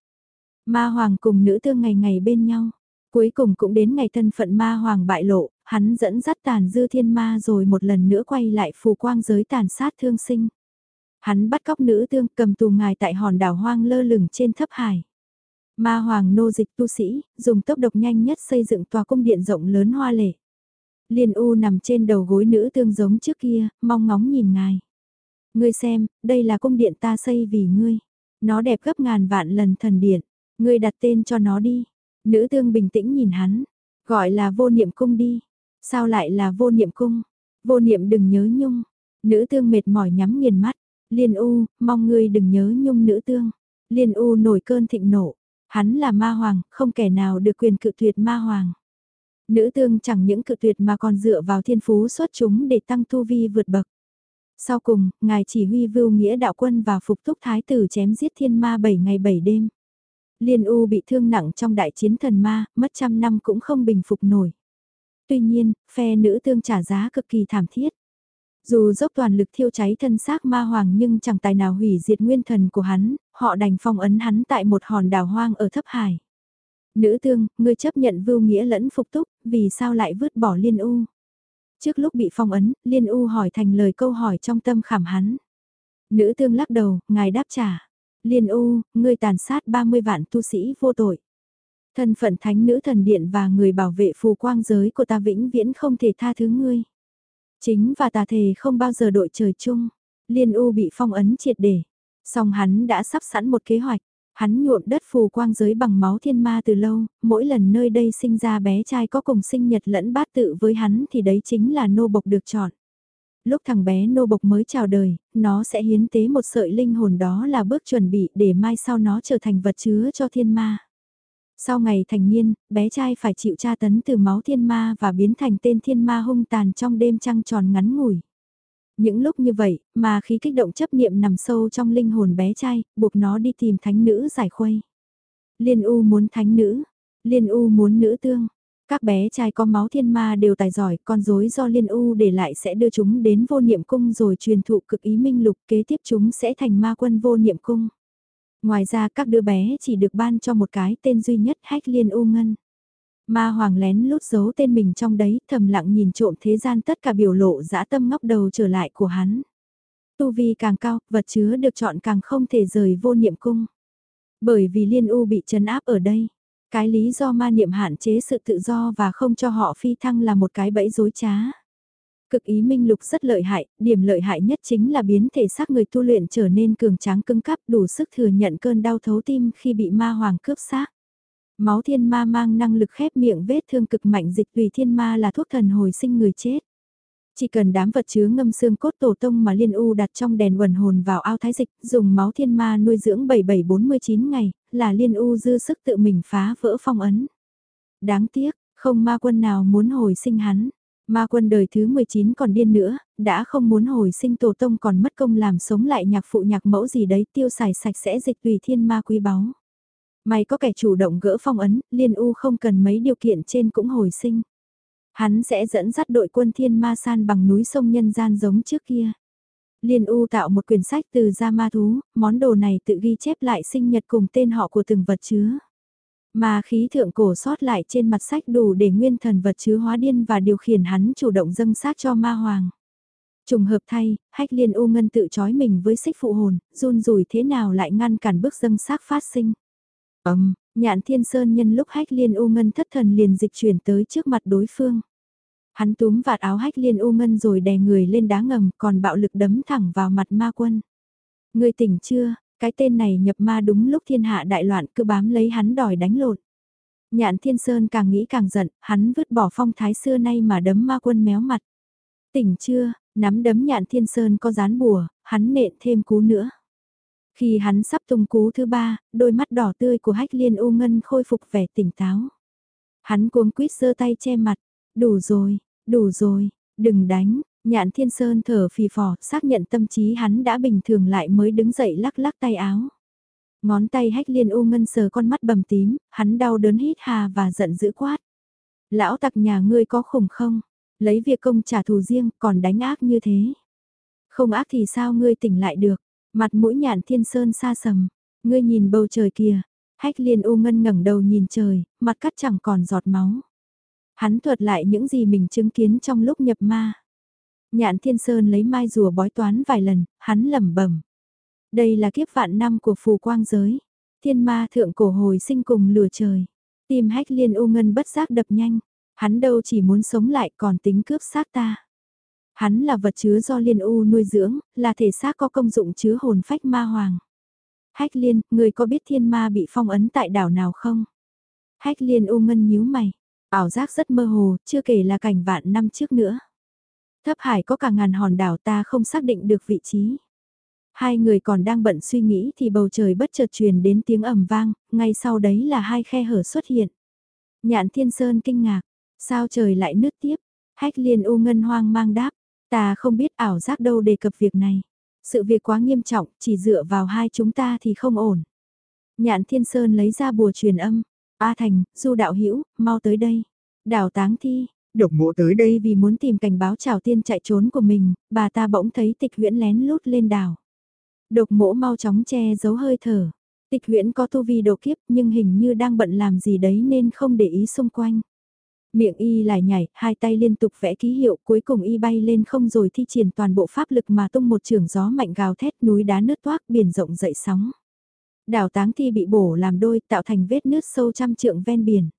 Ma hoàng cùng nữ tương ngày ngày bên nhau. Cuối cùng cũng đến ngày thân phận ma hoàng bại lộ, hắn dẫn dắt tàn dư thiên ma rồi một lần nữa quay lại phù quang giới tàn sát thương sinh. Hắn bắt cóc nữ tương cầm tù ngài tại hòn đảo hoang lơ lửng trên thấp hải. Ma hoàng nô dịch tu sĩ, dùng tốc độc nhanh nhất xây dựng tòa cung điện rộng lớn hoa lệ. Liên U nằm trên đầu gối nữ tương giống trước kia, mong ngóng nhìn ngài. Ngươi xem, đây là cung điện ta xây vì ngươi. Nó đẹp gấp ngàn vạn lần thần điện. Ngươi đặt tên cho nó đi. Nữ tương bình tĩnh nhìn hắn. Gọi là vô niệm cung đi. Sao lại là vô niệm cung? Vô niệm đừng nhớ nhung. Nữ tương mệt mỏi nhắm nghiền mắt. Liên U, mong ngươi đừng nhớ nhung nữ tương. Liên U nổi cơn thịnh nộ. Hắn là ma hoàng, không kẻ nào được quyền cự tuyệt ma hoàng. Nữ tương chẳng những cự tuyệt mà còn dựa vào thiên phú xuất chúng để tăng tu vi vượt bậc. Sau cùng, ngài chỉ huy vưu nghĩa đạo quân và phục thúc thái tử chém giết thiên ma 7 ngày 7 đêm. Liên U bị thương nặng trong đại chiến thần ma, mất trăm năm cũng không bình phục nổi. Tuy nhiên, phe nữ tương trả giá cực kỳ thảm thiết. Dù dốc toàn lực thiêu cháy thân xác ma hoàng nhưng chẳng tài nào hủy diệt nguyên thần của hắn, họ đành phong ấn hắn tại một hòn đảo hoang ở thấp hải. Nữ tương, ngươi chấp nhận vưu nghĩa lẫn phục túc, vì sao lại vứt bỏ liên u? Trước lúc bị phong ấn, liên u hỏi thành lời câu hỏi trong tâm khảm hắn. Nữ tương lắc đầu, ngài đáp trả. Liên u, ngươi tàn sát 30 vạn tu sĩ vô tội. Thân phận thánh nữ thần điện và người bảo vệ phù quang giới của ta vĩnh viễn không thể tha thứ ngươi. Chính và tà thề không bao giờ đội trời chung. Liên U bị phong ấn triệt để. Song hắn đã sắp sẵn một kế hoạch. Hắn nhuộm đất phù quang giới bằng máu thiên ma từ lâu, mỗi lần nơi đây sinh ra bé trai có cùng sinh nhật lẫn bát tự với hắn thì đấy chính là nô bộc được chọn. Lúc thằng bé nô bộc mới chào đời, nó sẽ hiến tế một sợi linh hồn đó là bước chuẩn bị để mai sau nó trở thành vật chứa cho thiên ma. Sau ngày thành niên, bé trai phải chịu tra tấn từ máu thiên ma và biến thành tên thiên ma hung tàn trong đêm trăng tròn ngắn ngủi. Những lúc như vậy, mà khí kích động chấp niệm nằm sâu trong linh hồn bé trai, buộc nó đi tìm thánh nữ giải khuây. Liên U muốn thánh nữ, Liên U muốn nữ tương. Các bé trai có máu thiên ma đều tài giỏi, con rối do Liên U để lại sẽ đưa chúng đến vô niệm cung rồi truyền thụ cực ý minh lục kế tiếp chúng sẽ thành ma quân vô niệm cung. Ngoài ra các đứa bé chỉ được ban cho một cái tên duy nhất hách liên u ngân. Ma hoàng lén lút giấu tên mình trong đấy, thầm lặng nhìn trộm thế gian tất cả biểu lộ dã tâm ngóc đầu trở lại của hắn. Tu vi càng cao, vật chứa được chọn càng không thể rời vô niệm cung. Bởi vì liên u bị trấn áp ở đây. Cái lý do ma niệm hạn chế sự tự do và không cho họ phi thăng là một cái bẫy dối trá. Cực ý minh lục rất lợi hại, điểm lợi hại nhất chính là biến thể xác người tu luyện trở nên cường tráng cứng cắp đủ sức thừa nhận cơn đau thấu tim khi bị ma hoàng cướp xác. Máu thiên ma mang năng lực khép miệng vết thương cực mạnh dịch tùy thiên ma là thuốc thần hồi sinh người chết. Chỉ cần đám vật chứa ngâm xương cốt tổ tông mà liên u đặt trong đèn quần hồn vào ao thái dịch, dùng máu thiên ma nuôi dưỡng 7749 ngày, là liên u dư sức tự mình phá vỡ phong ấn. Đáng tiếc, không ma quân nào muốn hồi sinh hắn. Ma quân đời thứ 19 còn điên nữa, đã không muốn hồi sinh tổ tông còn mất công làm sống lại nhạc phụ nhạc mẫu gì đấy tiêu xài sạch sẽ dịch tùy thiên ma quý báu. May có kẻ chủ động gỡ phong ấn, liên u không cần mấy điều kiện trên cũng hồi sinh. Hắn sẽ dẫn dắt đội quân thiên ma san bằng núi sông nhân gian giống trước kia. Liên U tạo một quyển sách từ da ma thú, món đồ này tự ghi chép lại sinh nhật cùng tên họ của từng vật chứa. Mà khí thượng cổ sót lại trên mặt sách đủ để nguyên thần vật chứa hóa điên và điều khiển hắn chủ động dâng sát cho ma hoàng. Trùng hợp thay, hách liên u ngân tự chói mình với xích phụ hồn, run rủi thế nào lại ngăn cản bước dâng xác phát sinh. Ấm, nhạn thiên sơn nhân lúc hách liên u ngân thất thần liền dịch chuyển tới trước mặt đối phương. Hắn túm vạt áo hách liên u ngân rồi đè người lên đá ngầm còn bạo lực đấm thẳng vào mặt ma quân. Người tỉnh chưa, cái tên này nhập ma đúng lúc thiên hạ đại loạn cứ bám lấy hắn đòi đánh lột. Nhạn thiên sơn càng nghĩ càng giận, hắn vứt bỏ phong thái xưa nay mà đấm ma quân méo mặt. Tỉnh chưa, nắm đấm nhạn thiên sơn có dán bùa, hắn nện thêm cú nữa. Khi hắn sắp tung cú thứ ba, đôi mắt đỏ tươi của hách liên u ngân khôi phục vẻ tỉnh táo. Hắn cuống quýt giơ tay che mặt, đủ rồi, đủ rồi, đừng đánh, Nhạn Thiên Sơn thở phì phò, xác nhận tâm trí hắn đã bình thường lại mới đứng dậy lắc lắc tay áo. Ngón tay hách liên u ngân sờ con mắt bầm tím, hắn đau đớn hít hà và giận dữ quát. Lão tặc nhà ngươi có khủng không? Lấy việc công trả thù riêng còn đánh ác như thế. Không ác thì sao ngươi tỉnh lại được, mặt mũi nhạn thiên sơn xa sầm, ngươi nhìn bầu trời kìa, hách liên u ngân ngẩng đầu nhìn trời, mặt cắt chẳng còn giọt máu. Hắn thuật lại những gì mình chứng kiến trong lúc nhập ma. Nhạn thiên sơn lấy mai rùa bói toán vài lần, hắn lẩm bẩm. Đây là kiếp vạn năm của phù quang giới. Thiên ma thượng cổ hồi sinh cùng lửa trời. Tim hách liên u ngân bất giác đập nhanh. Hắn đâu chỉ muốn sống lại còn tính cướp xác ta. Hắn là vật chứa do liên u nuôi dưỡng, là thể xác có công dụng chứa hồn phách ma hoàng. Hách liên, người có biết thiên ma bị phong ấn tại đảo nào không? Hách liên u ngân nhíu mày. Ảo giác rất mơ hồ, chưa kể là cảnh vạn năm trước nữa. Thấp hải có cả ngàn hòn đảo ta không xác định được vị trí. Hai người còn đang bận suy nghĩ thì bầu trời bất chợt truyền đến tiếng ầm vang, ngay sau đấy là hai khe hở xuất hiện. Nhạn Thiên Sơn kinh ngạc, sao trời lại nứt tiếp? Hách liên u ngân hoang mang đáp, ta không biết ảo giác đâu đề cập việc này. Sự việc quá nghiêm trọng, chỉ dựa vào hai chúng ta thì không ổn. Nhạn Thiên Sơn lấy ra bùa truyền âm, A Thành, Du Đạo Hữu mau tới đây. Đảo Táng Thi, Độc mộ tới đây vì muốn tìm cảnh báo trào tiên chạy trốn của mình, bà ta bỗng thấy tịch huyễn lén lút lên đảo. Độc mộ mau chóng che giấu hơi thở. Tịch huyễn có tu vi độ kiếp nhưng hình như đang bận làm gì đấy nên không để ý xung quanh. Miệng y lại nhảy, hai tay liên tục vẽ ký hiệu cuối cùng y bay lên không rồi thi triển toàn bộ pháp lực mà tung một trường gió mạnh gào thét núi đá nứt toác biển rộng dậy sóng. Đảo táng thi bị bổ làm đôi tạo thành vết nứt sâu trăm trượng ven biển.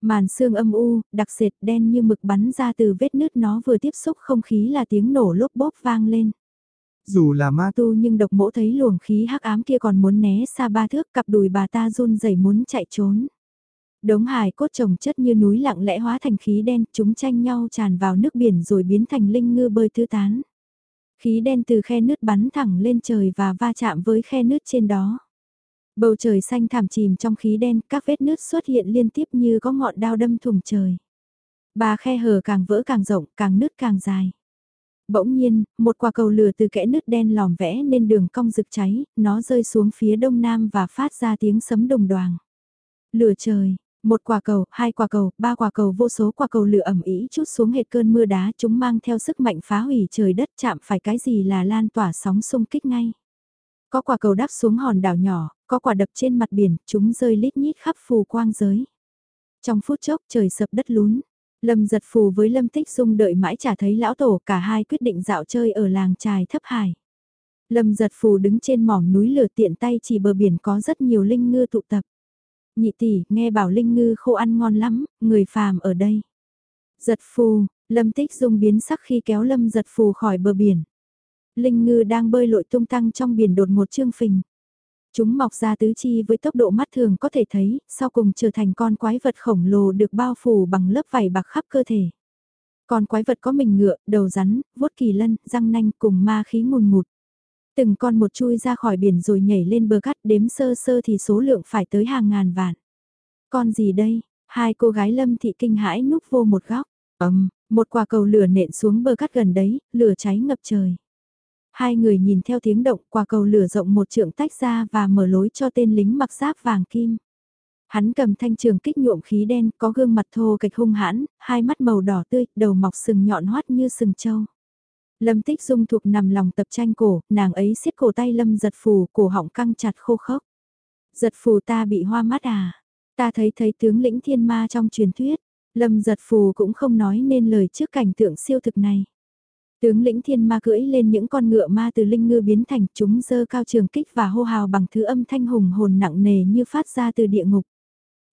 Màn xương âm u, đặc sệt đen như mực bắn ra từ vết nứt nó vừa tiếp xúc không khí là tiếng nổ lốp bốp vang lên. Dù là ma tu nhưng độc mỗ thấy luồng khí hắc ám kia còn muốn né xa ba thước cặp đùi bà ta run rẩy muốn chạy trốn. Đống hài cốt trồng chất như núi lặng lẽ hóa thành khí đen, chúng tranh nhau tràn vào nước biển rồi biến thành linh ngư bơi tứ tán. Khí đen từ khe nước bắn thẳng lên trời và va chạm với khe nước trên đó. Bầu trời xanh thảm chìm trong khí đen, các vết nứt xuất hiện liên tiếp như có ngọn đao đâm thủng trời. Ba khe hở càng vỡ càng rộng, càng nứt càng dài. Bỗng nhiên, một quả cầu lửa từ kẽ nứt đen lòm vẽ nên đường cong rực cháy, nó rơi xuống phía đông nam và phát ra tiếng sấm đồng đoàng. Lửa trời, một quả cầu, hai quả cầu, ba quả cầu vô số quả cầu lửa ẩm ý chút xuống hệt cơn mưa đá chúng mang theo sức mạnh phá hủy trời đất chạm phải cái gì là lan tỏa sóng xung kích ngay. Có quả cầu đáp xuống hòn đảo nhỏ, có quả đập trên mặt biển, chúng rơi lít nhít khắp phù quang giới. Trong phút chốc trời sập đất lún, Lâm giật phù với Lâm Tích Dung đợi mãi chả thấy lão tổ cả hai quyết định dạo chơi ở làng trài thấp hải. Lâm giật phù đứng trên mỏm núi lửa tiện tay chỉ bờ biển có rất nhiều linh ngư tụ tập. Nhị tỷ, nghe bảo linh ngư khô ăn ngon lắm, người phàm ở đây. Giật phù, Lâm Tích Dung biến sắc khi kéo Lâm giật phù khỏi bờ biển. Linh ngư đang bơi lội tung tăng trong biển đột ngột trương phình. Chúng mọc ra tứ chi với tốc độ mắt thường có thể thấy, sau cùng trở thành con quái vật khổng lồ được bao phủ bằng lớp vảy bạc khắp cơ thể. Con quái vật có mình ngựa, đầu rắn, vuốt kỳ lân, răng nanh cùng ma khí ngùn ngụt. Từng con một chui ra khỏi biển rồi nhảy lên bờ cắt đếm sơ sơ thì số lượng phải tới hàng ngàn vạn. Con gì đây? Hai cô gái lâm thị kinh hãi núp vô một góc. Ấm, một quả cầu lửa nện xuống bờ cắt gần đấy, lửa cháy ngập trời. Hai người nhìn theo tiếng động quả cầu lửa rộng một trượng tách ra và mở lối cho tên lính mặc giáp vàng kim. Hắn cầm thanh trường kích nhuộm khí đen, có gương mặt thô kịch hung hãn, hai mắt màu đỏ tươi, đầu mọc sừng nhọn hoắt như sừng trâu. Lâm Tích Dung thuộc nằm lòng tập tranh cổ, nàng ấy siết cổ tay Lâm giật phù, cổ họng căng chặt khô khốc. Giật phù ta bị hoa mắt à? Ta thấy thấy tướng lĩnh thiên ma trong truyền thuyết. Lâm giật phù cũng không nói nên lời trước cảnh tượng siêu thực này. Tướng lĩnh thiên ma cưỡi lên những con ngựa ma từ linh ngư biến thành chúng dơ cao trường kích và hô hào bằng thứ âm thanh hùng hồn nặng nề như phát ra từ địa ngục.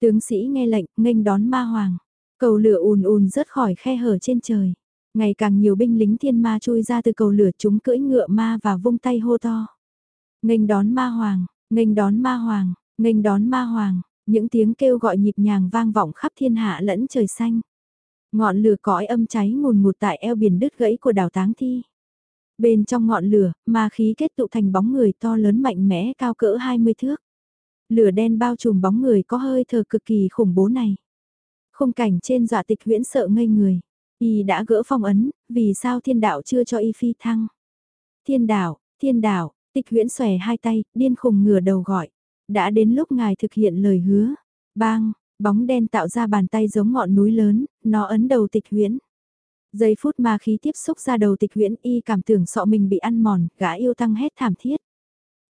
Tướng sĩ nghe lệnh, nghênh đón ma hoàng. Cầu lửa ùn ùn rớt khỏi khe hở trên trời. Ngày càng nhiều binh lính thiên ma chui ra từ cầu lửa chúng cưỡi ngựa ma và vung tay hô to. Nghênh đón ma hoàng, nghênh đón ma hoàng, nghênh đón ma hoàng, những tiếng kêu gọi nhịp nhàng vang vọng khắp thiên hạ lẫn trời xanh. Ngọn lửa cõi âm cháy ngùn ngụt tại eo biển đứt gãy của đảo Táng Thi. Bên trong ngọn lửa, ma khí kết tụ thành bóng người to lớn mạnh mẽ cao cỡ 20 thước. Lửa đen bao trùm bóng người có hơi thở cực kỳ khủng bố này. Khung cảnh trên dọa tịch huyễn sợ ngây người. Y đã gỡ phong ấn, vì sao thiên đạo chưa cho y phi thăng? Thiên đạo, thiên đạo, tịch huyễn xòe hai tay, điên khùng ngửa đầu gọi. Đã đến lúc ngài thực hiện lời hứa. Bang, Bóng đen tạo ra bàn tay giống ngọn núi lớn, nó ấn đầu tịch huyễn. Giây phút ma khí tiếp xúc ra đầu tịch huyễn y cảm tưởng sọ mình bị ăn mòn, gã yêu tăng hét thảm thiết.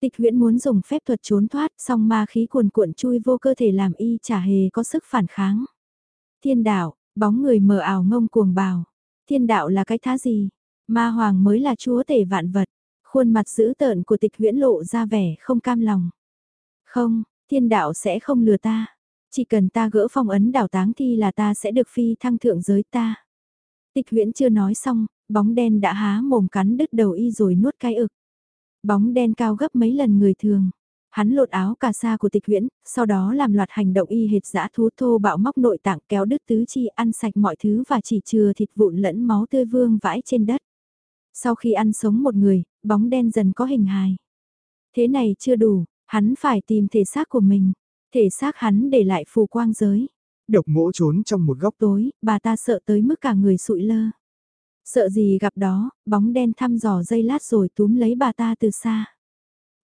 Tịch huyễn muốn dùng phép thuật trốn thoát, song ma khí cuồn cuộn chui vô cơ thể làm y chả hề có sức phản kháng. Thiên đạo, bóng người mờ ảo ngông cuồng bào. Thiên đạo là cái thá gì? Ma hoàng mới là chúa tể vạn vật. Khuôn mặt dữ tợn của tịch huyễn lộ ra vẻ không cam lòng. Không, thiên đạo sẽ không lừa ta. Chỉ cần ta gỡ phong ấn đảo táng thi là ta sẽ được phi thăng thượng giới ta. Tịch huyễn chưa nói xong, bóng đen đã há mồm cắn đứt đầu y rồi nuốt cái ực. Bóng đen cao gấp mấy lần người thường. Hắn lột áo cà sa của tịch huyễn, sau đó làm loạt hành động y hệt dã thú thô bạo móc nội tạng kéo đứt tứ chi ăn sạch mọi thứ và chỉ chừa thịt vụn lẫn máu tươi vương vãi trên đất. Sau khi ăn sống một người, bóng đen dần có hình hài. Thế này chưa đủ, hắn phải tìm thể xác của mình. Thể xác hắn để lại phù quang giới. Độc mỗ trốn trong một góc tối, bà ta sợ tới mức cả người sụi lơ. Sợ gì gặp đó, bóng đen thăm dò dây lát rồi túm lấy bà ta từ xa.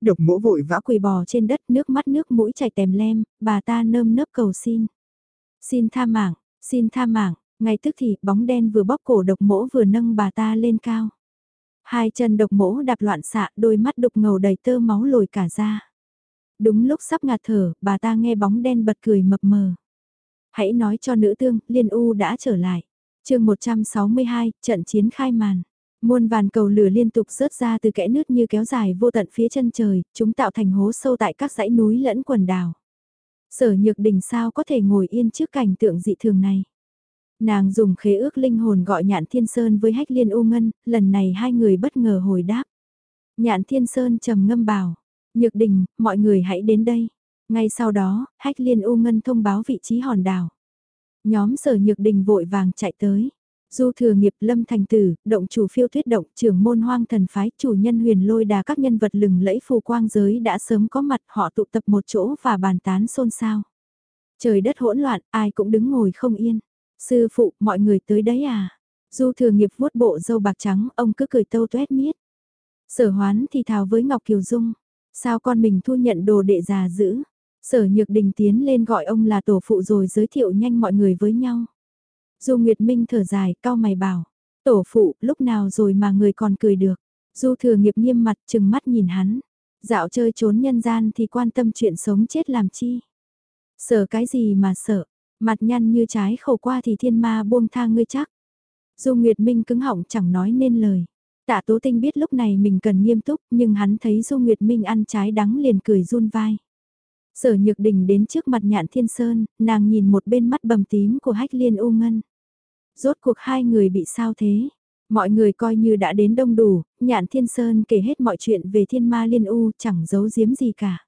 Độc mỗ vội vã quỳ bò trên đất nước mắt nước mũi chảy tèm lem, bà ta nơm nớp cầu xin. Xin tha mạng, xin tha mạng, ngay tức thì bóng đen vừa bóp cổ độc mỗ vừa nâng bà ta lên cao. Hai chân độc mỗ đạp loạn xạ đôi mắt đục ngầu đầy tơ máu lồi cả ra. Đúng lúc sắp ngạt thở, bà ta nghe bóng đen bật cười mập mờ. Hãy nói cho nữ tương, Liên U đã trở lại. chương 162, trận chiến khai màn. Muôn vàn cầu lửa liên tục rớt ra từ kẽ nước như kéo dài vô tận phía chân trời, chúng tạo thành hố sâu tại các dãy núi lẫn quần đảo. Sở nhược đình sao có thể ngồi yên trước cảnh tượng dị thường này. Nàng dùng khế ước linh hồn gọi nhạn thiên sơn với hách liên u ngân, lần này hai người bất ngờ hồi đáp. Nhạn thiên sơn trầm ngâm bảo, nhược đình, mọi người hãy đến đây. Ngay sau đó, hách liên u ngân thông báo vị trí hòn đảo. Nhóm sở nhược đình vội vàng chạy tới. Du thừa nghiệp lâm thành tử, động chủ phiêu thuyết động, trưởng môn hoang thần phái, chủ nhân huyền lôi đà các nhân vật lừng lẫy phù quang giới đã sớm có mặt họ tụ tập một chỗ và bàn tán xôn xao. Trời đất hỗn loạn, ai cũng đứng ngồi không yên. Sư phụ, mọi người tới đấy à? Du thừa nghiệp vuốt bộ dâu bạc trắng, ông cứ cười tâu tuét miết. Sở hoán thì thào với Ngọc Kiều Dung. Sao con mình thu nhận đồ đệ già dữ? Sở nhược đình tiến lên gọi ông là tổ phụ rồi giới thiệu nhanh mọi người với nhau. Du Nguyệt Minh thở dài, cao mày bảo. Tổ phụ, lúc nào rồi mà người còn cười được. Du thừa nghiệp nghiêm mặt chừng mắt nhìn hắn. Dạo chơi trốn nhân gian thì quan tâm chuyện sống chết làm chi. Sợ cái gì mà sợ, mặt nhăn như trái khẩu qua thì thiên ma buông tha ngươi chắc. Du Nguyệt Minh cứng họng chẳng nói nên lời. Tạ Tố Tinh biết lúc này mình cần nghiêm túc nhưng hắn thấy Du Nguyệt Minh ăn trái đắng liền cười run vai. Sở Nhược Đình đến trước mặt Nhạn Thiên Sơn, nàng nhìn một bên mắt bầm tím của Hách Liên U Ngân. Rốt cuộc hai người bị sao thế? Mọi người coi như đã đến đông đủ, Nhạn Thiên Sơn kể hết mọi chuyện về Thiên Ma Liên U chẳng giấu giếm gì cả.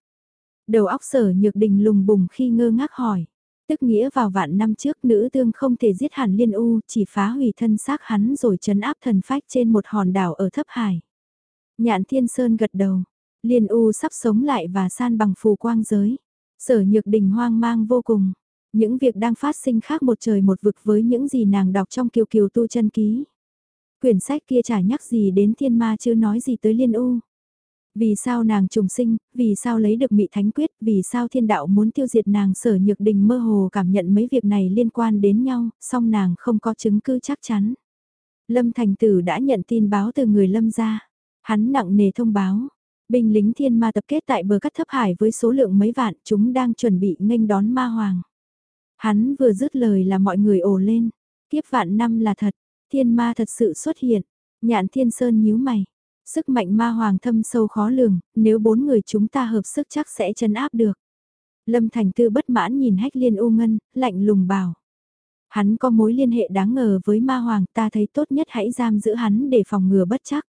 Đầu óc Sở Nhược Đình lùng bùng khi ngơ ngác hỏi. Tức nghĩa vào vạn năm trước nữ tương không thể giết hẳn Liên U, chỉ phá hủy thân xác hắn rồi chấn áp thần phách trên một hòn đảo ở thấp hải. Nhạn Thiên Sơn gật đầu, Liên U sắp sống lại và san bằng phù quang giới. Sở nhược đình hoang mang vô cùng. Những việc đang phát sinh khác một trời một vực với những gì nàng đọc trong kiều kiều tu chân ký. Quyển sách kia chả nhắc gì đến thiên ma chứ nói gì tới liên u. Vì sao nàng trùng sinh, vì sao lấy được mị thánh quyết, vì sao thiên đạo muốn tiêu diệt nàng sở nhược đình mơ hồ cảm nhận mấy việc này liên quan đến nhau, song nàng không có chứng cứ chắc chắn. Lâm Thành Tử đã nhận tin báo từ người Lâm ra. Hắn nặng nề thông báo, Binh lính thiên ma tập kết tại bờ cắt thấp hải với số lượng mấy vạn, chúng đang chuẩn bị nghênh đón ma hoàng. Hắn vừa dứt lời là mọi người ồ lên. Kiếp vạn năm là thật, thiên ma thật sự xuất hiện. Nhạn thiên sơn nhíu mày. Sức mạnh ma hoàng thâm sâu khó lường, nếu bốn người chúng ta hợp sức chắc sẽ chấn áp được. Lâm Thành Tư bất mãn nhìn hách liên u ngân, lạnh lùng bảo. Hắn có mối liên hệ đáng ngờ với ma hoàng ta thấy tốt nhất hãy giam giữ hắn để phòng ngừa bất chắc.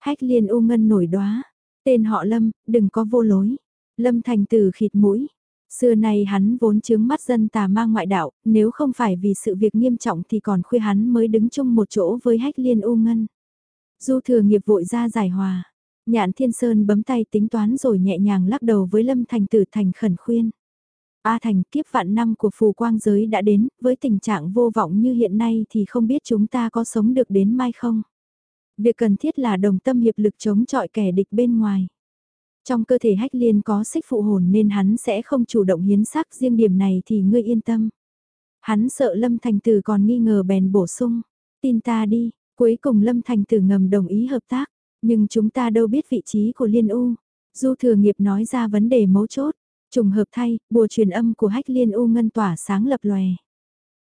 Hách liên u ngân nổi đoá, Tên họ Lâm, đừng có vô lối. Lâm thành tử khịt mũi. Xưa nay hắn vốn chướng mắt dân tà ma ngoại đạo, nếu không phải vì sự việc nghiêm trọng thì còn khuya hắn mới đứng chung một chỗ với hách liên u ngân. Du thừa nghiệp vội ra giải hòa. Nhạn Thiên Sơn bấm tay tính toán rồi nhẹ nhàng lắc đầu với Lâm Thành Tử Thành khẩn khuyên. A Thành kiếp vạn năm của phù quang giới đã đến, với tình trạng vô vọng như hiện nay thì không biết chúng ta có sống được đến mai không. Việc cần thiết là đồng tâm hiệp lực chống chọi kẻ địch bên ngoài. Trong cơ thể hách liên có xích phụ hồn nên hắn sẽ không chủ động hiến xác riêng điểm này thì ngươi yên tâm. Hắn sợ Lâm Thành Tử còn nghi ngờ bèn bổ sung. tin ta đi, cuối cùng Lâm Thành Tử ngầm đồng ý hợp tác, nhưng chúng ta đâu biết vị trí của Liên U. Du Thừa Nghiệp nói ra vấn đề mấu chốt, trùng hợp thay, bùa truyền âm của hách Liên U ngân tỏa sáng lập lòe.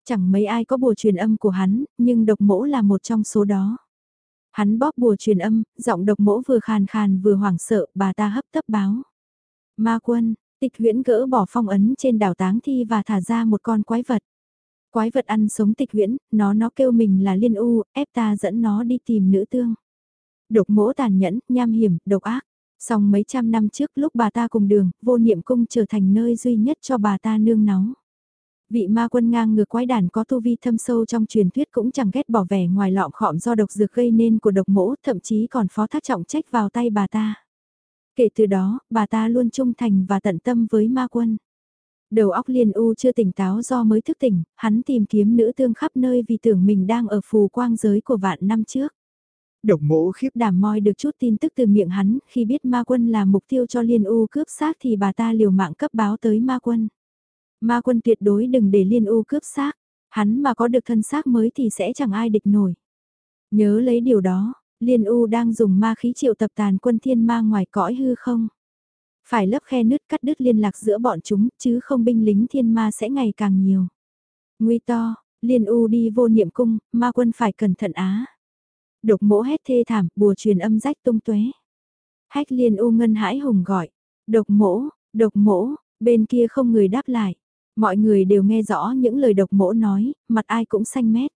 Chẳng mấy ai có bùa truyền âm của hắn, nhưng độc mỗ là một trong số đó. Hắn bóp bùa truyền âm, giọng độc mỗ vừa khàn khàn vừa hoảng sợ, bà ta hấp tấp báo. Ma quân, tịch huyễn gỡ bỏ phong ấn trên đảo táng thi và thả ra một con quái vật. Quái vật ăn sống tịch huyễn, nó nó kêu mình là liên u, ép ta dẫn nó đi tìm nữ tương. Độc mỗ tàn nhẫn, nham hiểm, độc ác. Song mấy trăm năm trước lúc bà ta cùng đường, vô niệm cung trở thành nơi duy nhất cho bà ta nương náu. Vị ma quân ngang ngược quái đản có tu vi thâm sâu trong truyền thuyết cũng chẳng ghét bỏ vẻ ngoài lọm khọm do độc dược gây nên của độc mỗ, thậm chí còn phó thác trọng trách vào tay bà ta. Kể từ đó, bà ta luôn trung thành và tận tâm với ma quân. Đầu óc liên u chưa tỉnh táo do mới thức tỉnh, hắn tìm kiếm nữ tương khắp nơi vì tưởng mình đang ở phù quang giới của vạn năm trước. Độc mỗ khiếp đảm moi được chút tin tức từ miệng hắn, khi biết ma quân là mục tiêu cho liên u cướp xác thì bà ta liều mạng cấp báo tới ma quân. Ma quân tuyệt đối đừng để liên u cướp xác, hắn mà có được thân xác mới thì sẽ chẳng ai địch nổi. Nhớ lấy điều đó, liên u đang dùng ma khí triệu tập tàn quân thiên ma ngoài cõi hư không. Phải lấp khe nứt cắt đứt liên lạc giữa bọn chúng chứ không binh lính thiên ma sẽ ngày càng nhiều. Nguy to, liên u đi vô niệm cung, ma quân phải cẩn thận á. Độc mỗ hét thê thảm, bùa truyền âm rách tung tuế. Hách liên u ngân hãi hùng gọi. Độc mỗ, độc mỗ, bên kia không người đáp lại. Mọi người đều nghe rõ những lời độc mỗ nói, mặt ai cũng xanh mét.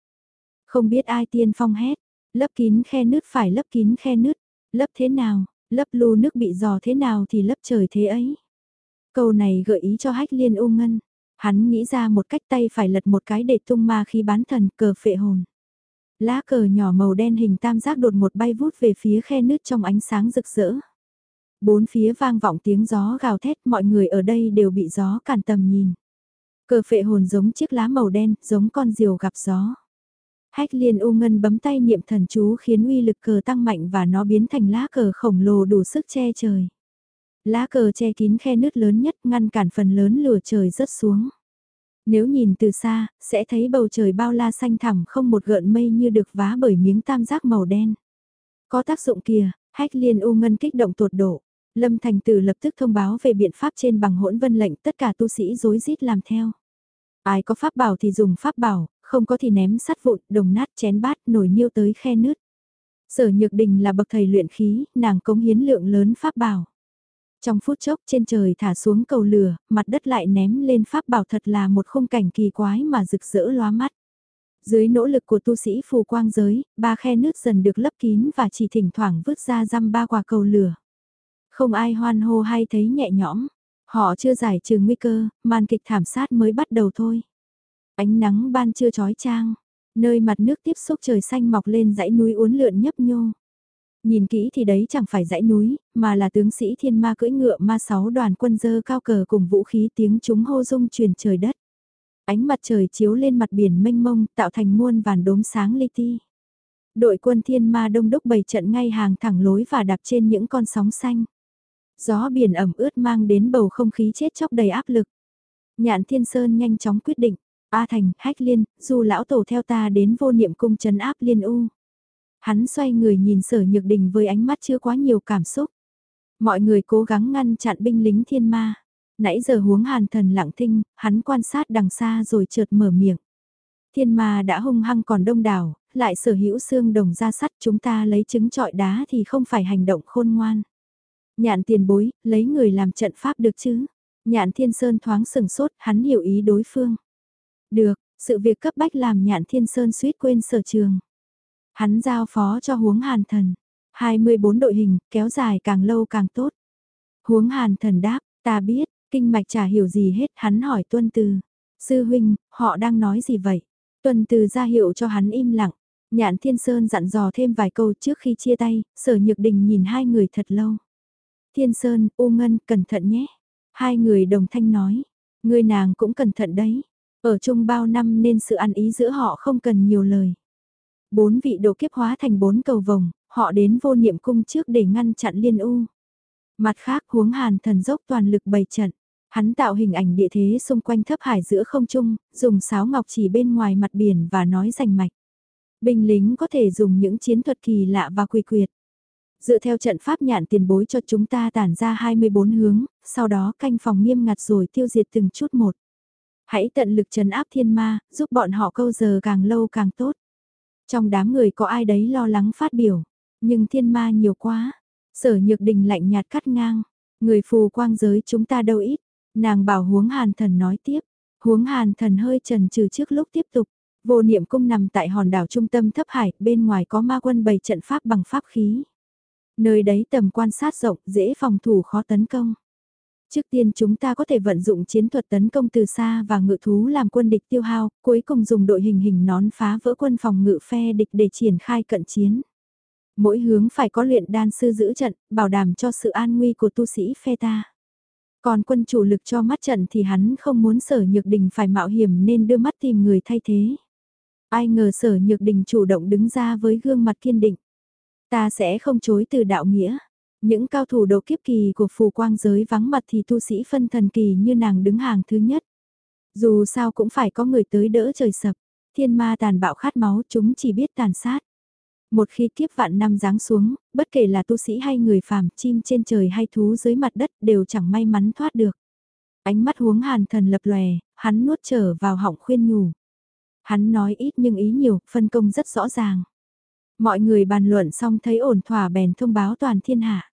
Không biết ai tiên phong hét, lấp kín khe nứt phải lấp kín khe nứt, lấp thế nào, lấp lu nước bị dò thế nào thì lấp trời thế ấy. Câu này gợi ý cho hách liên u ngân. Hắn nghĩ ra một cách tay phải lật một cái để tung ma khi bán thần cờ phệ hồn. Lá cờ nhỏ màu đen hình tam giác đột một bay vút về phía khe nứt trong ánh sáng rực rỡ. Bốn phía vang vọng tiếng gió gào thét mọi người ở đây đều bị gió cản tầm nhìn. Cờ phệ hồn giống chiếc lá màu đen, giống con diều gặp gió. Hách liên u ngân bấm tay niệm thần chú khiến uy lực cờ tăng mạnh và nó biến thành lá cờ khổng lồ đủ sức che trời. Lá cờ che kín khe nứt lớn nhất ngăn cản phần lớn lửa trời rớt xuống. Nếu nhìn từ xa, sẽ thấy bầu trời bao la xanh thẳm không một gợn mây như được vá bởi miếng tam giác màu đen. Có tác dụng kìa, hách liên u ngân kích động tột độ. Lâm Thành Tử lập tức thông báo về biện pháp trên bằng hỗn vân lệnh tất cả tu sĩ rối rít làm theo. Ai có pháp bảo thì dùng pháp bảo, không có thì ném sắt vụn, đồng nát chén bát, nổi niêu tới khe nứt. Sở Nhược Đình là bậc thầy luyện khí, nàng cống hiến lượng lớn pháp bảo. Trong phút chốc trên trời thả xuống cầu lửa, mặt đất lại ném lên pháp bảo thật là một khung cảnh kỳ quái mà rực rỡ loa mắt. Dưới nỗ lực của tu sĩ phù quang giới, ba khe nước dần được lấp kín và chỉ thỉnh thoảng vứt ra răm ba quả cầu lửa. Không ai hoan hô hay thấy nhẹ nhõm, họ chưa giải trừ nguy cơ, màn kịch thảm sát mới bắt đầu thôi. Ánh nắng ban chưa trói trang nơi mặt nước tiếp xúc trời xanh mọc lên dãy núi uốn lượn nhấp nhô. Nhìn kỹ thì đấy chẳng phải dãy núi, mà là tướng sĩ thiên ma cưỡi ngựa ma sáu đoàn quân dơ cao cờ cùng vũ khí tiếng chúng hô dung truyền trời đất. Ánh mặt trời chiếu lên mặt biển mênh mông tạo thành muôn vàn đốm sáng li ti. Đội quân thiên ma đông đúc bày trận ngay hàng thẳng lối và đạp trên những con sóng xanh. Gió biển ẩm ướt mang đến bầu không khí chết chóc đầy áp lực. Nhạn Thiên Sơn nhanh chóng quyết định, A Thành, Hách Liên, dù lão tổ theo ta đến vô niệm cung trấn áp Liên U. Hắn xoay người nhìn sở nhược đình với ánh mắt chưa quá nhiều cảm xúc. Mọi người cố gắng ngăn chặn binh lính thiên ma. Nãy giờ huống hàn thần lặng thinh, hắn quan sát đằng xa rồi chợt mở miệng. Thiên ma đã hung hăng còn đông đảo, lại sở hữu xương đồng ra sắt chúng ta lấy trứng trọi đá thì không phải hành động khôn ngoan. Nhạn tiền bối, lấy người làm trận pháp được chứ? Nhạn thiên sơn thoáng sừng sốt, hắn hiểu ý đối phương. Được, sự việc cấp bách làm nhạn thiên sơn suýt quên sở trường. Hắn giao phó cho huống hàn thần. 24 đội hình, kéo dài càng lâu càng tốt. Huống hàn thần đáp, ta biết, kinh mạch chả hiểu gì hết, hắn hỏi tuân từ. Sư huynh, họ đang nói gì vậy? Tuân từ ra hiệu cho hắn im lặng. Nhạn Thiên Sơn dặn dò thêm vài câu trước khi chia tay, sở nhược đình nhìn hai người thật lâu. Thiên Sơn, U Ngân, cẩn thận nhé. Hai người đồng thanh nói, người nàng cũng cẩn thận đấy. Ở chung bao năm nên sự ăn ý giữa họ không cần nhiều lời. Bốn vị độ kiếp hóa thành bốn cầu vồng, họ đến vô niệm cung trước để ngăn chặn liên u. Mặt khác huống hàn thần dốc toàn lực bày trận. Hắn tạo hình ảnh địa thế xung quanh thấp hải giữa không trung, dùng sáo ngọc chỉ bên ngoài mặt biển và nói rành mạch. Binh lính có thể dùng những chiến thuật kỳ lạ và quy quyệt. Dựa theo trận pháp nhạn tiền bối cho chúng ta tản ra 24 hướng, sau đó canh phòng nghiêm ngặt rồi tiêu diệt từng chút một. Hãy tận lực trấn áp thiên ma, giúp bọn họ câu giờ càng lâu càng tốt. Trong đám người có ai đấy lo lắng phát biểu, nhưng thiên ma nhiều quá. Sở nhược đình lạnh nhạt cắt ngang, người phù quang giới chúng ta đâu ít. Nàng bảo huống hàn thần nói tiếp, huống hàn thần hơi trần trừ trước lúc tiếp tục. Vô niệm cung nằm tại hòn đảo trung tâm thấp hải, bên ngoài có ma quân bày trận pháp bằng pháp khí. Nơi đấy tầm quan sát rộng, dễ phòng thủ khó tấn công. Trước tiên chúng ta có thể vận dụng chiến thuật tấn công từ xa và ngự thú làm quân địch tiêu hao, cuối cùng dùng đội hình hình nón phá vỡ quân phòng ngự phe địch để triển khai cận chiến. Mỗi hướng phải có luyện đan sư giữ trận, bảo đảm cho sự an nguy của tu sĩ phe ta. Còn quân chủ lực cho mắt trận thì hắn không muốn sở nhược đình phải mạo hiểm nên đưa mắt tìm người thay thế. Ai ngờ sở nhược đình chủ động đứng ra với gương mặt kiên định. Ta sẽ không chối từ đạo nghĩa. Những cao thủ độ kiếp kỳ của phù quang giới vắng mặt thì tu sĩ phân thần kỳ như nàng đứng hàng thứ nhất. Dù sao cũng phải có người tới đỡ trời sập. Thiên ma tàn bạo khát máu chúng chỉ biết tàn sát. Một khi kiếp vạn năm giáng xuống, bất kể là tu sĩ hay người phàm, chim trên trời hay thú dưới mặt đất đều chẳng may mắn thoát được. Ánh mắt huống hàn thần lập lòe, hắn nuốt trở vào họng khuyên nhủ. Hắn nói ít nhưng ý nhiều, phân công rất rõ ràng. Mọi người bàn luận xong thấy ổn thỏa bèn thông báo toàn thiên hạ.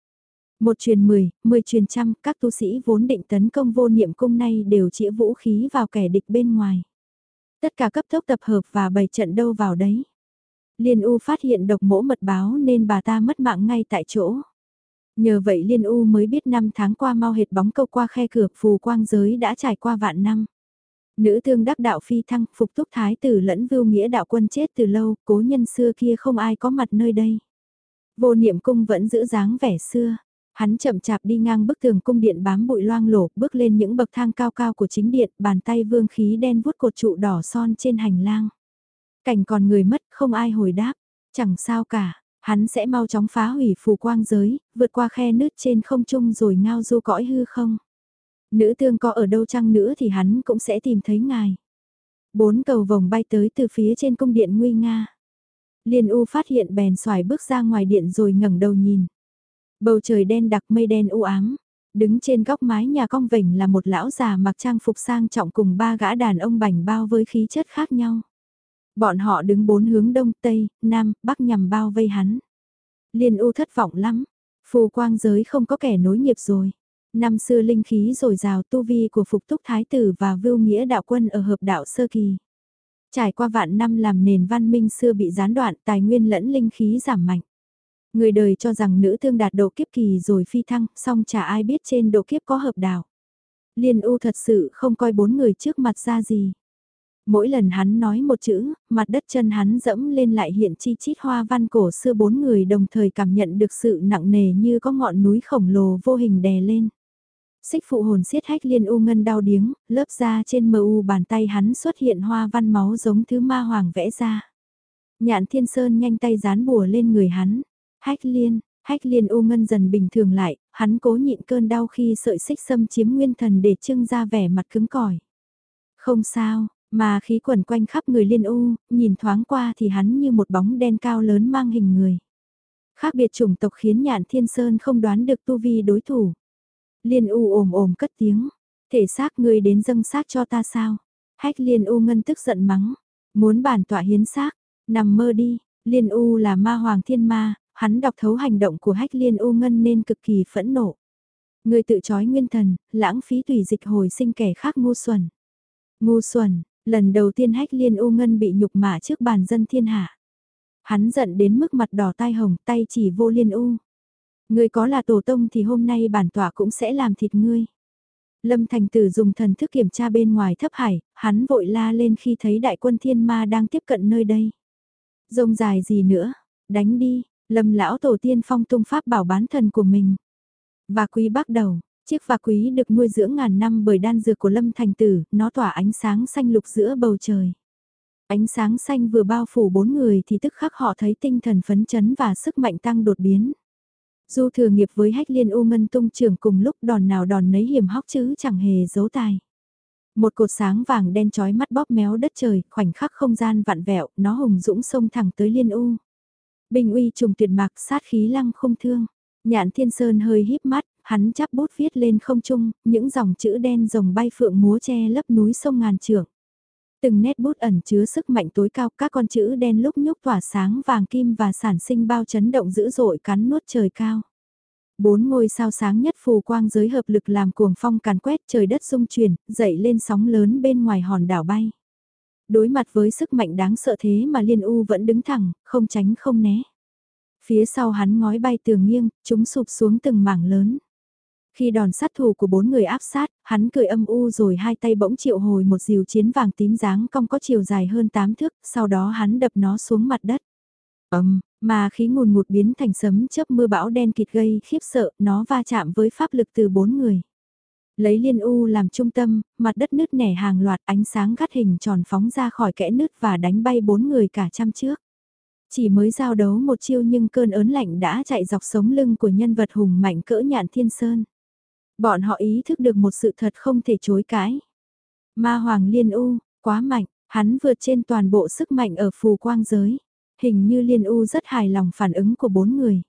Một truyền mười, mười truyền trăm, các tu sĩ vốn định tấn công vô niệm cung nay đều chĩa vũ khí vào kẻ địch bên ngoài. Tất cả cấp tốc tập hợp và bày trận đâu vào đấy. Liên U phát hiện độc mỗ mật báo nên bà ta mất mạng ngay tại chỗ. Nhờ vậy Liên U mới biết năm tháng qua mau hệt bóng câu qua khe cửa phù quang giới đã trải qua vạn năm. Nữ tương đắc đạo phi thăng, phục túc thái tử lẫn vưu nghĩa đạo quân chết từ lâu, cố nhân xưa kia không ai có mặt nơi đây. Vô niệm cung vẫn giữ dáng vẻ xưa. Hắn chậm chạp đi ngang bức tường cung điện bám bụi loang lổ, bước lên những bậc thang cao cao của chính điện, bàn tay vương khí đen vuốt cột trụ đỏ son trên hành lang. Cảnh còn người mất, không ai hồi đáp, chẳng sao cả, hắn sẽ mau chóng phá hủy phù quang giới, vượt qua khe nứt trên không trung rồi ngao du cõi hư không. Nữ tương có ở đâu chăng nữa thì hắn cũng sẽ tìm thấy ngài. Bốn cầu vòng bay tới từ phía trên cung điện nguy nga. Liên U phát hiện bèn xoài bước ra ngoài điện rồi ngẩng đầu nhìn. Bầu trời đen đặc mây đen u ám. Đứng trên góc mái nhà cong vỉnh là một lão già mặc trang phục sang trọng cùng ba gã đàn ông bảnh bao với khí chất khác nhau. Bọn họ đứng bốn hướng đông, tây, nam, bắc nhằm bao vây hắn. Liên U thất vọng lắm. Phù quang giới không có kẻ nối nghiệp rồi. Năm xưa linh khí rồi rào tu vi của Phục Túc Thái Tử và Vưu Nghĩa Đạo Quân ở hợp đạo sơ kỳ. Trải qua vạn năm làm nền văn minh xưa bị gián đoạn tài nguyên lẫn linh khí giảm mạnh. Người đời cho rằng nữ thương đạt độ kiếp kỳ rồi phi thăng, song chả ai biết trên độ kiếp có hợp đạo. Liên U thật sự không coi bốn người trước mặt ra gì. Mỗi lần hắn nói một chữ, mặt đất chân hắn dẫm lên lại hiện chi chít hoa văn cổ xưa bốn người đồng thời cảm nhận được sự nặng nề như có ngọn núi khổng lồ vô hình đè lên. Xích phụ hồn siết hách liên u ngân đau điếng, lớp da trên mờ u bàn tay hắn xuất hiện hoa văn máu giống thứ ma hoàng vẽ ra. Nhạn thiên sơn nhanh tay dán bùa lên người hắn. Hách liên, hách liên u ngân dần bình thường lại, hắn cố nhịn cơn đau khi sợi xích xâm chiếm nguyên thần để trưng ra vẻ mặt cứng cỏi. Không sao, mà khí quẩn quanh khắp người liên u, nhìn thoáng qua thì hắn như một bóng đen cao lớn mang hình người. Khác biệt chủng tộc khiến nhạn thiên sơn không đoán được tu vi đối thủ. Liên U ồm ồm cất tiếng, thể xác ngươi đến dâng xác cho ta sao? Hách Liên U ngân tức giận mắng, muốn bản tọa hiến xác, nằm mơ đi, Liên U là ma hoàng thiên ma, hắn đọc thấu hành động của Hách Liên U ngân nên cực kỳ phẫn nộ. Ngươi tự chói nguyên thần, lãng phí tùy dịch hồi sinh kẻ khác ngu xuẩn. Ngu xuẩn, lần đầu tiên Hách Liên U ngân bị nhục mạ trước bàn dân thiên hạ. Hắn giận đến mức mặt đỏ tai hồng, tay chỉ vô Liên U. Ngươi có là tổ tông thì hôm nay bản tỏa cũng sẽ làm thịt ngươi. Lâm Thành Tử dùng thần thức kiểm tra bên ngoài thấp hải, hắn vội la lên khi thấy đại quân thiên ma đang tiếp cận nơi đây. Rông dài gì nữa, đánh đi, lâm lão tổ tiên phong tung pháp bảo bán thần của mình. Và quý bắt đầu, chiếc và quý được nuôi dưỡng ngàn năm bởi đan dược của Lâm Thành Tử, nó tỏa ánh sáng xanh lục giữa bầu trời. Ánh sáng xanh vừa bao phủ bốn người thì tức khắc họ thấy tinh thần phấn chấn và sức mạnh tăng đột biến. Du thừa nghiệp với hách liên u ngân tung trưởng cùng lúc đòn nào đòn nấy hiểm hóc chứ chẳng hề giấu tài. Một cột sáng vàng đen trói mắt bóp méo đất trời, khoảnh khắc không gian vạn vẹo, nó hùng dũng sông thẳng tới liên u. Bình uy trùng tuyệt mạc sát khí lăng không thương. Nhạn thiên sơn hơi híp mắt, hắn chắp bút viết lên không trung, những dòng chữ đen rồng bay phượng múa che lấp núi sông ngàn trưởng Từng nét bút ẩn chứa sức mạnh tối cao, các con chữ đen lúc nhúc tỏa sáng vàng kim và sản sinh bao chấn động dữ dội cắn nuốt trời cao. Bốn ngôi sao sáng nhất phù quang giới hợp lực làm cuồng phong càn quét trời đất rung chuyển, dậy lên sóng lớn bên ngoài hòn đảo bay. Đối mặt với sức mạnh đáng sợ thế mà Liên U vẫn đứng thẳng, không tránh không né. Phía sau hắn ngói bay tường nghiêng, chúng sụp xuống từng mảng lớn. Khi đòn sát thủ của bốn người áp sát, hắn cười âm u rồi hai tay bỗng triệu hồi một diều chiến vàng tím dáng cong có chiều dài hơn 8 thước, sau đó hắn đập nó xuống mặt đất. Ầm, mà khí ngùn ngụt biến thành sấm chớp mưa bão đen kịt gây khiếp sợ, nó va chạm với pháp lực từ bốn người. Lấy liên u làm trung tâm, mặt đất nứt nẻ hàng loạt ánh sáng gắt hình tròn phóng ra khỏi kẽ nứt và đánh bay bốn người cả trăm trước. Chỉ mới giao đấu một chiêu nhưng cơn ớn lạnh đã chạy dọc sống lưng của nhân vật hùng mạnh cỡ nhạn thiên sơn. Bọn họ ý thức được một sự thật không thể chối cãi. Ma Hoàng Liên U, quá mạnh, hắn vượt trên toàn bộ sức mạnh ở phù quang giới. Hình như Liên U rất hài lòng phản ứng của bốn người.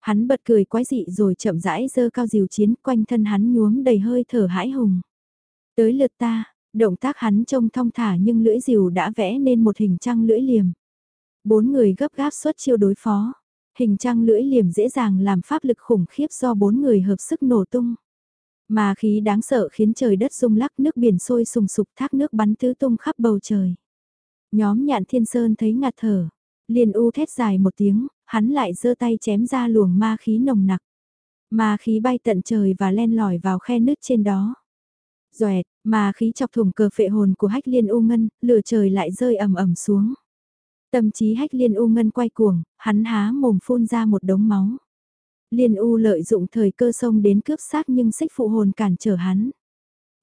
Hắn bật cười quái dị rồi chậm rãi dơ cao diều chiến quanh thân hắn nhuốm đầy hơi thở hãi hùng. Tới lượt ta, động tác hắn trông thong thả nhưng lưỡi diều đã vẽ nên một hình trăng lưỡi liềm. Bốn người gấp gáp xuất chiêu đối phó. Hình trăng lưỡi liềm dễ dàng làm pháp lực khủng khiếp do bốn người hợp sức nổ tung. Mà khí đáng sợ khiến trời đất rung lắc nước biển sôi sùng sục thác nước bắn tứ tung khắp bầu trời. Nhóm nhạn thiên sơn thấy ngạt thở. liền u thét dài một tiếng, hắn lại giơ tay chém ra luồng ma khí nồng nặc. Ma khí bay tận trời và len lỏi vào khe nứt trên đó. Doẹt, ma khí chọc thủng cờ phệ hồn của hách liên u ngân, lửa trời lại rơi ầm ầm xuống. Tâm trí hách liên u ngân quay cuồng, hắn há mồm phun ra một đống máu. Liên U lợi dụng thời cơ sông đến cướp xác nhưng xích phụ hồn cản trở hắn.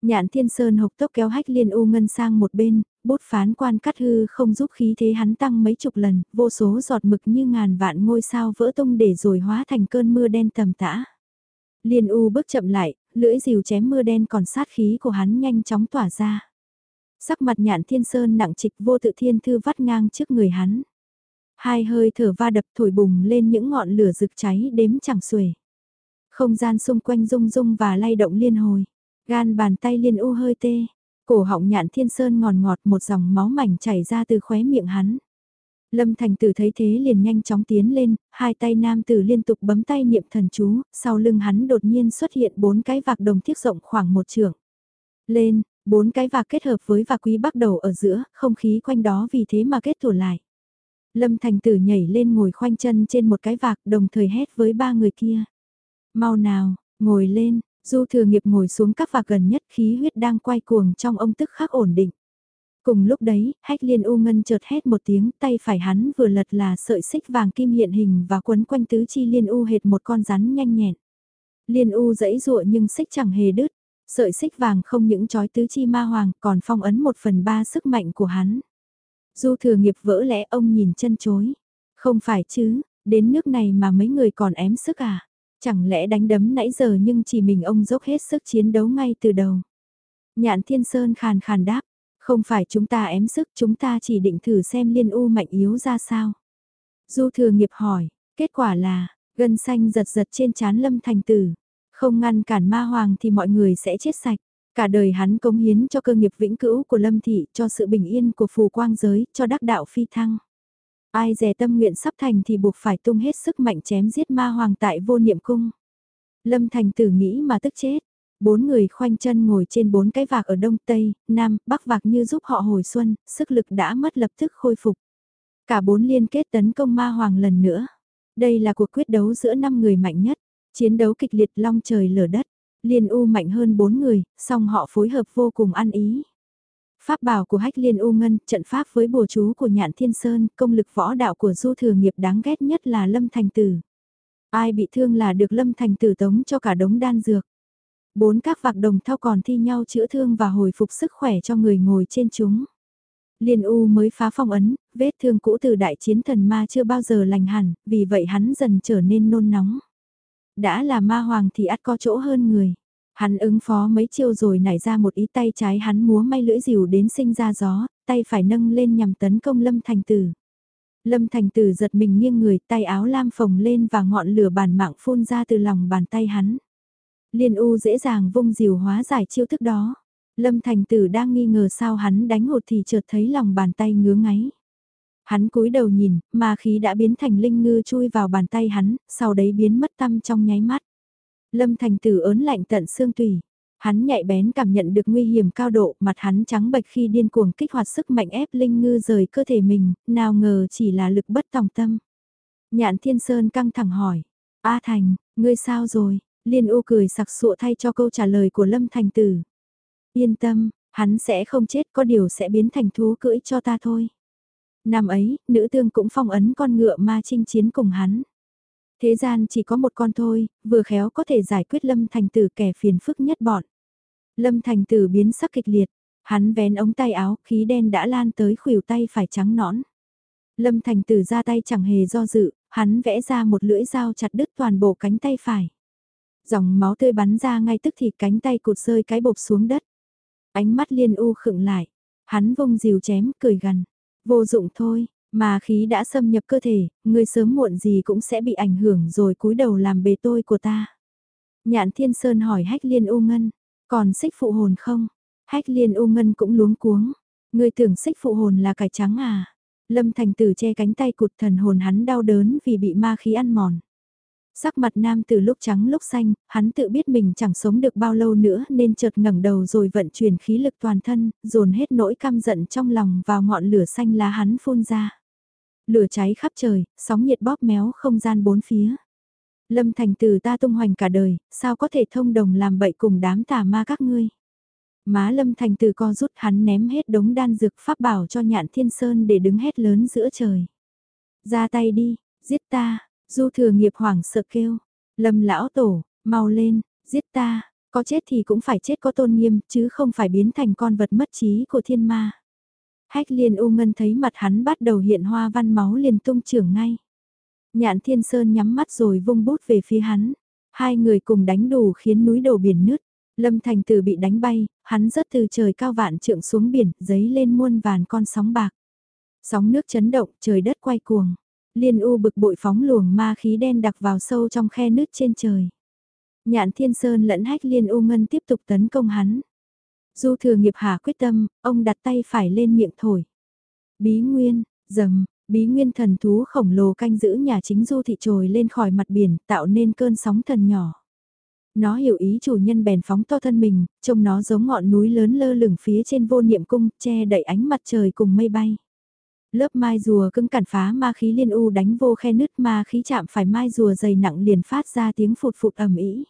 Nhạn Thiên Sơn hộc tốc kéo hách Liên U ngân sang một bên, bút phán quan cắt hư không giúp khí thế hắn tăng mấy chục lần, vô số giọt mực như ngàn vạn ngôi sao vỡ tung để rồi hóa thành cơn mưa đen tầm tã. Liên U bước chậm lại, lưỡi rìu chém mưa đen còn sát khí của hắn nhanh chóng tỏa ra. Sắc mặt nhạn thiên sơn nặng trịch vô tự thiên thư vắt ngang trước người hắn. Hai hơi thở va đập thổi bùng lên những ngọn lửa rực cháy đếm chẳng xuể. Không gian xung quanh rung rung và lay động liên hồi. Gan bàn tay liên u hơi tê. Cổ họng nhạn thiên sơn ngòn ngọt một dòng máu mảnh chảy ra từ khóe miệng hắn. Lâm Thành Tử thấy thế liền nhanh chóng tiến lên, hai tay nam tử liên tục bấm tay niệm thần chú, sau lưng hắn đột nhiên xuất hiện bốn cái vạc đồng thiết rộng khoảng một trường. Lên, bốn cái vạc kết hợp với vạc quý bắt đầu ở giữa, không khí quanh đó vì thế mà kết thủ lại. Lâm Thành Tử nhảy lên ngồi khoanh chân trên một cái vạc đồng thời hét với ba người kia. Mau nào, ngồi lên, Du Thừa Nghiệp ngồi xuống các vạc gần nhất khí huyết đang quay cuồng trong ông tức khắc ổn định. Cùng lúc đấy, hách liên u ngân chợt hét một tiếng tay phải hắn vừa lật là sợi xích vàng kim hiện hình và quấn quanh tứ chi liên u hệt một con rắn nhanh nhẹn. Liên u dẫy dụa nhưng xích chẳng hề đứt, sợi xích vàng không những trói tứ chi ma hoàng còn phong ấn một phần ba sức mạnh của hắn. Du thừa nghiệp vỡ lẽ ông nhìn chân chối. Không phải chứ, đến nước này mà mấy người còn ém sức à? Chẳng lẽ đánh đấm nãy giờ nhưng chỉ mình ông dốc hết sức chiến đấu ngay từ đầu. Nhạn Thiên Sơn khàn khàn đáp, không phải chúng ta ém sức chúng ta chỉ định thử xem liên u mạnh yếu ra sao. Du thừa nghiệp hỏi, kết quả là, gân xanh giật giật trên chán lâm thành tử. Không ngăn cản ma hoàng thì mọi người sẽ chết sạch. Cả đời hắn cống hiến cho cơ nghiệp vĩnh cữu của Lâm Thị, cho sự bình yên của phù quang giới, cho đắc đạo phi thăng. Ai dè tâm nguyện sắp thành thì buộc phải tung hết sức mạnh chém giết ma hoàng tại vô niệm cung. Lâm Thành tử nghĩ mà tức chết. Bốn người khoanh chân ngồi trên bốn cái vạc ở đông tây, nam, bắc vạc như giúp họ hồi xuân, sức lực đã mất lập tức khôi phục. Cả bốn liên kết tấn công ma hoàng lần nữa. Đây là cuộc quyết đấu giữa năm người mạnh nhất. Chiến đấu kịch liệt long trời lở đất. Liên U mạnh hơn bốn người, song họ phối hợp vô cùng ăn ý. Pháp bảo của hách liên U ngân, trận pháp với bùa chú của nhạn thiên sơn, công lực võ đạo của du thừa nghiệp đáng ghét nhất là lâm thành tử. Ai bị thương là được lâm thành tử tống cho cả đống đan dược. Bốn các vạc đồng thao còn thi nhau chữa thương và hồi phục sức khỏe cho người ngồi trên chúng. Liên U mới phá phong ấn, vết thương cũ từ đại chiến thần ma chưa bao giờ lành hẳn, vì vậy hắn dần trở nên nôn nóng. Đã là ma hoàng thì ắt có chỗ hơn người. Hắn ứng phó mấy chiêu rồi nảy ra một ý tay trái hắn múa may lưỡi rìu đến sinh ra gió, tay phải nâng lên nhằm tấn công Lâm Thành Tử. Lâm Thành Tử giật mình nghiêng người tay áo lam phồng lên và ngọn lửa bản mạng phun ra từ lòng bàn tay hắn. Liên U dễ dàng vung rìu hóa giải chiêu thức đó. Lâm Thành Tử đang nghi ngờ sao hắn đánh hụt thì chợt thấy lòng bàn tay ngứa ngáy. Hắn cúi đầu nhìn, ma khí đã biến thành linh ngư chui vào bàn tay hắn, sau đấy biến mất tâm trong nháy mắt. Lâm Thành Tử ớn lạnh tận xương tùy. Hắn nhạy bén cảm nhận được nguy hiểm cao độ, mặt hắn trắng bệch khi điên cuồng kích hoạt sức mạnh ép linh ngư rời cơ thể mình, nào ngờ chỉ là lực bất tòng tâm. Nhạn Thiên Sơn căng thẳng hỏi, A Thành, ngươi sao rồi? Liên U cười sặc sụa thay cho câu trả lời của Lâm Thành Tử. Yên tâm, hắn sẽ không chết có điều sẽ biến thành thú cưỡi cho ta thôi. Năm ấy, nữ tương cũng phong ấn con ngựa ma chinh chiến cùng hắn. Thế gian chỉ có một con thôi, vừa khéo có thể giải quyết Lâm Thành Tử kẻ phiền phức nhất bọn. Lâm Thành Tử biến sắc kịch liệt, hắn vén ống tay áo, khí đen đã lan tới khuỷu tay phải trắng nõn. Lâm Thành Tử ra tay chẳng hề do dự, hắn vẽ ra một lưỡi dao chặt đứt toàn bộ cánh tay phải. Dòng máu tươi bắn ra ngay tức thì cánh tay cụt rơi cái bột xuống đất. Ánh mắt liên u khựng lại, hắn vung dìu chém, cười gần. Vô dụng thôi, mà khí đã xâm nhập cơ thể, người sớm muộn gì cũng sẽ bị ảnh hưởng rồi cúi đầu làm bề tôi của ta. Nhạn Thiên Sơn hỏi Hách Liên U Ngân, còn xích phụ hồn không? Hách Liên U Ngân cũng luống cuống, người tưởng xích phụ hồn là cải trắng à? Lâm Thành Tử che cánh tay cụt thần hồn hắn đau đớn vì bị ma khí ăn mòn. Sắc mặt nam từ lúc trắng lúc xanh, hắn tự biết mình chẳng sống được bao lâu nữa nên chợt ngẩng đầu rồi vận chuyển khí lực toàn thân, dồn hết nỗi căm giận trong lòng vào ngọn lửa xanh lá hắn phun ra. Lửa cháy khắp trời, sóng nhiệt bóp méo không gian bốn phía. Lâm thành từ ta tung hoành cả đời, sao có thể thông đồng làm bậy cùng đám tà ma các ngươi. Má lâm thành từ co rút hắn ném hết đống đan dược pháp bảo cho nhạn thiên sơn để đứng hét lớn giữa trời. Ra tay đi, giết ta, Du thừa nghiệp hoảng sợ kêu, lâm lão tổ, mau lên, giết ta, có chết thì cũng phải chết có tôn nghiêm, chứ không phải biến thành con vật mất trí của thiên ma. Hách liên u ngân thấy mặt hắn bắt đầu hiện hoa văn máu liền tung trưởng ngay. Nhạn thiên sơn nhắm mắt rồi vung bút về phía hắn. Hai người cùng đánh đủ khiến núi đổ biển nứt. Lâm thành tử bị đánh bay, hắn rớt từ trời cao vạn trượng xuống biển, giấy lên muôn vàn con sóng bạc. Sóng nước chấn động, trời đất quay cuồng. Liên U bực bội phóng luồng ma khí đen đặc vào sâu trong khe nứt trên trời. Nhạn Thiên Sơn lẫn hách Liên U Ngân tiếp tục tấn công hắn. Du thừa nghiệp Hà quyết tâm, ông đặt tay phải lên miệng thổi. Bí Nguyên, dầm, bí nguyên thần thú khổng lồ canh giữ nhà chính du thị trồi lên khỏi mặt biển, tạo nên cơn sóng thần nhỏ. Nó hiểu ý chủ nhân bèn phóng to thân mình, trông nó giống ngọn núi lớn lơ lửng phía trên vô niệm cung, che đậy ánh mặt trời cùng mây bay. Lớp mai rùa cứng cản phá ma khí liên u đánh vô khe nứt ma khí chạm phải mai rùa dày nặng liền phát ra tiếng phụt phụt ầm ĩ.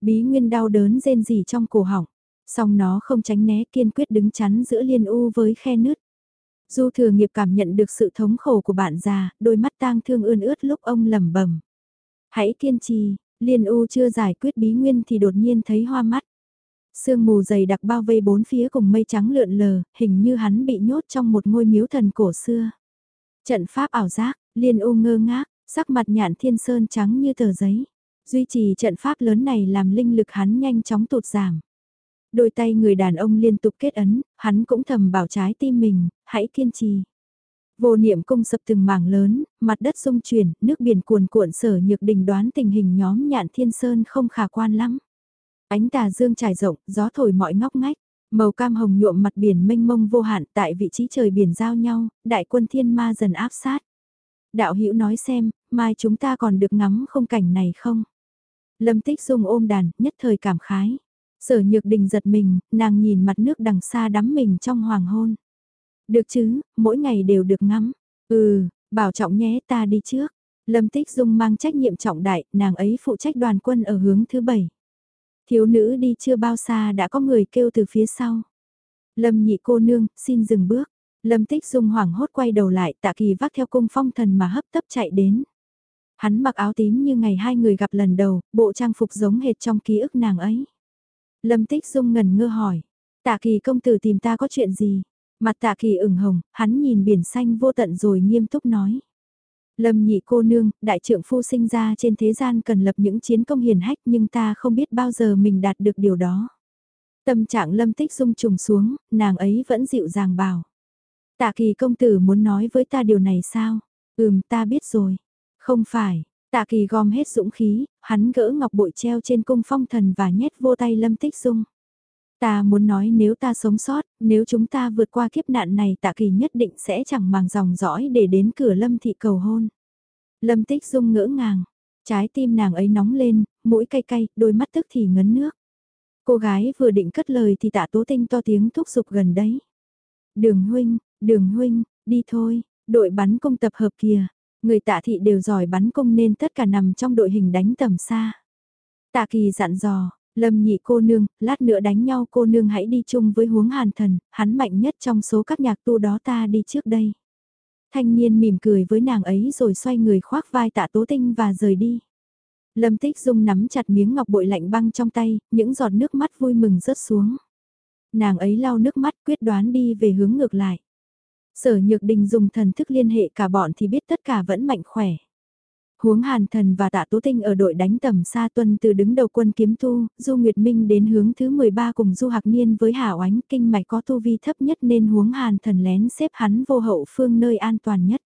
Bí nguyên đau đớn rên rỉ trong cổ họng, song nó không tránh né kiên quyết đứng chắn giữa liên u với khe nứt. Du thừa nghiệp cảm nhận được sự thống khổ của bạn già, đôi mắt tang thương ươn ướt lúc ông lẩm bẩm. Hãy kiên trì, liên u chưa giải quyết bí nguyên thì đột nhiên thấy hoa mắt. Sương mù dày đặc bao vây bốn phía cùng mây trắng lượn lờ, hình như hắn bị nhốt trong một ngôi miếu thần cổ xưa. Trận pháp ảo giác, liên u ngơ ngác, sắc mặt nhạn thiên sơn trắng như tờ giấy. Duy trì trận pháp lớn này làm linh lực hắn nhanh chóng tụt giảm. Đôi tay người đàn ông liên tục kết ấn, hắn cũng thầm bảo trái tim mình, hãy kiên trì. Vô niệm cung sập từng mảng lớn, mặt đất rung chuyển, nước biển cuồn cuộn sở nhược đình đoán tình hình nhóm nhạn thiên sơn không khả quan lắm. Ánh tà dương trải rộng, gió thổi mọi ngóc ngách, màu cam hồng nhuộm mặt biển mênh mông vô hạn tại vị trí trời biển giao nhau, đại quân thiên ma dần áp sát. Đạo hữu nói xem, mai chúng ta còn được ngắm không cảnh này không? Lâm tích dung ôm đàn, nhất thời cảm khái. Sở nhược đình giật mình, nàng nhìn mặt nước đằng xa đắm mình trong hoàng hôn. Được chứ, mỗi ngày đều được ngắm. Ừ, bảo trọng nhé ta đi trước. Lâm Tích Dung mang trách nhiệm trọng đại, nàng ấy phụ trách đoàn quân ở hướng thứ bảy. Thiếu nữ đi chưa bao xa đã có người kêu từ phía sau. Lâm nhị cô nương, xin dừng bước. Lâm tích dung hoảng hốt quay đầu lại tạ kỳ vác theo cung phong thần mà hấp tấp chạy đến. Hắn mặc áo tím như ngày hai người gặp lần đầu, bộ trang phục giống hệt trong ký ức nàng ấy. Lâm tích dung ngần ngơ hỏi, tạ kỳ công tử tìm ta có chuyện gì? Mặt tạ kỳ ửng hồng, hắn nhìn biển xanh vô tận rồi nghiêm túc nói. Lâm nhị cô nương, đại trưởng phu sinh ra trên thế gian cần lập những chiến công hiển hách nhưng ta không biết bao giờ mình đạt được điều đó. Tâm trạng lâm tích dung trùng xuống, nàng ấy vẫn dịu dàng bảo. Tạ kỳ công tử muốn nói với ta điều này sao? Ừm ta biết rồi. Không phải, tạ kỳ gom hết dũng khí, hắn gỡ ngọc bội treo trên cung phong thần và nhét vô tay lâm tích dung. Ta muốn nói nếu ta sống sót, nếu chúng ta vượt qua kiếp nạn này tạ kỳ nhất định sẽ chẳng màng dòng dõi để đến cửa lâm thị cầu hôn. Lâm tích dung ngỡ ngàng, trái tim nàng ấy nóng lên, mũi cay cay, đôi mắt tức thì ngấn nước. Cô gái vừa định cất lời thì tạ tố tinh to tiếng thúc giục gần đấy. Đường huynh, đường huynh, đi thôi, đội bắn cung tập hợp kìa. Người tạ thị đều giỏi bắn cung nên tất cả nằm trong đội hình đánh tầm xa. Tạ kỳ dặn dò, lâm nhị cô nương, lát nữa đánh nhau cô nương hãy đi chung với huống hàn thần, hắn mạnh nhất trong số các nhạc tu đó ta đi trước đây. Thanh niên mỉm cười với nàng ấy rồi xoay người khoác vai tạ tố tinh và rời đi. Lâm Tích Dung nắm chặt miếng ngọc bội lạnh băng trong tay, những giọt nước mắt vui mừng rớt xuống. Nàng ấy lau nước mắt quyết đoán đi về hướng ngược lại. Sở Nhược Đình dùng thần thức liên hệ cả bọn thì biết tất cả vẫn mạnh khỏe. Huống Hàn Thần và Tạ Tố Tinh ở đội đánh tầm xa tuần từ đứng đầu quân kiếm thu Du Nguyệt Minh đến hướng thứ 13 cùng Du Hạc Niên với Hảo Ánh kinh mạch có tu vi thấp nhất nên Huống Hàn Thần lén xếp hắn vô hậu phương nơi an toàn nhất.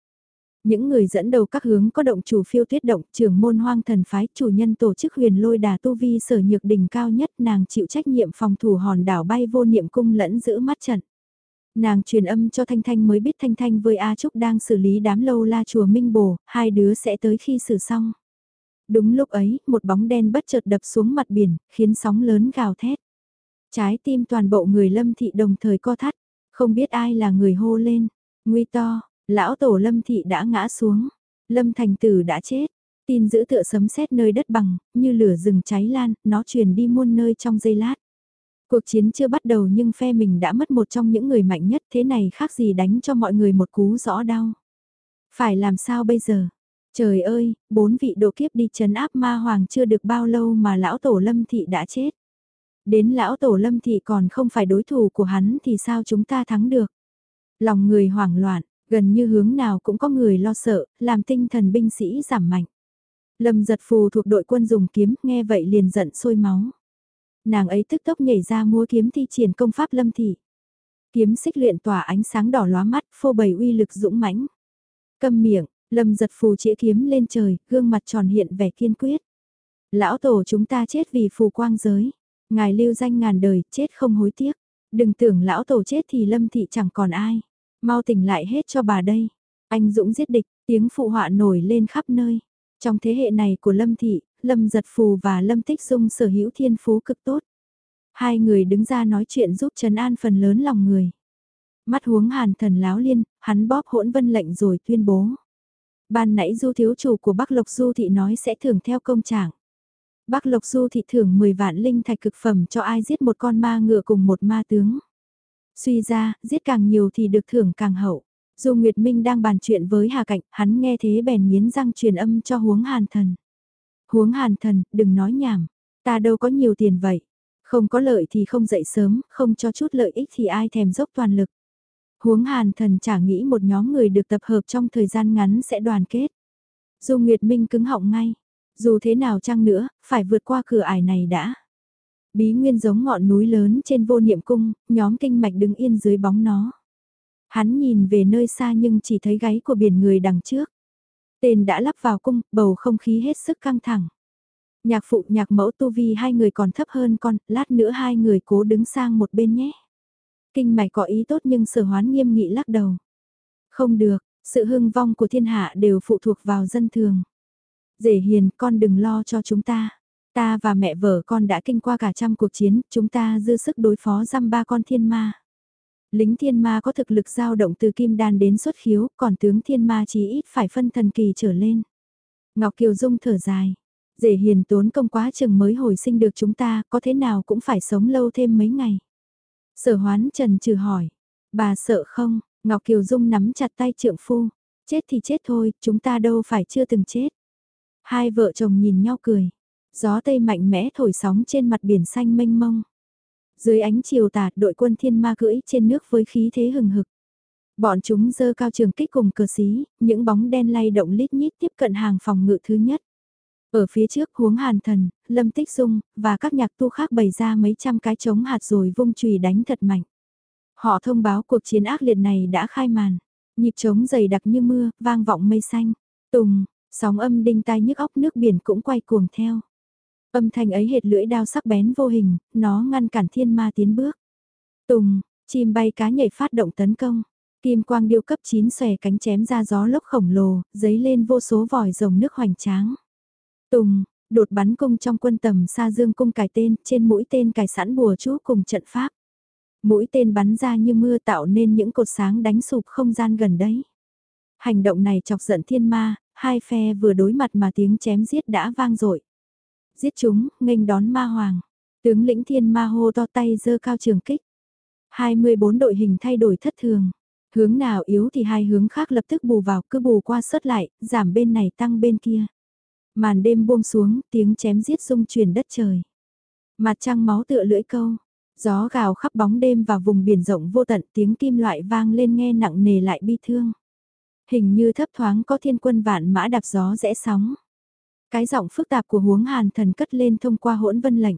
Những người dẫn đầu các hướng có động chủ phiêu tuyết động, trưởng môn hoang thần phái, chủ nhân tổ chức huyền lôi đà tu vi sở nhược đỉnh cao nhất nàng chịu trách nhiệm phòng thủ hòn đảo bay vô niệm cung lẫn giữ mắt trận. Nàng truyền âm cho Thanh Thanh mới biết Thanh Thanh với A Trúc đang xử lý đám lâu la chùa Minh Bồ, hai đứa sẽ tới khi xử xong. Đúng lúc ấy, một bóng đen bất chợt đập xuống mặt biển, khiến sóng lớn gào thét. Trái tim toàn bộ người lâm thị đồng thời co thắt, không biết ai là người hô lên, nguy to, Lão tổ lâm thị đã ngã xuống, lâm thành tử đã chết, tin giữ tựa sấm sét nơi đất bằng, như lửa rừng cháy lan, nó truyền đi muôn nơi trong giây lát. Cuộc chiến chưa bắt đầu nhưng phe mình đã mất một trong những người mạnh nhất thế này khác gì đánh cho mọi người một cú rõ đau. Phải làm sao bây giờ? Trời ơi, bốn vị độ kiếp đi chấn áp ma hoàng chưa được bao lâu mà lão tổ lâm thị đã chết. Đến lão tổ lâm thị còn không phải đối thủ của hắn thì sao chúng ta thắng được? Lòng người hoảng loạn, Gần như hướng nào cũng có người lo sợ, làm tinh thần binh sĩ giảm mạnh. Lâm giật phù thuộc đội quân dùng kiếm, nghe vậy liền giận sôi máu. Nàng ấy tức tốc nhảy ra múa kiếm thi triển công pháp lâm thị. Kiếm xích luyện tỏa ánh sáng đỏ lóa mắt, phô bày uy lực dũng mãnh. Câm miệng, lâm giật phù chĩa kiếm lên trời, gương mặt tròn hiện vẻ kiên quyết. Lão tổ chúng ta chết vì phù quang giới. Ngài lưu danh ngàn đời, chết không hối tiếc. Đừng tưởng lão tổ chết thì lâm thị chẳng còn ai. Mau tỉnh lại hết cho bà đây. Anh Dũng giết địch, tiếng phụ họa nổi lên khắp nơi. Trong thế hệ này của Lâm Thị, Lâm Giật Phù và Lâm Tích Dung sở hữu thiên phú cực tốt. Hai người đứng ra nói chuyện giúp trấn an phần lớn lòng người. Mắt huống hàn thần láo liên, hắn bóp hỗn vân lệnh rồi tuyên bố. Ban nãy du thiếu chủ của Bắc Lộc Du Thị nói sẽ thưởng theo công trạng. Bắc Lộc Du Thị thưởng 10 vạn linh thạch cực phẩm cho ai giết một con ma ngựa cùng một ma tướng. Suy ra, giết càng nhiều thì được thưởng càng hậu. Dù Nguyệt Minh đang bàn chuyện với Hà Cạnh, hắn nghe thế bèn miến răng truyền âm cho huống hàn thần. Huống hàn thần, đừng nói nhảm, ta đâu có nhiều tiền vậy. Không có lợi thì không dậy sớm, không cho chút lợi ích thì ai thèm dốc toàn lực. Huống hàn thần chả nghĩ một nhóm người được tập hợp trong thời gian ngắn sẽ đoàn kết. Dù Nguyệt Minh cứng họng ngay, dù thế nào chăng nữa, phải vượt qua cửa ải này đã. Bí nguyên giống ngọn núi lớn trên vô niệm cung, nhóm kinh mạch đứng yên dưới bóng nó. Hắn nhìn về nơi xa nhưng chỉ thấy gáy của biển người đằng trước. Tên đã lắp vào cung, bầu không khí hết sức căng thẳng. Nhạc phụ nhạc mẫu tu vi hai người còn thấp hơn con, lát nữa hai người cố đứng sang một bên nhé. Kinh mạch có ý tốt nhưng sở hoán nghiêm nghị lắc đầu. Không được, sự hưng vong của thiên hạ đều phụ thuộc vào dân thường. Dễ hiền, con đừng lo cho chúng ta. Ta và mẹ vợ con đã kinh qua cả trăm cuộc chiến, chúng ta dư sức đối phó giam ba con thiên ma. Lính thiên ma có thực lực dao động từ kim đan đến xuất khiếu, còn tướng thiên ma chỉ ít phải phân thần kỳ trở lên. Ngọc Kiều Dung thở dài. Dễ hiền tốn công quá chừng mới hồi sinh được chúng ta, có thế nào cũng phải sống lâu thêm mấy ngày. Sở hoán trần trừ hỏi. Bà sợ không? Ngọc Kiều Dung nắm chặt tay trượng phu. Chết thì chết thôi, chúng ta đâu phải chưa từng chết. Hai vợ chồng nhìn nhau cười. Gió tây mạnh mẽ thổi sóng trên mặt biển xanh mênh mông. Dưới ánh chiều tà, đội quân thiên ma cưỡi trên nước với khí thế hừng hực. Bọn chúng dơ cao trường kích cùng cờ xí, những bóng đen lay động lít nhít tiếp cận hàng phòng ngự thứ nhất. Ở phía trước huống hàn thần, lâm tích dung, và các nhạc tu khác bày ra mấy trăm cái trống hạt rồi vung chùy đánh thật mạnh. Họ thông báo cuộc chiến ác liệt này đã khai màn. Nhịp trống dày đặc như mưa, vang vọng mây xanh. Tùng, sóng âm đinh tai nhức óc nước biển cũng quay cuồng theo. Âm thanh ấy hệt lưỡi đao sắc bén vô hình, nó ngăn cản thiên ma tiến bước. Tùng, chim bay cá nhảy phát động tấn công. Kim quang điêu cấp 9 xòe cánh chém ra gió lốc khổng lồ, giấy lên vô số vòi rồng nước hoành tráng. Tùng, đột bắn cung trong quân tầm xa dương cung cài tên, trên mũi tên cài sẵn bùa chú cùng trận pháp. Mũi tên bắn ra như mưa tạo nên những cột sáng đánh sụp không gian gần đấy. Hành động này chọc giận thiên ma, hai phe vừa đối mặt mà tiếng chém giết đã vang dội Giết chúng, nghênh đón ma hoàng. Tướng lĩnh thiên ma hô to tay giơ cao trường kích. 24 đội hình thay đổi thất thường. Hướng nào yếu thì hai hướng khác lập tức bù vào, cứ bù qua sớt lại, giảm bên này tăng bên kia. Màn đêm buông xuống, tiếng chém giết rung truyền đất trời. Mặt trăng máu tựa lưỡi câu. Gió gào khắp bóng đêm và vùng biển rộng vô tận tiếng kim loại vang lên nghe nặng nề lại bi thương. Hình như thấp thoáng có thiên quân vạn mã đạp gió rẽ sóng. Cái giọng phức tạp của huống hàn thần cất lên thông qua hỗn vân lệnh.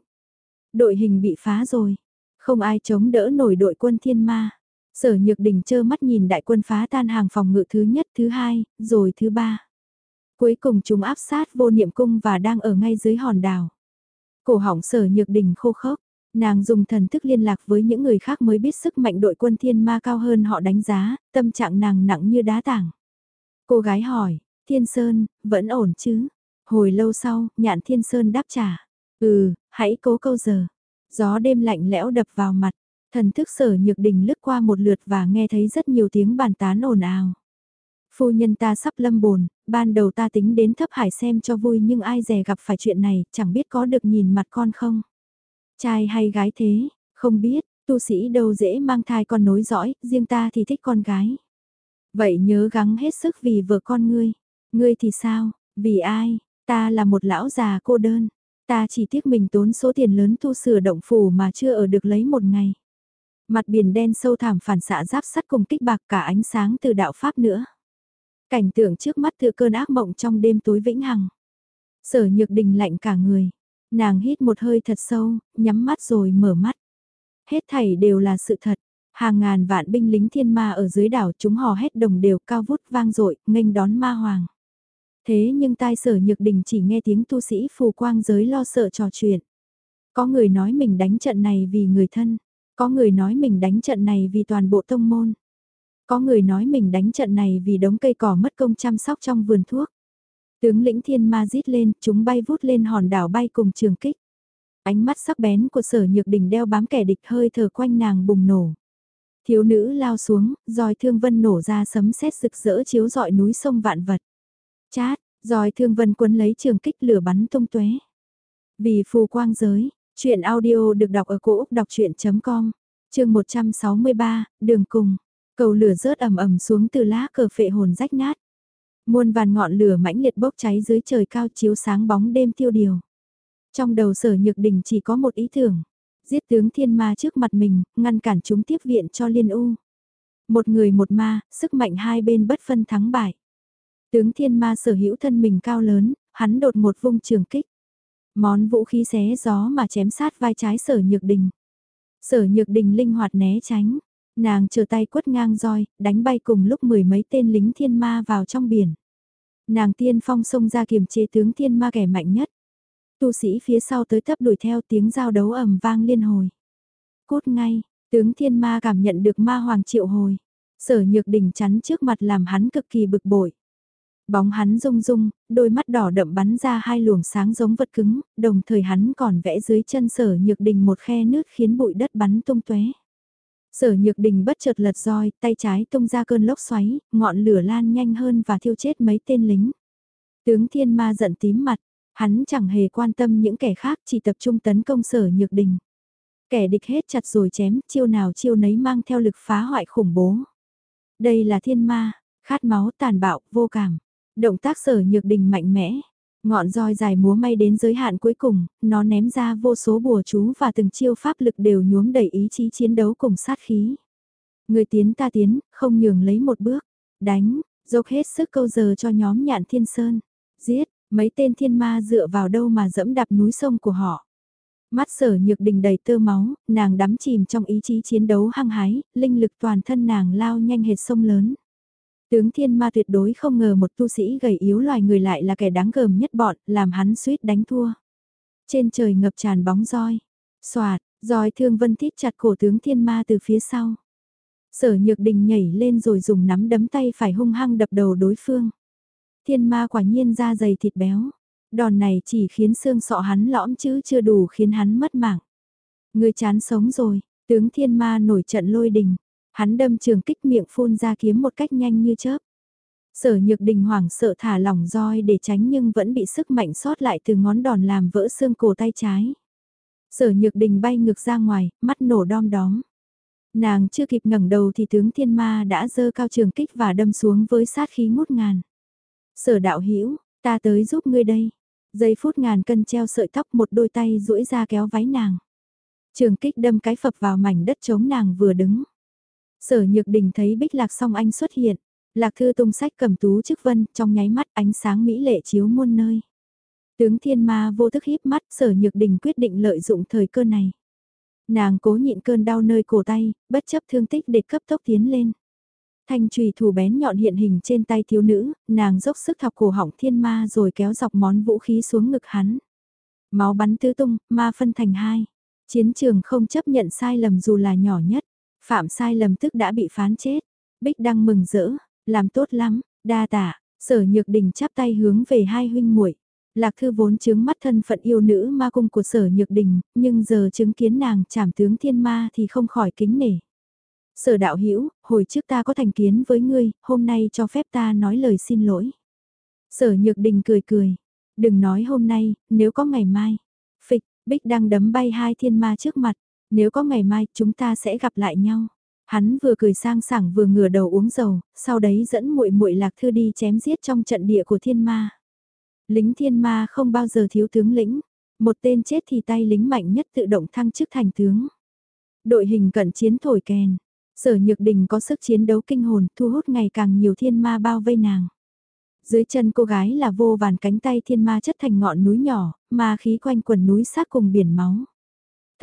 Đội hình bị phá rồi. Không ai chống đỡ nổi đội quân thiên ma. Sở Nhược Đình chơ mắt nhìn đại quân phá tan hàng phòng ngự thứ nhất, thứ hai, rồi thứ ba. Cuối cùng chúng áp sát vô niệm cung và đang ở ngay dưới hòn đảo. Cổ họng Sở Nhược Đình khô khốc, nàng dùng thần thức liên lạc với những người khác mới biết sức mạnh đội quân thiên ma cao hơn họ đánh giá, tâm trạng nàng nặng như đá tảng. Cô gái hỏi, Thiên Sơn, vẫn ổn chứ? Hồi lâu sau, nhạn Thiên Sơn đáp trả. Ừ, hãy cố câu giờ. Gió đêm lạnh lẽo đập vào mặt, Thần thức sở nhược đình lướt qua một lượt và nghe thấy rất nhiều tiếng bàn tán ồn ào. Phu nhân ta sắp lâm bồn, ban đầu ta tính đến thấp hải xem cho vui nhưng ai dè gặp phải chuyện này, chẳng biết có được nhìn mặt con không. Trai hay gái thế, không biết, tu sĩ đâu dễ mang thai con nối dõi, riêng ta thì thích con gái. Vậy nhớ gắng hết sức vì vợ con ngươi. Ngươi thì sao, vì ai, ta là một lão già cô đơn. Ta chỉ tiếc mình tốn số tiền lớn tu sửa động phủ mà chưa ở được lấy một ngày. Mặt biển đen sâu thẳm phản xạ giáp sắt cùng kích bạc cả ánh sáng từ đạo Pháp nữa. Cảnh tượng trước mắt tựa cơn ác mộng trong đêm tối vĩnh hằng. Sở nhược đình lạnh cả người. Nàng hít một hơi thật sâu, nhắm mắt rồi mở mắt. Hết thảy đều là sự thật. Hàng ngàn vạn binh lính thiên ma ở dưới đảo chúng hò hét đồng đều cao vút vang dội nghênh đón ma hoàng. Thế nhưng tai sở nhược đình chỉ nghe tiếng tu sĩ phù quang giới lo sợ trò chuyện. Có người nói mình đánh trận này vì người thân. Có người nói mình đánh trận này vì toàn bộ tông môn. Có người nói mình đánh trận này vì đống cây cỏ mất công chăm sóc trong vườn thuốc. Tướng lĩnh thiên ma rít lên, chúng bay vút lên hòn đảo bay cùng trường kích. Ánh mắt sắc bén của sở nhược đỉnh đeo bám kẻ địch hơi thở quanh nàng bùng nổ. Thiếu nữ lao xuống, roi thương vân nổ ra sấm sét rực rỡ chiếu dọi núi sông vạn vật. Chát, rồi thương vân quấn lấy trường kích lửa bắn tung tóe. Vì phù quang giới, Chuyện audio được đọc ở cổ Úc đọc chuyện.com, chương 163, đường cùng. Cầu lửa rớt ầm ầm xuống từ lá cờ phệ hồn rách nát. Muôn vàn ngọn lửa mãnh liệt bốc cháy dưới trời cao chiếu sáng bóng đêm tiêu điều. Trong đầu sở nhược đình chỉ có một ý tưởng. Giết tướng thiên ma trước mặt mình, ngăn cản chúng tiếp viện cho liên u. Một người một ma, sức mạnh hai bên bất phân thắng bại. Tướng thiên ma sở hữu thân mình cao lớn, hắn đột một vung trường kích. Món vũ khí xé gió mà chém sát vai trái sở nhược đình. Sở nhược đình linh hoạt né tránh, nàng trở tay quất ngang roi, đánh bay cùng lúc mười mấy tên lính thiên ma vào trong biển. Nàng tiên phong xông ra kiềm chế tướng thiên ma kẻ mạnh nhất. Tu sĩ phía sau tới thấp đuổi theo tiếng giao đấu ầm vang liên hồi. Cốt ngay, tướng thiên ma cảm nhận được ma hoàng triệu hồi. Sở nhược đình chắn trước mặt làm hắn cực kỳ bực bội. Bóng hắn rung rung, đôi mắt đỏ đậm bắn ra hai luồng sáng giống vật cứng, đồng thời hắn còn vẽ dưới chân sở nhược đình một khe nước khiến bụi đất bắn tung tóe. Sở nhược đình bất chợt lật roi, tay trái tung ra cơn lốc xoáy, ngọn lửa lan nhanh hơn và thiêu chết mấy tên lính. Tướng thiên ma giận tím mặt, hắn chẳng hề quan tâm những kẻ khác chỉ tập trung tấn công sở nhược đình. Kẻ địch hết chặt rồi chém, chiêu nào chiêu nấy mang theo lực phá hoại khủng bố. Đây là thiên ma, khát máu tàn bạo, vô cảm. Động tác sở nhược đình mạnh mẽ, ngọn roi dài múa may đến giới hạn cuối cùng, nó ném ra vô số bùa chú và từng chiêu pháp lực đều nhuốm đầy ý chí chiến đấu cùng sát khí. Người tiến ta tiến, không nhường lấy một bước. Đánh, dốc hết sức câu giờ cho nhóm nhạn thiên sơn. Giết, mấy tên thiên ma dựa vào đâu mà dẫm đạp núi sông của họ. Mắt sở nhược đình đầy tơ máu, nàng đắm chìm trong ý chí chiến đấu hăng hái, linh lực toàn thân nàng lao nhanh hệt sông lớn. Tướng thiên ma tuyệt đối không ngờ một tu sĩ gầy yếu loài người lại là kẻ đáng gờm nhất bọn, làm hắn suýt đánh thua. Trên trời ngập tràn bóng roi, xoạt, roi thương vân thít chặt cổ tướng thiên ma từ phía sau. Sở nhược đình nhảy lên rồi dùng nắm đấm tay phải hung hăng đập đầu đối phương. Thiên ma quả nhiên da dày thịt béo. Đòn này chỉ khiến xương sọ hắn lõm chứ chưa đủ khiến hắn mất mạng. Người chán sống rồi, tướng thiên ma nổi trận lôi đình. Hắn đâm trường kích miệng phun ra kiếm một cách nhanh như chớp. Sở nhược đình hoảng sợ thả lỏng roi để tránh nhưng vẫn bị sức mạnh sót lại từ ngón đòn làm vỡ xương cổ tay trái. Sở nhược đình bay ngược ra ngoài, mắt nổ đom đóm. Nàng chưa kịp ngẩng đầu thì tướng thiên ma đã dơ cao trường kích và đâm xuống với sát khí ngút ngàn. Sở đạo hữu ta tới giúp ngươi đây. Giây phút ngàn cân treo sợi tóc một đôi tay duỗi ra kéo váy nàng. Trường kích đâm cái phập vào mảnh đất chống nàng vừa đứng. Sở nhược đình thấy bích lạc song anh xuất hiện. Lạc thư tung sách cầm tú chức vân trong nháy mắt ánh sáng mỹ lệ chiếu muôn nơi. Tướng thiên ma vô thức híp mắt sở nhược đình quyết định lợi dụng thời cơ này. Nàng cố nhịn cơn đau nơi cổ tay, bất chấp thương tích để cấp tốc tiến lên. Thanh trùy thủ bén nhọn hiện hình trên tay thiếu nữ, nàng dốc sức thọc cổ họng thiên ma rồi kéo dọc món vũ khí xuống ngực hắn. Máu bắn tứ tung, ma phân thành hai. Chiến trường không chấp nhận sai lầm dù là nhỏ nhất. Phạm sai lầm tức đã bị phán chết. Bích đăng mừng rỡ, làm tốt lắm, đa tạ, sở nhược đình chắp tay hướng về hai huynh muội Lạc Thư vốn chứng mắt thân phận yêu nữ ma cung của sở nhược đình, nhưng giờ chứng kiến nàng trảm tướng thiên ma thì không khỏi kính nể. Sở đạo hữu hồi trước ta có thành kiến với ngươi, hôm nay cho phép ta nói lời xin lỗi. Sở nhược đình cười cười, đừng nói hôm nay, nếu có ngày mai. Phịch, Bích đang đấm bay hai thiên ma trước mặt, nếu có ngày mai chúng ta sẽ gặp lại nhau. Hắn vừa cười sang sảng vừa ngửa đầu uống dầu, sau đấy dẫn muội muội lạc thư đi chém giết trong trận địa của thiên ma. Lính thiên ma không bao giờ thiếu tướng lĩnh, một tên chết thì tay lính mạnh nhất tự động thăng chức thành tướng. Đội hình cận chiến thổi kèn, sở nhược đình có sức chiến đấu kinh hồn thu hút ngày càng nhiều thiên ma bao vây nàng. Dưới chân cô gái là vô vàn cánh tay thiên ma chất thành ngọn núi nhỏ, ma khí quanh quần núi sát cùng biển máu.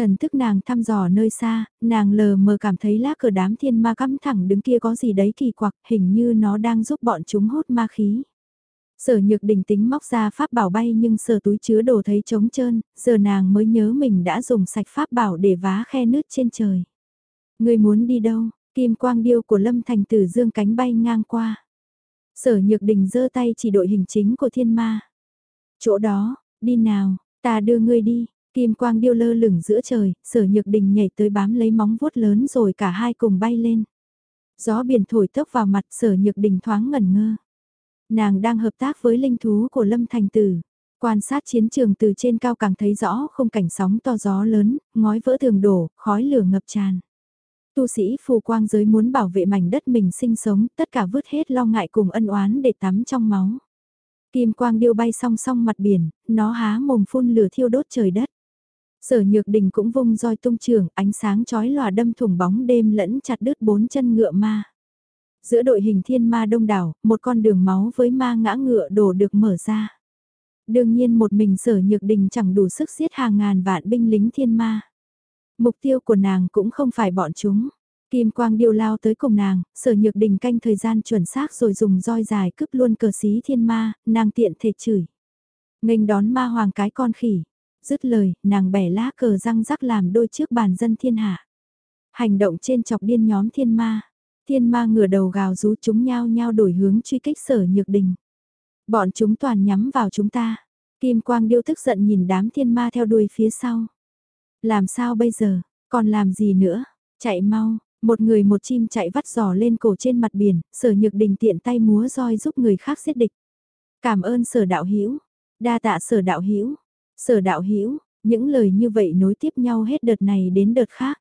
Thần thức nàng thăm dò nơi xa, nàng lờ mờ cảm thấy lá cờ đám thiên ma cắm thẳng đứng kia có gì đấy kỳ quặc, hình như nó đang giúp bọn chúng hút ma khí. Sở nhược đình tính móc ra pháp bảo bay nhưng sở túi chứa đồ thấy trống trơn, giờ nàng mới nhớ mình đã dùng sạch pháp bảo để vá khe nứt trên trời. Người muốn đi đâu? Kim quang điêu của Lâm Thành Tử dương cánh bay ngang qua. Sở nhược đình giơ tay chỉ đội hình chính của thiên ma. Chỗ đó, đi nào, ta đưa ngươi đi. Kim quang điêu lơ lửng giữa trời, sở nhược đình nhảy tới bám lấy móng vuốt lớn rồi cả hai cùng bay lên. Gió biển thổi tốc vào mặt sở nhược đình thoáng ngẩn ngơ. Nàng đang hợp tác với linh thú của Lâm Thành Tử. Quan sát chiến trường từ trên cao càng thấy rõ không cảnh sóng to gió lớn, ngói vỡ tường đổ, khói lửa ngập tràn. Tu sĩ phù quang giới muốn bảo vệ mảnh đất mình sinh sống, tất cả vứt hết lo ngại cùng ân oán để tắm trong máu. Kim quang điêu bay song song mặt biển, nó há mồm phun lửa thiêu đốt trời đất. Sở nhược đình cũng vung roi tung trường, ánh sáng chói lòa đâm thủng bóng đêm lẫn chặt đứt bốn chân ngựa ma. Giữa đội hình thiên ma đông đảo, một con đường máu với ma ngã ngựa đổ được mở ra. Đương nhiên một mình sở nhược đình chẳng đủ sức giết hàng ngàn vạn binh lính thiên ma. Mục tiêu của nàng cũng không phải bọn chúng. Kim quang điêu lao tới cùng nàng, sở nhược đình canh thời gian chuẩn xác rồi dùng roi dài cướp luôn cờ xí thiên ma, nàng tiện thể chửi. nghênh đón ma hoàng cái con khỉ. Dứt lời, nàng bẻ lá cờ răng rắc làm đôi trước bàn dân thiên hạ. Hành động trên chọc điên nhóm thiên ma. Thiên ma ngửa đầu gào rú chúng nhau nhau đổi hướng truy kích sở nhược đình. Bọn chúng toàn nhắm vào chúng ta. Kim quang điêu tức giận nhìn đám thiên ma theo đuôi phía sau. Làm sao bây giờ, còn làm gì nữa, chạy mau, một người một chim chạy vắt giò lên cổ trên mặt biển, sở nhược đình tiện tay múa roi giúp người khác giết địch. Cảm ơn sở đạo hữu đa tạ sở đạo hữu sở đạo hữu những lời như vậy nối tiếp nhau hết đợt này đến đợt khác.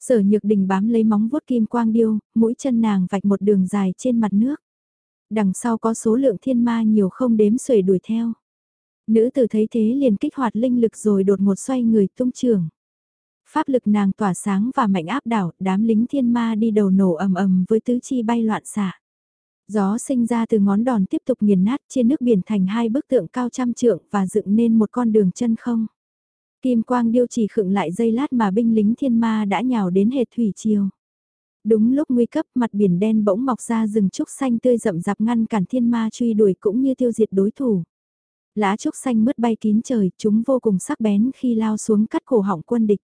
Sở nhược đình bám lấy móng vuốt kim quang điêu, mũi chân nàng vạch một đường dài trên mặt nước. Đằng sau có số lượng thiên ma nhiều không đếm xuể đuổi theo. Nữ tử thấy thế liền kích hoạt linh lực rồi đột một xoay người tung trường. Pháp lực nàng tỏa sáng và mạnh áp đảo, đám lính thiên ma đi đầu nổ ầm ầm với tứ chi bay loạn xạ. Gió sinh ra từ ngón đòn tiếp tục nghiền nát trên nước biển thành hai bức tượng cao trăm trượng và dựng nên một con đường chân không. Kim quang điêu chỉ khựng lại dây lát mà binh lính thiên ma đã nhào đến hệt thủy triều. Đúng lúc nguy cấp mặt biển đen bỗng mọc ra rừng trúc xanh tươi rậm rạp ngăn cản thiên ma truy đuổi cũng như tiêu diệt đối thủ. Lá trúc xanh mứt bay kín trời, chúng vô cùng sắc bén khi lao xuống cắt cổ họng quân địch.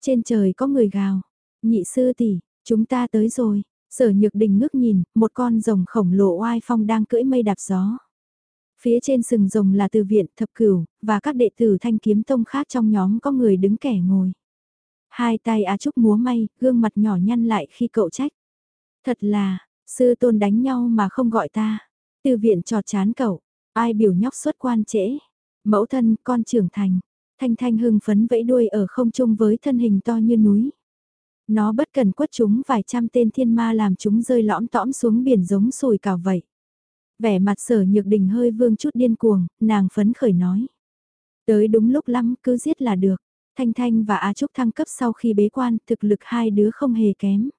Trên trời có người gào, nhị sư tỷ, chúng ta tới rồi, sở nhược đình ngước nhìn, một con rồng khổng lồ oai phong đang cưỡi mây đạp gió. Phía trên sừng rồng là từ viện thập cửu, và các đệ tử thanh kiếm tông khác trong nhóm có người đứng kẻ ngồi. Hai tay Á Trúc múa may, gương mặt nhỏ nhăn lại khi cậu trách. Thật là, sư tôn đánh nhau mà không gọi ta. Từ viện trọt chán cậu, ai biểu nhóc xuất quan trễ. Mẫu thân, con trưởng thành. Thanh Thanh hưng phấn vẫy đuôi ở không trung với thân hình to như núi. Nó bất cần quất chúng vài trăm tên thiên ma làm chúng rơi lõm tõm xuống biển giống sùi cào vậy. Vẻ mặt sở nhược đình hơi vương chút điên cuồng, nàng phấn khởi nói. Tới đúng lúc lắm cứ giết là được. Thanh Thanh và Á Trúc thăng cấp sau khi bế quan, thực lực hai đứa không hề kém.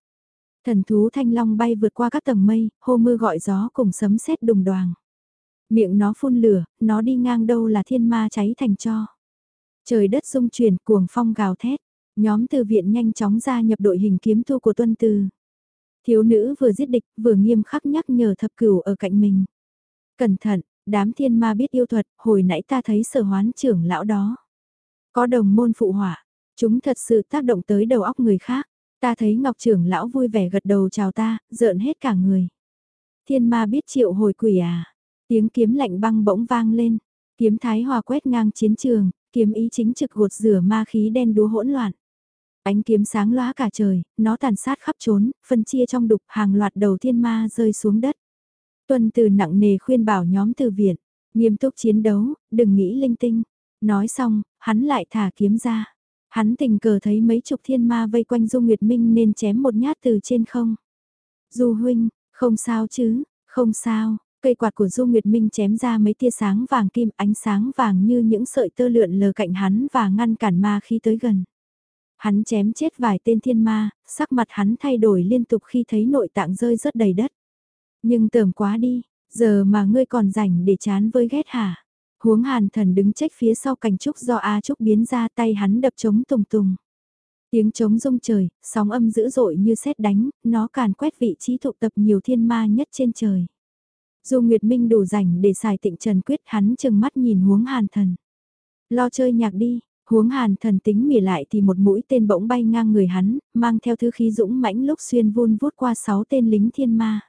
Thần thú Thanh Long bay vượt qua các tầng mây, hô mưa gọi gió cùng sấm sét đùng đoàng. Miệng nó phun lửa, nó đi ngang đâu là thiên ma cháy thành cho. Trời đất rung chuyển, cuồng phong gào thét. Nhóm từ viện nhanh chóng ra nhập đội hình kiếm thu của tuân từ. Thiếu nữ vừa giết địch, vừa nghiêm khắc nhắc nhở thập cửu ở cạnh mình. Cẩn thận, đám thiên ma biết yêu thuật, hồi nãy ta thấy sở hoán trưởng lão đó. Có đồng môn phụ hỏa chúng thật sự tác động tới đầu óc người khác. Ta thấy Ngọc trưởng lão vui vẻ gật đầu chào ta, rợn hết cả người. Thiên ma biết triệu hồi quỷ à. Tiếng kiếm lạnh băng bỗng vang lên. Kiếm thái hòa quét ngang chiến trường, kiếm ý chính trực gột rửa ma khí đen đúa hỗn loạn. Ánh kiếm sáng lóa cả trời, nó tàn sát khắp trốn, phân chia trong đục hàng loạt đầu thiên ma rơi xuống đất. Tuần từ nặng nề khuyên bảo nhóm từ viện, nghiêm túc chiến đấu, đừng nghĩ linh tinh. Nói xong, hắn lại thả kiếm ra. Hắn tình cờ thấy mấy chục thiên ma vây quanh Du Nguyệt Minh nên chém một nhát từ trên không. Du huynh, không sao chứ, không sao, cây quạt của Du Nguyệt Minh chém ra mấy tia sáng vàng kim ánh sáng vàng như những sợi tơ lượn lờ cạnh hắn và ngăn cản ma khi tới gần. Hắn chém chết vài tên thiên ma, sắc mặt hắn thay đổi liên tục khi thấy nội tạng rơi rớt đầy đất. Nhưng tởm quá đi, giờ mà ngươi còn rảnh để chán với ghét hả? Huống hàn thần đứng trách phía sau cành trúc do A Trúc biến ra tay hắn đập trống tùng tùng. Tiếng trống rung trời, sóng âm dữ dội như sét đánh, nó càn quét vị trí tụ tập nhiều thiên ma nhất trên trời. Dù Nguyệt Minh đủ rảnh để xài tịnh trần quyết hắn chừng mắt nhìn huống hàn thần. Lo chơi nhạc đi, huống hàn thần tính mỉa lại thì một mũi tên bỗng bay ngang người hắn, mang theo thứ khí dũng mãnh lúc xuyên vun vút qua sáu tên lính thiên ma.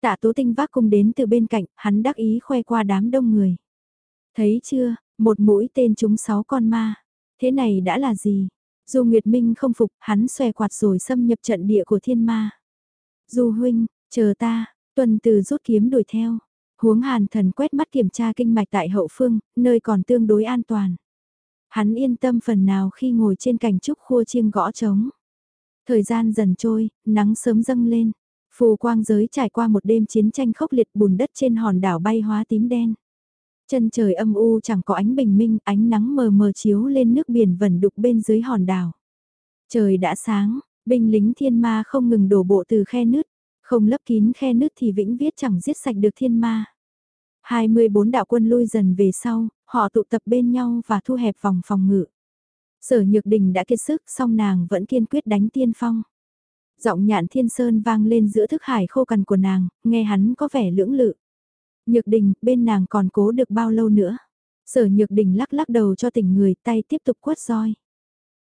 Tạ tố tinh vác cung đến từ bên cạnh, hắn đắc ý khoe qua đám đông người. Thấy chưa, một mũi tên trúng sáu con ma. Thế này đã là gì? Dù Nguyệt Minh không phục, hắn xòe quạt rồi xâm nhập trận địa của thiên ma. Du huynh, chờ ta, tuần từ rút kiếm đuổi theo. Huống hàn thần quét mắt kiểm tra kinh mạch tại hậu phương, nơi còn tương đối an toàn. Hắn yên tâm phần nào khi ngồi trên cành trúc khua chiêng gõ trống. Thời gian dần trôi, nắng sớm dâng lên. Phù quang giới trải qua một đêm chiến tranh khốc liệt bùn đất trên hòn đảo bay hóa tím đen. Chân trời âm u chẳng có ánh bình minh, ánh nắng mờ mờ chiếu lên nước biển vẩn đục bên dưới hòn đảo. Trời đã sáng, binh lính thiên ma không ngừng đổ bộ từ khe nứt, không lấp kín khe nứt thì vĩnh viết chẳng giết sạch được thiên ma. 24 đạo quân lui dần về sau, họ tụ tập bên nhau và thu hẹp vòng phòng ngự. Sở Nhược Đình đã kiệt sức, song nàng vẫn kiên quyết đánh tiên phong. Giọng nhạn thiên sơn vang lên giữa thức hải khô cằn của nàng, nghe hắn có vẻ lưỡng lự. Nhược đình, bên nàng còn cố được bao lâu nữa? Sở nhược đình lắc lắc đầu cho tỉnh người tay tiếp tục quất roi.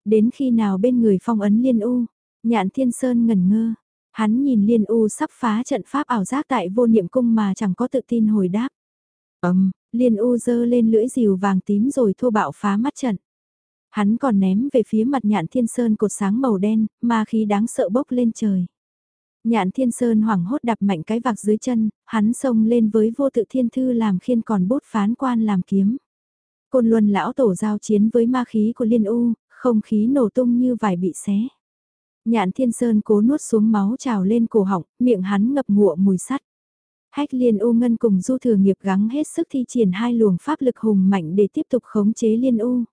Đến khi nào bên người phong ấn liên u, nhạn thiên sơn ngẩn ngơ. Hắn nhìn liên u sắp phá trận pháp ảo giác tại vô niệm cung mà chẳng có tự tin hồi đáp. Ấm, liên u dơ lên lưỡi rìu vàng tím rồi thô bạo phá mắt trận. Hắn còn ném về phía mặt nhạn thiên sơn cột sáng màu đen, mà khí đáng sợ bốc lên trời. Nhạn thiên sơn hoảng hốt đạp mạnh cái vạc dưới chân, hắn xông lên với vô tự thiên thư làm khiên còn bút phán quan làm kiếm. Côn luân lão tổ giao chiến với ma khí của liên u, không khí nổ tung như vải bị xé. Nhạn thiên sơn cố nuốt xuống máu trào lên cổ họng, miệng hắn ngập ngụa mùi sắt. Hách liên u ngân cùng du thừa nghiệp gắng hết sức thi triển hai luồng pháp lực hùng mạnh để tiếp tục khống chế liên u.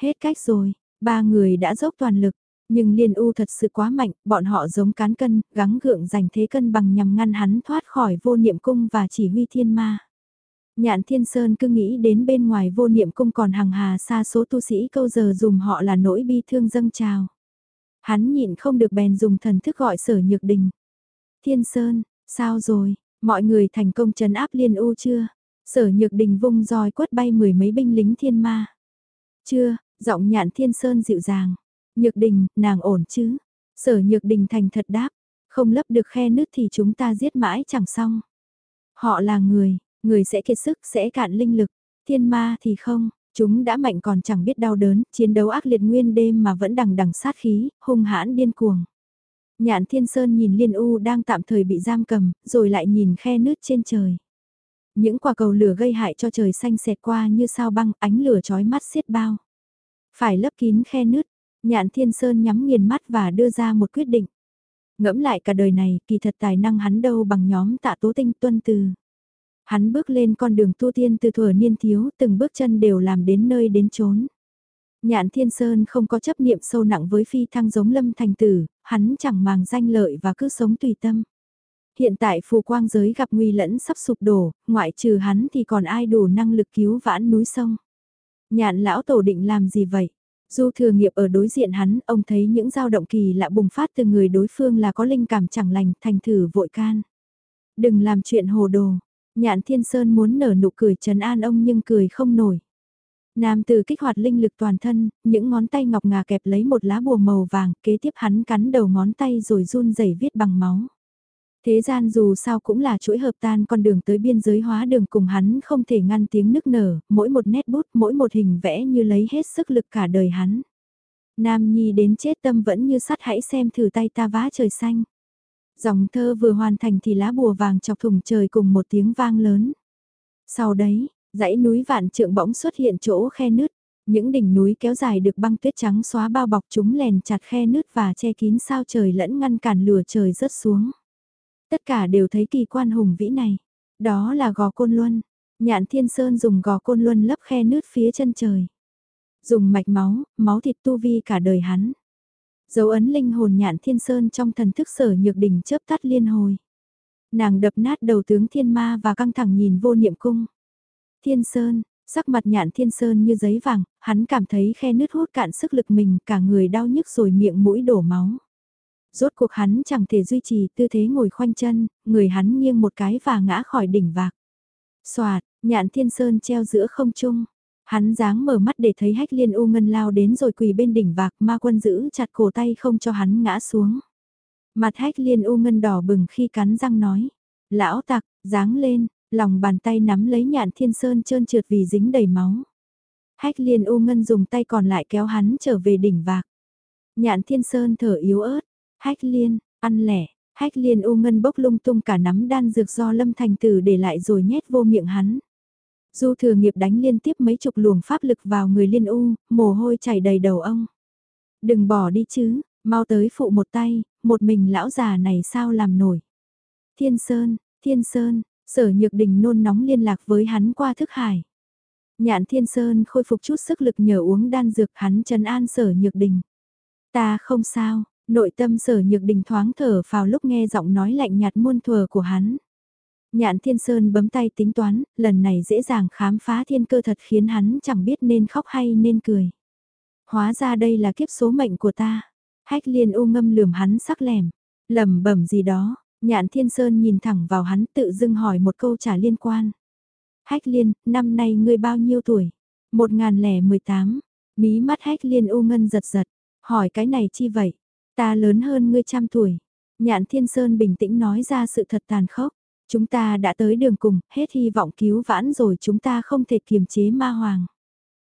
Hết cách rồi, Ba người đã dốc toàn lực, nhưng Liên U thật sự quá mạnh, bọn họ giống cán cân, gắng gượng giành thế cân bằng nhằm ngăn hắn thoát khỏi vô niệm cung và chỉ huy thiên ma. Nhạn Thiên Sơn cứ nghĩ đến bên ngoài vô niệm cung còn hàng hà xa số tu sĩ câu giờ dùng họ là nỗi bi thương dâng trào. Hắn nhịn không được bèn dùng thần thức gọi sở nhược đình. Thiên Sơn, sao rồi, mọi người thành công trấn áp liên u chưa? Sở nhược đình vung roi quất bay mười mấy binh lính thiên ma. Chưa, giọng nhạn Thiên Sơn dịu dàng. Nhược đình, nàng ổn chứ? Sở nhược đình thành thật đáp, không lấp được khe nứt thì chúng ta giết mãi chẳng xong. Họ là người, người sẽ kiệt sức, sẽ cạn linh lực, thiên ma thì không, chúng đã mạnh còn chẳng biết đau đớn, chiến đấu ác liệt nguyên đêm mà vẫn đằng đằng sát khí, hung hãn điên cuồng. Nhạn Thiên Sơn nhìn Liên U đang tạm thời bị giam cầm, rồi lại nhìn khe nứt trên trời. Những quả cầu lửa gây hại cho trời xanh xẹt qua như sao băng, ánh lửa chói mắt xiết bao. Phải lấp kín khe nứt, Nhạn Thiên Sơn nhắm nghiền mắt và đưa ra một quyết định. Ngẫm lại cả đời này, kỳ thật tài năng hắn đâu bằng nhóm tạ tố tinh tuân từ. Hắn bước lên con đường tu tiên từ thuở niên thiếu, từng bước chân đều làm đến nơi đến chốn. Nhạn Thiên Sơn không có chấp niệm sâu nặng với phi thăng giống lâm thành tử, hắn chẳng màng danh lợi và cứ sống tùy tâm. Hiện tại phù quang giới gặp nguy lẫn sắp sụp đổ, ngoại trừ hắn thì còn ai đủ năng lực cứu vãn núi sông. Nhạn lão tổ định làm gì vậy? Du thừa nghiệp ở đối diện hắn, ông thấy những dao động kỳ lạ bùng phát từ người đối phương là có linh cảm chẳng lành, thành thử vội can. Đừng làm chuyện hồ đồ, nhạn thiên sơn muốn nở nụ cười trấn an ông nhưng cười không nổi. Nam từ kích hoạt linh lực toàn thân, những ngón tay ngọc ngà kẹp lấy một lá bùa màu vàng, kế tiếp hắn cắn đầu ngón tay rồi run rẩy viết bằng máu. Thế gian dù sao cũng là chuỗi hợp tan con đường tới biên giới hóa đường cùng hắn không thể ngăn tiếng nức nở, mỗi một nét bút, mỗi một hình vẽ như lấy hết sức lực cả đời hắn. Nam Nhi đến chết tâm vẫn như sắt hãy xem thử tay ta vá trời xanh. Dòng thơ vừa hoàn thành thì lá bùa vàng chọc thùng trời cùng một tiếng vang lớn. Sau đấy, dãy núi vạn trượng bỗng xuất hiện chỗ khe nứt. Những đỉnh núi kéo dài được băng tuyết trắng xóa bao bọc chúng lèn chặt khe nứt và che kín sao trời lẫn ngăn cản lửa trời rớt xuống. Tất cả đều thấy kỳ quan hùng vĩ này. Đó là gò côn luân. Nhạn thiên sơn dùng gò côn luân lấp khe nứt phía chân trời. Dùng mạch máu, máu thịt tu vi cả đời hắn. Dấu ấn linh hồn nhạn thiên sơn trong thần thức sở nhược đỉnh chớp tắt liên hồi. Nàng đập nát đầu tướng thiên ma và căng thẳng nhìn vô niệm cung. Thiên sơn, sắc mặt nhạn thiên sơn như giấy vàng, hắn cảm thấy khe nứt hút cạn sức lực mình, cả người đau nhức rồi miệng mũi đổ máu. Rốt cuộc hắn chẳng thể duy trì tư thế ngồi khoanh chân, người hắn nghiêng một cái và ngã khỏi đỉnh vạc. Xoạt, nhạn thiên sơn treo giữa không trung. Hắn dáng mở mắt để thấy hách liên u ngân lao đến rồi quỳ bên đỉnh vạc ma quân giữ chặt cổ tay không cho hắn ngã xuống. Mặt hách liên u ngân đỏ bừng khi cắn răng nói. Lão tặc, dáng lên, lòng bàn tay nắm lấy nhạn thiên sơn trơn trượt vì dính đầy máu. Hách liên u ngân dùng tay còn lại kéo hắn trở về đỉnh vạc. Nhạn thiên sơn thở yếu ớt, Hách liên, ăn lẻ, hách liên u ngân bốc lung tung cả nắm đan dược do lâm thành tử để lại rồi nhét vô miệng hắn. Du thừa nghiệp đánh liên tiếp mấy chục luồng pháp lực vào người liên u, mồ hôi chảy đầy đầu ông. Đừng bỏ đi chứ, mau tới phụ một tay, một mình lão già này sao làm nổi. Thiên Sơn, Thiên Sơn, sở nhược đình nôn nóng liên lạc với hắn qua thức hải. Nhạn Thiên Sơn khôi phục chút sức lực nhờ uống đan dược hắn trấn an sở nhược đình. Ta không sao, Nội tâm sở nhược đình thoáng thở vào lúc nghe giọng nói lạnh nhạt muôn thuở của hắn. Nhạn Thiên Sơn bấm tay tính toán, lần này dễ dàng khám phá thiên cơ thật khiến hắn chẳng biết nên khóc hay nên cười. Hóa ra đây là kiếp số mệnh của ta. Hách liên u ngâm lườm hắn sắc lẻm, lẩm bẩm gì đó, nhạn Thiên Sơn nhìn thẳng vào hắn tự dưng hỏi một câu trả liên quan. Hách liên, năm nay ngươi bao nhiêu tuổi? Một ngàn lẻ mười tám, mí mắt hách liên u ngân giật giật, hỏi cái này chi vậy? Ta lớn hơn ngươi trăm tuổi. Nhạn Thiên Sơn bình tĩnh nói ra sự thật tàn khốc. Chúng ta đã tới đường cùng, hết hy vọng cứu vãn rồi chúng ta không thể kiềm chế ma hoàng.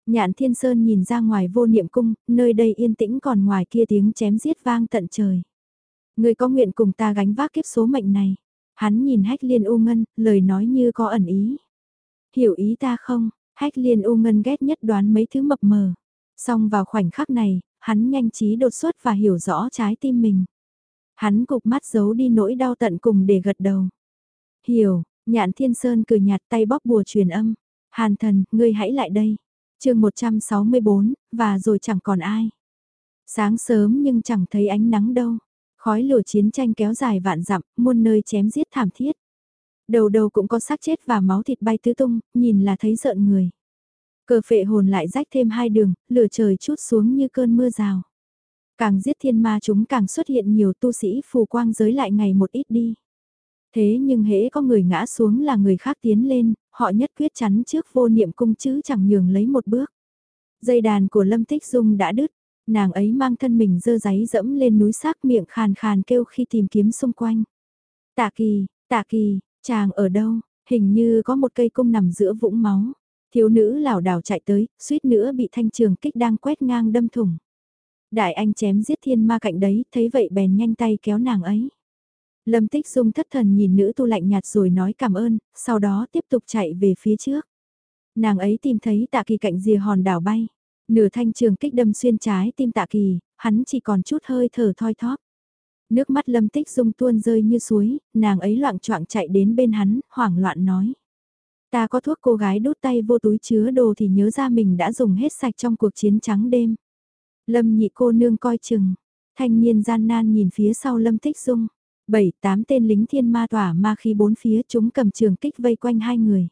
Nhạn Thiên Sơn nhìn ra ngoài vô niệm cung, nơi đây yên tĩnh còn ngoài kia tiếng chém giết vang tận trời. Người có nguyện cùng ta gánh vác kiếp số mệnh này. Hắn nhìn hách liên u ngân, lời nói như có ẩn ý. Hiểu ý ta không, hách liên u ngân ghét nhất đoán mấy thứ mập mờ. Xong vào khoảnh khắc này, hắn nhanh trí đột xuất và hiểu rõ trái tim mình. Hắn cục mắt giấu đi nỗi đau tận cùng để gật đầu. Hiểu, nhạn thiên sơn cười nhạt tay bóp bùa truyền âm. Hàn thần, ngươi hãy lại đây. chương 164, và rồi chẳng còn ai. Sáng sớm nhưng chẳng thấy ánh nắng đâu. Khói lửa chiến tranh kéo dài vạn dặm, muôn nơi chém giết thảm thiết. Đầu đầu cũng có xác chết và máu thịt bay tứ tung, nhìn là thấy rợn người. Cờ phệ hồn lại rách thêm hai đường, lửa trời chút xuống như cơn mưa rào. Càng giết thiên ma chúng càng xuất hiện nhiều tu sĩ phù quang giới lại ngày một ít đi. Thế nhưng hễ có người ngã xuống là người khác tiến lên, họ nhất quyết chắn trước vô niệm cung chứ chẳng nhường lấy một bước. Dây đàn của Lâm Tích Dung đã đứt, nàng ấy mang thân mình dơ giấy dẫm lên núi xác miệng khàn khàn kêu khi tìm kiếm xung quanh. Tạ kỳ, tạ kỳ, chàng ở đâu, hình như có một cây cung nằm giữa vũng máu. Thiếu nữ lảo đảo chạy tới, suýt nữa bị thanh trường kích đang quét ngang đâm thủng. Đại anh chém giết thiên ma cạnh đấy, thấy vậy bèn nhanh tay kéo nàng ấy. Lâm Tích Dung thất thần nhìn nữ tu lạnh nhạt rồi nói cảm ơn, sau đó tiếp tục chạy về phía trước. Nàng ấy tìm thấy tạ kỳ cạnh rìa hòn đảo bay. Nửa thanh trường kích đâm xuyên trái tim tạ kỳ, hắn chỉ còn chút hơi thở thoi thóp. Nước mắt lâm tích dung tuôn rơi như suối, nàng ấy loạn choạng chạy đến bên hắn, hoảng loạn nói. Ta có thuốc cô gái đút tay vô túi chứa đồ thì nhớ ra mình đã dùng hết sạch trong cuộc chiến trắng đêm. Lâm nhị cô nương coi chừng, thanh niên gian nan nhìn phía sau lâm tích dung. Bảy, tám tên lính thiên ma tỏa ma khí bốn phía chúng cầm trường kích vây quanh hai người.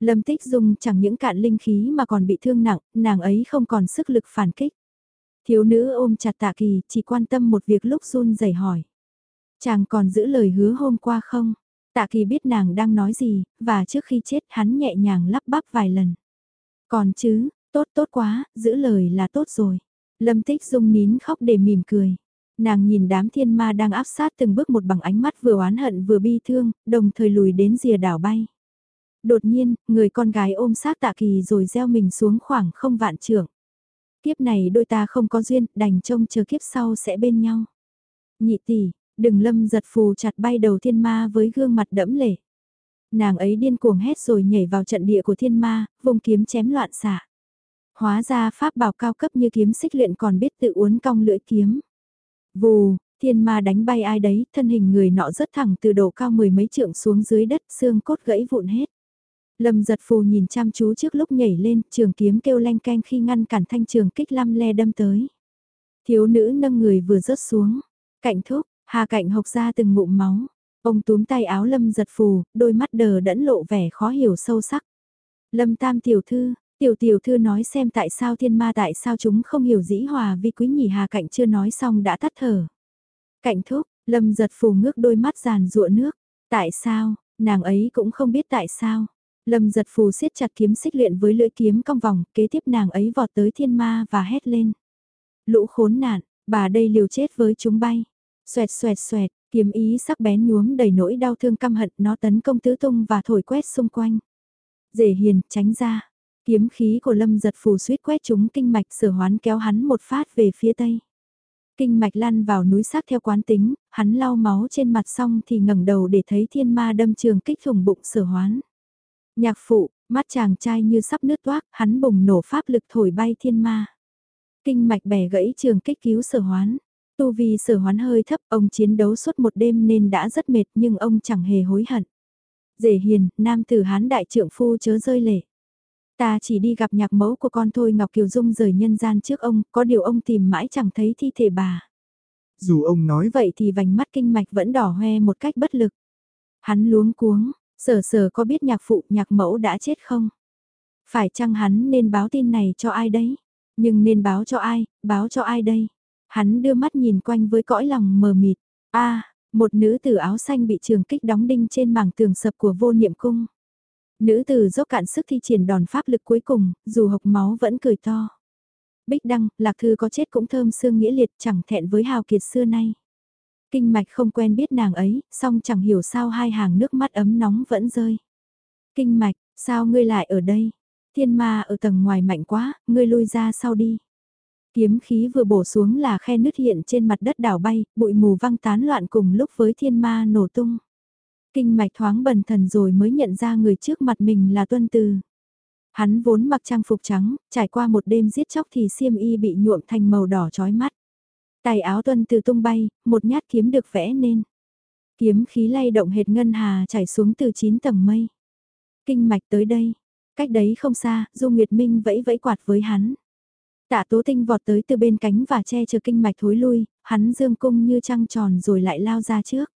Lâm Tích Dung chẳng những cạn linh khí mà còn bị thương nặng, nàng ấy không còn sức lực phản kích. Thiếu nữ ôm chặt tạ kỳ, chỉ quan tâm một việc lúc run rẩy hỏi. Chàng còn giữ lời hứa hôm qua không? Tạ kỳ biết nàng đang nói gì, và trước khi chết hắn nhẹ nhàng lắp bắp vài lần. Còn chứ, tốt tốt quá, giữ lời là tốt rồi. Lâm Tích Dung nín khóc để mỉm cười. Nàng nhìn đám thiên ma đang áp sát từng bước một bằng ánh mắt vừa oán hận vừa bi thương, đồng thời lùi đến rìa đảo bay. Đột nhiên, người con gái ôm xác tạ kỳ rồi gieo mình xuống khoảng không vạn trưởng. Kiếp này đôi ta không có duyên, đành trông chờ kiếp sau sẽ bên nhau. Nhị tỷ, đừng lâm giật phù chặt bay đầu thiên ma với gương mặt đẫm lệ. Nàng ấy điên cuồng hét rồi nhảy vào trận địa của thiên ma, vùng kiếm chém loạn xạ. Hóa ra pháp bảo cao cấp như kiếm xích luyện còn biết tự uốn cong lưỡi kiếm. Vù, thiên ma đánh bay ai đấy, thân hình người nọ rất thẳng từ độ cao mười mấy trượng xuống dưới đất, xương cốt gãy vụn hết. Lâm giật phù nhìn chăm chú trước lúc nhảy lên, trường kiếm kêu lanh canh khi ngăn cản thanh trường kích lăm le đâm tới. Thiếu nữ nâng người vừa rớt xuống. Cạnh thúc, hà cạnh hộc ra từng ngụm máu. Ông túm tay áo lâm giật phù, đôi mắt đờ đẫn lộ vẻ khó hiểu sâu sắc. Lâm tam tiểu thư, tiểu tiểu thư nói xem tại sao thiên ma tại sao chúng không hiểu dĩ hòa vì quý nhỉ hà cạnh chưa nói xong đã tắt thở. Cạnh thúc, lâm giật phù ngước đôi mắt giàn rụa nước. Tại sao, nàng ấy cũng không biết tại sao. Lâm giật phù siết chặt kiếm xích luyện với lưỡi kiếm cong vòng, kế tiếp nàng ấy vọt tới thiên ma và hét lên. Lũ khốn nạn, bà đây liều chết với chúng bay. Xoẹt xoẹt xoẹt, kiếm ý sắc bén nhuốm đầy nỗi đau thương căm hận nó tấn công tứ tung và thổi quét xung quanh. Dễ hiền, tránh ra. Kiếm khí của lâm giật phù suýt quét chúng kinh mạch sở hoán kéo hắn một phát về phía tây. Kinh mạch lăn vào núi xác theo quán tính, hắn lau máu trên mặt xong thì ngẩng đầu để thấy thiên ma đâm trường kích thủng bụng sở hoán. Nhạc phụ, mắt chàng trai như sắp nứt toác, hắn bùng nổ pháp lực thổi bay thiên ma. Kinh mạch bẻ gãy trường kích cứu sở hoán. Tu vi sở hoán hơi thấp, ông chiến đấu suốt một đêm nên đã rất mệt nhưng ông chẳng hề hối hận. Dễ hiền, nam tử hán đại trượng phu chớ rơi lệ. Ta chỉ đi gặp nhạc mẫu của con thôi Ngọc Kiều Dung rời nhân gian trước ông, có điều ông tìm mãi chẳng thấy thi thể bà. Dù ông nói vậy thì vành mắt kinh mạch vẫn đỏ hoe một cách bất lực. Hắn luống cuống, Sở sở có biết nhạc phụ nhạc mẫu đã chết không? Phải chăng hắn nên báo tin này cho ai đấy? Nhưng nên báo cho ai, báo cho ai đây? Hắn đưa mắt nhìn quanh với cõi lòng mờ mịt. a một nữ tử áo xanh bị trường kích đóng đinh trên mảng tường sập của vô niệm cung. Nữ tử dốc cạn sức thi triển đòn pháp lực cuối cùng, dù hộc máu vẫn cười to. Bích Đăng, Lạc Thư có chết cũng thơm xương nghĩa liệt chẳng thẹn với hào kiệt xưa nay. Kinh mạch không quen biết nàng ấy, song chẳng hiểu sao hai hàng nước mắt ấm nóng vẫn rơi. Kinh mạch, sao ngươi lại ở đây? Thiên ma ở tầng ngoài mạnh quá, ngươi lui ra sau đi. Kiếm khí vừa bổ xuống là khe nứt hiện trên mặt đất đảo bay, bụi mù văng tán loạn cùng lúc với thiên ma nổ tung. Kinh mạch thoáng bần thần rồi mới nhận ra người trước mặt mình là tuân từ. Hắn vốn mặc trang phục trắng, trải qua một đêm giết chóc thì xiêm y bị nhuộm thành màu đỏ chói mắt. Tay áo tuân từ tung bay, một nhát kiếm được vẽ nên. Kiếm khí lay động hệt ngân hà chảy xuống từ chín tầng mây. Kinh mạch tới đây. Cách đấy không xa, Du Nguyệt Minh vẫy vẫy quạt với hắn. Tạ Tố Tinh vọt tới từ bên cánh và che chở kinh mạch thối lui, hắn dương cung như trăng tròn rồi lại lao ra trước.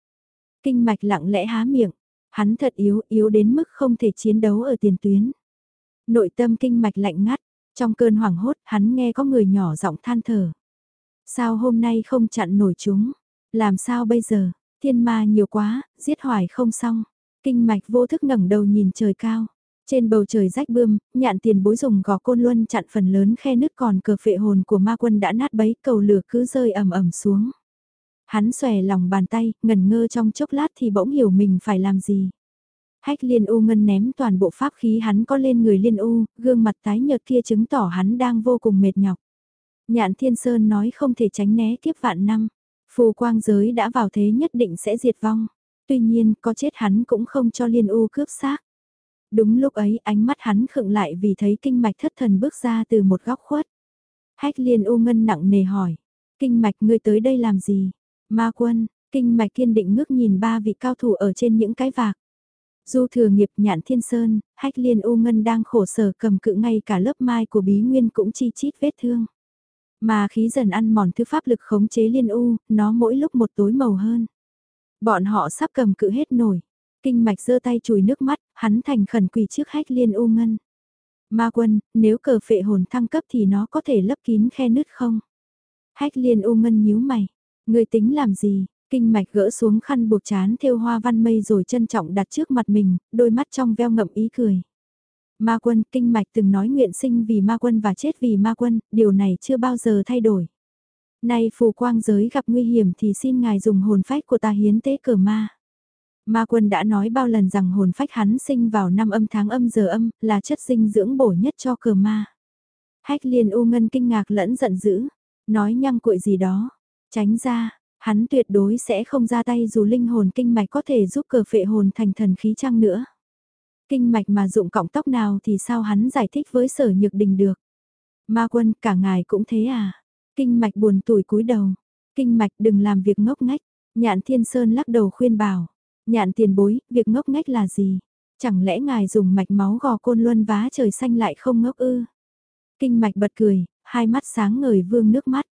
Kinh mạch lặng lẽ há miệng, hắn thật yếu, yếu đến mức không thể chiến đấu ở tiền tuyến. Nội tâm kinh mạch lạnh ngắt, trong cơn hoảng hốt, hắn nghe có người nhỏ giọng than thở. Sao hôm nay không chặn nổi chúng? Làm sao bây giờ? Thiên ma nhiều quá, giết hoài không xong. Kinh mạch vô thức ngẩng đầu nhìn trời cao. Trên bầu trời rách bươm, nhạn tiền bối dùng gò côn luân chặn phần lớn khe nứt còn cờ phệ hồn của ma quân đã nát bấy cầu lửa cứ rơi ầm ầm xuống. Hắn xòe lòng bàn tay, ngần ngơ trong chốc lát thì bỗng hiểu mình phải làm gì. Hách liên u ngân ném toàn bộ pháp khí hắn có lên người liên u, gương mặt tái nhợt kia chứng tỏ hắn đang vô cùng mệt nhọc. Nhạn thiên sơn nói không thể tránh né kiếp vạn năm. Phù quang giới đã vào thế nhất định sẽ diệt vong. Tuy nhiên, có chết hắn cũng không cho liên u cướp xác. Đúng lúc ấy ánh mắt hắn khựng lại vì thấy kinh mạch thất thần bước ra từ một góc khuất. Hách liên u ngân nặng nề hỏi. Kinh mạch ngươi tới đây làm gì? Ma quân, kinh mạch kiên định ngước nhìn ba vị cao thủ ở trên những cái vạc. Du thừa nghiệp nhạn thiên sơn, hách liên u ngân đang khổ sở cầm cự ngay cả lớp mai của bí nguyên cũng chi chít vết thương. Mà khí dần ăn mòn thứ pháp lực khống chế liên u, nó mỗi lúc một tối màu hơn. Bọn họ sắp cầm cự hết nổi. Kinh mạch giơ tay chùi nước mắt, hắn thành khẩn quỳ trước hách liên u ngân. Ma quân, nếu cờ phệ hồn thăng cấp thì nó có thể lấp kín khe nứt không? Hách liên u ngân nhíu mày. Người tính làm gì? Kinh mạch gỡ xuống khăn buộc chán thêu hoa văn mây rồi trân trọng đặt trước mặt mình, đôi mắt trong veo ngậm ý cười. Ma quân, kinh mạch từng nói nguyện sinh vì ma quân và chết vì ma quân, điều này chưa bao giờ thay đổi. Nay phù quang giới gặp nguy hiểm thì xin ngài dùng hồn phách của ta hiến tế cờ ma. Ma quân đã nói bao lần rằng hồn phách hắn sinh vào năm âm tháng âm giờ âm là chất dinh dưỡng bổ nhất cho cờ ma. Hách liền u ngân kinh ngạc lẫn giận dữ, nói nhăng cuội gì đó, tránh ra, hắn tuyệt đối sẽ không ra tay dù linh hồn kinh mạch có thể giúp cờ phệ hồn thành thần khí chăng nữa. Kinh mạch mà dụng cọng tóc nào thì sao hắn giải thích với sở nhược đình được. Ma quân cả ngài cũng thế à. Kinh mạch buồn tủi cúi đầu. Kinh mạch đừng làm việc ngốc ngách. Nhạn thiên sơn lắc đầu khuyên bảo. Nhạn tiền bối, việc ngốc ngách là gì? Chẳng lẽ ngài dùng mạch máu gò côn luân vá trời xanh lại không ngốc ư? Kinh mạch bật cười, hai mắt sáng ngời vương nước mắt.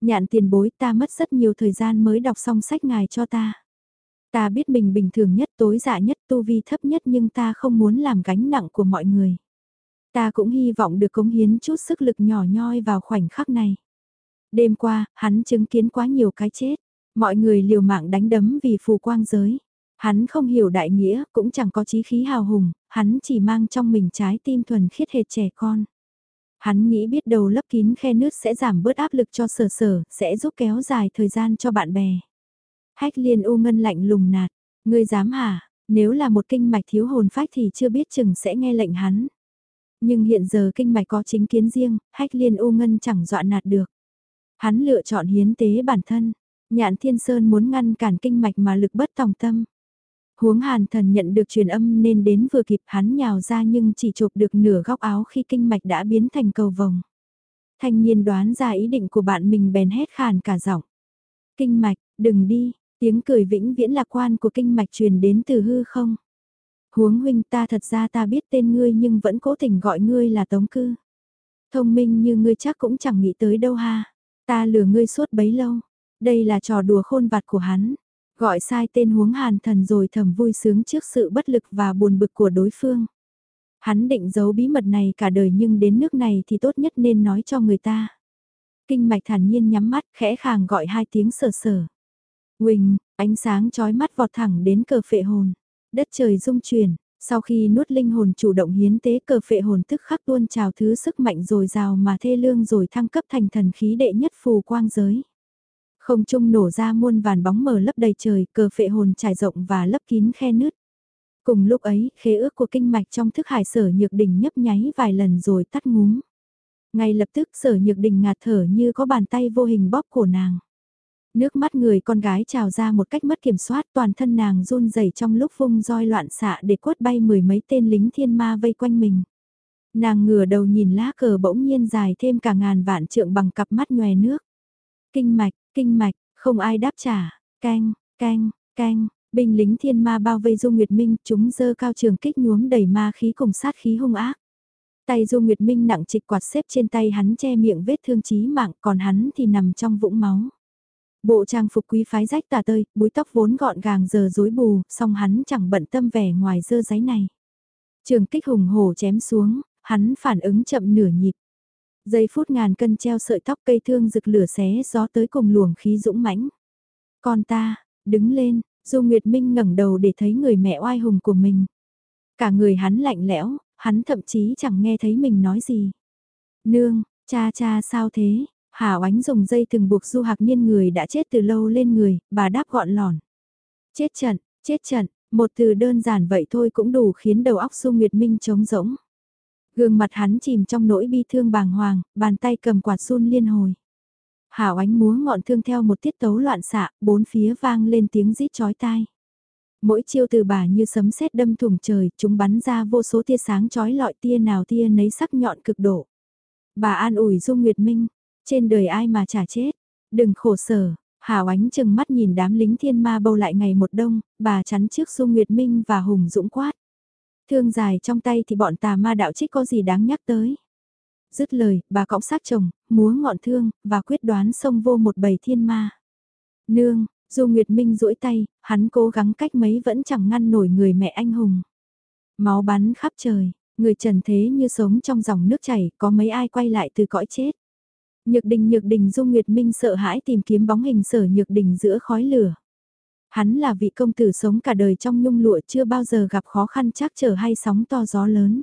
Nhạn tiền bối ta mất rất nhiều thời gian mới đọc xong sách ngài cho ta. Ta biết mình bình thường nhất tối dạ nhất tu vi thấp nhất nhưng ta không muốn làm gánh nặng của mọi người. Ta cũng hy vọng được cống hiến chút sức lực nhỏ nhoi vào khoảnh khắc này. Đêm qua, hắn chứng kiến quá nhiều cái chết. Mọi người liều mạng đánh đấm vì phù quang giới. Hắn không hiểu đại nghĩa, cũng chẳng có chí khí hào hùng, hắn chỉ mang trong mình trái tim thuần khiết hệt trẻ con. Hắn nghĩ biết đầu lấp kín khe nước sẽ giảm bớt áp lực cho sở sở, sẽ giúp kéo dài thời gian cho bạn bè. Hách liên u ngân lạnh lùng nạt, ngươi dám hả, nếu là một kinh mạch thiếu hồn phách thì chưa biết chừng sẽ nghe lệnh hắn. Nhưng hiện giờ kinh mạch có chính kiến riêng, hách liên u ngân chẳng dọa nạt được. Hắn lựa chọn hiến tế bản thân, nhạn thiên sơn muốn ngăn cản kinh mạch mà lực bất tòng tâm. Huống hàn thần nhận được truyền âm nên đến vừa kịp hắn nhào ra nhưng chỉ chụp được nửa góc áo khi kinh mạch đã biến thành cầu vồng. Thanh niên đoán ra ý định của bạn mình bèn hét khàn cả giọng. Kinh mạch, đừng đi, tiếng cười vĩnh viễn lạc quan của kinh mạch truyền đến từ hư không. Huống huynh, ta thật ra ta biết tên ngươi nhưng vẫn cố tình gọi ngươi là tống cư. Thông minh như ngươi chắc cũng chẳng nghĩ tới đâu ha. Ta lừa ngươi suốt bấy lâu. Đây là trò đùa khôn vặt của hắn. Gọi sai tên huống hàn thần rồi thầm vui sướng trước sự bất lực và buồn bực của đối phương. Hắn định giấu bí mật này cả đời nhưng đến nước này thì tốt nhất nên nói cho người ta. Kinh mạch thản nhiên nhắm mắt, khẽ khàng gọi hai tiếng sờ sờ. Quỳnh, ánh sáng chói mắt vọt thẳng đến cờ phệ hồn. Đất trời rung chuyển, sau khi nuốt linh hồn chủ động hiến tế cờ phệ hồn tức khắc tuôn trào thứ sức mạnh dồi dào mà thê lương rồi thăng cấp thành thần khí đệ nhất phù quang giới. Không trung nổ ra muôn vàn bóng mờ lấp đầy trời, cờ phệ hồn trải rộng và lấp kín khe nứt. Cùng lúc ấy, khế ước của kinh mạch trong thức hải sở nhược đỉnh nhấp nháy vài lần rồi tắt ngúm. Ngay lập tức sở nhược đình ngạt thở như có bàn tay vô hình bóp cổ nàng. Nước mắt người con gái trào ra một cách mất kiểm soát toàn thân nàng run rẩy trong lúc vung roi loạn xạ để quất bay mười mấy tên lính thiên ma vây quanh mình. Nàng ngửa đầu nhìn lá cờ bỗng nhiên dài thêm cả ngàn vạn trượng bằng cặp mắt nhòe nước. Kinh mạch, kinh mạch, không ai đáp trả, canh, canh, canh, Binh lính thiên ma bao vây Du Nguyệt Minh, chúng dơ cao trường kích nhuốm đầy ma khí cùng sát khí hung ác. Tay Du Nguyệt Minh nặng trịch quạt xếp trên tay hắn che miệng vết thương chí mạng, còn hắn thì nằm trong vũng máu. Bộ trang phục quý phái rách tà tơi, búi tóc vốn gọn gàng giờ rối bù, song hắn chẳng bận tâm vẻ ngoài dơ giấy này. Trường kích hùng hổ chém xuống, hắn phản ứng chậm nửa nhịp. Giây phút ngàn cân treo sợi tóc cây thương rực lửa xé gió tới cùng luồng khí dũng mãnh. Con ta, đứng lên, Du Nguyệt Minh ngẩng đầu để thấy người mẹ oai hùng của mình. Cả người hắn lạnh lẽo, hắn thậm chí chẳng nghe thấy mình nói gì. Nương, cha cha sao thế? Hà oánh dùng dây từng buộc Du Hạc Niên người đã chết từ lâu lên người, bà đáp gọn lòn. Chết trận, chết trận, một từ đơn giản vậy thôi cũng đủ khiến đầu óc Du Nguyệt Minh trống rỗng. Gương mặt hắn chìm trong nỗi bi thương bàng hoàng, bàn tay cầm quạt run liên hồi. Hảo ánh múa ngọn thương theo một tiết tấu loạn xạ, bốn phía vang lên tiếng rít chói tai. Mỗi chiêu từ bà như sấm sét đâm thủng trời, chúng bắn ra vô số tia sáng chói lọi tia nào tia nấy sắc nhọn cực độ. Bà an ủi Dung Nguyệt Minh, trên đời ai mà chả chết, đừng khổ sở, Hảo ánh chừng mắt nhìn đám lính thiên ma bâu lại ngày một đông, bà chắn trước Du Nguyệt Minh và Hùng Dũng quát. Thương dài trong tay thì bọn tà ma đạo trích có gì đáng nhắc tới. Dứt lời, bà cõng sát chồng, múa ngọn thương, và quyết đoán xông vô một bầy thiên ma. Nương, Du Nguyệt Minh duỗi tay, hắn cố gắng cách mấy vẫn chẳng ngăn nổi người mẹ anh hùng. Máu bắn khắp trời, người trần thế như sống trong dòng nước chảy, có mấy ai quay lại từ cõi chết. Nhược đình nhược đình Dung Nguyệt Minh sợ hãi tìm kiếm bóng hình sở nhược đình giữa khói lửa. Hắn là vị công tử sống cả đời trong nhung lụa chưa bao giờ gặp khó khăn chắc trở hay sóng to gió lớn.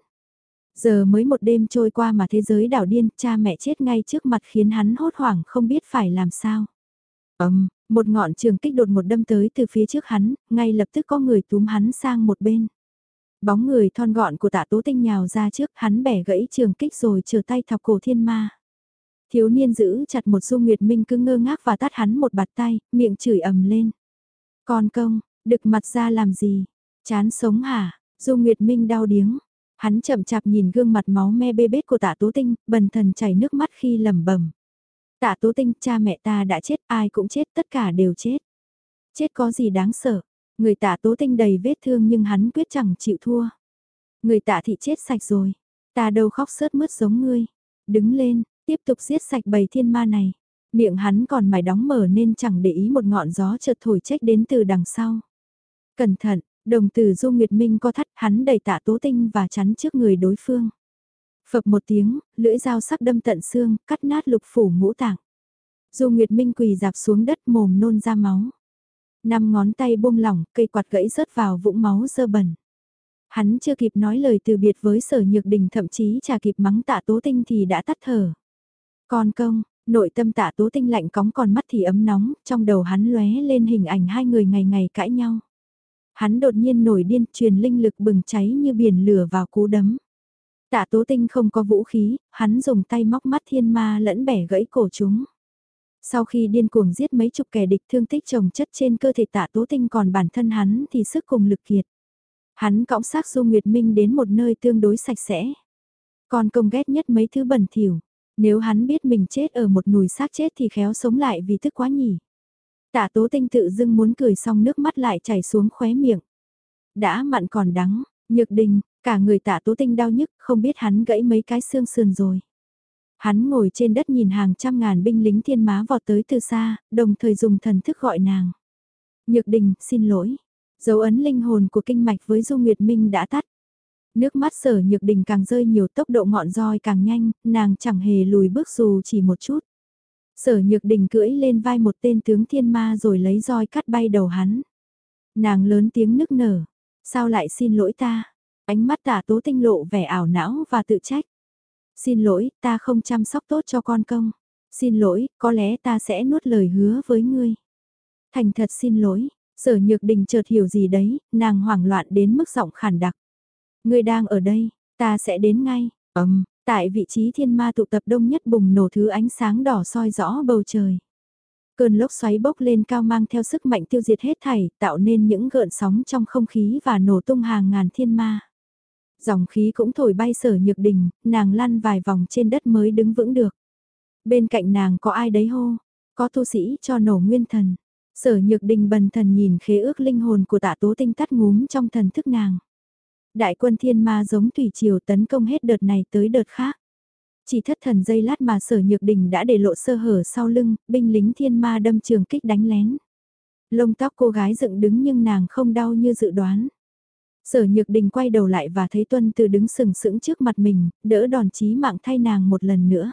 Giờ mới một đêm trôi qua mà thế giới đảo điên, cha mẹ chết ngay trước mặt khiến hắn hốt hoảng không biết phải làm sao. Ấm, một ngọn trường kích đột một đâm tới từ phía trước hắn, ngay lập tức có người túm hắn sang một bên. Bóng người thon gọn của tạ tố tinh nhào ra trước hắn bẻ gãy trường kích rồi chờ tay thọc cổ thiên ma. Thiếu niên giữ chặt một du nguyệt minh cứ ngơ ngác và tát hắn một bạt tay, miệng chửi ầm lên. Con công, đực mặt ra làm gì? Chán sống hả? Du Nguyệt Minh đau điếng. Hắn chậm chạp nhìn gương mặt máu me bê bết của tạ tố tinh, bần thần chảy nước mắt khi lẩm bẩm. Tạ tố tinh, cha mẹ ta đã chết, ai cũng chết, tất cả đều chết. Chết có gì đáng sợ? Người tạ tố tinh đầy vết thương nhưng hắn quyết chẳng chịu thua. Người tạ thị chết sạch rồi. Ta đâu khóc sớt mướt giống ngươi. Đứng lên, tiếp tục giết sạch bầy thiên ma này. Miệng hắn còn mải đóng mở nên chẳng để ý một ngọn gió chợt thổi trách đến từ đằng sau. Cẩn thận, đồng tử Du Nguyệt Minh co thắt hắn đẩy tạ tố tinh và chắn trước người đối phương. Phập một tiếng, lưỡi dao sắc đâm tận xương, cắt nát lục phủ ngũ tạng. Du Nguyệt Minh quỳ dạp xuống đất mồm nôn ra máu. Năm ngón tay buông lỏng, cây quạt gãy rớt vào vũng máu dơ bẩn. Hắn chưa kịp nói lời từ biệt với sở nhược đình thậm chí chả kịp mắng tạ tố tinh thì đã tắt thở. Con công, Nội tâm tạ tố tinh lạnh cóng còn mắt thì ấm nóng, trong đầu hắn lóe lên hình ảnh hai người ngày ngày cãi nhau. Hắn đột nhiên nổi điên truyền linh lực bừng cháy như biển lửa vào cú đấm. Tạ tố tinh không có vũ khí, hắn dùng tay móc mắt thiên ma lẫn bẻ gãy cổ chúng. Sau khi điên cuồng giết mấy chục kẻ địch thương tích trồng chất trên cơ thể tạ tố tinh còn bản thân hắn thì sức cùng lực kiệt. Hắn cõng xác Du Nguyệt Minh đến một nơi tương đối sạch sẽ. Còn công ghét nhất mấy thứ bẩn thỉu. Nếu hắn biết mình chết ở một nùi xác chết thì khéo sống lại vì tức quá nhỉ. Tạ tố tinh tự dưng muốn cười xong nước mắt lại chảy xuống khóe miệng. Đã mặn còn đắng, nhược đình, cả người tạ tố tinh đau nhức, không biết hắn gãy mấy cái xương sườn rồi. Hắn ngồi trên đất nhìn hàng trăm ngàn binh lính thiên má vọt tới từ xa, đồng thời dùng thần thức gọi nàng. Nhược đình, xin lỗi. Dấu ấn linh hồn của kinh mạch với Du Nguyệt Minh đã tắt. Nước mắt sở nhược đình càng rơi nhiều tốc độ ngọn roi càng nhanh, nàng chẳng hề lùi bước dù chỉ một chút. Sở nhược đình cưỡi lên vai một tên tướng thiên ma rồi lấy roi cắt bay đầu hắn. Nàng lớn tiếng nức nở. Sao lại xin lỗi ta? Ánh mắt tả tố tinh lộ vẻ ảo não và tự trách. Xin lỗi, ta không chăm sóc tốt cho con công. Xin lỗi, có lẽ ta sẽ nuốt lời hứa với ngươi. Thành thật xin lỗi, sở nhược đình chợt hiểu gì đấy, nàng hoảng loạn đến mức giọng khản đặc. Ngươi đang ở đây, ta sẽ đến ngay. Ầm, tại vị trí thiên ma tụ tập đông nhất bùng nổ thứ ánh sáng đỏ soi rõ bầu trời. Cơn lốc xoáy bốc lên cao mang theo sức mạnh tiêu diệt hết thảy, tạo nên những gợn sóng trong không khí và nổ tung hàng ngàn thiên ma. Dòng khí cũng thổi bay sở nhược đình, nàng lăn vài vòng trên đất mới đứng vững được. Bên cạnh nàng có ai đấy hô, có tu sĩ cho nổ nguyên thần. Sở nhược đình bần thần nhìn khế ước linh hồn của tạ tố tinh tắt ngúm trong thần thức nàng. Đại quân thiên ma giống thủy triều tấn công hết đợt này tới đợt khác. Chỉ thất thần giây lát mà sở nhược đình đã để lộ sơ hở sau lưng, binh lính thiên ma đâm trường kích đánh lén. Lông tóc cô gái dựng đứng nhưng nàng không đau như dự đoán. Sở nhược đình quay đầu lại và thấy tuân từ đứng sừng sững trước mặt mình, đỡ đòn chí mạng thay nàng một lần nữa.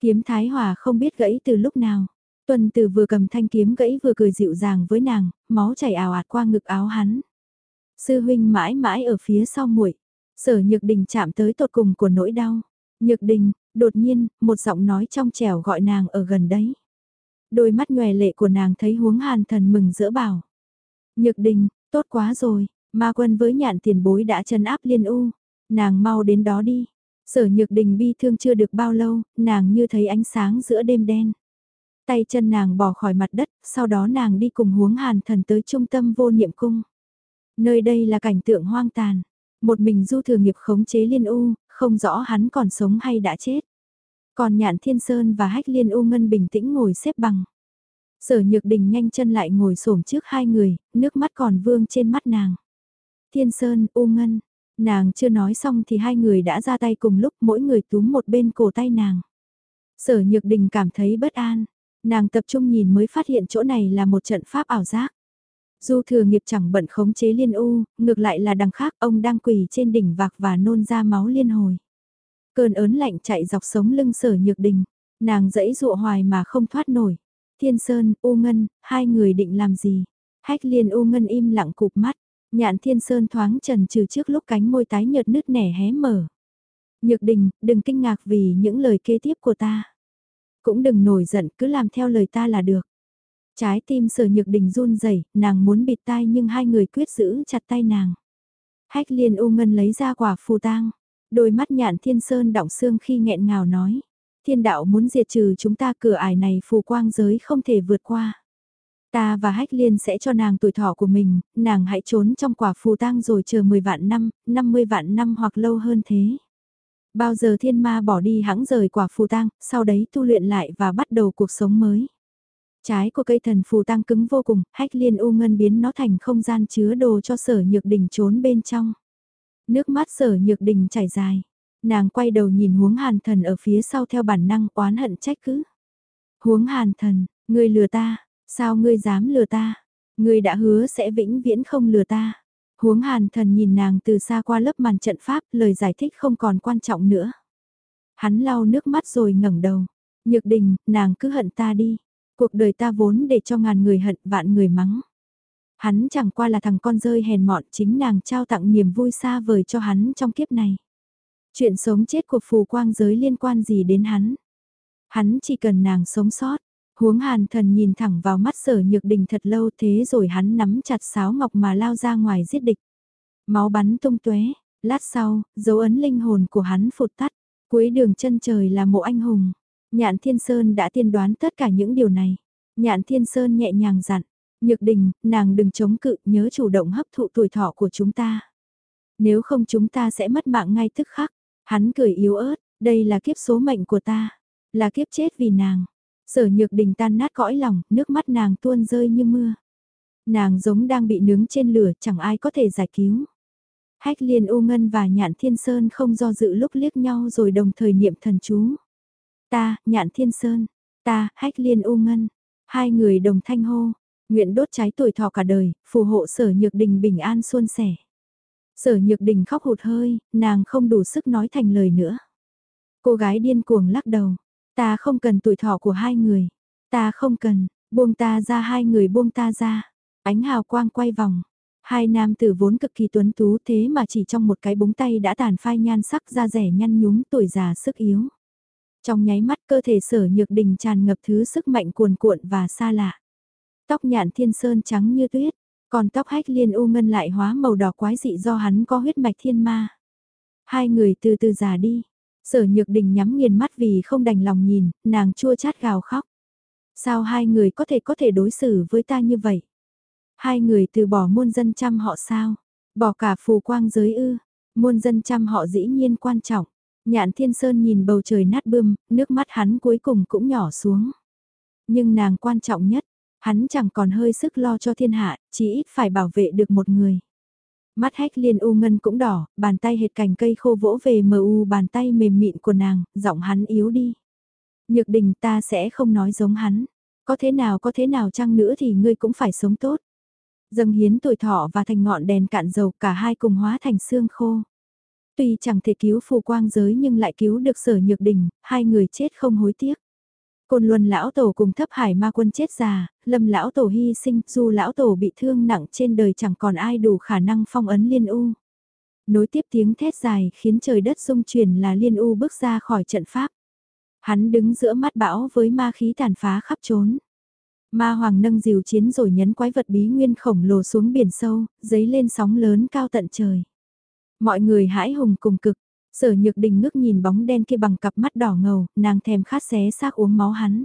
Kiếm thái hòa không biết gãy từ lúc nào. Tuân từ vừa cầm thanh kiếm gãy vừa cười dịu dàng với nàng, máu chảy ào ạt qua ngực áo hắn. Sư huynh mãi mãi ở phía sau muội Sở nhược đình chạm tới tột cùng của nỗi đau. Nhược đình, đột nhiên, một giọng nói trong trẻo gọi nàng ở gần đấy. Đôi mắt nhòe lệ của nàng thấy huống hàn thần mừng giữa bảo. Nhược đình, tốt quá rồi, ma quân với nhạn tiền bối đã chân áp liên u. Nàng mau đến đó đi. Sở nhược đình bi thương chưa được bao lâu, nàng như thấy ánh sáng giữa đêm đen. Tay chân nàng bỏ khỏi mặt đất, sau đó nàng đi cùng huống hàn thần tới trung tâm vô niệm cung. Nơi đây là cảnh tượng hoang tàn. Một mình du thừa nghiệp khống chế liên u, không rõ hắn còn sống hay đã chết. Còn nhạn thiên sơn và hách liên u ngân bình tĩnh ngồi xếp bằng. Sở nhược đình nhanh chân lại ngồi xổm trước hai người, nước mắt còn vương trên mắt nàng. Thiên sơn, u ngân, nàng chưa nói xong thì hai người đã ra tay cùng lúc mỗi người túm một bên cổ tay nàng. Sở nhược đình cảm thấy bất an, nàng tập trung nhìn mới phát hiện chỗ này là một trận pháp ảo giác. Du thừa nghiệp chẳng bận khống chế liên u, ngược lại là đằng khác ông đang quỳ trên đỉnh vạc và nôn ra máu liên hồi. Cơn ớn lạnh chạy dọc sống lưng sở nhược đình, nàng dẫy dụa hoài mà không thoát nổi. Thiên Sơn, U Ngân, hai người định làm gì? Hách liên U Ngân im lặng cụp mắt, nhạn Thiên Sơn thoáng trần trừ trước lúc cánh môi tái nhợt nứt nẻ hé mở. Nhược đình, đừng kinh ngạc vì những lời kế tiếp của ta. Cũng đừng nổi giận, cứ làm theo lời ta là được. Trái tim sở nhược đình run rẩy nàng muốn bịt tai nhưng hai người quyết giữ chặt tay nàng. Hách liên u ngân lấy ra quả phù tang. Đôi mắt nhạn thiên sơn đọng xương khi nghẹn ngào nói. Thiên đạo muốn diệt trừ chúng ta cửa ải này phù quang giới không thể vượt qua. Ta và hách liên sẽ cho nàng tuổi thọ của mình, nàng hãy trốn trong quả phù tang rồi chờ 10 vạn năm, 50 vạn năm hoặc lâu hơn thế. Bao giờ thiên ma bỏ đi hãng rời quả phù tang, sau đấy tu luyện lại và bắt đầu cuộc sống mới. Trái của cây thần phù tăng cứng vô cùng, hách liên u ngân biến nó thành không gian chứa đồ cho sở nhược đình trốn bên trong. Nước mắt sở nhược đình chảy dài. Nàng quay đầu nhìn huống hàn thần ở phía sau theo bản năng oán hận trách cứ. Huống hàn thần, ngươi lừa ta, sao ngươi dám lừa ta? Ngươi đã hứa sẽ vĩnh viễn không lừa ta. Huống hàn thần nhìn nàng từ xa qua lớp màn trận pháp, lời giải thích không còn quan trọng nữa. Hắn lau nước mắt rồi ngẩng đầu. Nhược đình, nàng cứ hận ta đi. Cuộc đời ta vốn để cho ngàn người hận vạn người mắng. Hắn chẳng qua là thằng con rơi hèn mọn chính nàng trao tặng niềm vui xa vời cho hắn trong kiếp này. Chuyện sống chết của phù quang giới liên quan gì đến hắn. Hắn chỉ cần nàng sống sót. Huống hàn thần nhìn thẳng vào mắt sở nhược đình thật lâu thế rồi hắn nắm chặt sáo ngọc mà lao ra ngoài giết địch. Máu bắn tung tuế, lát sau, dấu ấn linh hồn của hắn phụt tắt. Cuối đường chân trời là mộ anh hùng. Nhạn Thiên Sơn đã tiên đoán tất cả những điều này. Nhạn Thiên Sơn nhẹ nhàng dặn, Nhược Đình, nàng đừng chống cự, nhớ chủ động hấp thụ tuổi thọ của chúng ta. Nếu không chúng ta sẽ mất mạng ngay tức khắc. Hắn cười yếu ớt, đây là kiếp số mệnh của ta, là kiếp chết vì nàng. Sở Nhược Đình tan nát cõi lòng, nước mắt nàng tuôn rơi như mưa. Nàng giống đang bị nướng trên lửa, chẳng ai có thể giải cứu. Hách Liên U Ngân và Nhạn Thiên Sơn không do dự lúc liếc nhau rồi đồng thời niệm thần chú. Ta, nhạn thiên sơn, ta, hách liên u ngân, hai người đồng thanh hô, nguyện đốt cháy tuổi thọ cả đời, phù hộ sở nhược đình bình an xuân sẻ. Sở nhược đình khóc hụt hơi, nàng không đủ sức nói thành lời nữa. Cô gái điên cuồng lắc đầu, ta không cần tuổi thọ của hai người, ta không cần, buông ta ra hai người buông ta ra. Ánh hào quang quay vòng, hai nam tử vốn cực kỳ tuấn tú thế mà chỉ trong một cái búng tay đã tàn phai nhan sắc da rẻ nhăn nhúm tuổi già sức yếu. Trong nháy mắt cơ thể sở nhược đình tràn ngập thứ sức mạnh cuồn cuộn và xa lạ. Tóc nhạn thiên sơn trắng như tuyết, còn tóc hách liên u ngân lại hóa màu đỏ quái dị do hắn có huyết mạch thiên ma. Hai người từ từ già đi, sở nhược đình nhắm nghiền mắt vì không đành lòng nhìn, nàng chua chát gào khóc. Sao hai người có thể có thể đối xử với ta như vậy? Hai người từ bỏ muôn dân chăm họ sao? Bỏ cả phù quang giới ư? Muôn dân chăm họ dĩ nhiên quan trọng. Nhạn Thiên Sơn nhìn bầu trời nát bươm, nước mắt hắn cuối cùng cũng nhỏ xuống. Nhưng nàng quan trọng nhất, Hắn chẳng còn hơi sức lo cho thiên hạ, chỉ ít phải bảo vệ được một người. Mắt hách liên u ngân cũng đỏ, bàn tay hệt cành cây khô vỗ về mờ u bàn tay mềm mịn của nàng, giọng hắn yếu đi. Nhược đình ta sẽ không nói giống hắn. Có thế nào có thế nào chăng nữa thì ngươi cũng phải sống tốt. Dâng hiến tuổi thọ và thành ngọn đèn cạn dầu cả hai cùng hóa thành xương khô. Tuy chẳng thể cứu phù quang giới nhưng lại cứu được sở nhược đình, hai người chết không hối tiếc. Côn Luân lão tổ cùng thấp hải ma quân chết già, lâm lão tổ hy sinh, dù lão tổ bị thương nặng trên đời chẳng còn ai đủ khả năng phong ấn liên u. Nối tiếp tiếng thét dài khiến trời đất rung chuyển là liên u bước ra khỏi trận pháp. Hắn đứng giữa mắt bão với ma khí tàn phá khắp trốn. Ma hoàng nâng diều chiến rồi nhấn quái vật bí nguyên khổng lồ xuống biển sâu, giấy lên sóng lớn cao tận trời. Mọi người hãi hùng cùng cực, sở nhược đình ngước nhìn bóng đen kia bằng cặp mắt đỏ ngầu, nàng thèm khát xé xác uống máu hắn.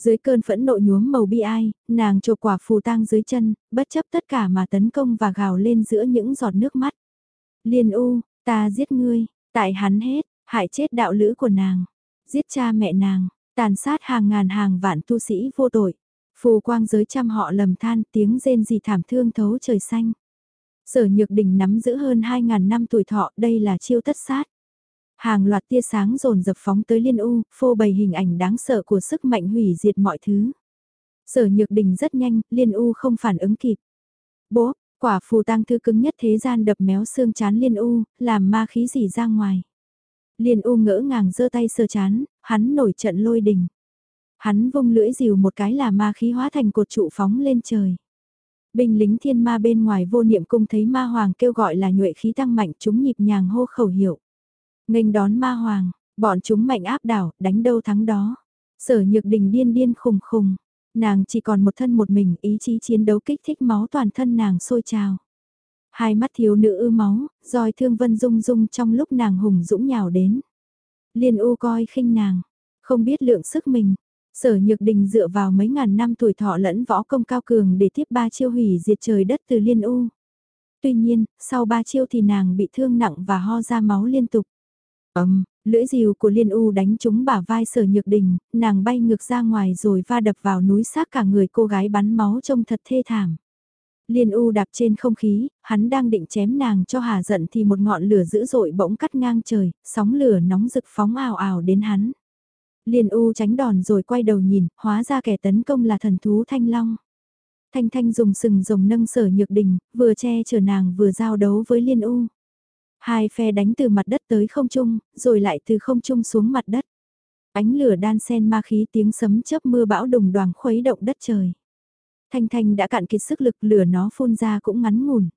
Dưới cơn phẫn nộ nhuốm màu bi ai, nàng trộp quả phù tang dưới chân, bất chấp tất cả mà tấn công và gào lên giữa những giọt nước mắt. Liên u, ta giết ngươi, tại hắn hết, hại chết đạo lữ của nàng, giết cha mẹ nàng, tàn sát hàng ngàn hàng vạn tu sĩ vô tội. Phù quang giới trăm họ lầm than tiếng rên gì thảm thương thấu trời xanh. Sở Nhược Đình nắm giữ hơn 2.000 năm tuổi thọ, đây là chiêu tất sát. Hàng loạt tia sáng rồn dập phóng tới Liên U, phô bày hình ảnh đáng sợ của sức mạnh hủy diệt mọi thứ. Sở Nhược Đình rất nhanh, Liên U không phản ứng kịp. Bố, quả phù tang thư cứng nhất thế gian đập méo xương chán Liên U, làm ma khí gì ra ngoài. Liên U ngỡ ngàng giơ tay sơ chán, hắn nổi trận lôi đình. Hắn vung lưỡi dìu một cái là ma khí hóa thành cột trụ phóng lên trời. Binh lính thiên ma bên ngoài vô niệm cung thấy ma hoàng kêu gọi là nhuệ khí tăng mạnh chúng nhịp nhàng hô khẩu hiệu. nghênh đón ma hoàng, bọn chúng mạnh áp đảo, đánh đâu thắng đó. Sở nhược đình điên điên khùng khùng, nàng chỉ còn một thân một mình, ý chí chiến đấu kích thích máu toàn thân nàng sôi trào. Hai mắt thiếu nữ ư máu, roi thương vân rung rung trong lúc nàng hùng dũng nhào đến. Liên u coi khinh nàng, không biết lượng sức mình, Sở Nhược Đình dựa vào mấy ngàn năm tuổi thọ lẫn võ công cao cường để tiếp ba chiêu hủy diệt trời đất từ Liên U. Tuy nhiên, sau ba chiêu thì nàng bị thương nặng và ho ra máu liên tục. Ấm, lưỡi rìu của Liên U đánh trúng bả vai Sở Nhược Đình, nàng bay ngược ra ngoài rồi va đập vào núi xác cả người cô gái bắn máu trông thật thê thảm. Liên U đạp trên không khí, hắn đang định chém nàng cho hà giận thì một ngọn lửa dữ dội bỗng cắt ngang trời, sóng lửa nóng rực phóng ào ào đến hắn. Liên U tránh đòn rồi quay đầu nhìn, hóa ra kẻ tấn công là thần thú Thanh Long. Thanh Thanh dùng sừng rồng nâng sở nhược đình, vừa che chở nàng vừa giao đấu với Liên U. Hai phe đánh từ mặt đất tới không trung, rồi lại từ không trung xuống mặt đất. Ánh lửa đan sen ma khí tiếng sấm chớp mưa bão đùng đoàn khuấy động đất trời. Thanh Thanh đã cạn kiệt sức lực lửa nó phun ra cũng ngắn ngủn.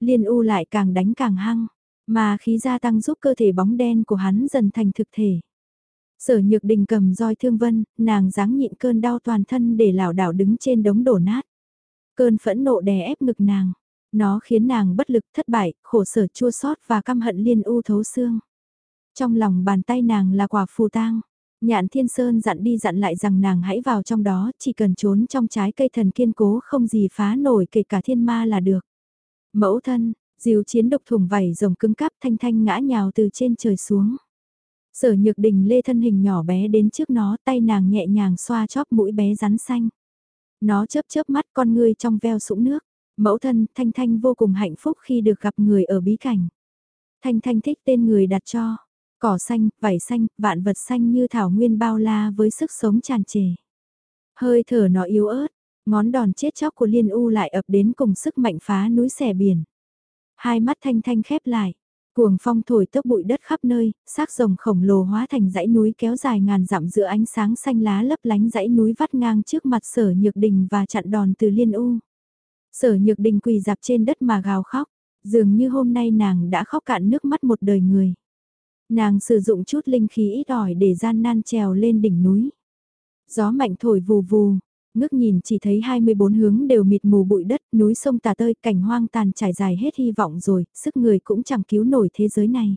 Liên U lại càng đánh càng hăng, mà khí gia tăng giúp cơ thể bóng đen của hắn dần thành thực thể. Sở nhược đình cầm roi thương vân, nàng dáng nhịn cơn đau toàn thân để lảo đảo đứng trên đống đổ nát. Cơn phẫn nộ đè ép ngực nàng. Nó khiến nàng bất lực thất bại, khổ sở chua xót và căm hận liên u thấu xương. Trong lòng bàn tay nàng là quả phù tang. Nhạn Thiên Sơn dặn đi dặn lại rằng nàng hãy vào trong đó, chỉ cần trốn trong trái cây thần kiên cố không gì phá nổi kể cả thiên ma là được. Mẫu thân, diều chiến độc thùng vảy rồng cứng cáp thanh thanh ngã nhào từ trên trời xuống. Sở nhược đình lê thân hình nhỏ bé đến trước nó tay nàng nhẹ nhàng xoa chóp mũi bé rắn xanh. Nó chớp chớp mắt con ngươi trong veo sũng nước. Mẫu thân Thanh Thanh vô cùng hạnh phúc khi được gặp người ở bí cảnh. Thanh Thanh thích tên người đặt cho. Cỏ xanh, vảy xanh, vạn vật xanh như thảo nguyên bao la với sức sống tràn trề. Hơi thở nó yếu ớt, ngón đòn chết chóc của Liên U lại ập đến cùng sức mạnh phá núi xẻ biển. Hai mắt Thanh Thanh khép lại, Cuồng phong thổi tốc bụi đất khắp nơi, xác rồng khổng lồ hóa thành dãy núi kéo dài ngàn dặm giữa ánh sáng xanh lá lấp lánh dãy núi vắt ngang trước mặt sở nhược đình và chặn đòn từ liên u. Sở nhược đình quỳ dạp trên đất mà gào khóc, dường như hôm nay nàng đã khóc cạn nước mắt một đời người. Nàng sử dụng chút linh khí ít ỏi để gian nan trèo lên đỉnh núi. Gió mạnh thổi vù vù, ngước nhìn chỉ thấy 24 hướng đều mịt mù bụi đất, núi sông tà tơi, cảnh hoang tàn trải dài hết hy vọng rồi, sức người cũng chẳng cứu nổi thế giới này.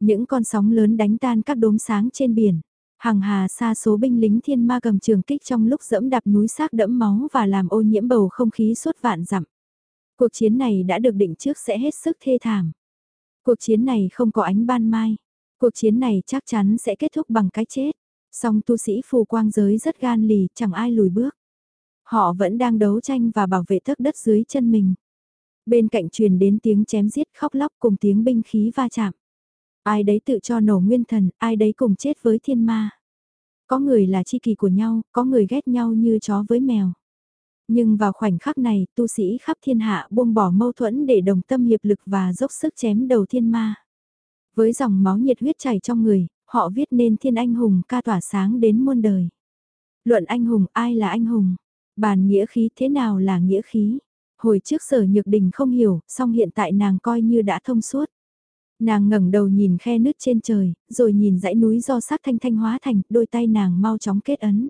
Những con sóng lớn đánh tan các đốm sáng trên biển. Hàng hà xa số binh lính thiên ma cầm trường kích trong lúc dẫm đạp núi xác đẫm máu và làm ô nhiễm bầu không khí suốt vạn dặm. Cuộc chiến này đã được định trước sẽ hết sức thê thảm. Cuộc chiến này không có ánh ban mai. Cuộc chiến này chắc chắn sẽ kết thúc bằng cái chết. Song tu sĩ phù quang giới rất gan lì, chẳng ai lùi bước. Họ vẫn đang đấu tranh và bảo vệ thức đất dưới chân mình. Bên cạnh truyền đến tiếng chém giết khóc lóc cùng tiếng binh khí va chạm. Ai đấy tự cho nổ nguyên thần, ai đấy cùng chết với thiên ma. Có người là chi kỳ của nhau, có người ghét nhau như chó với mèo. Nhưng vào khoảnh khắc này, tu sĩ khắp thiên hạ buông bỏ mâu thuẫn để đồng tâm hiệp lực và dốc sức chém đầu thiên ma. Với dòng máu nhiệt huyết chảy trong người, họ viết nên thiên anh hùng ca tỏa sáng đến muôn đời. Luận anh hùng ai là anh hùng? Bàn nghĩa khí thế nào là nghĩa khí? Hồi trước sở nhược đình không hiểu, song hiện tại nàng coi như đã thông suốt. Nàng ngẩng đầu nhìn khe nứt trên trời, rồi nhìn dãy núi do sát thanh thanh hóa thành, đôi tay nàng mau chóng kết ấn.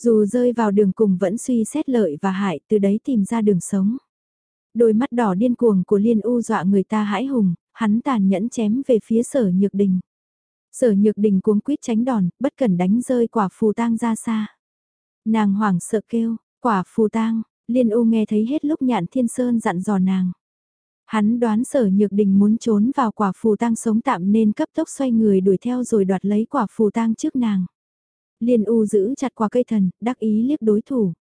Dù rơi vào đường cùng vẫn suy xét lợi và hại, từ đấy tìm ra đường sống. Đôi mắt đỏ điên cuồng của Liên U dọa người ta hãi hùng, hắn tàn nhẫn chém về phía sở nhược đình. Sở nhược đình cuống quýt tránh đòn, bất cần đánh rơi quả phù tang ra xa. Nàng hoảng sợ kêu, quả phù tang, Liên U nghe thấy hết lúc nhạn thiên sơn dặn dò nàng. Hắn đoán sở nhược đình muốn trốn vào quả phù tang sống tạm nên cấp tốc xoay người đuổi theo rồi đoạt lấy quả phù tang trước nàng. Liên U giữ chặt quả cây thần, đắc ý liếc đối thủ.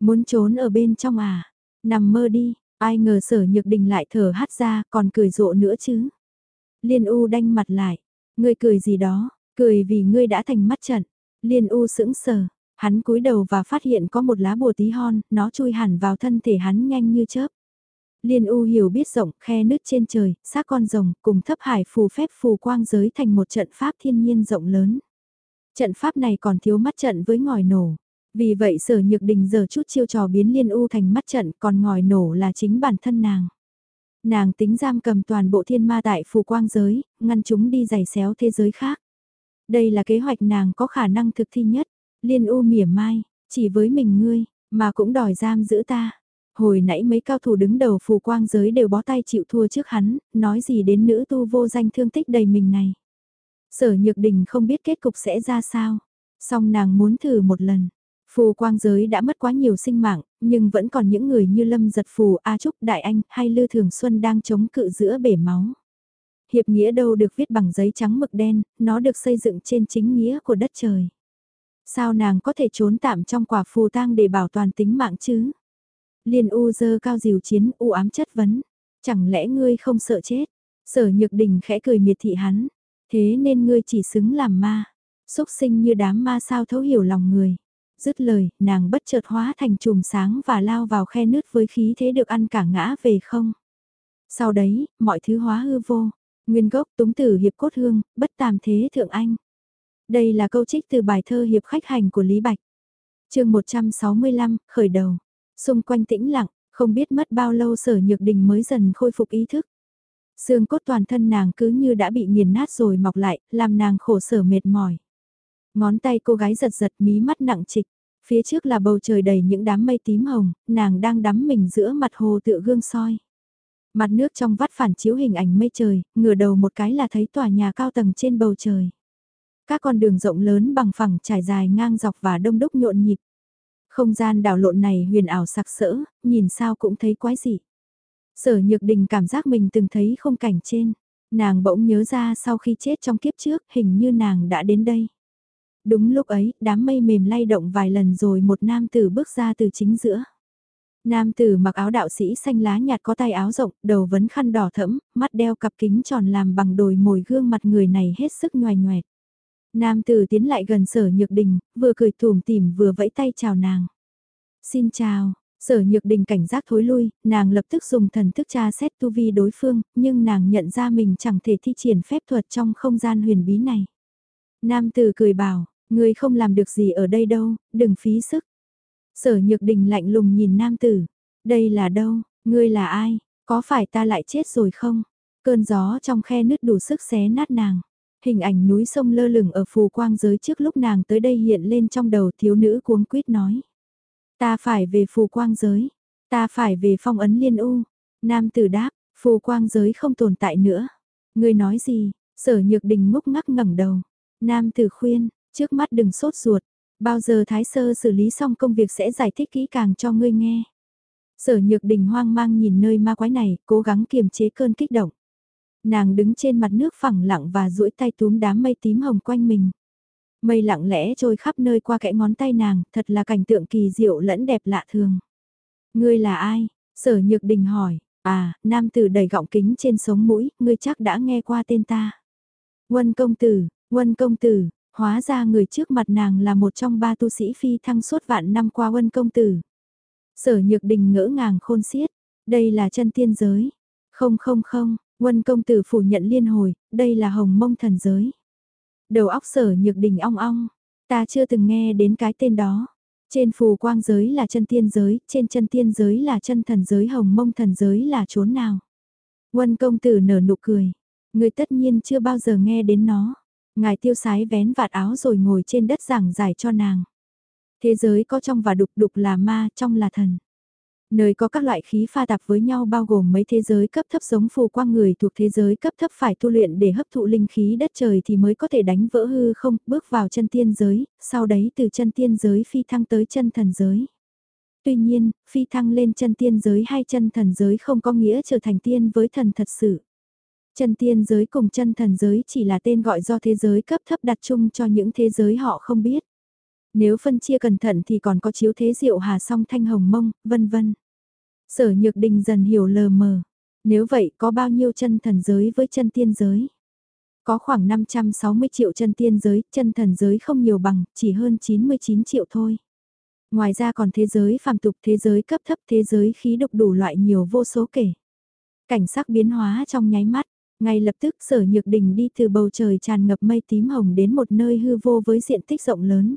Muốn trốn ở bên trong à? Nằm mơ đi, ai ngờ sở nhược đình lại thở hắt ra còn cười rộ nữa chứ. Liên U đanh mặt lại, ngươi cười gì đó, cười vì ngươi đã thành mắt trận. Liên U sững sờ, hắn cúi đầu và phát hiện có một lá bùa tí hon, nó chui hẳn vào thân thể hắn nhanh như chớp. Liên U hiểu biết rộng, khe nứt trên trời, xác con rồng, cùng thấp hải phù phép phù quang giới thành một trận pháp thiên nhiên rộng lớn. Trận pháp này còn thiếu mắt trận với ngòi nổ. Vì vậy sở nhược đình giờ chút chiêu trò biến Liên U thành mắt trận còn ngòi nổ là chính bản thân nàng. Nàng tính giam cầm toàn bộ thiên ma tại phù quang giới, ngăn chúng đi giày xéo thế giới khác. Đây là kế hoạch nàng có khả năng thực thi nhất. Liên U mỉa mai, chỉ với mình ngươi, mà cũng đòi giam giữ ta. Hồi nãy mấy cao thủ đứng đầu phù quang giới đều bó tay chịu thua trước hắn, nói gì đến nữ tu vô danh thương tích đầy mình này. Sở Nhược Đình không biết kết cục sẽ ra sao, song nàng muốn thử một lần. Phù quang giới đã mất quá nhiều sinh mạng, nhưng vẫn còn những người như Lâm Giật Phù, A Trúc, Đại Anh hay Lư Thường Xuân đang chống cự giữa bể máu. Hiệp nghĩa đâu được viết bằng giấy trắng mực đen, nó được xây dựng trên chính nghĩa của đất trời. Sao nàng có thể trốn tạm trong quả phù tang để bảo toàn tính mạng chứ? Liên u dơ cao diều chiến u ám chất vấn. Chẳng lẽ ngươi không sợ chết? Sở nhược đình khẽ cười miệt thị hắn. Thế nên ngươi chỉ xứng làm ma. Xúc sinh như đám ma sao thấu hiểu lòng người. Dứt lời, nàng bất chợt hóa thành chùm sáng và lao vào khe nứt với khí thế được ăn cả ngã về không. Sau đấy, mọi thứ hóa hư vô. Nguyên gốc túng tử hiệp cốt hương, bất tàm thế thượng anh. Đây là câu trích từ bài thơ hiệp khách hành của Lý Bạch. chương 165, khởi đầu. Xung quanh tĩnh lặng, không biết mất bao lâu sở nhược đình mới dần khôi phục ý thức. Xương cốt toàn thân nàng cứ như đã bị nghiền nát rồi mọc lại, làm nàng khổ sở mệt mỏi. Ngón tay cô gái giật giật mí mắt nặng trịch. Phía trước là bầu trời đầy những đám mây tím hồng, nàng đang đắm mình giữa mặt hồ tựa gương soi. Mặt nước trong vắt phản chiếu hình ảnh mây trời, ngửa đầu một cái là thấy tòa nhà cao tầng trên bầu trời. Các con đường rộng lớn bằng phẳng trải dài ngang dọc và đông đúc nhộn nhịp. Không gian đảo lộn này huyền ảo sặc sỡ, nhìn sao cũng thấy quái dị. Sở Nhược Đình cảm giác mình từng thấy không cảnh trên. Nàng bỗng nhớ ra sau khi chết trong kiếp trước hình như nàng đã đến đây. Đúng lúc ấy, đám mây mềm lay động vài lần rồi một nam tử bước ra từ chính giữa. Nam tử mặc áo đạo sĩ xanh lá nhạt có tay áo rộng, đầu vấn khăn đỏ thẫm, mắt đeo cặp kính tròn làm bằng đồi mồi gương mặt người này hết sức nhoài nhoẹt. Nam tử tiến lại gần sở nhược đình, vừa cười thùm tìm vừa vẫy tay chào nàng. Xin chào, sở nhược đình cảnh giác thối lui, nàng lập tức dùng thần thức tra xét tu vi đối phương, nhưng nàng nhận ra mình chẳng thể thi triển phép thuật trong không gian huyền bí này. Nam tử cười bảo, ngươi không làm được gì ở đây đâu, đừng phí sức. Sở nhược đình lạnh lùng nhìn nam tử, đây là đâu, ngươi là ai, có phải ta lại chết rồi không? Cơn gió trong khe nứt đủ sức xé nát nàng. Hình ảnh núi sông lơ lửng ở phù quang giới trước lúc nàng tới đây hiện lên trong đầu thiếu nữ cuống quýt nói. Ta phải về phù quang giới, ta phải về phong ấn liên u. Nam tử đáp, phù quang giới không tồn tại nữa. Người nói gì, sở nhược đình ngốc ngắc ngẩng đầu. Nam tử khuyên, trước mắt đừng sốt ruột, bao giờ thái sơ xử lý xong công việc sẽ giải thích kỹ càng cho ngươi nghe. Sở nhược đình hoang mang nhìn nơi ma quái này, cố gắng kiềm chế cơn kích động. Nàng đứng trên mặt nước phẳng lặng và duỗi tay túm đám mây tím hồng quanh mình. Mây lặng lẽ trôi khắp nơi qua kẽ ngón tay nàng, thật là cảnh tượng kỳ diệu lẫn đẹp lạ thường. Ngươi là ai? Sở Nhược Đình hỏi, à, nam tử đầy gọng kính trên sống mũi, ngươi chắc đã nghe qua tên ta. Quân công tử, quân công tử, hóa ra người trước mặt nàng là một trong ba tu sĩ phi thăng suốt vạn năm qua quân công tử. Sở Nhược Đình ngỡ ngàng khôn xiết, đây là chân tiên giới. Không không không, quân công tử phủ nhận liên hồi, đây là hồng mông thần giới. Đầu óc sở Nhược Đình ong ong, ta chưa từng nghe đến cái tên đó. Trên phù quang giới là chân tiên giới, trên chân tiên giới là chân thần giới hồng mông thần giới là chốn nào. Quân công tử nở nụ cười, người tất nhiên chưa bao giờ nghe đến nó. Ngài tiêu sái vén vạt áo rồi ngồi trên đất giảng giải cho nàng. Thế giới có trong và đục đục là ma, trong là thần. Nơi có các loại khí pha tạp với nhau bao gồm mấy thế giới cấp thấp giống phù quang người thuộc thế giới cấp thấp phải tu luyện để hấp thụ linh khí đất trời thì mới có thể đánh vỡ hư không, bước vào chân tiên giới, sau đấy từ chân tiên giới phi thăng tới chân thần giới. Tuy nhiên, phi thăng lên chân tiên giới hay chân thần giới không có nghĩa trở thành tiên với thần thật sự. Chân tiên giới cùng chân thần giới chỉ là tên gọi do thế giới cấp thấp đặt chung cho những thế giới họ không biết. Nếu phân chia cẩn thận thì còn có chiếu thế diệu hà song thanh hồng mông, vân vân. Sở Nhược Đình dần hiểu lờ mờ. Nếu vậy có bao nhiêu chân thần giới với chân tiên giới? Có khoảng 560 triệu chân tiên giới, chân thần giới không nhiều bằng, chỉ hơn 99 triệu thôi. Ngoài ra còn thế giới phàm tục, thế giới cấp thấp, thế giới khí độc đủ loại nhiều vô số kể. Cảnh sắc biến hóa trong nháy mắt, ngay lập tức sở nhược đình đi từ bầu trời tràn ngập mây tím hồng đến một nơi hư vô với diện tích rộng lớn.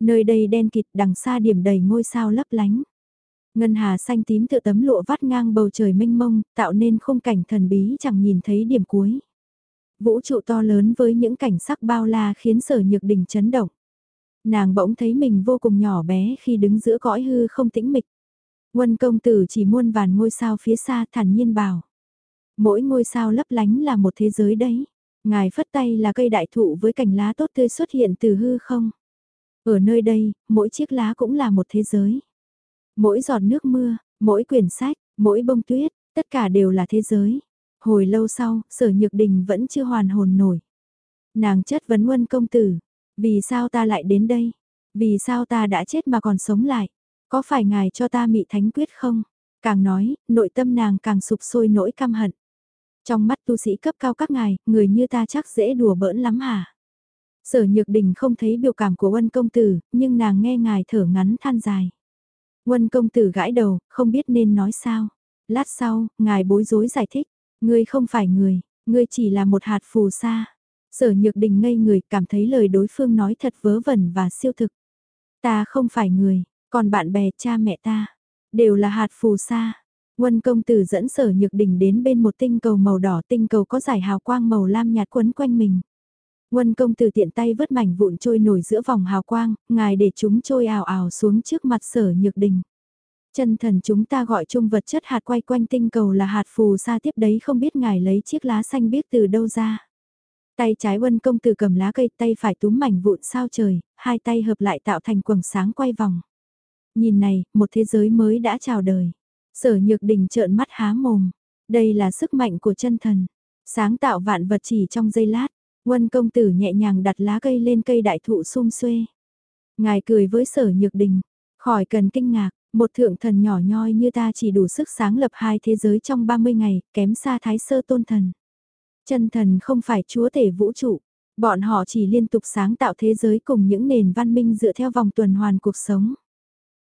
Nơi đây đen kịt đằng xa điểm đầy ngôi sao lấp lánh. Ngân hà xanh tím tựa tấm lụa vắt ngang bầu trời mênh mông, tạo nên khung cảnh thần bí chẳng nhìn thấy điểm cuối. Vũ trụ to lớn với những cảnh sắc bao la khiến sở nhược đình chấn động. Nàng bỗng thấy mình vô cùng nhỏ bé khi đứng giữa cõi hư không tĩnh mịch. Quân công tử chỉ muôn vàn ngôi sao phía xa thản nhiên bảo. Mỗi ngôi sao lấp lánh là một thế giới đấy. Ngài phất tay là cây đại thụ với cành lá tốt tươi xuất hiện từ hư không. Ở nơi đây, mỗi chiếc lá cũng là một thế giới. Mỗi giọt nước mưa, mỗi quyển sách, mỗi bông tuyết, tất cả đều là thế giới. Hồi lâu sau, sở nhược đình vẫn chưa hoàn hồn nổi. Nàng chất vấn huân công tử, vì sao ta lại đến đây? Vì sao ta đã chết mà còn sống lại? Có phải ngài cho ta mị thánh quyết không? Càng nói, nội tâm nàng càng sụp sôi nỗi căm hận. Trong mắt tu sĩ cấp cao các ngài, người như ta chắc dễ đùa bỡn lắm hả? Sở Nhược Đình không thấy biểu cảm của Ân công tử, nhưng nàng nghe ngài thở ngắn than dài. Ân công tử gãi đầu, không biết nên nói sao. Lát sau, ngài bối rối giải thích, ngươi không phải người, ngươi chỉ là một hạt phù sa. Sở Nhược Đình ngây người, cảm thấy lời đối phương nói thật vớ vẩn và siêu thực. Ta không phải người, còn bạn bè cha mẹ ta, đều là hạt phù sa. Quân công tử dẫn sở nhược đỉnh đến bên một tinh cầu màu đỏ tinh cầu có giải hào quang màu lam nhạt quấn quanh mình. Quân công tử tiện tay vớt mảnh vụn trôi nổi giữa vòng hào quang, ngài để chúng trôi ảo ảo xuống trước mặt sở nhược đình. Chân thần chúng ta gọi chung vật chất hạt quay quanh tinh cầu là hạt phù sa tiếp đấy không biết ngài lấy chiếc lá xanh biết từ đâu ra. Tay trái quân công tử cầm lá cây tay phải túm mảnh vụn sao trời, hai tay hợp lại tạo thành quầng sáng quay vòng. Nhìn này, một thế giới mới đã chào đời. Sở nhược đình trợn mắt há mồm. Đây là sức mạnh của chân thần. Sáng tạo vạn vật chỉ trong giây lát. Quân công tử nhẹ nhàng đặt lá cây lên cây đại thụ sum xuê. Ngài cười với sở nhược đình. Khỏi cần kinh ngạc, một thượng thần nhỏ nhoi như ta chỉ đủ sức sáng lập hai thế giới trong 30 ngày, kém xa thái sơ tôn thần. Chân thần không phải chúa tể vũ trụ, bọn họ chỉ liên tục sáng tạo thế giới cùng những nền văn minh dựa theo vòng tuần hoàn cuộc sống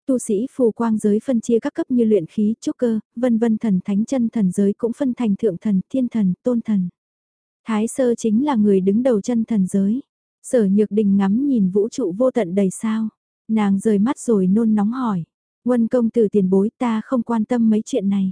tu sĩ phù quang giới phân chia các cấp như luyện khí, trúc cơ, vân vân thần thánh chân thần giới cũng phân thành thượng thần, thiên thần, tôn thần. Thái sơ chính là người đứng đầu chân thần giới. Sở nhược đình ngắm nhìn vũ trụ vô tận đầy sao. Nàng rời mắt rồi nôn nóng hỏi. Quân công tử tiền bối ta không quan tâm mấy chuyện này.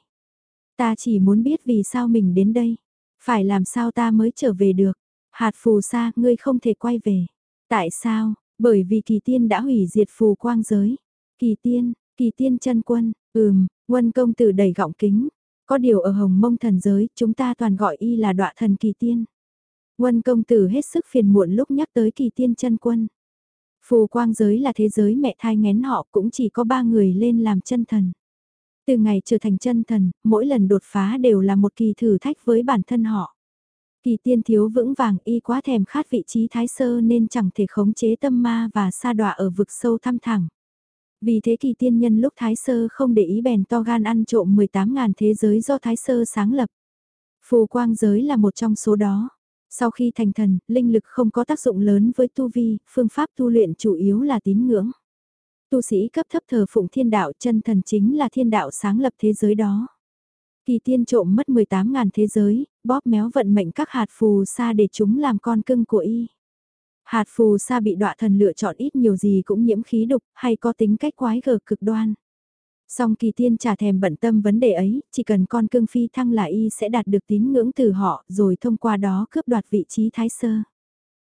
Ta chỉ muốn biết vì sao mình đến đây. Phải làm sao ta mới trở về được. Hạt phù sa ngươi không thể quay về. Tại sao? Bởi vì kỳ tiên đã hủy diệt phù quang giới. Kỳ tiên, kỳ tiên chân quân, ừm, quân công tử đầy gọng kính. Có điều ở hồng mông thần giới, chúng ta toàn gọi y là đọa thần kỳ tiên. Quân công tử hết sức phiền muộn lúc nhắc tới kỳ tiên chân quân. Phù quang giới là thế giới mẹ thai ngén họ cũng chỉ có ba người lên làm chân thần. Từ ngày trở thành chân thần, mỗi lần đột phá đều là một kỳ thử thách với bản thân họ. Kỳ tiên thiếu vững vàng y quá thèm khát vị trí thái sơ nên chẳng thể khống chế tâm ma và sa đọa ở vực sâu thăm thẳng. Vì thế kỳ tiên nhân lúc thái sơ không để ý bèn to gan ăn trộm 18.000 thế giới do thái sơ sáng lập. Phù quang giới là một trong số đó. Sau khi thành thần, linh lực không có tác dụng lớn với tu vi, phương pháp tu luyện chủ yếu là tín ngưỡng. Tu sĩ cấp thấp thờ phụng thiên đạo chân thần chính là thiên đạo sáng lập thế giới đó. Kỳ tiên trộm mất 18.000 thế giới, bóp méo vận mệnh các hạt phù sa để chúng làm con cưng của y. Hạt phù sa bị đọa thần lựa chọn ít nhiều gì cũng nhiễm khí độc hay có tính cách quái gở cực đoan. Song kỳ tiên trả thèm bận tâm vấn đề ấy, chỉ cần con cương phi thăng là y sẽ đạt được tín ngưỡng từ họ rồi thông qua đó cướp đoạt vị trí thái sơ.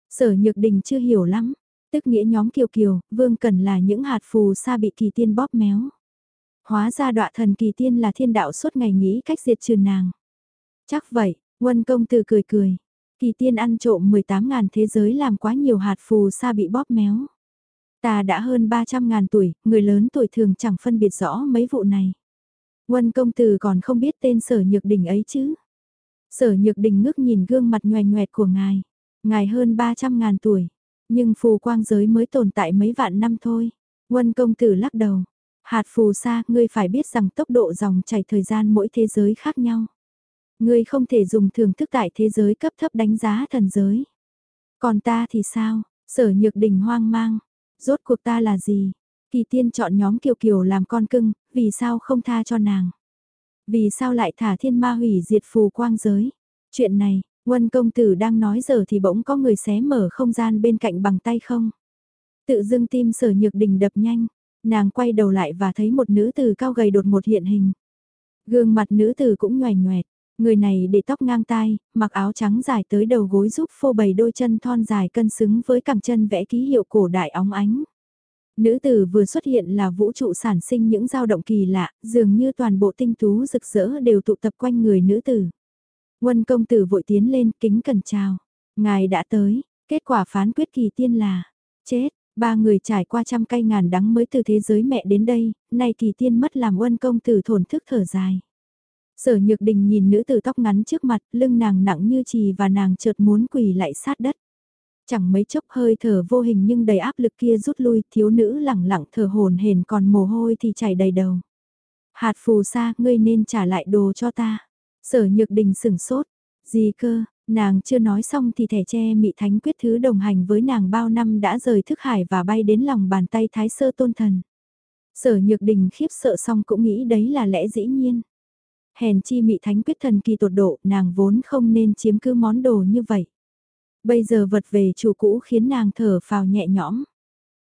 Sở Nhược Đình chưa hiểu lắm, tức nghĩa nhóm kiều kiều, vương cần là những hạt phù sa bị kỳ tiên bóp méo. Hóa ra đọa thần kỳ tiên là thiên đạo suốt ngày nghĩ cách diệt trừ nàng. Chắc vậy, quân công từ cười cười. Kỳ tiên ăn trộm 18.000 thế giới làm quá nhiều hạt phù sa bị bóp méo. Ta đã hơn 300.000 tuổi, người lớn tuổi thường chẳng phân biệt rõ mấy vụ này. Quân công tử còn không biết tên sở nhược đình ấy chứ. Sở nhược đình ngước nhìn gương mặt nhoèn nhoẹt của ngài. Ngài hơn 300.000 tuổi, nhưng phù quang giới mới tồn tại mấy vạn năm thôi. Quân công tử lắc đầu. Hạt phù sa, ngươi phải biết rằng tốc độ dòng chảy thời gian mỗi thế giới khác nhau. Ngươi không thể dùng thưởng thức tại thế giới cấp thấp đánh giá thần giới. Còn ta thì sao? Sở nhược đình hoang mang. Rốt cuộc ta là gì? Kỳ tiên chọn nhóm Kiều Kiều làm con cưng, vì sao không tha cho nàng? Vì sao lại thả thiên ma hủy diệt phù quang giới? Chuyện này, Quân công tử đang nói giờ thì bỗng có người xé mở không gian bên cạnh bằng tay không? Tự dưng tim sở nhược đình đập nhanh, nàng quay đầu lại và thấy một nữ tử cao gầy đột một hiện hình. Gương mặt nữ tử cũng nhoài nhoẹt, người này để tóc ngang tai, mặc áo trắng dài tới đầu gối giúp phô bày đôi chân thon dài cân xứng với cẳng chân vẽ ký hiệu cổ đại óng ánh. Nữ tử vừa xuất hiện là vũ trụ sản sinh những dao động kỳ lạ, dường như toàn bộ tinh tú rực rỡ đều tụ tập quanh người nữ tử. Quân công tử vội tiến lên kính cần chào. Ngài đã tới, kết quả phán quyết kỳ tiên là, chết, ba người trải qua trăm cây ngàn đắng mới từ thế giới mẹ đến đây, nay kỳ tiên mất làm quân công tử thổn thức thở dài. Sở nhược đình nhìn nữ tử tóc ngắn trước mặt, lưng nàng nặng như trì và nàng chợt muốn quỳ lại sát đất. Chẳng mấy chốc hơi thở vô hình nhưng đầy áp lực kia rút lui, thiếu nữ lẳng lặng thở hồn hển còn mồ hôi thì chảy đầy đầu. Hạt phù sa, ngươi nên trả lại đồ cho ta. Sở nhược đình sửng sốt. Gì cơ, nàng chưa nói xong thì thẻ tre mị thánh quyết thứ đồng hành với nàng bao năm đã rời thức hải và bay đến lòng bàn tay thái sơ tôn thần. Sở nhược đình khiếp sợ xong cũng nghĩ đấy là lẽ dĩ nhiên. Hèn chi mị thánh quyết thần kỳ tột độ nàng vốn không nên chiếm cứ món đồ như vậy. Bây giờ vật về chủ cũ khiến nàng thở phào nhẹ nhõm.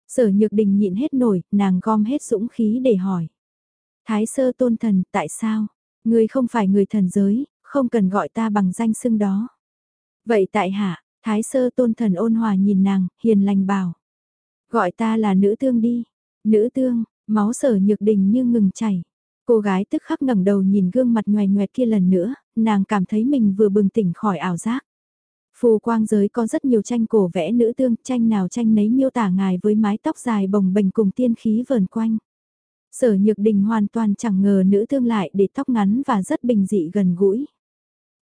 Sở nhược đình nhịn hết nổi, nàng gom hết dũng khí để hỏi. Thái sơ tôn thần, tại sao? Ngươi không phải người thần giới, không cần gọi ta bằng danh xưng đó. Vậy tại hạ, Thái sơ tôn thần ôn hòa nhìn nàng, hiền lành bảo. Gọi ta là nữ tương đi. Nữ tương, máu sở nhược đình như ngừng chảy. Cô gái tức khắc ngẩng đầu nhìn gương mặt nhòe nhoẹt kia lần nữa, nàng cảm thấy mình vừa bừng tỉnh khỏi ảo giác. Phù quang giới có rất nhiều tranh cổ vẽ nữ tương, tranh nào tranh nấy miêu tả ngài với mái tóc dài bồng bềnh cùng tiên khí vờn quanh. Sở Nhược Đình hoàn toàn chẳng ngờ nữ tương lại để tóc ngắn và rất bình dị gần gũi.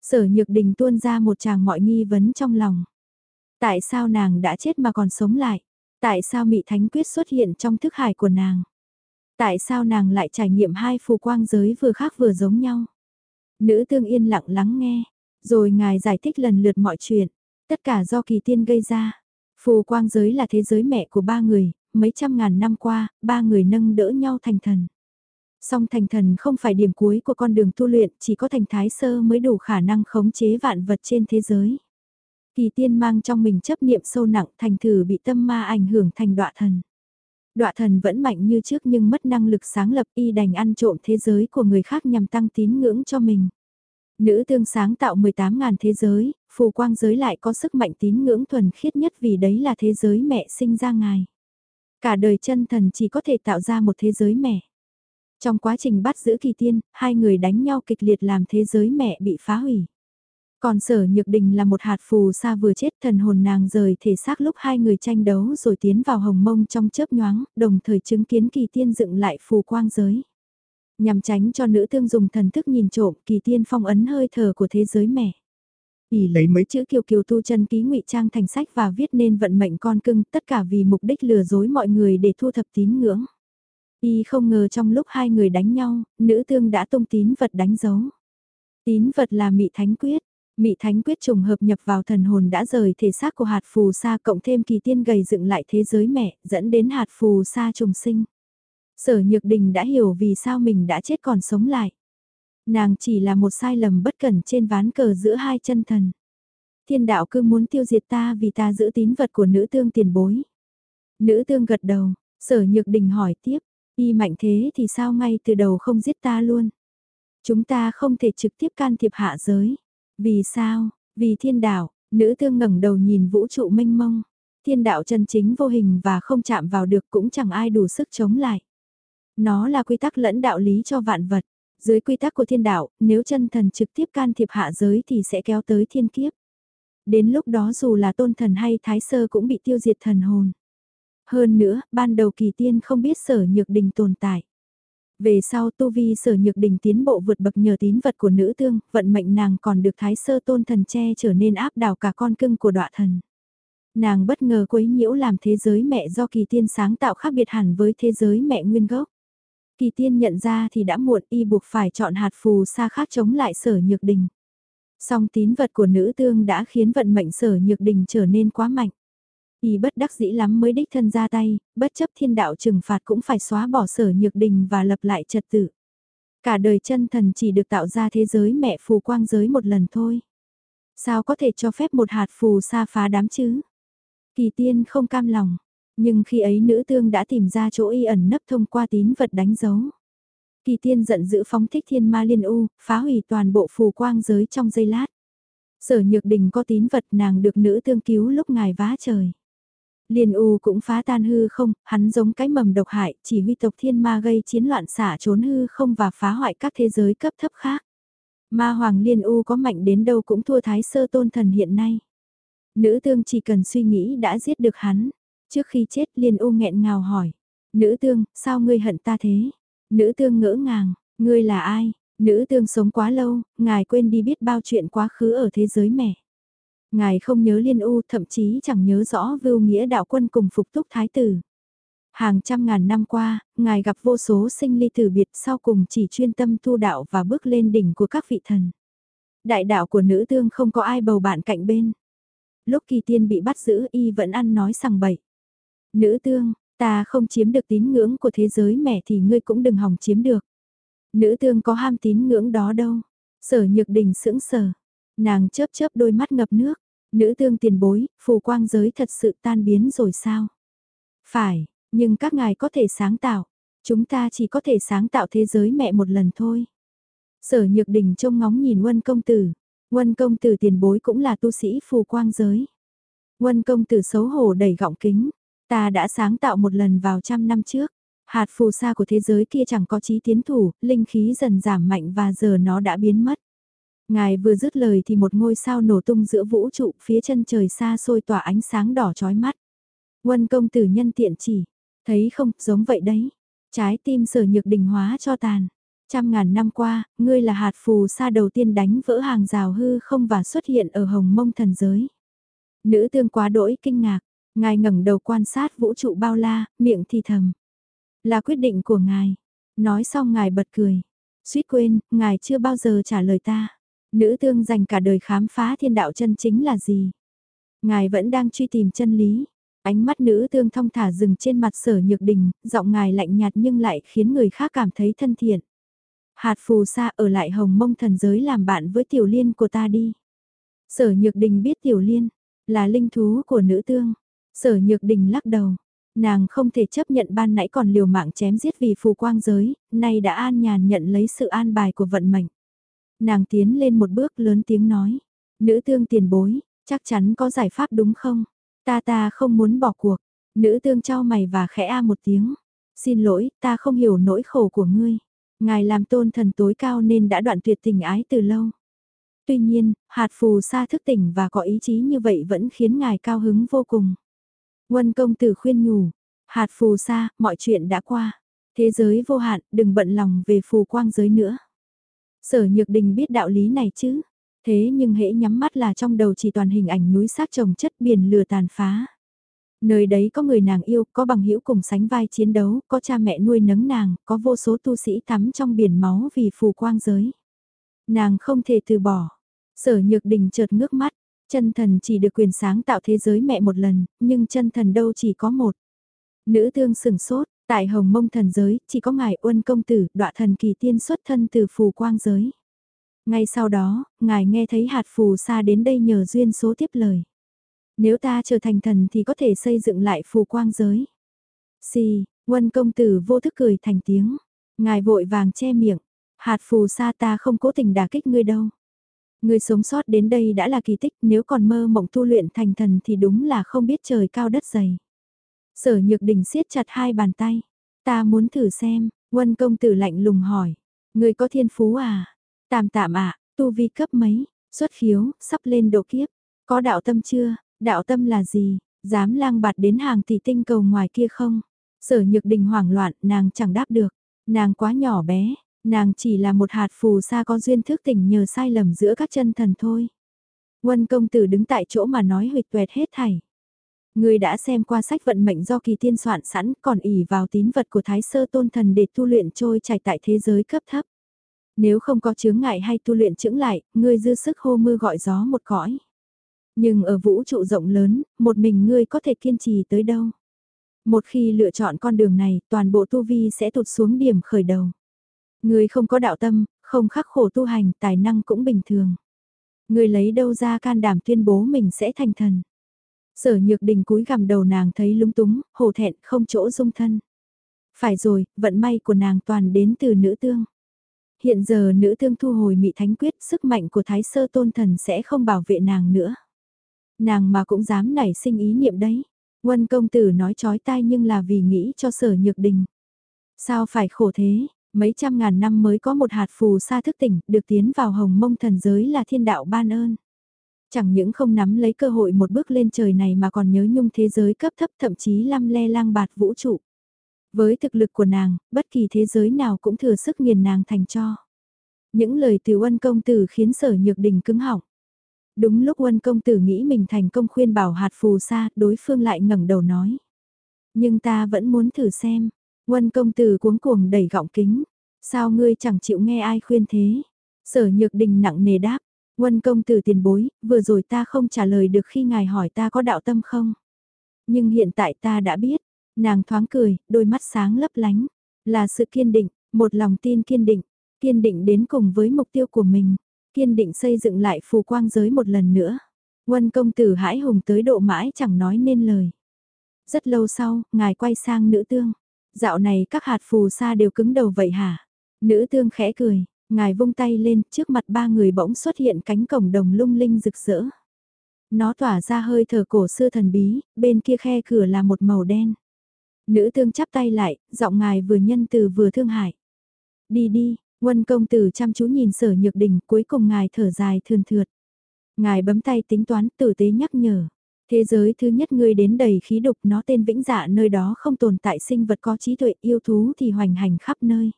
Sở Nhược Đình tuôn ra một tràng mọi nghi vấn trong lòng. Tại sao nàng đã chết mà còn sống lại? Tại sao Mị Thánh Quyết xuất hiện trong thức hải của nàng? Tại sao nàng lại trải nghiệm hai phù quang giới vừa khác vừa giống nhau? Nữ tương yên lặng lắng nghe, rồi ngài giải thích lần lượt mọi chuyện, tất cả do kỳ tiên gây ra. Phù quang giới là thế giới mẹ của ba người, mấy trăm ngàn năm qua, ba người nâng đỡ nhau thành thần. Song thành thần không phải điểm cuối của con đường tu luyện, chỉ có thành thái sơ mới đủ khả năng khống chế vạn vật trên thế giới. Kỳ tiên mang trong mình chấp niệm sâu nặng thành thử bị tâm ma ảnh hưởng thành đọa thần. Đoạ thần vẫn mạnh như trước nhưng mất năng lực sáng lập y đành ăn trộm thế giới của người khác nhằm tăng tín ngưỡng cho mình. Nữ tương sáng tạo 18.000 thế giới, phù quang giới lại có sức mạnh tín ngưỡng thuần khiết nhất vì đấy là thế giới mẹ sinh ra ngài. Cả đời chân thần chỉ có thể tạo ra một thế giới mẹ. Trong quá trình bắt giữ kỳ tiên, hai người đánh nhau kịch liệt làm thế giới mẹ bị phá hủy. Còn sở nhược đình là một hạt phù sa vừa chết thần hồn nàng rời thể xác lúc hai người tranh đấu rồi tiến vào hồng mông trong chớp nhoáng, đồng thời chứng kiến kỳ tiên dựng lại phù quang giới. Nhằm tránh cho nữ tương dùng thần thức nhìn trộm kỳ tiên phong ấn hơi thở của thế giới mẹ. ỉ lấy mấy chữ kiều kiều tu chân ký ngụy trang thành sách và viết nên vận mệnh con cưng, tất cả vì mục đích lừa dối mọi người để thu thập tín ngưỡng. Y không ngờ trong lúc hai người đánh nhau, nữ tương đã tung tín vật đánh dấu. Tín vật là mị thánh quyết, mị thánh quyết trùng hợp nhập vào thần hồn đã rời thể xác của hạt phù sa cộng thêm kỳ tiên gầy dựng lại thế giới mẹ, dẫn đến hạt phù sa trùng sinh. Sở Nhược Đình đã hiểu vì sao mình đã chết còn sống lại. Nàng chỉ là một sai lầm bất cẩn trên ván cờ giữa hai chân thần. Thiên đạo cứ muốn tiêu diệt ta vì ta giữ tín vật của nữ tương tiền bối. Nữ tương gật đầu, sở nhược đình hỏi tiếp, y mạnh thế thì sao ngay từ đầu không giết ta luôn. Chúng ta không thể trực tiếp can thiệp hạ giới. Vì sao? Vì thiên đạo, nữ tương ngẩng đầu nhìn vũ trụ mênh mông. Thiên đạo chân chính vô hình và không chạm vào được cũng chẳng ai đủ sức chống lại. Nó là quy tắc lẫn đạo lý cho vạn vật. Dưới quy tắc của thiên đạo, nếu chân thần trực tiếp can thiệp hạ giới thì sẽ kéo tới thiên kiếp. Đến lúc đó dù là tôn thần hay thái sơ cũng bị tiêu diệt thần hồn. Hơn nữa, ban đầu kỳ tiên không biết sở nhược đình tồn tại. Về sau tu vi sở nhược đình tiến bộ vượt bậc nhờ tín vật của nữ tương, vận mệnh nàng còn được thái sơ tôn thần che trở nên áp đảo cả con cưng của đọa thần. Nàng bất ngờ quấy nhiễu làm thế giới mẹ do kỳ tiên sáng tạo khác biệt hẳn với thế giới mẹ nguyên gốc. Kỳ tiên nhận ra thì đã muộn y buộc phải chọn hạt phù sa khác chống lại sở nhược đình. Song tín vật của nữ tương đã khiến vận mệnh sở nhược đình trở nên quá mạnh. Y bất đắc dĩ lắm mới đích thân ra tay, bất chấp thiên đạo trừng phạt cũng phải xóa bỏ sở nhược đình và lập lại trật tự. Cả đời chân thần chỉ được tạo ra thế giới mẹ phù quang giới một lần thôi. Sao có thể cho phép một hạt phù sa phá đám chứ? Kỳ tiên không cam lòng, nhưng khi ấy nữ tương đã tìm ra chỗ y ẩn nấp thông qua tín vật đánh dấu. Kỳ tiên giận dữ phóng thích thiên ma liên u, phá hủy toàn bộ phù quang giới trong giây lát. Sở nhược đình có tín vật nàng được nữ tương cứu lúc ngài vá trời. Liên U cũng phá tan hư không, hắn giống cái mầm độc hại, chỉ huy tộc thiên ma gây chiến loạn xả trốn hư không và phá hoại các thế giới cấp thấp khác. Ma Hoàng Liên U có mạnh đến đâu cũng thua thái sơ tôn thần hiện nay. Nữ tương chỉ cần suy nghĩ đã giết được hắn. Trước khi chết Liên U nghẹn ngào hỏi. Nữ tương, sao ngươi hận ta thế? Nữ tương ngỡ ngàng, ngươi là ai? Nữ tương sống quá lâu, ngài quên đi biết bao chuyện quá khứ ở thế giới mẹ. Ngài không nhớ liên u thậm chí chẳng nhớ rõ vưu nghĩa đạo quân cùng phục túc thái tử. Hàng trăm ngàn năm qua, ngài gặp vô số sinh ly tử biệt sau cùng chỉ chuyên tâm tu đạo và bước lên đỉnh của các vị thần. Đại đạo của nữ tương không có ai bầu bạn cạnh bên. Lúc kỳ tiên bị bắt giữ y vẫn ăn nói sằng bậy. Nữ tương, ta không chiếm được tín ngưỡng của thế giới mẹ thì ngươi cũng đừng hòng chiếm được. Nữ tương có ham tín ngưỡng đó đâu. Sở nhược đình sững sờ. Nàng chớp chớp đôi mắt ngập nước. Nữ tương tiền bối, phù quang giới thật sự tan biến rồi sao? Phải, nhưng các ngài có thể sáng tạo. Chúng ta chỉ có thể sáng tạo thế giới mẹ một lần thôi. Sở nhược đình trông ngóng nhìn quân công tử. quân công tử tiền bối cũng là tu sĩ phù quang giới. quân công tử xấu hổ đẩy gọng kính. Ta đã sáng tạo một lần vào trăm năm trước. Hạt phù sa của thế giới kia chẳng có trí tiến thủ, linh khí dần giảm mạnh và giờ nó đã biến mất. Ngài vừa dứt lời thì một ngôi sao nổ tung giữa vũ trụ phía chân trời xa xôi tỏa ánh sáng đỏ chói mắt. Quân công tử nhân tiện chỉ, thấy không, giống vậy đấy. Trái tim sở nhược đình hóa cho tàn. Trăm ngàn năm qua, ngươi là hạt phù sa đầu tiên đánh vỡ hàng rào hư không và xuất hiện ở hồng mông thần giới. Nữ tương quá đỗi kinh ngạc, ngài ngẩng đầu quan sát vũ trụ bao la, miệng thì thầm. Là quyết định của ngài. Nói xong ngài bật cười. Suýt quên, ngài chưa bao giờ trả lời ta. Nữ tương dành cả đời khám phá thiên đạo chân chính là gì? Ngài vẫn đang truy tìm chân lý. Ánh mắt nữ tương thong thả dừng trên mặt sở nhược đình, giọng ngài lạnh nhạt nhưng lại khiến người khác cảm thấy thân thiện. Hạt phù sa ở lại hồng mông thần giới làm bạn với tiểu liên của ta đi. Sở nhược đình biết tiểu liên, là linh thú của nữ tương. Sở nhược đình lắc đầu, nàng không thể chấp nhận ban nãy còn liều mạng chém giết vì phù quang giới, nay đã an nhàn nhận lấy sự an bài của vận mệnh. Nàng tiến lên một bước lớn tiếng nói. Nữ tương tiền bối, chắc chắn có giải pháp đúng không? Ta ta không muốn bỏ cuộc. Nữ tương trao mày và khẽ a một tiếng. Xin lỗi, ta không hiểu nỗi khổ của ngươi. Ngài làm tôn thần tối cao nên đã đoạn tuyệt tình ái từ lâu. Tuy nhiên, hạt phù sa thức tỉnh và có ý chí như vậy vẫn khiến ngài cao hứng vô cùng. Quân công tử khuyên nhủ, hạt phù sa, mọi chuyện đã qua. Thế giới vô hạn, đừng bận lòng về phù quang giới nữa. Sở Nhược Đình biết đạo lý này chứ. Thế nhưng hễ nhắm mắt là trong đầu chỉ toàn hình ảnh núi xác trồng chất biển lửa tàn phá. Nơi đấy có người nàng yêu, có bằng hữu cùng sánh vai chiến đấu, có cha mẹ nuôi nấng nàng, có vô số tu sĩ tắm trong biển máu vì phù quang giới. Nàng không thể từ bỏ. Sở nhược đình chợt ngước mắt, chân thần chỉ được quyền sáng tạo thế giới mẹ một lần, nhưng chân thần đâu chỉ có một. Nữ tương sừng sốt, tại hồng mông thần giới, chỉ có ngài uân công tử, đọa thần kỳ tiên xuất thân từ phù quang giới. Ngay sau đó, ngài nghe thấy hạt phù sa đến đây nhờ duyên số tiếp lời. Nếu ta trở thành thần thì có thể xây dựng lại phù quang giới. Xì, quân công tử vô thức cười thành tiếng. Ngài vội vàng che miệng. Hạt phù sa ta không cố tình đả kích ngươi đâu. Ngươi sống sót đến đây đã là kỳ tích nếu còn mơ mộng tu luyện thành thần thì đúng là không biết trời cao đất dày. Sở nhược đình siết chặt hai bàn tay. Ta muốn thử xem, quân công tử lạnh lùng hỏi. người có thiên phú à? Tạm tạm ạ, tu vi cấp mấy, xuất khiếu, sắp lên độ kiếp. Có đạo tâm chưa? Đạo tâm là gì? Dám lang bạt đến hàng tỷ tinh cầu ngoài kia không? Sở nhược đình hoảng loạn, nàng chẳng đáp được. Nàng quá nhỏ bé, nàng chỉ là một hạt phù sa có duyên thức tỉnh nhờ sai lầm giữa các chân thần thôi. Quân công tử đứng tại chỗ mà nói huyệt tuệt hết thảy. Người đã xem qua sách vận mệnh do kỳ tiên soạn sẵn còn ỉ vào tín vật của Thái Sơ Tôn Thần để tu luyện trôi chảy tại thế giới cấp thấp. Nếu không có chướng ngại hay tu luyện chững lại, ngươi dư sức hô mưa gọi gió một cõi. Nhưng ở vũ trụ rộng lớn, một mình ngươi có thể kiên trì tới đâu. Một khi lựa chọn con đường này, toàn bộ tu vi sẽ tụt xuống điểm khởi đầu. Ngươi không có đạo tâm, không khắc khổ tu hành, tài năng cũng bình thường. Ngươi lấy đâu ra can đảm tuyên bố mình sẽ thành thần. Sở nhược đình cúi gằm đầu nàng thấy lúng túng, hổ thẹn, không chỗ dung thân. Phải rồi, vận may của nàng toàn đến từ nữ tương. Hiện giờ nữ tương thu hồi mị thánh quyết, sức mạnh của thái sơ tôn thần sẽ không bảo vệ nàng nữa. Nàng mà cũng dám nảy sinh ý niệm đấy. Quân công tử nói chói tai nhưng là vì nghĩ cho sở nhược đình. Sao phải khổ thế, mấy trăm ngàn năm mới có một hạt phù sa thức tỉnh, được tiến vào hồng mông thần giới là thiên đạo ban ơn. Chẳng những không nắm lấy cơ hội một bước lên trời này mà còn nhớ nhung thế giới cấp thấp thậm chí lăm le lang bạt vũ trụ. Với thực lực của nàng, bất kỳ thế giới nào cũng thừa sức nghiền nàng thành cho. Những lời từ ân công tử khiến sở nhược đình cứng họng. Đúng lúc ân công tử nghĩ mình thành công khuyên bảo hạt phù sa, đối phương lại ngẩng đầu nói. Nhưng ta vẫn muốn thử xem. Ân công tử cuống cuồng đẩy gọng kính. Sao ngươi chẳng chịu nghe ai khuyên thế? Sở nhược đình nặng nề đáp. Quân công tử tiền bối, vừa rồi ta không trả lời được khi ngài hỏi ta có đạo tâm không? Nhưng hiện tại ta đã biết. Nàng thoáng cười, đôi mắt sáng lấp lánh. Là sự kiên định, một lòng tin kiên định. Kiên định đến cùng với mục tiêu của mình kiên định xây dựng lại phù quang giới một lần nữa. Quân công tử hãi hùng tới độ mãi chẳng nói nên lời. Rất lâu sau, ngài quay sang nữ tương. Dạo này các hạt phù sa đều cứng đầu vậy hả? Nữ tương khẽ cười, ngài vung tay lên, trước mặt ba người bỗng xuất hiện cánh cổng đồng lung linh rực rỡ. Nó tỏa ra hơi thở cổ xưa thần bí, bên kia khe cửa là một màu đen. Nữ tương chắp tay lại, giọng ngài vừa nhân từ vừa thương hại. Đi đi, Quân công tử chăm chú nhìn sở nhược đình cuối cùng ngài thở dài thườn thượt. Ngài bấm tay tính toán tử tế nhắc nhở. Thế giới thứ nhất ngươi đến đầy khí đục nó tên vĩnh dạ nơi đó không tồn tại sinh vật có trí tuệ yêu thú thì hoành hành khắp nơi.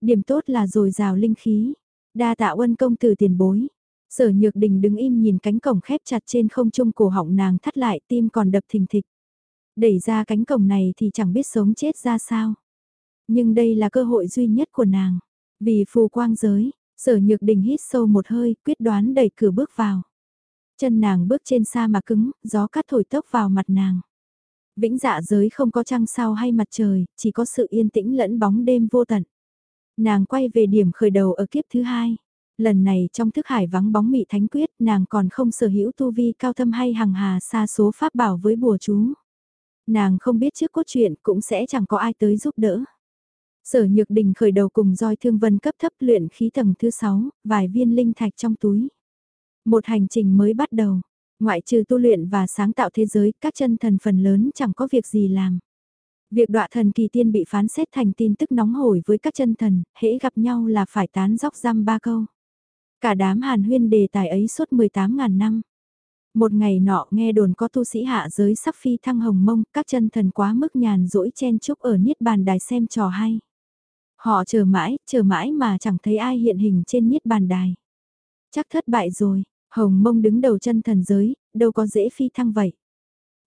Điểm tốt là dồi dào linh khí. Đa tạ quân công tử tiền bối. Sở nhược đình đứng im nhìn cánh cổng khép chặt trên không trung cổ họng nàng thắt lại tim còn đập thình thịch. Đẩy ra cánh cổng này thì chẳng biết sống chết ra sao. Nhưng đây là cơ hội duy nhất của nàng. Vì phù quang giới, sở nhược đình hít sâu một hơi, quyết đoán đẩy cửa bước vào. Chân nàng bước trên sa mà cứng, gió cắt thổi tốc vào mặt nàng. Vĩnh dạ giới không có trăng sao hay mặt trời, chỉ có sự yên tĩnh lẫn bóng đêm vô tận. Nàng quay về điểm khởi đầu ở kiếp thứ hai. Lần này trong thức hải vắng bóng mị thánh quyết, nàng còn không sở hữu tu vi cao thâm hay hằng hà xa số pháp bảo với bùa chú. Nàng không biết trước cốt truyện cũng sẽ chẳng có ai tới giúp đỡ. Sở Nhược Đình khởi đầu cùng roi thương vân cấp thấp luyện khí tầng thứ 6, vài viên linh thạch trong túi. Một hành trình mới bắt đầu, ngoại trừ tu luyện và sáng tạo thế giới, các chân thần phần lớn chẳng có việc gì làm. Việc đọa thần kỳ tiên bị phán xét thành tin tức nóng hổi với các chân thần, hễ gặp nhau là phải tán dóc răm ba câu. Cả đám hàn huyên đề tài ấy suốt 18.000 năm. Một ngày nọ nghe đồn có tu sĩ hạ giới sắp phi thăng hồng mông, các chân thần quá mức nhàn rỗi chen chúc ở niết bàn đài xem trò hay. Họ chờ mãi, chờ mãi mà chẳng thấy ai hiện hình trên niết bàn đài. Chắc thất bại rồi, hồng mông đứng đầu chân thần giới, đâu có dễ phi thăng vậy.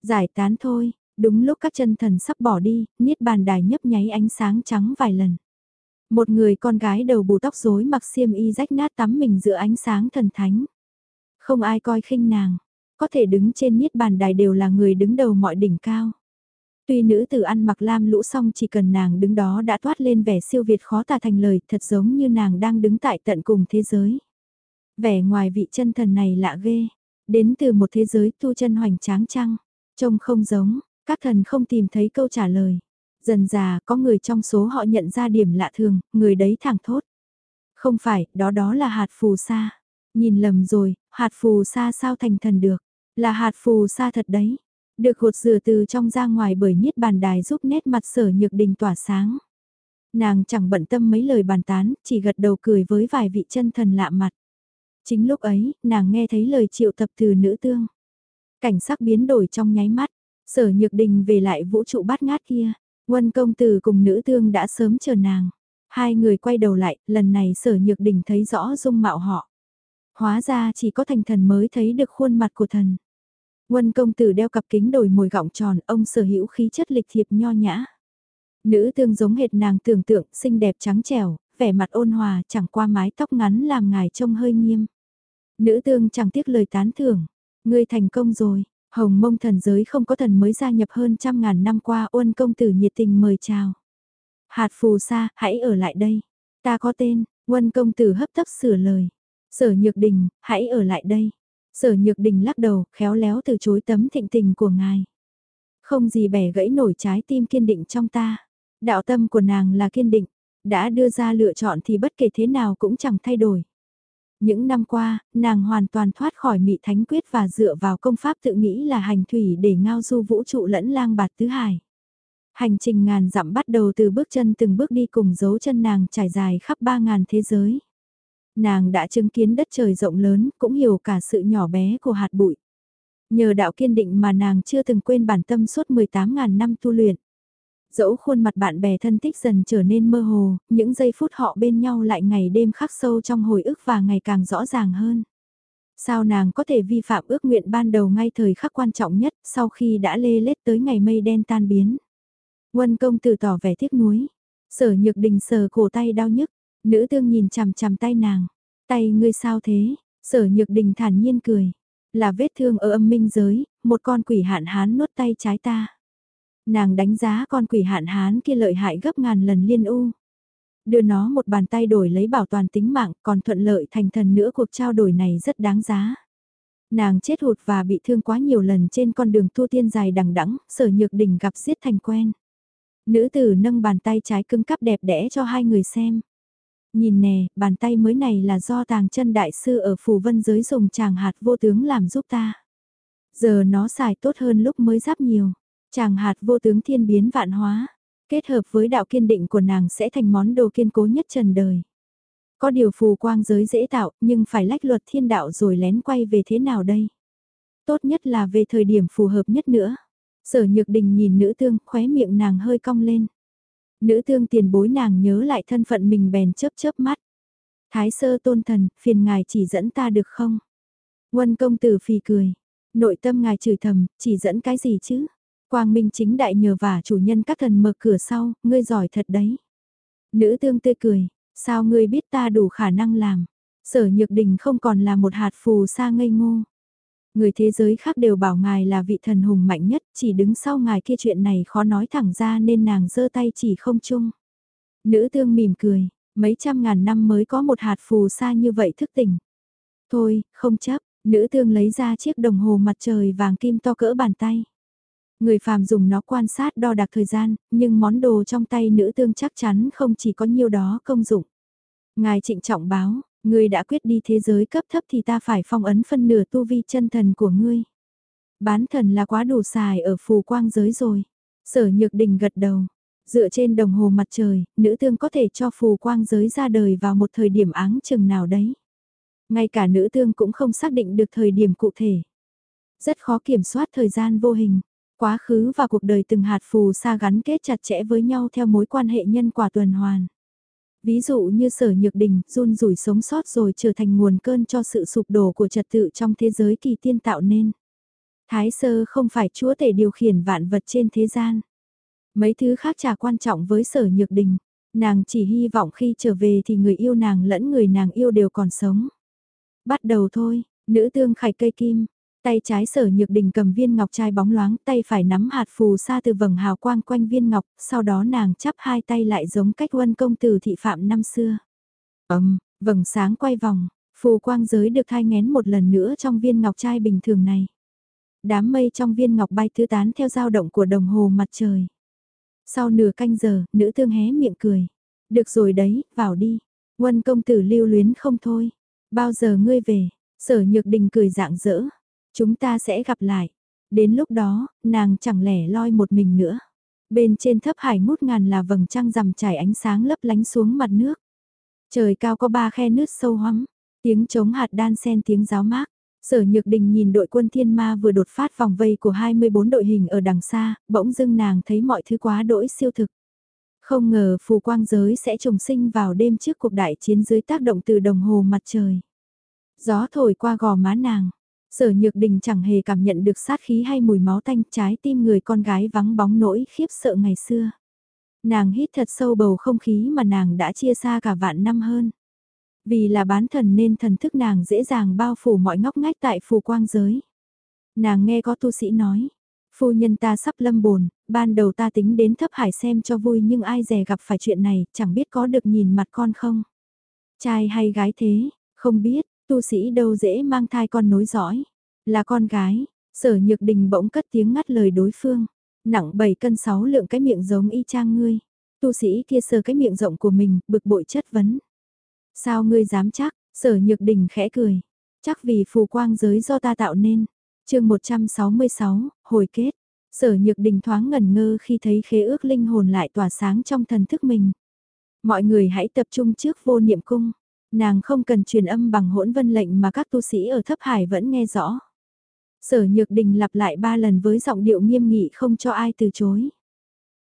Giải tán thôi, đúng lúc các chân thần sắp bỏ đi, niết bàn đài nhấp nháy ánh sáng trắng vài lần. Một người con gái đầu bù tóc rối mặc xiêm y rách nát tắm mình giữa ánh sáng thần thánh. Không ai coi khinh nàng, có thể đứng trên niết bàn đài đều là người đứng đầu mọi đỉnh cao. Tuy nữ tử ăn mặc lam lũ xong chỉ cần nàng đứng đó đã toát lên vẻ siêu việt khó tả thành lời thật giống như nàng đang đứng tại tận cùng thế giới. Vẻ ngoài vị chân thần này lạ ghê, đến từ một thế giới tu chân hoành tráng trăng, trông không giống, các thần không tìm thấy câu trả lời. Dần già có người trong số họ nhận ra điểm lạ thường, người đấy thẳng thốt. Không phải, đó đó là hạt phù sa. Nhìn lầm rồi, hạt phù sa sao thành thần được, là hạt phù sa thật đấy. Được hột rửa từ trong ra ngoài bởi niết bàn đài giúp nét mặt sở nhược đình tỏa sáng. Nàng chẳng bận tâm mấy lời bàn tán, chỉ gật đầu cười với vài vị chân thần lạ mặt. Chính lúc ấy, nàng nghe thấy lời triệu tập từ nữ tương. Cảnh sắc biến đổi trong nháy mắt, sở nhược đình về lại vũ trụ bát ngát kia. Quân công tử cùng nữ tương đã sớm chờ nàng. Hai người quay đầu lại, lần này sở nhược đình thấy rõ dung mạo họ. Hóa ra chỉ có thành thần mới thấy được khuôn mặt của thần. Quân công tử đeo cặp kính đổi mồi gọng tròn, ông sở hữu khí chất lịch thiệp nho nhã. Nữ tương giống hệt nàng tưởng tượng, xinh đẹp trắng trẻo, vẻ mặt ôn hòa, chẳng qua mái tóc ngắn làm ngài trông hơi nghiêm. Nữ tương chẳng tiếc lời tán thưởng, ngươi thành công rồi, hồng mông thần giới không có thần mới gia nhập hơn trăm ngàn năm qua ôn công tử nhiệt tình mời chào. Hạt phù sa, hãy ở lại đây, ta có tên, quân công tử hấp tấp sửa lời. Sở nhược đình, hãy ở lại đây. Sở nhược đình lắc đầu, khéo léo từ chối tấm thịnh tình của ngài. Không gì bẻ gãy nổi trái tim kiên định trong ta. Đạo tâm của nàng là kiên định, đã đưa ra lựa chọn thì bất kể thế nào cũng chẳng thay đổi. Những năm qua, nàng hoàn toàn thoát khỏi mị thánh quyết và dựa vào công pháp tự nghĩ là hành thủy để ngao du vũ trụ lẫn lang bạt tứ hải. Hành trình ngàn dặm bắt đầu từ bước chân từng bước đi cùng dấu chân nàng trải dài khắp ba ngàn thế giới. Nàng đã chứng kiến đất trời rộng lớn, cũng hiểu cả sự nhỏ bé của hạt bụi. Nhờ đạo kiên định mà nàng chưa từng quên bản tâm suốt 18.000 năm tu luyện. Dẫu khuôn mặt bạn bè thân thích dần trở nên mơ hồ, những giây phút họ bên nhau lại ngày đêm khắc sâu trong hồi ức và ngày càng rõ ràng hơn. Sao nàng có thể vi phạm ước nguyện ban đầu ngay thời khắc quan trọng nhất sau khi đã lê lết tới ngày mây đen tan biến. Quân công tử tỏ vẻ tiếc nuối. Sở nhược đình sờ cổ tay đau nhức. Nữ tương nhìn chằm chằm tay nàng. Tay ngươi sao thế? Sở nhược đình thản nhiên cười. Là vết thương ở âm minh giới, một con quỷ hạn hán nuốt tay trái ta. Nàng đánh giá con quỷ hạn hán kia lợi hại gấp ngàn lần liên u. Đưa nó một bàn tay đổi lấy bảo toàn tính mạng còn thuận lợi thành thần nữa cuộc trao đổi này rất đáng giá. Nàng chết hụt và bị thương quá nhiều lần trên con đường tu tiên dài đằng đẵng sở nhược đình gặp giết thành quen. Nữ tử nâng bàn tay trái cứng cắp đẹp đẽ cho hai người xem. Nhìn nè, bàn tay mới này là do tàng chân đại sư ở phù vân giới dùng chàng hạt vô tướng làm giúp ta. Giờ nó xài tốt hơn lúc mới giáp nhiều. Chàng hạt vô tướng thiên biến vạn hóa, kết hợp với đạo kiên định của nàng sẽ thành món đồ kiên cố nhất trần đời. Có điều phù quang giới dễ tạo, nhưng phải lách luật thiên đạo rồi lén quay về thế nào đây? Tốt nhất là về thời điểm phù hợp nhất nữa. Sở nhược đình nhìn nữ tương, khóe miệng nàng hơi cong lên. Nữ tương tiền bối nàng nhớ lại thân phận mình bèn chớp chớp mắt. Thái sơ tôn thần, phiền ngài chỉ dẫn ta được không? Quân công tử phì cười. Nội tâm ngài chửi thầm, chỉ dẫn cái gì chứ? Quang Minh chính đại nhờ vả chủ nhân các thần mở cửa sau, ngươi giỏi thật đấy. Nữ tương tươi cười, sao ngươi biết ta đủ khả năng làm? Sở Nhược Đình không còn là một hạt phù sa ngây ngô. Người thế giới khác đều bảo ngài là vị thần hùng mạnh nhất, chỉ đứng sau ngài kia chuyện này khó nói thẳng ra nên nàng giơ tay chỉ không chung. Nữ tương mỉm cười, mấy trăm ngàn năm mới có một hạt phù sa như vậy thức tỉnh. Thôi, không chấp, nữ tương lấy ra chiếc đồng hồ mặt trời vàng kim to cỡ bàn tay. Người phàm dùng nó quan sát đo đạc thời gian, nhưng món đồ trong tay nữ tương chắc chắn không chỉ có nhiêu đó công dụng. Ngài trịnh trọng báo, ngươi đã quyết đi thế giới cấp thấp thì ta phải phong ấn phân nửa tu vi chân thần của ngươi. Bán thần là quá đủ xài ở phù quang giới rồi. Sở nhược đình gật đầu. Dựa trên đồng hồ mặt trời, nữ tương có thể cho phù quang giới ra đời vào một thời điểm áng chừng nào đấy. Ngay cả nữ tương cũng không xác định được thời điểm cụ thể. Rất khó kiểm soát thời gian vô hình. Quá khứ và cuộc đời từng hạt phù sa gắn kết chặt chẽ với nhau theo mối quan hệ nhân quả tuần hoàn. Ví dụ như sở nhược đình, run rủi sống sót rồi trở thành nguồn cơn cho sự sụp đổ của trật tự trong thế giới kỳ tiên tạo nên. Thái sơ không phải chúa tể điều khiển vạn vật trên thế gian. Mấy thứ khác chả quan trọng với sở nhược đình. Nàng chỉ hy vọng khi trở về thì người yêu nàng lẫn người nàng yêu đều còn sống. Bắt đầu thôi, nữ tương khải cây kim, tay trái sở nhược đình cầm viên ngọc trai bóng loáng, tay phải nắm hạt phù sa từ vầng hào quang quanh viên ngọc, sau đó nàng chắp hai tay lại giống cách huân công từ thị phạm năm xưa. Ấm, vầng sáng quay vòng, phù quang giới được thai ngén một lần nữa trong viên ngọc trai bình thường này. Đám mây trong viên ngọc bay tứ tán theo dao động của đồng hồ mặt trời. Sau nửa canh giờ, nữ tương hé miệng cười. Được rồi đấy, vào đi. quân công tử lưu luyến không thôi. Bao giờ ngươi về? Sở nhược đình cười dạng dỡ. Chúng ta sẽ gặp lại. Đến lúc đó, nàng chẳng lẻ loi một mình nữa. Bên trên thấp hải ngút ngàn là vầng trăng rằm trải ánh sáng lấp lánh xuống mặt nước. Trời cao có ba khe nước sâu hoắm, tiếng trống hạt đan sen tiếng giáo mát. Sở Nhược Đình nhìn đội quân thiên ma vừa đột phát vòng vây của 24 đội hình ở đằng xa, bỗng dưng nàng thấy mọi thứ quá đỗi siêu thực. Không ngờ phù quang giới sẽ trùng sinh vào đêm trước cuộc đại chiến dưới tác động từ đồng hồ mặt trời. Gió thổi qua gò má nàng, sở nhược đình chẳng hề cảm nhận được sát khí hay mùi máu tanh trái tim người con gái vắng bóng nỗi khiếp sợ ngày xưa. Nàng hít thật sâu bầu không khí mà nàng đã chia xa cả vạn năm hơn. Vì là bán thần nên thần thức nàng dễ dàng bao phủ mọi ngóc ngách tại phù quang giới. Nàng nghe có tu sĩ nói, phu nhân ta sắp lâm bồn, ban đầu ta tính đến thấp hải xem cho vui nhưng ai dè gặp phải chuyện này, chẳng biết có được nhìn mặt con không. Trai hay gái thế, không biết, tu sĩ đâu dễ mang thai con nối dõi. Là con gái, sở nhược đình bỗng cất tiếng ngắt lời đối phương. Nặng 7 cân 6 lượng cái miệng giống y chang ngươi. Tu sĩ kia sờ cái miệng rộng của mình, bực bội chất vấn. Sao ngươi dám chắc, sở nhược đình khẽ cười. Chắc vì phù quang giới do ta tạo nên. chương 166, hồi kết. Sở nhược đình thoáng ngẩn ngơ khi thấy khế ước linh hồn lại tỏa sáng trong thần thức mình. Mọi người hãy tập trung trước vô niệm cung. Nàng không cần truyền âm bằng hỗn vân lệnh mà các tu sĩ ở thấp hải vẫn nghe rõ. Sở nhược đình lặp lại ba lần với giọng điệu nghiêm nghị không cho ai từ chối.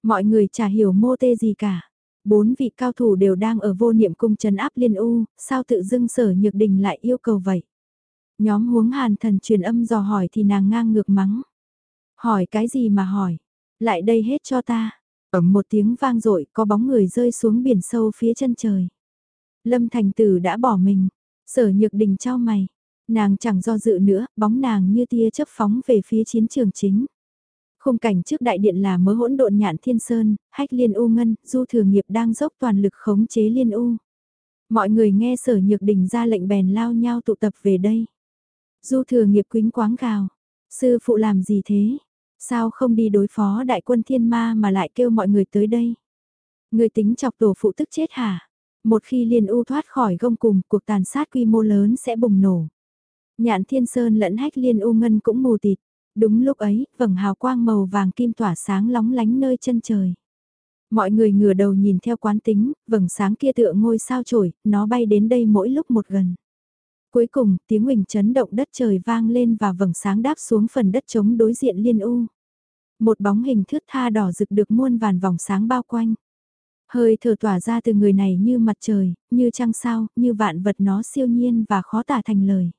Mọi người chả hiểu mô tê gì cả. Bốn vị cao thủ đều đang ở vô niệm cung trấn áp liên u, sao tự dưng sở nhược đình lại yêu cầu vậy? Nhóm huống hàn thần truyền âm dò hỏi thì nàng ngang ngược mắng. Hỏi cái gì mà hỏi? Lại đây hết cho ta. Ẩm một tiếng vang dội có bóng người rơi xuống biển sâu phía chân trời. Lâm thành tử đã bỏ mình. Sở nhược đình trao mày. Nàng chẳng do dự nữa, bóng nàng như tia chớp phóng về phía chiến trường chính. Khung cảnh trước đại điện là mớ hỗn độn nhạn thiên sơn, hách liên u ngân, du thừa nghiệp đang dốc toàn lực khống chế liên u. Mọi người nghe sở nhược đình ra lệnh bèn lao nhau tụ tập về đây. Du thừa nghiệp quính quáng gào. Sư phụ làm gì thế? Sao không đi đối phó đại quân thiên ma mà lại kêu mọi người tới đây? Người tính chọc tổ phụ tức chết hả? Một khi liên u thoát khỏi gông cùng, cuộc tàn sát quy mô lớn sẽ bùng nổ. Nhạn thiên sơn lẫn hách liên u ngân cũng mù tịt. Đúng lúc ấy, vầng hào quang màu vàng kim tỏa sáng lóng lánh nơi chân trời. Mọi người ngửa đầu nhìn theo quán tính, vầng sáng kia tựa ngôi sao trổi, nó bay đến đây mỗi lúc một gần. Cuối cùng, tiếng huỳnh chấn động đất trời vang lên và vầng sáng đáp xuống phần đất trống đối diện liên u. Một bóng hình thướt tha đỏ rực được muôn vàn vòng sáng bao quanh. Hơi thở tỏa ra từ người này như mặt trời, như trăng sao, như vạn vật nó siêu nhiên và khó tả thành lời.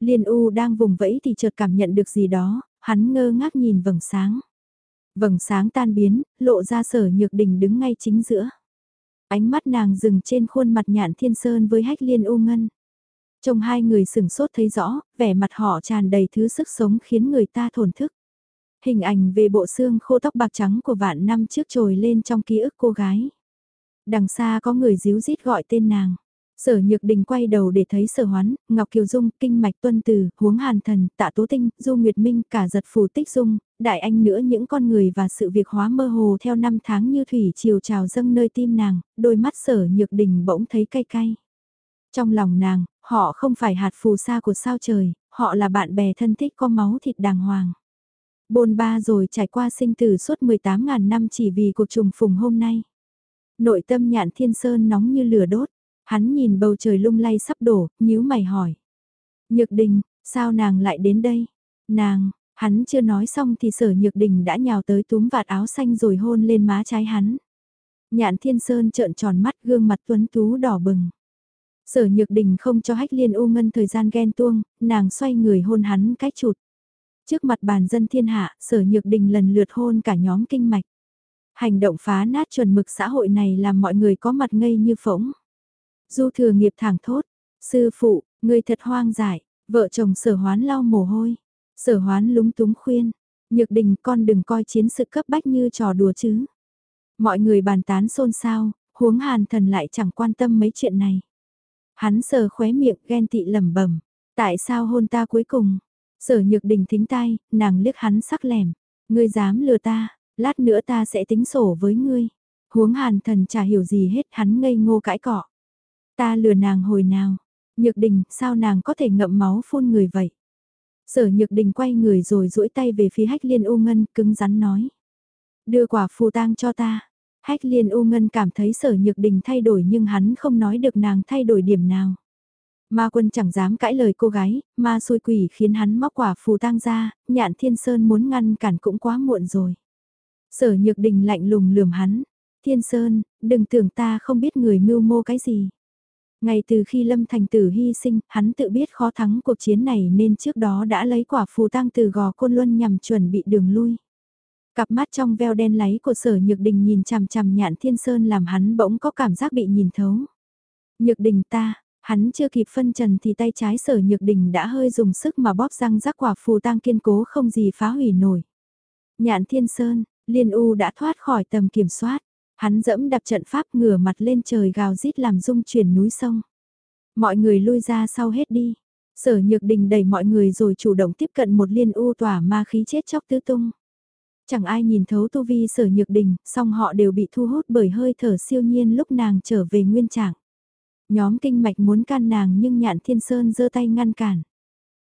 Liên U đang vùng vẫy thì chợt cảm nhận được gì đó, hắn ngơ ngác nhìn vầng sáng. Vầng sáng tan biến, lộ ra sở nhược đình đứng ngay chính giữa. Ánh mắt nàng dừng trên khuôn mặt nhạn thiên sơn với hách liên u ngân. Trông hai người sừng sốt thấy rõ, vẻ mặt họ tràn đầy thứ sức sống khiến người ta thổn thức. Hình ảnh về bộ xương khô tóc bạc trắng của vạn năm trước trồi lên trong ký ức cô gái. Đằng xa có người díu dít gọi tên nàng. Sở Nhược Đình quay đầu để thấy Sở Hoán, Ngọc Kiều Dung, Kinh Mạch Tuân Từ, Huống Hàn Thần, Tạ Tố Tinh, Du Nguyệt Minh, cả giật phù tích dung, đại anh nữa những con người và sự việc hóa mơ hồ theo năm tháng như thủy chiều trào dâng nơi tim nàng, đôi mắt Sở Nhược Đình bỗng thấy cay cay. Trong lòng nàng, họ không phải hạt phù sa của sao trời, họ là bạn bè thân thích có máu thịt đàng hoàng bôn ba rồi trải qua sinh tử suốt 18.000 năm chỉ vì cuộc trùng phùng hôm nay. Nội tâm nhạn thiên sơn nóng như lửa đốt, Hắn nhìn bầu trời lung lay sắp đổ, nhíu mày hỏi. Nhược đình, sao nàng lại đến đây? Nàng, hắn chưa nói xong thì sở nhược đình đã nhào tới túm vạt áo xanh rồi hôn lên má trái hắn. Nhạn Thiên Sơn trợn tròn mắt gương mặt tuấn tú đỏ bừng. Sở Nhược Đình không cho Hách Liên U Ngân thời gian ghen tuông, nàng xoay người hôn hắn cách chụt. Trước mặt bàn dân thiên hạ, Sở Nhược Đình lần lượt hôn cả nhóm kinh mạch. Hành động phá nát chuẩn mực xã hội này làm mọi người có mặt ngây như phỗng. Du thừa nghiệp thẳng thốt, sư phụ, người thật hoang dại, vợ chồng sở hoán lau mồ hôi. Sở hoán lúng túng khuyên, nhược đình con đừng coi chiến sự cấp bách như trò đùa chứ. Mọi người bàn tán xôn xao, huống hàn thần lại chẳng quan tâm mấy chuyện này. Hắn sờ khóe miệng ghen tị lẩm bẩm tại sao hôn ta cuối cùng? Sở nhược đình thính tai, nàng liếc hắn sắc lẻm, ngươi dám lừa ta, lát nữa ta sẽ tính sổ với ngươi. Huống hàn thần chả hiểu gì hết hắn ngây ngô cãi cọ. Ta lừa nàng hồi nào, nhược đình sao nàng có thể ngậm máu phun người vậy? Sở nhược đình quay người rồi duỗi tay về phía hách liên u ngân cứng rắn nói. Đưa quả phù tang cho ta. Hách liên u ngân cảm thấy sở nhược đình thay đổi nhưng hắn không nói được nàng thay đổi điểm nào. Ma quân chẳng dám cãi lời cô gái, ma xôi quỷ khiến hắn móc quả phù tang ra, nhạn thiên sơn muốn ngăn cản cũng quá muộn rồi. Sở nhược đình lạnh lùng lườm hắn, thiên sơn, đừng tưởng ta không biết người mưu mô cái gì. Ngay từ khi Lâm Thành Tử hy sinh, hắn tự biết khó thắng cuộc chiến này nên trước đó đã lấy quả phù tang từ gò côn luân nhằm chuẩn bị đường lui. Cặp mắt trong veo đen láy của sở nhược đình nhìn chằm chằm nhạn thiên sơn làm hắn bỗng có cảm giác bị nhìn thấu. Nhược đình ta, hắn chưa kịp phân trần thì tay trái sở nhược đình đã hơi dùng sức mà bóp răng rắc quả phù tang kiên cố không gì phá hủy nổi. Nhạn thiên sơn, liên u đã thoát khỏi tầm kiểm soát. Hắn dẫm đạp trận pháp ngửa mặt lên trời gào rít làm rung chuyển núi sông. Mọi người lui ra sau hết đi. Sở nhược đình đẩy mọi người rồi chủ động tiếp cận một liên u tỏa ma khí chết chóc tứ tung. Chẳng ai nhìn thấu tu vi sở nhược đình, song họ đều bị thu hút bởi hơi thở siêu nhiên lúc nàng trở về nguyên trạng. Nhóm kinh mạch muốn can nàng nhưng nhạn thiên sơn giơ tay ngăn cản.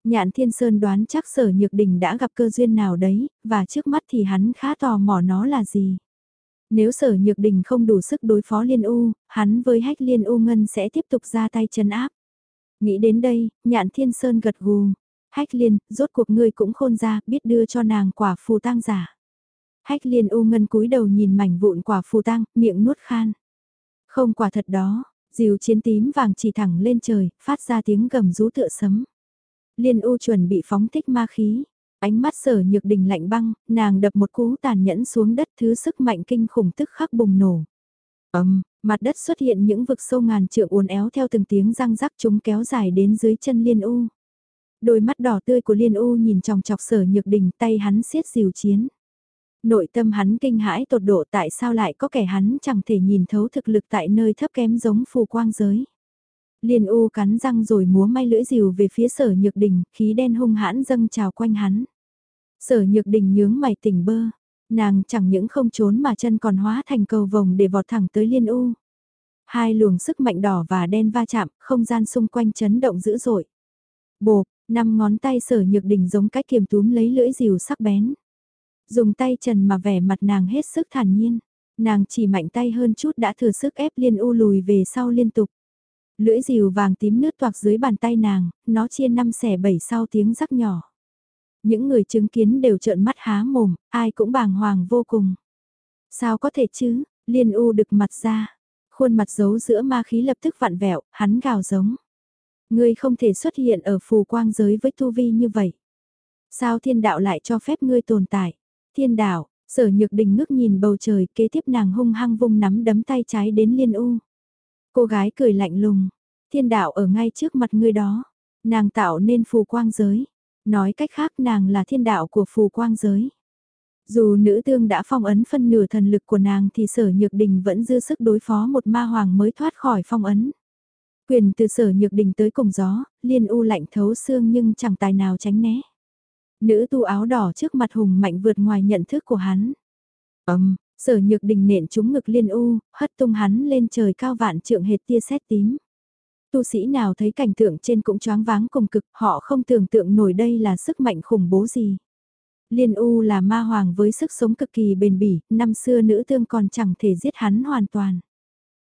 Nhạn thiên sơn đoán chắc sở nhược đình đã gặp cơ duyên nào đấy, và trước mắt thì hắn khá tò mò nó là gì. Nếu sở nhược đình không đủ sức đối phó liên u, hắn với hách liên u ngân sẽ tiếp tục ra tay chân áp. Nghĩ đến đây, nhạn thiên sơn gật gù. Hách liên, rốt cuộc ngươi cũng khôn ra, biết đưa cho nàng quả phù tang giả. Hách liên u ngân cúi đầu nhìn mảnh vụn quả phù tang, miệng nuốt khan. Không quả thật đó, diều chiến tím vàng chỉ thẳng lên trời, phát ra tiếng gầm rú tựa sấm. Liên u chuẩn bị phóng thích ma khí. Ánh mắt sở nhược đình lạnh băng, nàng đập một cú tàn nhẫn xuống đất thứ sức mạnh kinh khủng tức khắc bùng nổ. Ấm, mặt đất xuất hiện những vực sâu ngàn trượng uốn éo theo từng tiếng răng rắc chúng kéo dài đến dưới chân liên u. Đôi mắt đỏ tươi của liên u nhìn tròng chọc sở nhược đình tay hắn siết diều chiến. Nội tâm hắn kinh hãi tột độ tại sao lại có kẻ hắn chẳng thể nhìn thấu thực lực tại nơi thấp kém giống phù quang giới. Liên U cắn răng rồi múa may lưỡi rìu về phía sở nhược đình, khí đen hung hãn dâng trào quanh hắn. Sở nhược đình nhướng mày tỉnh bơ, nàng chẳng những không trốn mà chân còn hóa thành cầu vồng để vọt thẳng tới Liên U. Hai luồng sức mạnh đỏ và đen va chạm, không gian xung quanh chấn động dữ dội. Bộp, năm ngón tay sở nhược đình giống cách kiềm túm lấy lưỡi rìu sắc bén. Dùng tay trần mà vẻ mặt nàng hết sức thản nhiên. Nàng chỉ mạnh tay hơn chút đã thừa sức ép liên u lùi về sau liên tục. Lưỡi rìu vàng tím nước toạc dưới bàn tay nàng, nó chia năm xẻ bảy sau tiếng rắc nhỏ. Những người chứng kiến đều trợn mắt há mồm, ai cũng bàng hoàng vô cùng. Sao có thể chứ, liên u đực mặt ra. Khuôn mặt giấu giữa ma khí lập tức vặn vẹo, hắn gào giống. Ngươi không thể xuất hiện ở phù quang giới với tu vi như vậy. Sao thiên đạo lại cho phép ngươi tồn tại? Thiên đạo, sở nhược đình ngước nhìn bầu trời kế tiếp nàng hung hăng vung nắm đấm tay trái đến liên u. Cô gái cười lạnh lùng, thiên đạo ở ngay trước mặt ngươi đó, nàng tạo nên phù quang giới. Nói cách khác nàng là thiên đạo của phù quang giới. Dù nữ tương đã phong ấn phân nửa thần lực của nàng thì sở nhược đình vẫn dư sức đối phó một ma hoàng mới thoát khỏi phong ấn. Quyền từ sở nhược đình tới cùng gió, liên u lạnh thấu xương nhưng chẳng tài nào tránh né. Nữ tu áo đỏ trước mặt hùng mạnh vượt ngoài nhận thức của hắn. Ấm, sở nhược đình nện trúng ngực liên u, hất tung hắn lên trời cao vạn trượng hệt tia sét tím. Tu sĩ nào thấy cảnh tượng trên cũng choáng váng cùng cực, họ không tưởng tượng nổi đây là sức mạnh khủng bố gì. Liên U là ma hoàng với sức sống cực kỳ bền bỉ, năm xưa nữ tương còn chẳng thể giết hắn hoàn toàn.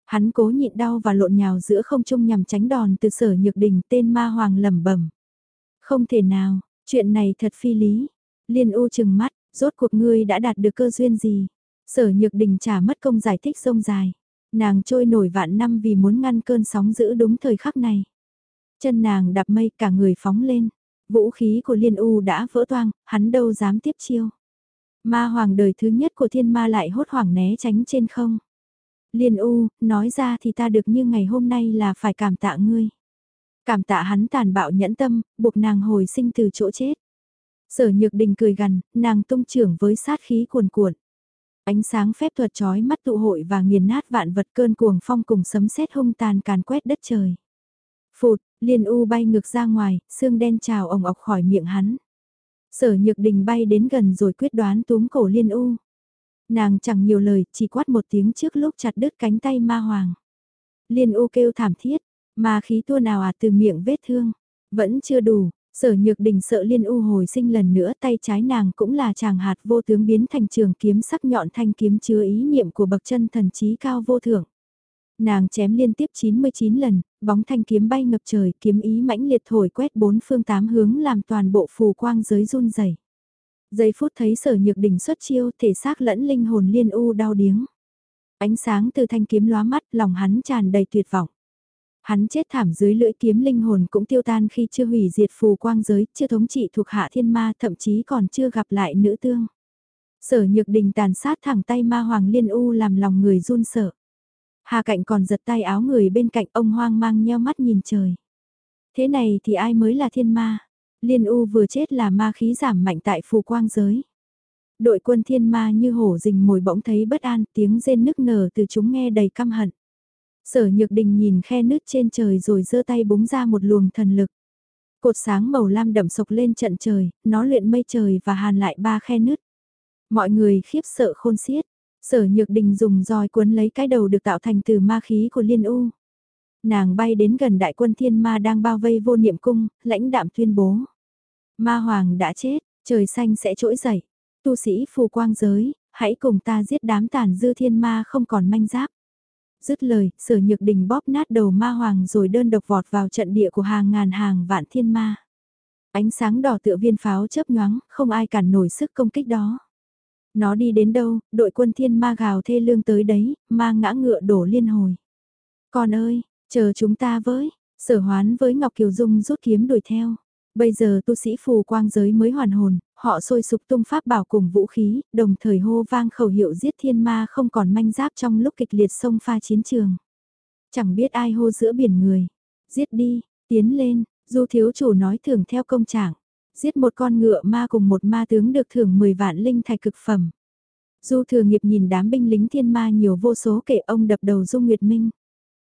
Hắn cố nhịn đau và lộn nhào giữa không trung nhằm tránh đòn từ sở nhược đình tên ma hoàng lẩm bẩm. Không thể nào, chuyện này thật phi lý. Liên U chừng mắt, rốt cuộc ngươi đã đạt được cơ duyên gì? Sở Nhược Đình trả mất công giải thích sông dài. Nàng trôi nổi vạn năm vì muốn ngăn cơn sóng giữ đúng thời khắc này. Chân nàng đạp mây cả người phóng lên. Vũ khí của Liên U đã vỡ toang, hắn đâu dám tiếp chiêu. Ma hoàng đời thứ nhất của thiên ma lại hốt hoảng né tránh trên không. Liên U, nói ra thì ta được như ngày hôm nay là phải cảm tạ ngươi. Cảm tạ hắn tàn bạo nhẫn tâm, buộc nàng hồi sinh từ chỗ chết. Sở nhược đình cười gằn, nàng tung trưởng với sát khí cuồn cuộn. Ánh sáng phép thuật trói mắt tụ hội và nghiền nát vạn vật cơn cuồng phong cùng sấm sét hung tàn càn quét đất trời. Phụt, liên u bay ngược ra ngoài, xương đen trào ồng ọc khỏi miệng hắn. Sở nhược đình bay đến gần rồi quyết đoán túm cổ liên u. Nàng chẳng nhiều lời, chỉ quát một tiếng trước lúc chặt đứt cánh tay ma hoàng. Liên u kêu thảm thiết, mà khí tua nào à từ miệng vết thương. Vẫn chưa đủ, sở nhược đình sợ liên u hồi sinh lần nữa tay trái nàng cũng là chàng hạt vô tướng biến thành trường kiếm sắc nhọn thanh kiếm chứa ý niệm của bậc chân thần trí cao vô thượng. Nàng chém liên tiếp 99 lần, bóng thanh kiếm bay ngập trời, kiếm ý mãnh liệt thổi quét bốn phương tám hướng làm toàn bộ phù quang giới run rẩy. Giây phút thấy sở nhược đỉnh xuất chiêu, thể xác lẫn linh hồn liên u đau điếng. Ánh sáng từ thanh kiếm lóa mắt, lòng hắn tràn đầy tuyệt vọng. Hắn chết thảm dưới lưỡi kiếm linh hồn cũng tiêu tan khi chưa hủy diệt phù quang giới, chưa thống trị thuộc hạ thiên ma, thậm chí còn chưa gặp lại nữ tương. Sở nhược đình tàn sát thẳng tay ma hoàng liên u làm lòng người run sợ. Hà cạnh còn giật tay áo người bên cạnh ông hoang mang nheo mắt nhìn trời. Thế này thì ai mới là thiên ma? Liên U vừa chết là ma khí giảm mạnh tại phù quang giới. Đội quân thiên ma như hổ rình mồi bỗng thấy bất an tiếng rên nức nở từ chúng nghe đầy căm hận. Sở nhược đình nhìn khe nứt trên trời rồi giơ tay búng ra một luồng thần lực. Cột sáng màu lam đậm sộc lên trận trời, nó luyện mây trời và hàn lại ba khe nứt. Mọi người khiếp sợ khôn xiết, Sở Nhược Đình dùng roi cuốn lấy cái đầu được tạo thành từ ma khí của Liên U. Nàng bay đến gần đại quân thiên ma đang bao vây vô niệm cung, lãnh đạm tuyên bố. Ma hoàng đã chết, trời xanh sẽ trỗi dậy. Tu sĩ phù quang giới, hãy cùng ta giết đám tàn dư thiên ma không còn manh giáp. Dứt lời, sở nhược đình bóp nát đầu ma hoàng rồi đơn độc vọt vào trận địa của hàng ngàn hàng vạn thiên ma. Ánh sáng đỏ tựa viên pháo chớp nhoáng, không ai cản nổi sức công kích đó. Nó đi đến đâu, đội quân thiên ma gào thê lương tới đấy, ma ngã ngựa đổ liên hồi. Con ơi, chờ chúng ta với, sở hoán với Ngọc Kiều Dung rút kiếm đuổi theo. Bây giờ tu sĩ phù quang giới mới hoàn hồn, họ sôi sục tung pháp bảo cùng vũ khí, đồng thời hô vang khẩu hiệu giết thiên ma không còn manh giáp trong lúc kịch liệt sông pha chiến trường. Chẳng biết ai hô giữa biển người. Giết đi, tiến lên, du thiếu chủ nói thưởng theo công trạng. Giết một con ngựa ma cùng một ma tướng được thưởng 10 vạn linh thạch cực phẩm. Du thừa nghiệp nhìn đám binh lính thiên ma nhiều vô số kể ông đập đầu Du Nguyệt Minh.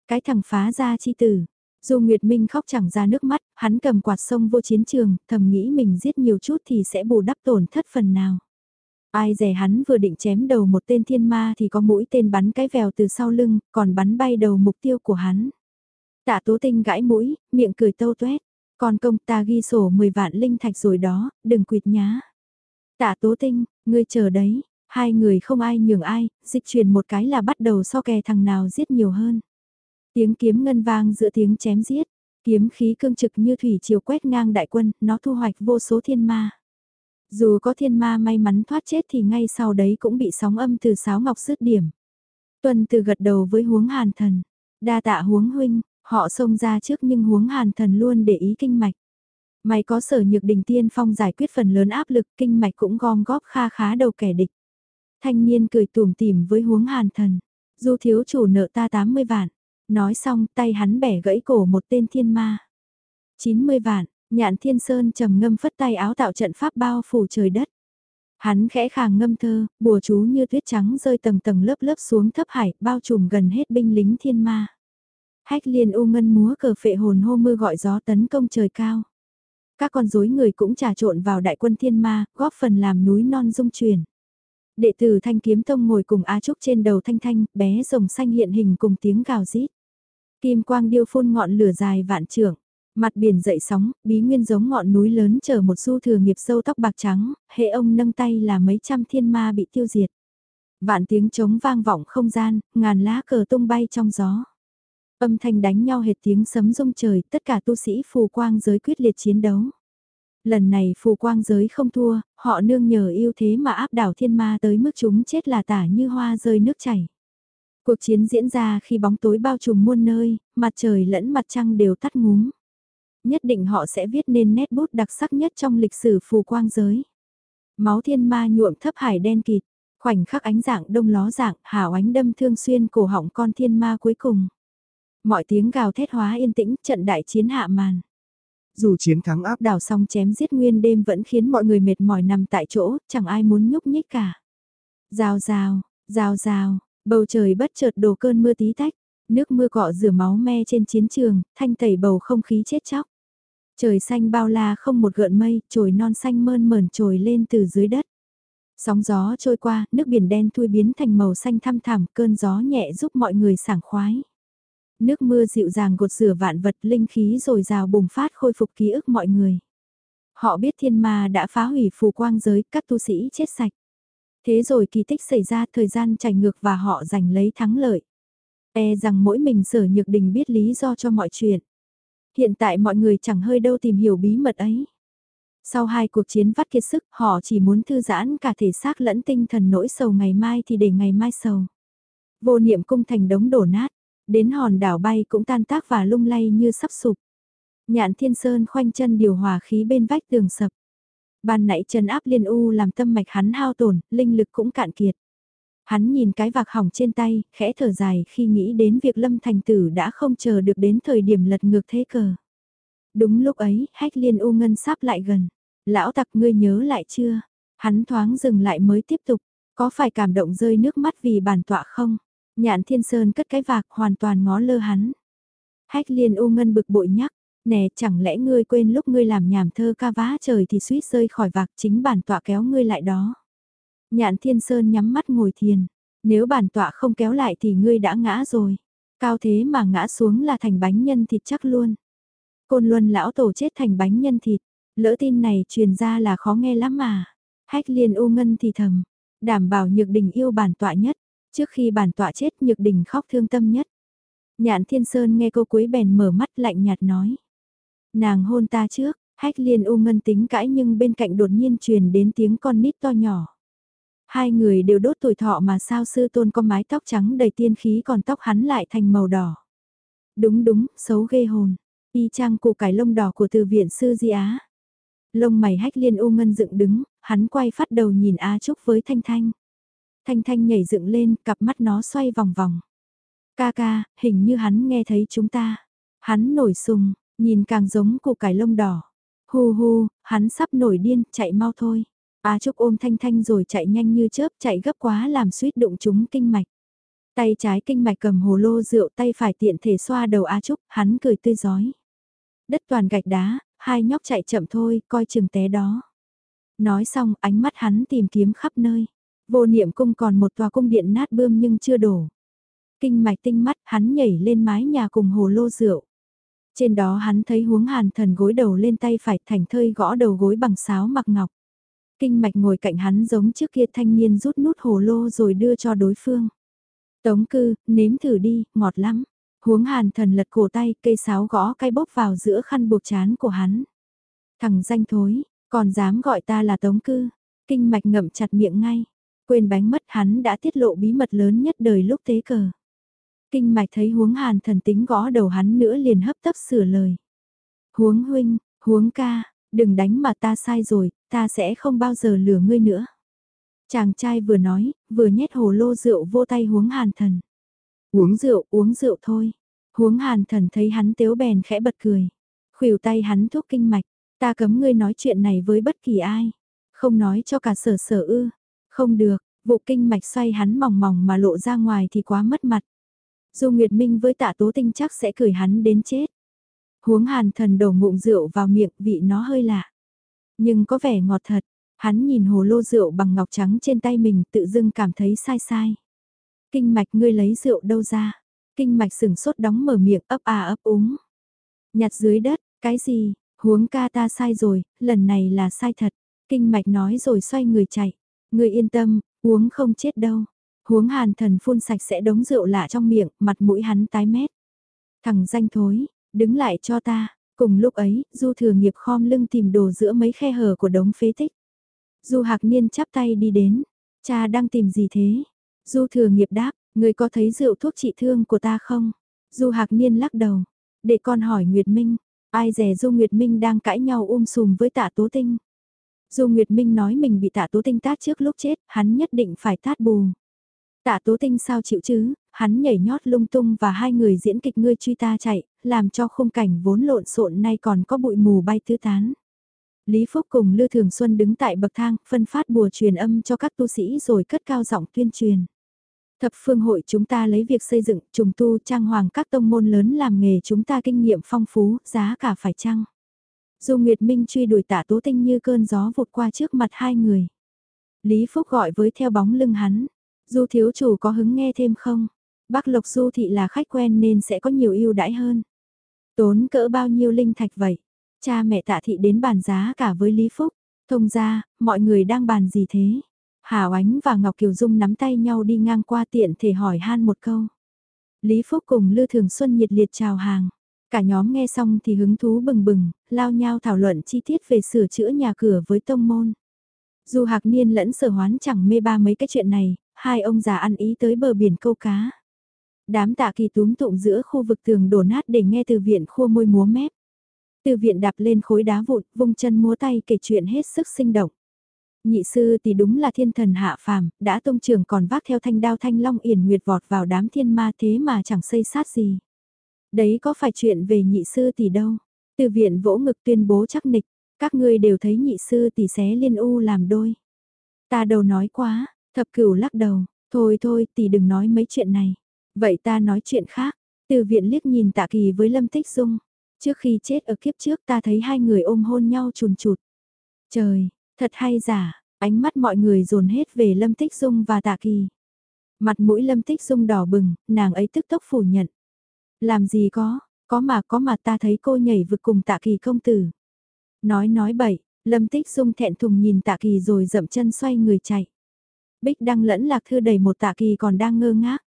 Cái thằng phá ra chi tử. Dù Nguyệt Minh khóc chẳng ra nước mắt, hắn cầm quạt sông vô chiến trường, thầm nghĩ mình giết nhiều chút thì sẽ bù đắp tổn thất phần nào. Ai rẻ hắn vừa định chém đầu một tên thiên ma thì có mũi tên bắn cái vèo từ sau lưng, còn bắn bay đầu mục tiêu của hắn. Tạ tố tinh gãi mũi, miệng cười tâu tuét. Còn công ta ghi sổ 10 vạn linh thạch rồi đó, đừng quỵt nhá. Tạ tố tinh, ngươi chờ đấy, hai người không ai nhường ai, dịch chuyển một cái là bắt đầu so kè thằng nào giết nhiều hơn. Tiếng kiếm ngân vang giữa tiếng chém giết, kiếm khí cương trực như thủy chiều quét ngang đại quân, nó thu hoạch vô số thiên ma. Dù có thiên ma may mắn thoát chết thì ngay sau đấy cũng bị sóng âm từ sáo ngọc dứt điểm. Tuần từ gật đầu với huống hàn thần, đa tạ huống huynh, Họ xông ra trước nhưng huống hàn thần luôn để ý kinh mạch. mày có sở nhược đình tiên phong giải quyết phần lớn áp lực kinh mạch cũng gom góp kha khá đầu kẻ địch. Thanh niên cười tùm tìm với huống hàn thần. Du thiếu chủ nợ ta 80 vạn. Nói xong tay hắn bẻ gãy cổ một tên thiên ma. 90 vạn, nhạn thiên sơn trầm ngâm phất tay áo tạo trận pháp bao phủ trời đất. Hắn khẽ khàng ngâm thơ, bùa chú như tuyết trắng rơi tầng tầng lớp lớp xuống thấp hải, bao trùm gần hết binh lính thiên ma. Hách liên u ngân múa cờ phệ hồn hô mưa gọi gió tấn công trời cao. Các con rối người cũng trà trộn vào đại quân thiên ma, góp phần làm núi non dung chuyển. Đệ tử Thanh Kiếm Tông ngồi cùng A Trúc trên đầu Thanh Thanh, bé rồng xanh hiện hình cùng tiếng gào rít. Kim quang điêu phun ngọn lửa dài vạn trưởng, mặt biển dậy sóng, bí nguyên giống ngọn núi lớn chở một du thừa nghiệp sâu tóc bạc trắng, hệ ông nâng tay là mấy trăm thiên ma bị tiêu diệt. Vạn tiếng trống vang vọng không gian, ngàn lá cờ tung bay trong gió. Âm thanh đánh nhau hệt tiếng sấm rung trời, tất cả tu sĩ phù quang giới quyết liệt chiến đấu. Lần này phù quang giới không thua, họ nương nhờ yêu thế mà áp đảo thiên ma tới mức chúng chết là tả như hoa rơi nước chảy. Cuộc chiến diễn ra khi bóng tối bao trùm muôn nơi, mặt trời lẫn mặt trăng đều tắt ngúm. Nhất định họ sẽ viết nên nét bút đặc sắc nhất trong lịch sử phù quang giới. Máu thiên ma nhuộm thấp hải đen kịt, khoảnh khắc ánh dạng đông ló dạng, hào ánh đâm thương xuyên cổ họng con thiên ma cuối cùng. Mọi tiếng gào thét hóa yên tĩnh, trận đại chiến hạ màn. Dù chiến thắng áp đảo xong chém giết nguyên đêm vẫn khiến mọi người mệt mỏi nằm tại chỗ, chẳng ai muốn nhúc nhích cả. Rào rào, rào rào, bầu trời bất chợt đổ cơn mưa tí tách, nước mưa cọ rửa máu me trên chiến trường, thanh tẩy bầu không khí chết chóc. Trời xanh bao la không một gợn mây, trồi non xanh mơn mởn trồi lên từ dưới đất. Sóng gió trôi qua, nước biển đen thui biến thành màu xanh thăm thẳm, cơn gió nhẹ giúp mọi người sảng khoái. Nước mưa dịu dàng gột rửa vạn vật linh khí rồi rào bùng phát khôi phục ký ức mọi người. Họ biết thiên ma đã phá hủy phù quang giới, các tu sĩ chết sạch. Thế rồi kỳ tích xảy ra thời gian chảy ngược và họ giành lấy thắng lợi. E rằng mỗi mình sở nhược đình biết lý do cho mọi chuyện. Hiện tại mọi người chẳng hơi đâu tìm hiểu bí mật ấy. Sau hai cuộc chiến vắt kiệt sức, họ chỉ muốn thư giãn cả thể xác lẫn tinh thần nỗi sầu ngày mai thì để ngày mai sầu. Vô niệm cung thành đống đổ nát, đến hòn đảo bay cũng tan tác và lung lay như sắp sụp. Nhạn thiên sơn khoanh chân điều hòa khí bên vách tường sập. Ban nãy trần áp liên u làm tâm mạch hắn hao tổn, linh lực cũng cạn kiệt. Hắn nhìn cái vạc hỏng trên tay, khẽ thở dài khi nghĩ đến việc Lâm Thành Tử đã không chờ được đến thời điểm lật ngược thế cờ. Đúng lúc ấy, hách liên u ngân sắp lại gần. Lão tặc ngươi nhớ lại chưa? Hắn thoáng dừng lại mới tiếp tục. Có phải cảm động rơi nước mắt vì bản tọa không? Nhạn thiên sơn cất cái vạc hoàn toàn ngó lơ hắn. Hách liên u ngân bực bội nhắc. Nè, chẳng lẽ ngươi quên lúc ngươi làm nhảm thơ ca vá trời thì suýt rơi khỏi vạc chính bản tọa kéo ngươi lại đó. Nhạn thiên sơn nhắm mắt ngồi thiền. Nếu bản tọa không kéo lại thì ngươi đã ngã rồi. Cao thế mà ngã xuống là thành bánh nhân thịt chắc luôn. Côn luân lão tổ chết thành bánh nhân thịt. Lỡ tin này truyền ra là khó nghe lắm mà. Hách liên u ngân thì thầm. Đảm bảo nhược đình yêu bản tọa nhất. Trước khi bản tọa chết nhược đình khóc thương tâm nhất. Nhạn thiên sơn nghe câu cuối bèn mở mắt lạnh nhạt nói. Nàng hôn ta trước, hách liên u ngân tính cãi nhưng bên cạnh đột nhiên truyền đến tiếng con nít to nhỏ. Hai người đều đốt tuổi thọ mà sao sư tôn có mái tóc trắng đầy tiên khí còn tóc hắn lại thành màu đỏ. Đúng đúng, xấu ghê hồn. Y chang cụ cải lông đỏ của từ viện sư Di Á. Lông mày hách liên u ngân dựng đứng, hắn quay phát đầu nhìn A Trúc với Thanh Thanh. Thanh Thanh nhảy dựng lên, cặp mắt nó xoay vòng vòng. Ca ca, hình như hắn nghe thấy chúng ta. Hắn nổi sùng, nhìn càng giống củ cải lông đỏ. Hu hu, hắn sắp nổi điên, chạy mau thôi. A Trúc ôm Thanh Thanh rồi chạy nhanh như chớp chạy gấp quá làm suýt đụng chúng kinh mạch. Tay trái kinh mạch cầm hồ lô rượu tay phải tiện thể xoa đầu A Trúc, hắn cười tươi giói. Đất toàn gạch đá, hai nhóc chạy chậm thôi, coi chừng té đó. Nói xong ánh mắt hắn tìm kiếm khắp nơi. Vô niệm cung còn một tòa cung điện nát bươm nhưng chưa đổ. Kinh mạch tinh mắt hắn nhảy lên mái nhà cùng hồ lô rượu. Trên đó hắn thấy huống hàn thần gối đầu lên tay phải thành thơi gõ đầu gối bằng sáo mặc ngọc. Kinh mạch ngồi cạnh hắn giống trước kia thanh niên rút nút hồ lô rồi đưa cho đối phương. Tống cư, nếm thử đi, ngọt lắm. Huống hàn thần lật cổ tay, cây sáo gõ cay bóp vào giữa khăn buộc chán của hắn. Thằng danh thối, còn dám gọi ta là tống cư. Kinh mạch ngậm chặt miệng ngay. Quên bánh mất hắn đã tiết lộ bí mật lớn nhất đời lúc tế cờ. Kinh mạch thấy huống hàn thần tính gõ đầu hắn nữa liền hấp tấp sửa lời. Huống huynh, huống ca, đừng đánh mà ta sai rồi, ta sẽ không bao giờ lừa ngươi nữa. Chàng trai vừa nói, vừa nhét hồ lô rượu vô tay huống hàn thần. Uống rượu, uống rượu thôi. Huống hàn thần thấy hắn tiếu bèn khẽ bật cười. Khuỷu tay hắn thuốc kinh mạch, ta cấm ngươi nói chuyện này với bất kỳ ai. Không nói cho cả sở sở ư. Không được, vụ kinh mạch xoay hắn mỏng mỏng mà lộ ra ngoài thì quá mất mặt. Du Nguyệt Minh với tạ tố tinh chắc sẽ cười hắn đến chết. Huống hàn thần đổ ngụm rượu vào miệng vị nó hơi lạ. Nhưng có vẻ ngọt thật, hắn nhìn hồ lô rượu bằng ngọc trắng trên tay mình tự dưng cảm thấy sai sai. Kinh mạch ngươi lấy rượu đâu ra? Kinh mạch sừng sốt đóng mở miệng ấp à ấp úng. Nhặt dưới đất, cái gì? Huống ca ta sai rồi, lần này là sai thật. Kinh mạch nói rồi xoay người chạy. Ngươi yên tâm, uống không chết đâu. Huống hàn thần phun sạch sẽ đống rượu lạ trong miệng, mặt mũi hắn tái mét. Thằng danh thối, đứng lại cho ta. Cùng lúc ấy, Du Thừa Nghiệp khom lưng tìm đồ giữa mấy khe hở của đống phế tích. Du Hạc Niên chắp tay đi đến. Cha đang tìm gì thế? Du Thừa Nghiệp đáp, người có thấy rượu thuốc trị thương của ta không? Du Hạc Niên lắc đầu. Để con hỏi Nguyệt Minh. Ai rẻ Du Nguyệt Minh đang cãi nhau um sùm với tạ Tố Tinh. Du Nguyệt Minh nói mình bị tạ Tố Tinh tát trước lúc chết, hắn nhất định phải tát bù. Tạ Tố Tinh sao chịu chứ, hắn nhảy nhót lung tung và hai người diễn kịch ngươi truy ta chạy, làm cho khung cảnh vốn lộn xộn nay còn có bụi mù bay tứ tán. Lý Phúc cùng Lư Thường Xuân đứng tại bậc thang, phân phát bùa truyền âm cho các tu sĩ rồi cất cao giọng tuyên truyền. Thập phương hội chúng ta lấy việc xây dựng, trùng tu, trang hoàng các tông môn lớn làm nghề chúng ta kinh nghiệm phong phú, giá cả phải chăng. Dù Nguyệt Minh truy đuổi tả tố tinh như cơn gió vụt qua trước mặt hai người. Lý Phúc gọi với theo bóng lưng hắn. Du thiếu chủ có hứng nghe thêm không? Bác Lộc Du thị là khách quen nên sẽ có nhiều ưu đãi hơn. Tốn cỡ bao nhiêu linh thạch vậy? Cha mẹ tạ thị đến bàn giá cả với Lý Phúc. Thông ra, mọi người đang bàn gì thế? Hảo Ánh và Ngọc Kiều Dung nắm tay nhau đi ngang qua tiện thể hỏi han một câu. Lý Phúc cùng Lư Thường Xuân nhiệt liệt chào hàng. Cả nhóm nghe xong thì hứng thú bừng bừng, lao nhau thảo luận chi tiết về sửa chữa nhà cửa với tông môn. Dù Hạc Niên lẫn sở hoán chẳng mê ba mấy cái chuyện này, hai ông già ăn ý tới bờ biển câu cá. Đám tạ kỳ túm tụng giữa khu vực tường đổ nát để nghe từ viện khua môi múa mép. Từ viện đạp lên khối đá vụn, vung chân múa tay kể chuyện hết sức sinh động. Nhị sư thì đúng là thiên thần hạ phàm, đã tông trường còn vác theo thanh đao thanh long yển nguyệt vọt vào đám thiên ma thế mà chẳng xây sát gì. Đấy có phải chuyện về nhị sư thì đâu. Từ viện vỗ ngực tuyên bố chắc nịch, các ngươi đều thấy nhị sư tỷ xé liên u làm đôi. Ta đầu nói quá, thập cửu lắc đầu, thôi thôi tỷ đừng nói mấy chuyện này. Vậy ta nói chuyện khác, từ viện liếc nhìn tạ kỳ với lâm tích dung. Trước khi chết ở kiếp trước ta thấy hai người ôm hôn nhau chùn chụt. Trời, thật hay giả, ánh mắt mọi người dồn hết về lâm tích dung và tạ kỳ. Mặt mũi lâm tích dung đỏ bừng, nàng ấy tức tốc phủ nhận. Làm gì có, có mà có mà ta thấy cô nhảy vực cùng tạ kỳ công tử. Nói nói bậy, lâm tích dung thẹn thùng nhìn tạ kỳ rồi dậm chân xoay người chạy. Bích đăng lẫn lạc thư đầy một tạ kỳ còn đang ngơ ngác.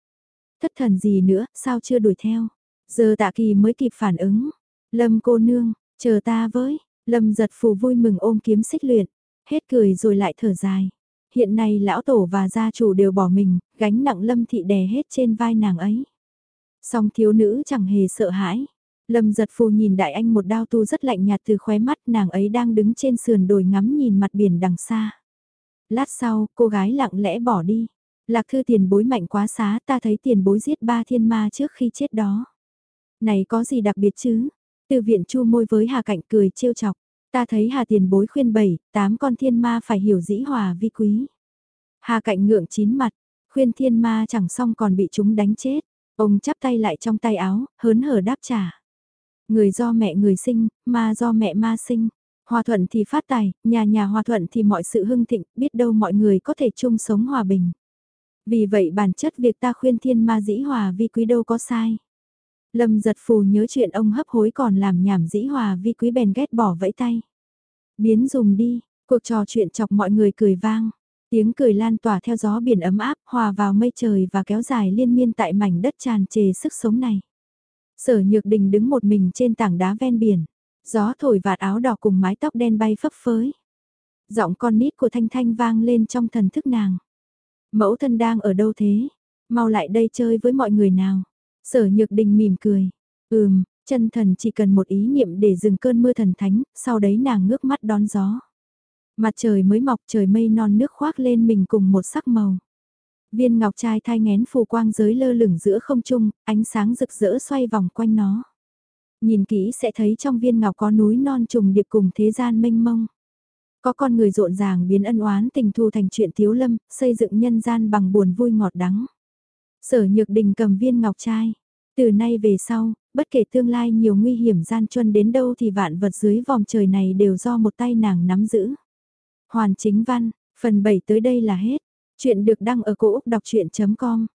Thất thần gì nữa, sao chưa đuổi theo? Giờ tạ kỳ mới kịp phản ứng. Lâm cô nương, chờ ta với. Lâm giật phù vui mừng ôm kiếm xích luyện. Hết cười rồi lại thở dài. Hiện nay lão tổ và gia chủ đều bỏ mình, gánh nặng lâm thị đè hết trên vai nàng ấy. Song thiếu nữ chẳng hề sợ hãi. Lâm giật phù nhìn đại anh một đao tu rất lạnh nhạt từ khóe mắt nàng ấy đang đứng trên sườn đồi ngắm nhìn mặt biển đằng xa. Lát sau, cô gái lặng lẽ bỏ đi. Lạc thư tiền bối mạnh quá xá ta thấy tiền bối giết ba thiên ma trước khi chết đó. Này có gì đặc biệt chứ? Từ viện chu môi với Hà Cạnh cười trêu chọc. Ta thấy Hà tiền bối khuyên bảy, tám con thiên ma phải hiểu dĩ hòa vi quý. Hà Cạnh ngượng chín mặt, khuyên thiên ma chẳng xong còn bị chúng đánh chết. Ông chắp tay lại trong tay áo, hớn hở đáp trả. Người do mẹ người sinh, ma do mẹ ma sinh. Hòa thuận thì phát tài, nhà nhà hòa thuận thì mọi sự hưng thịnh, biết đâu mọi người có thể chung sống hòa bình. Vì vậy bản chất việc ta khuyên thiên ma dĩ hòa vi quý đâu có sai. Lâm giật phù nhớ chuyện ông hấp hối còn làm nhảm dĩ hòa vi quý bèn ghét bỏ vẫy tay. Biến dùng đi, cuộc trò chuyện chọc mọi người cười vang. Tiếng cười lan tỏa theo gió biển ấm áp hòa vào mây trời và kéo dài liên miên tại mảnh đất tràn trề sức sống này. Sở Nhược Đình đứng một mình trên tảng đá ven biển. Gió thổi vạt áo đỏ cùng mái tóc đen bay phấp phới. Giọng con nít của Thanh Thanh vang lên trong thần thức nàng. Mẫu thân đang ở đâu thế? Mau lại đây chơi với mọi người nào. Sở Nhược Đình mỉm cười. Ừm, chân thần chỉ cần một ý niệm để dừng cơn mưa thần thánh, sau đấy nàng ngước mắt đón gió. Mặt trời mới mọc trời mây non nước khoác lên mình cùng một sắc màu. Viên ngọc trai thai ngén phù quang giới lơ lửng giữa không trung, ánh sáng rực rỡ xoay vòng quanh nó. Nhìn kỹ sẽ thấy trong viên ngọc có núi non trùng điệp cùng thế gian mênh mông. Có con người rộn ràng biến ân oán tình thù thành chuyện thiếu lâm, xây dựng nhân gian bằng buồn vui ngọt đắng. Sở nhược đình cầm viên ngọc trai. Từ nay về sau, bất kể tương lai nhiều nguy hiểm gian truân đến đâu thì vạn vật dưới vòng trời này đều do một tay nàng nắm giữ. Hoàn chính văn, phần 7 tới đây là hết. Chuyện được đăng ở cổ Úc đọc chuyện.com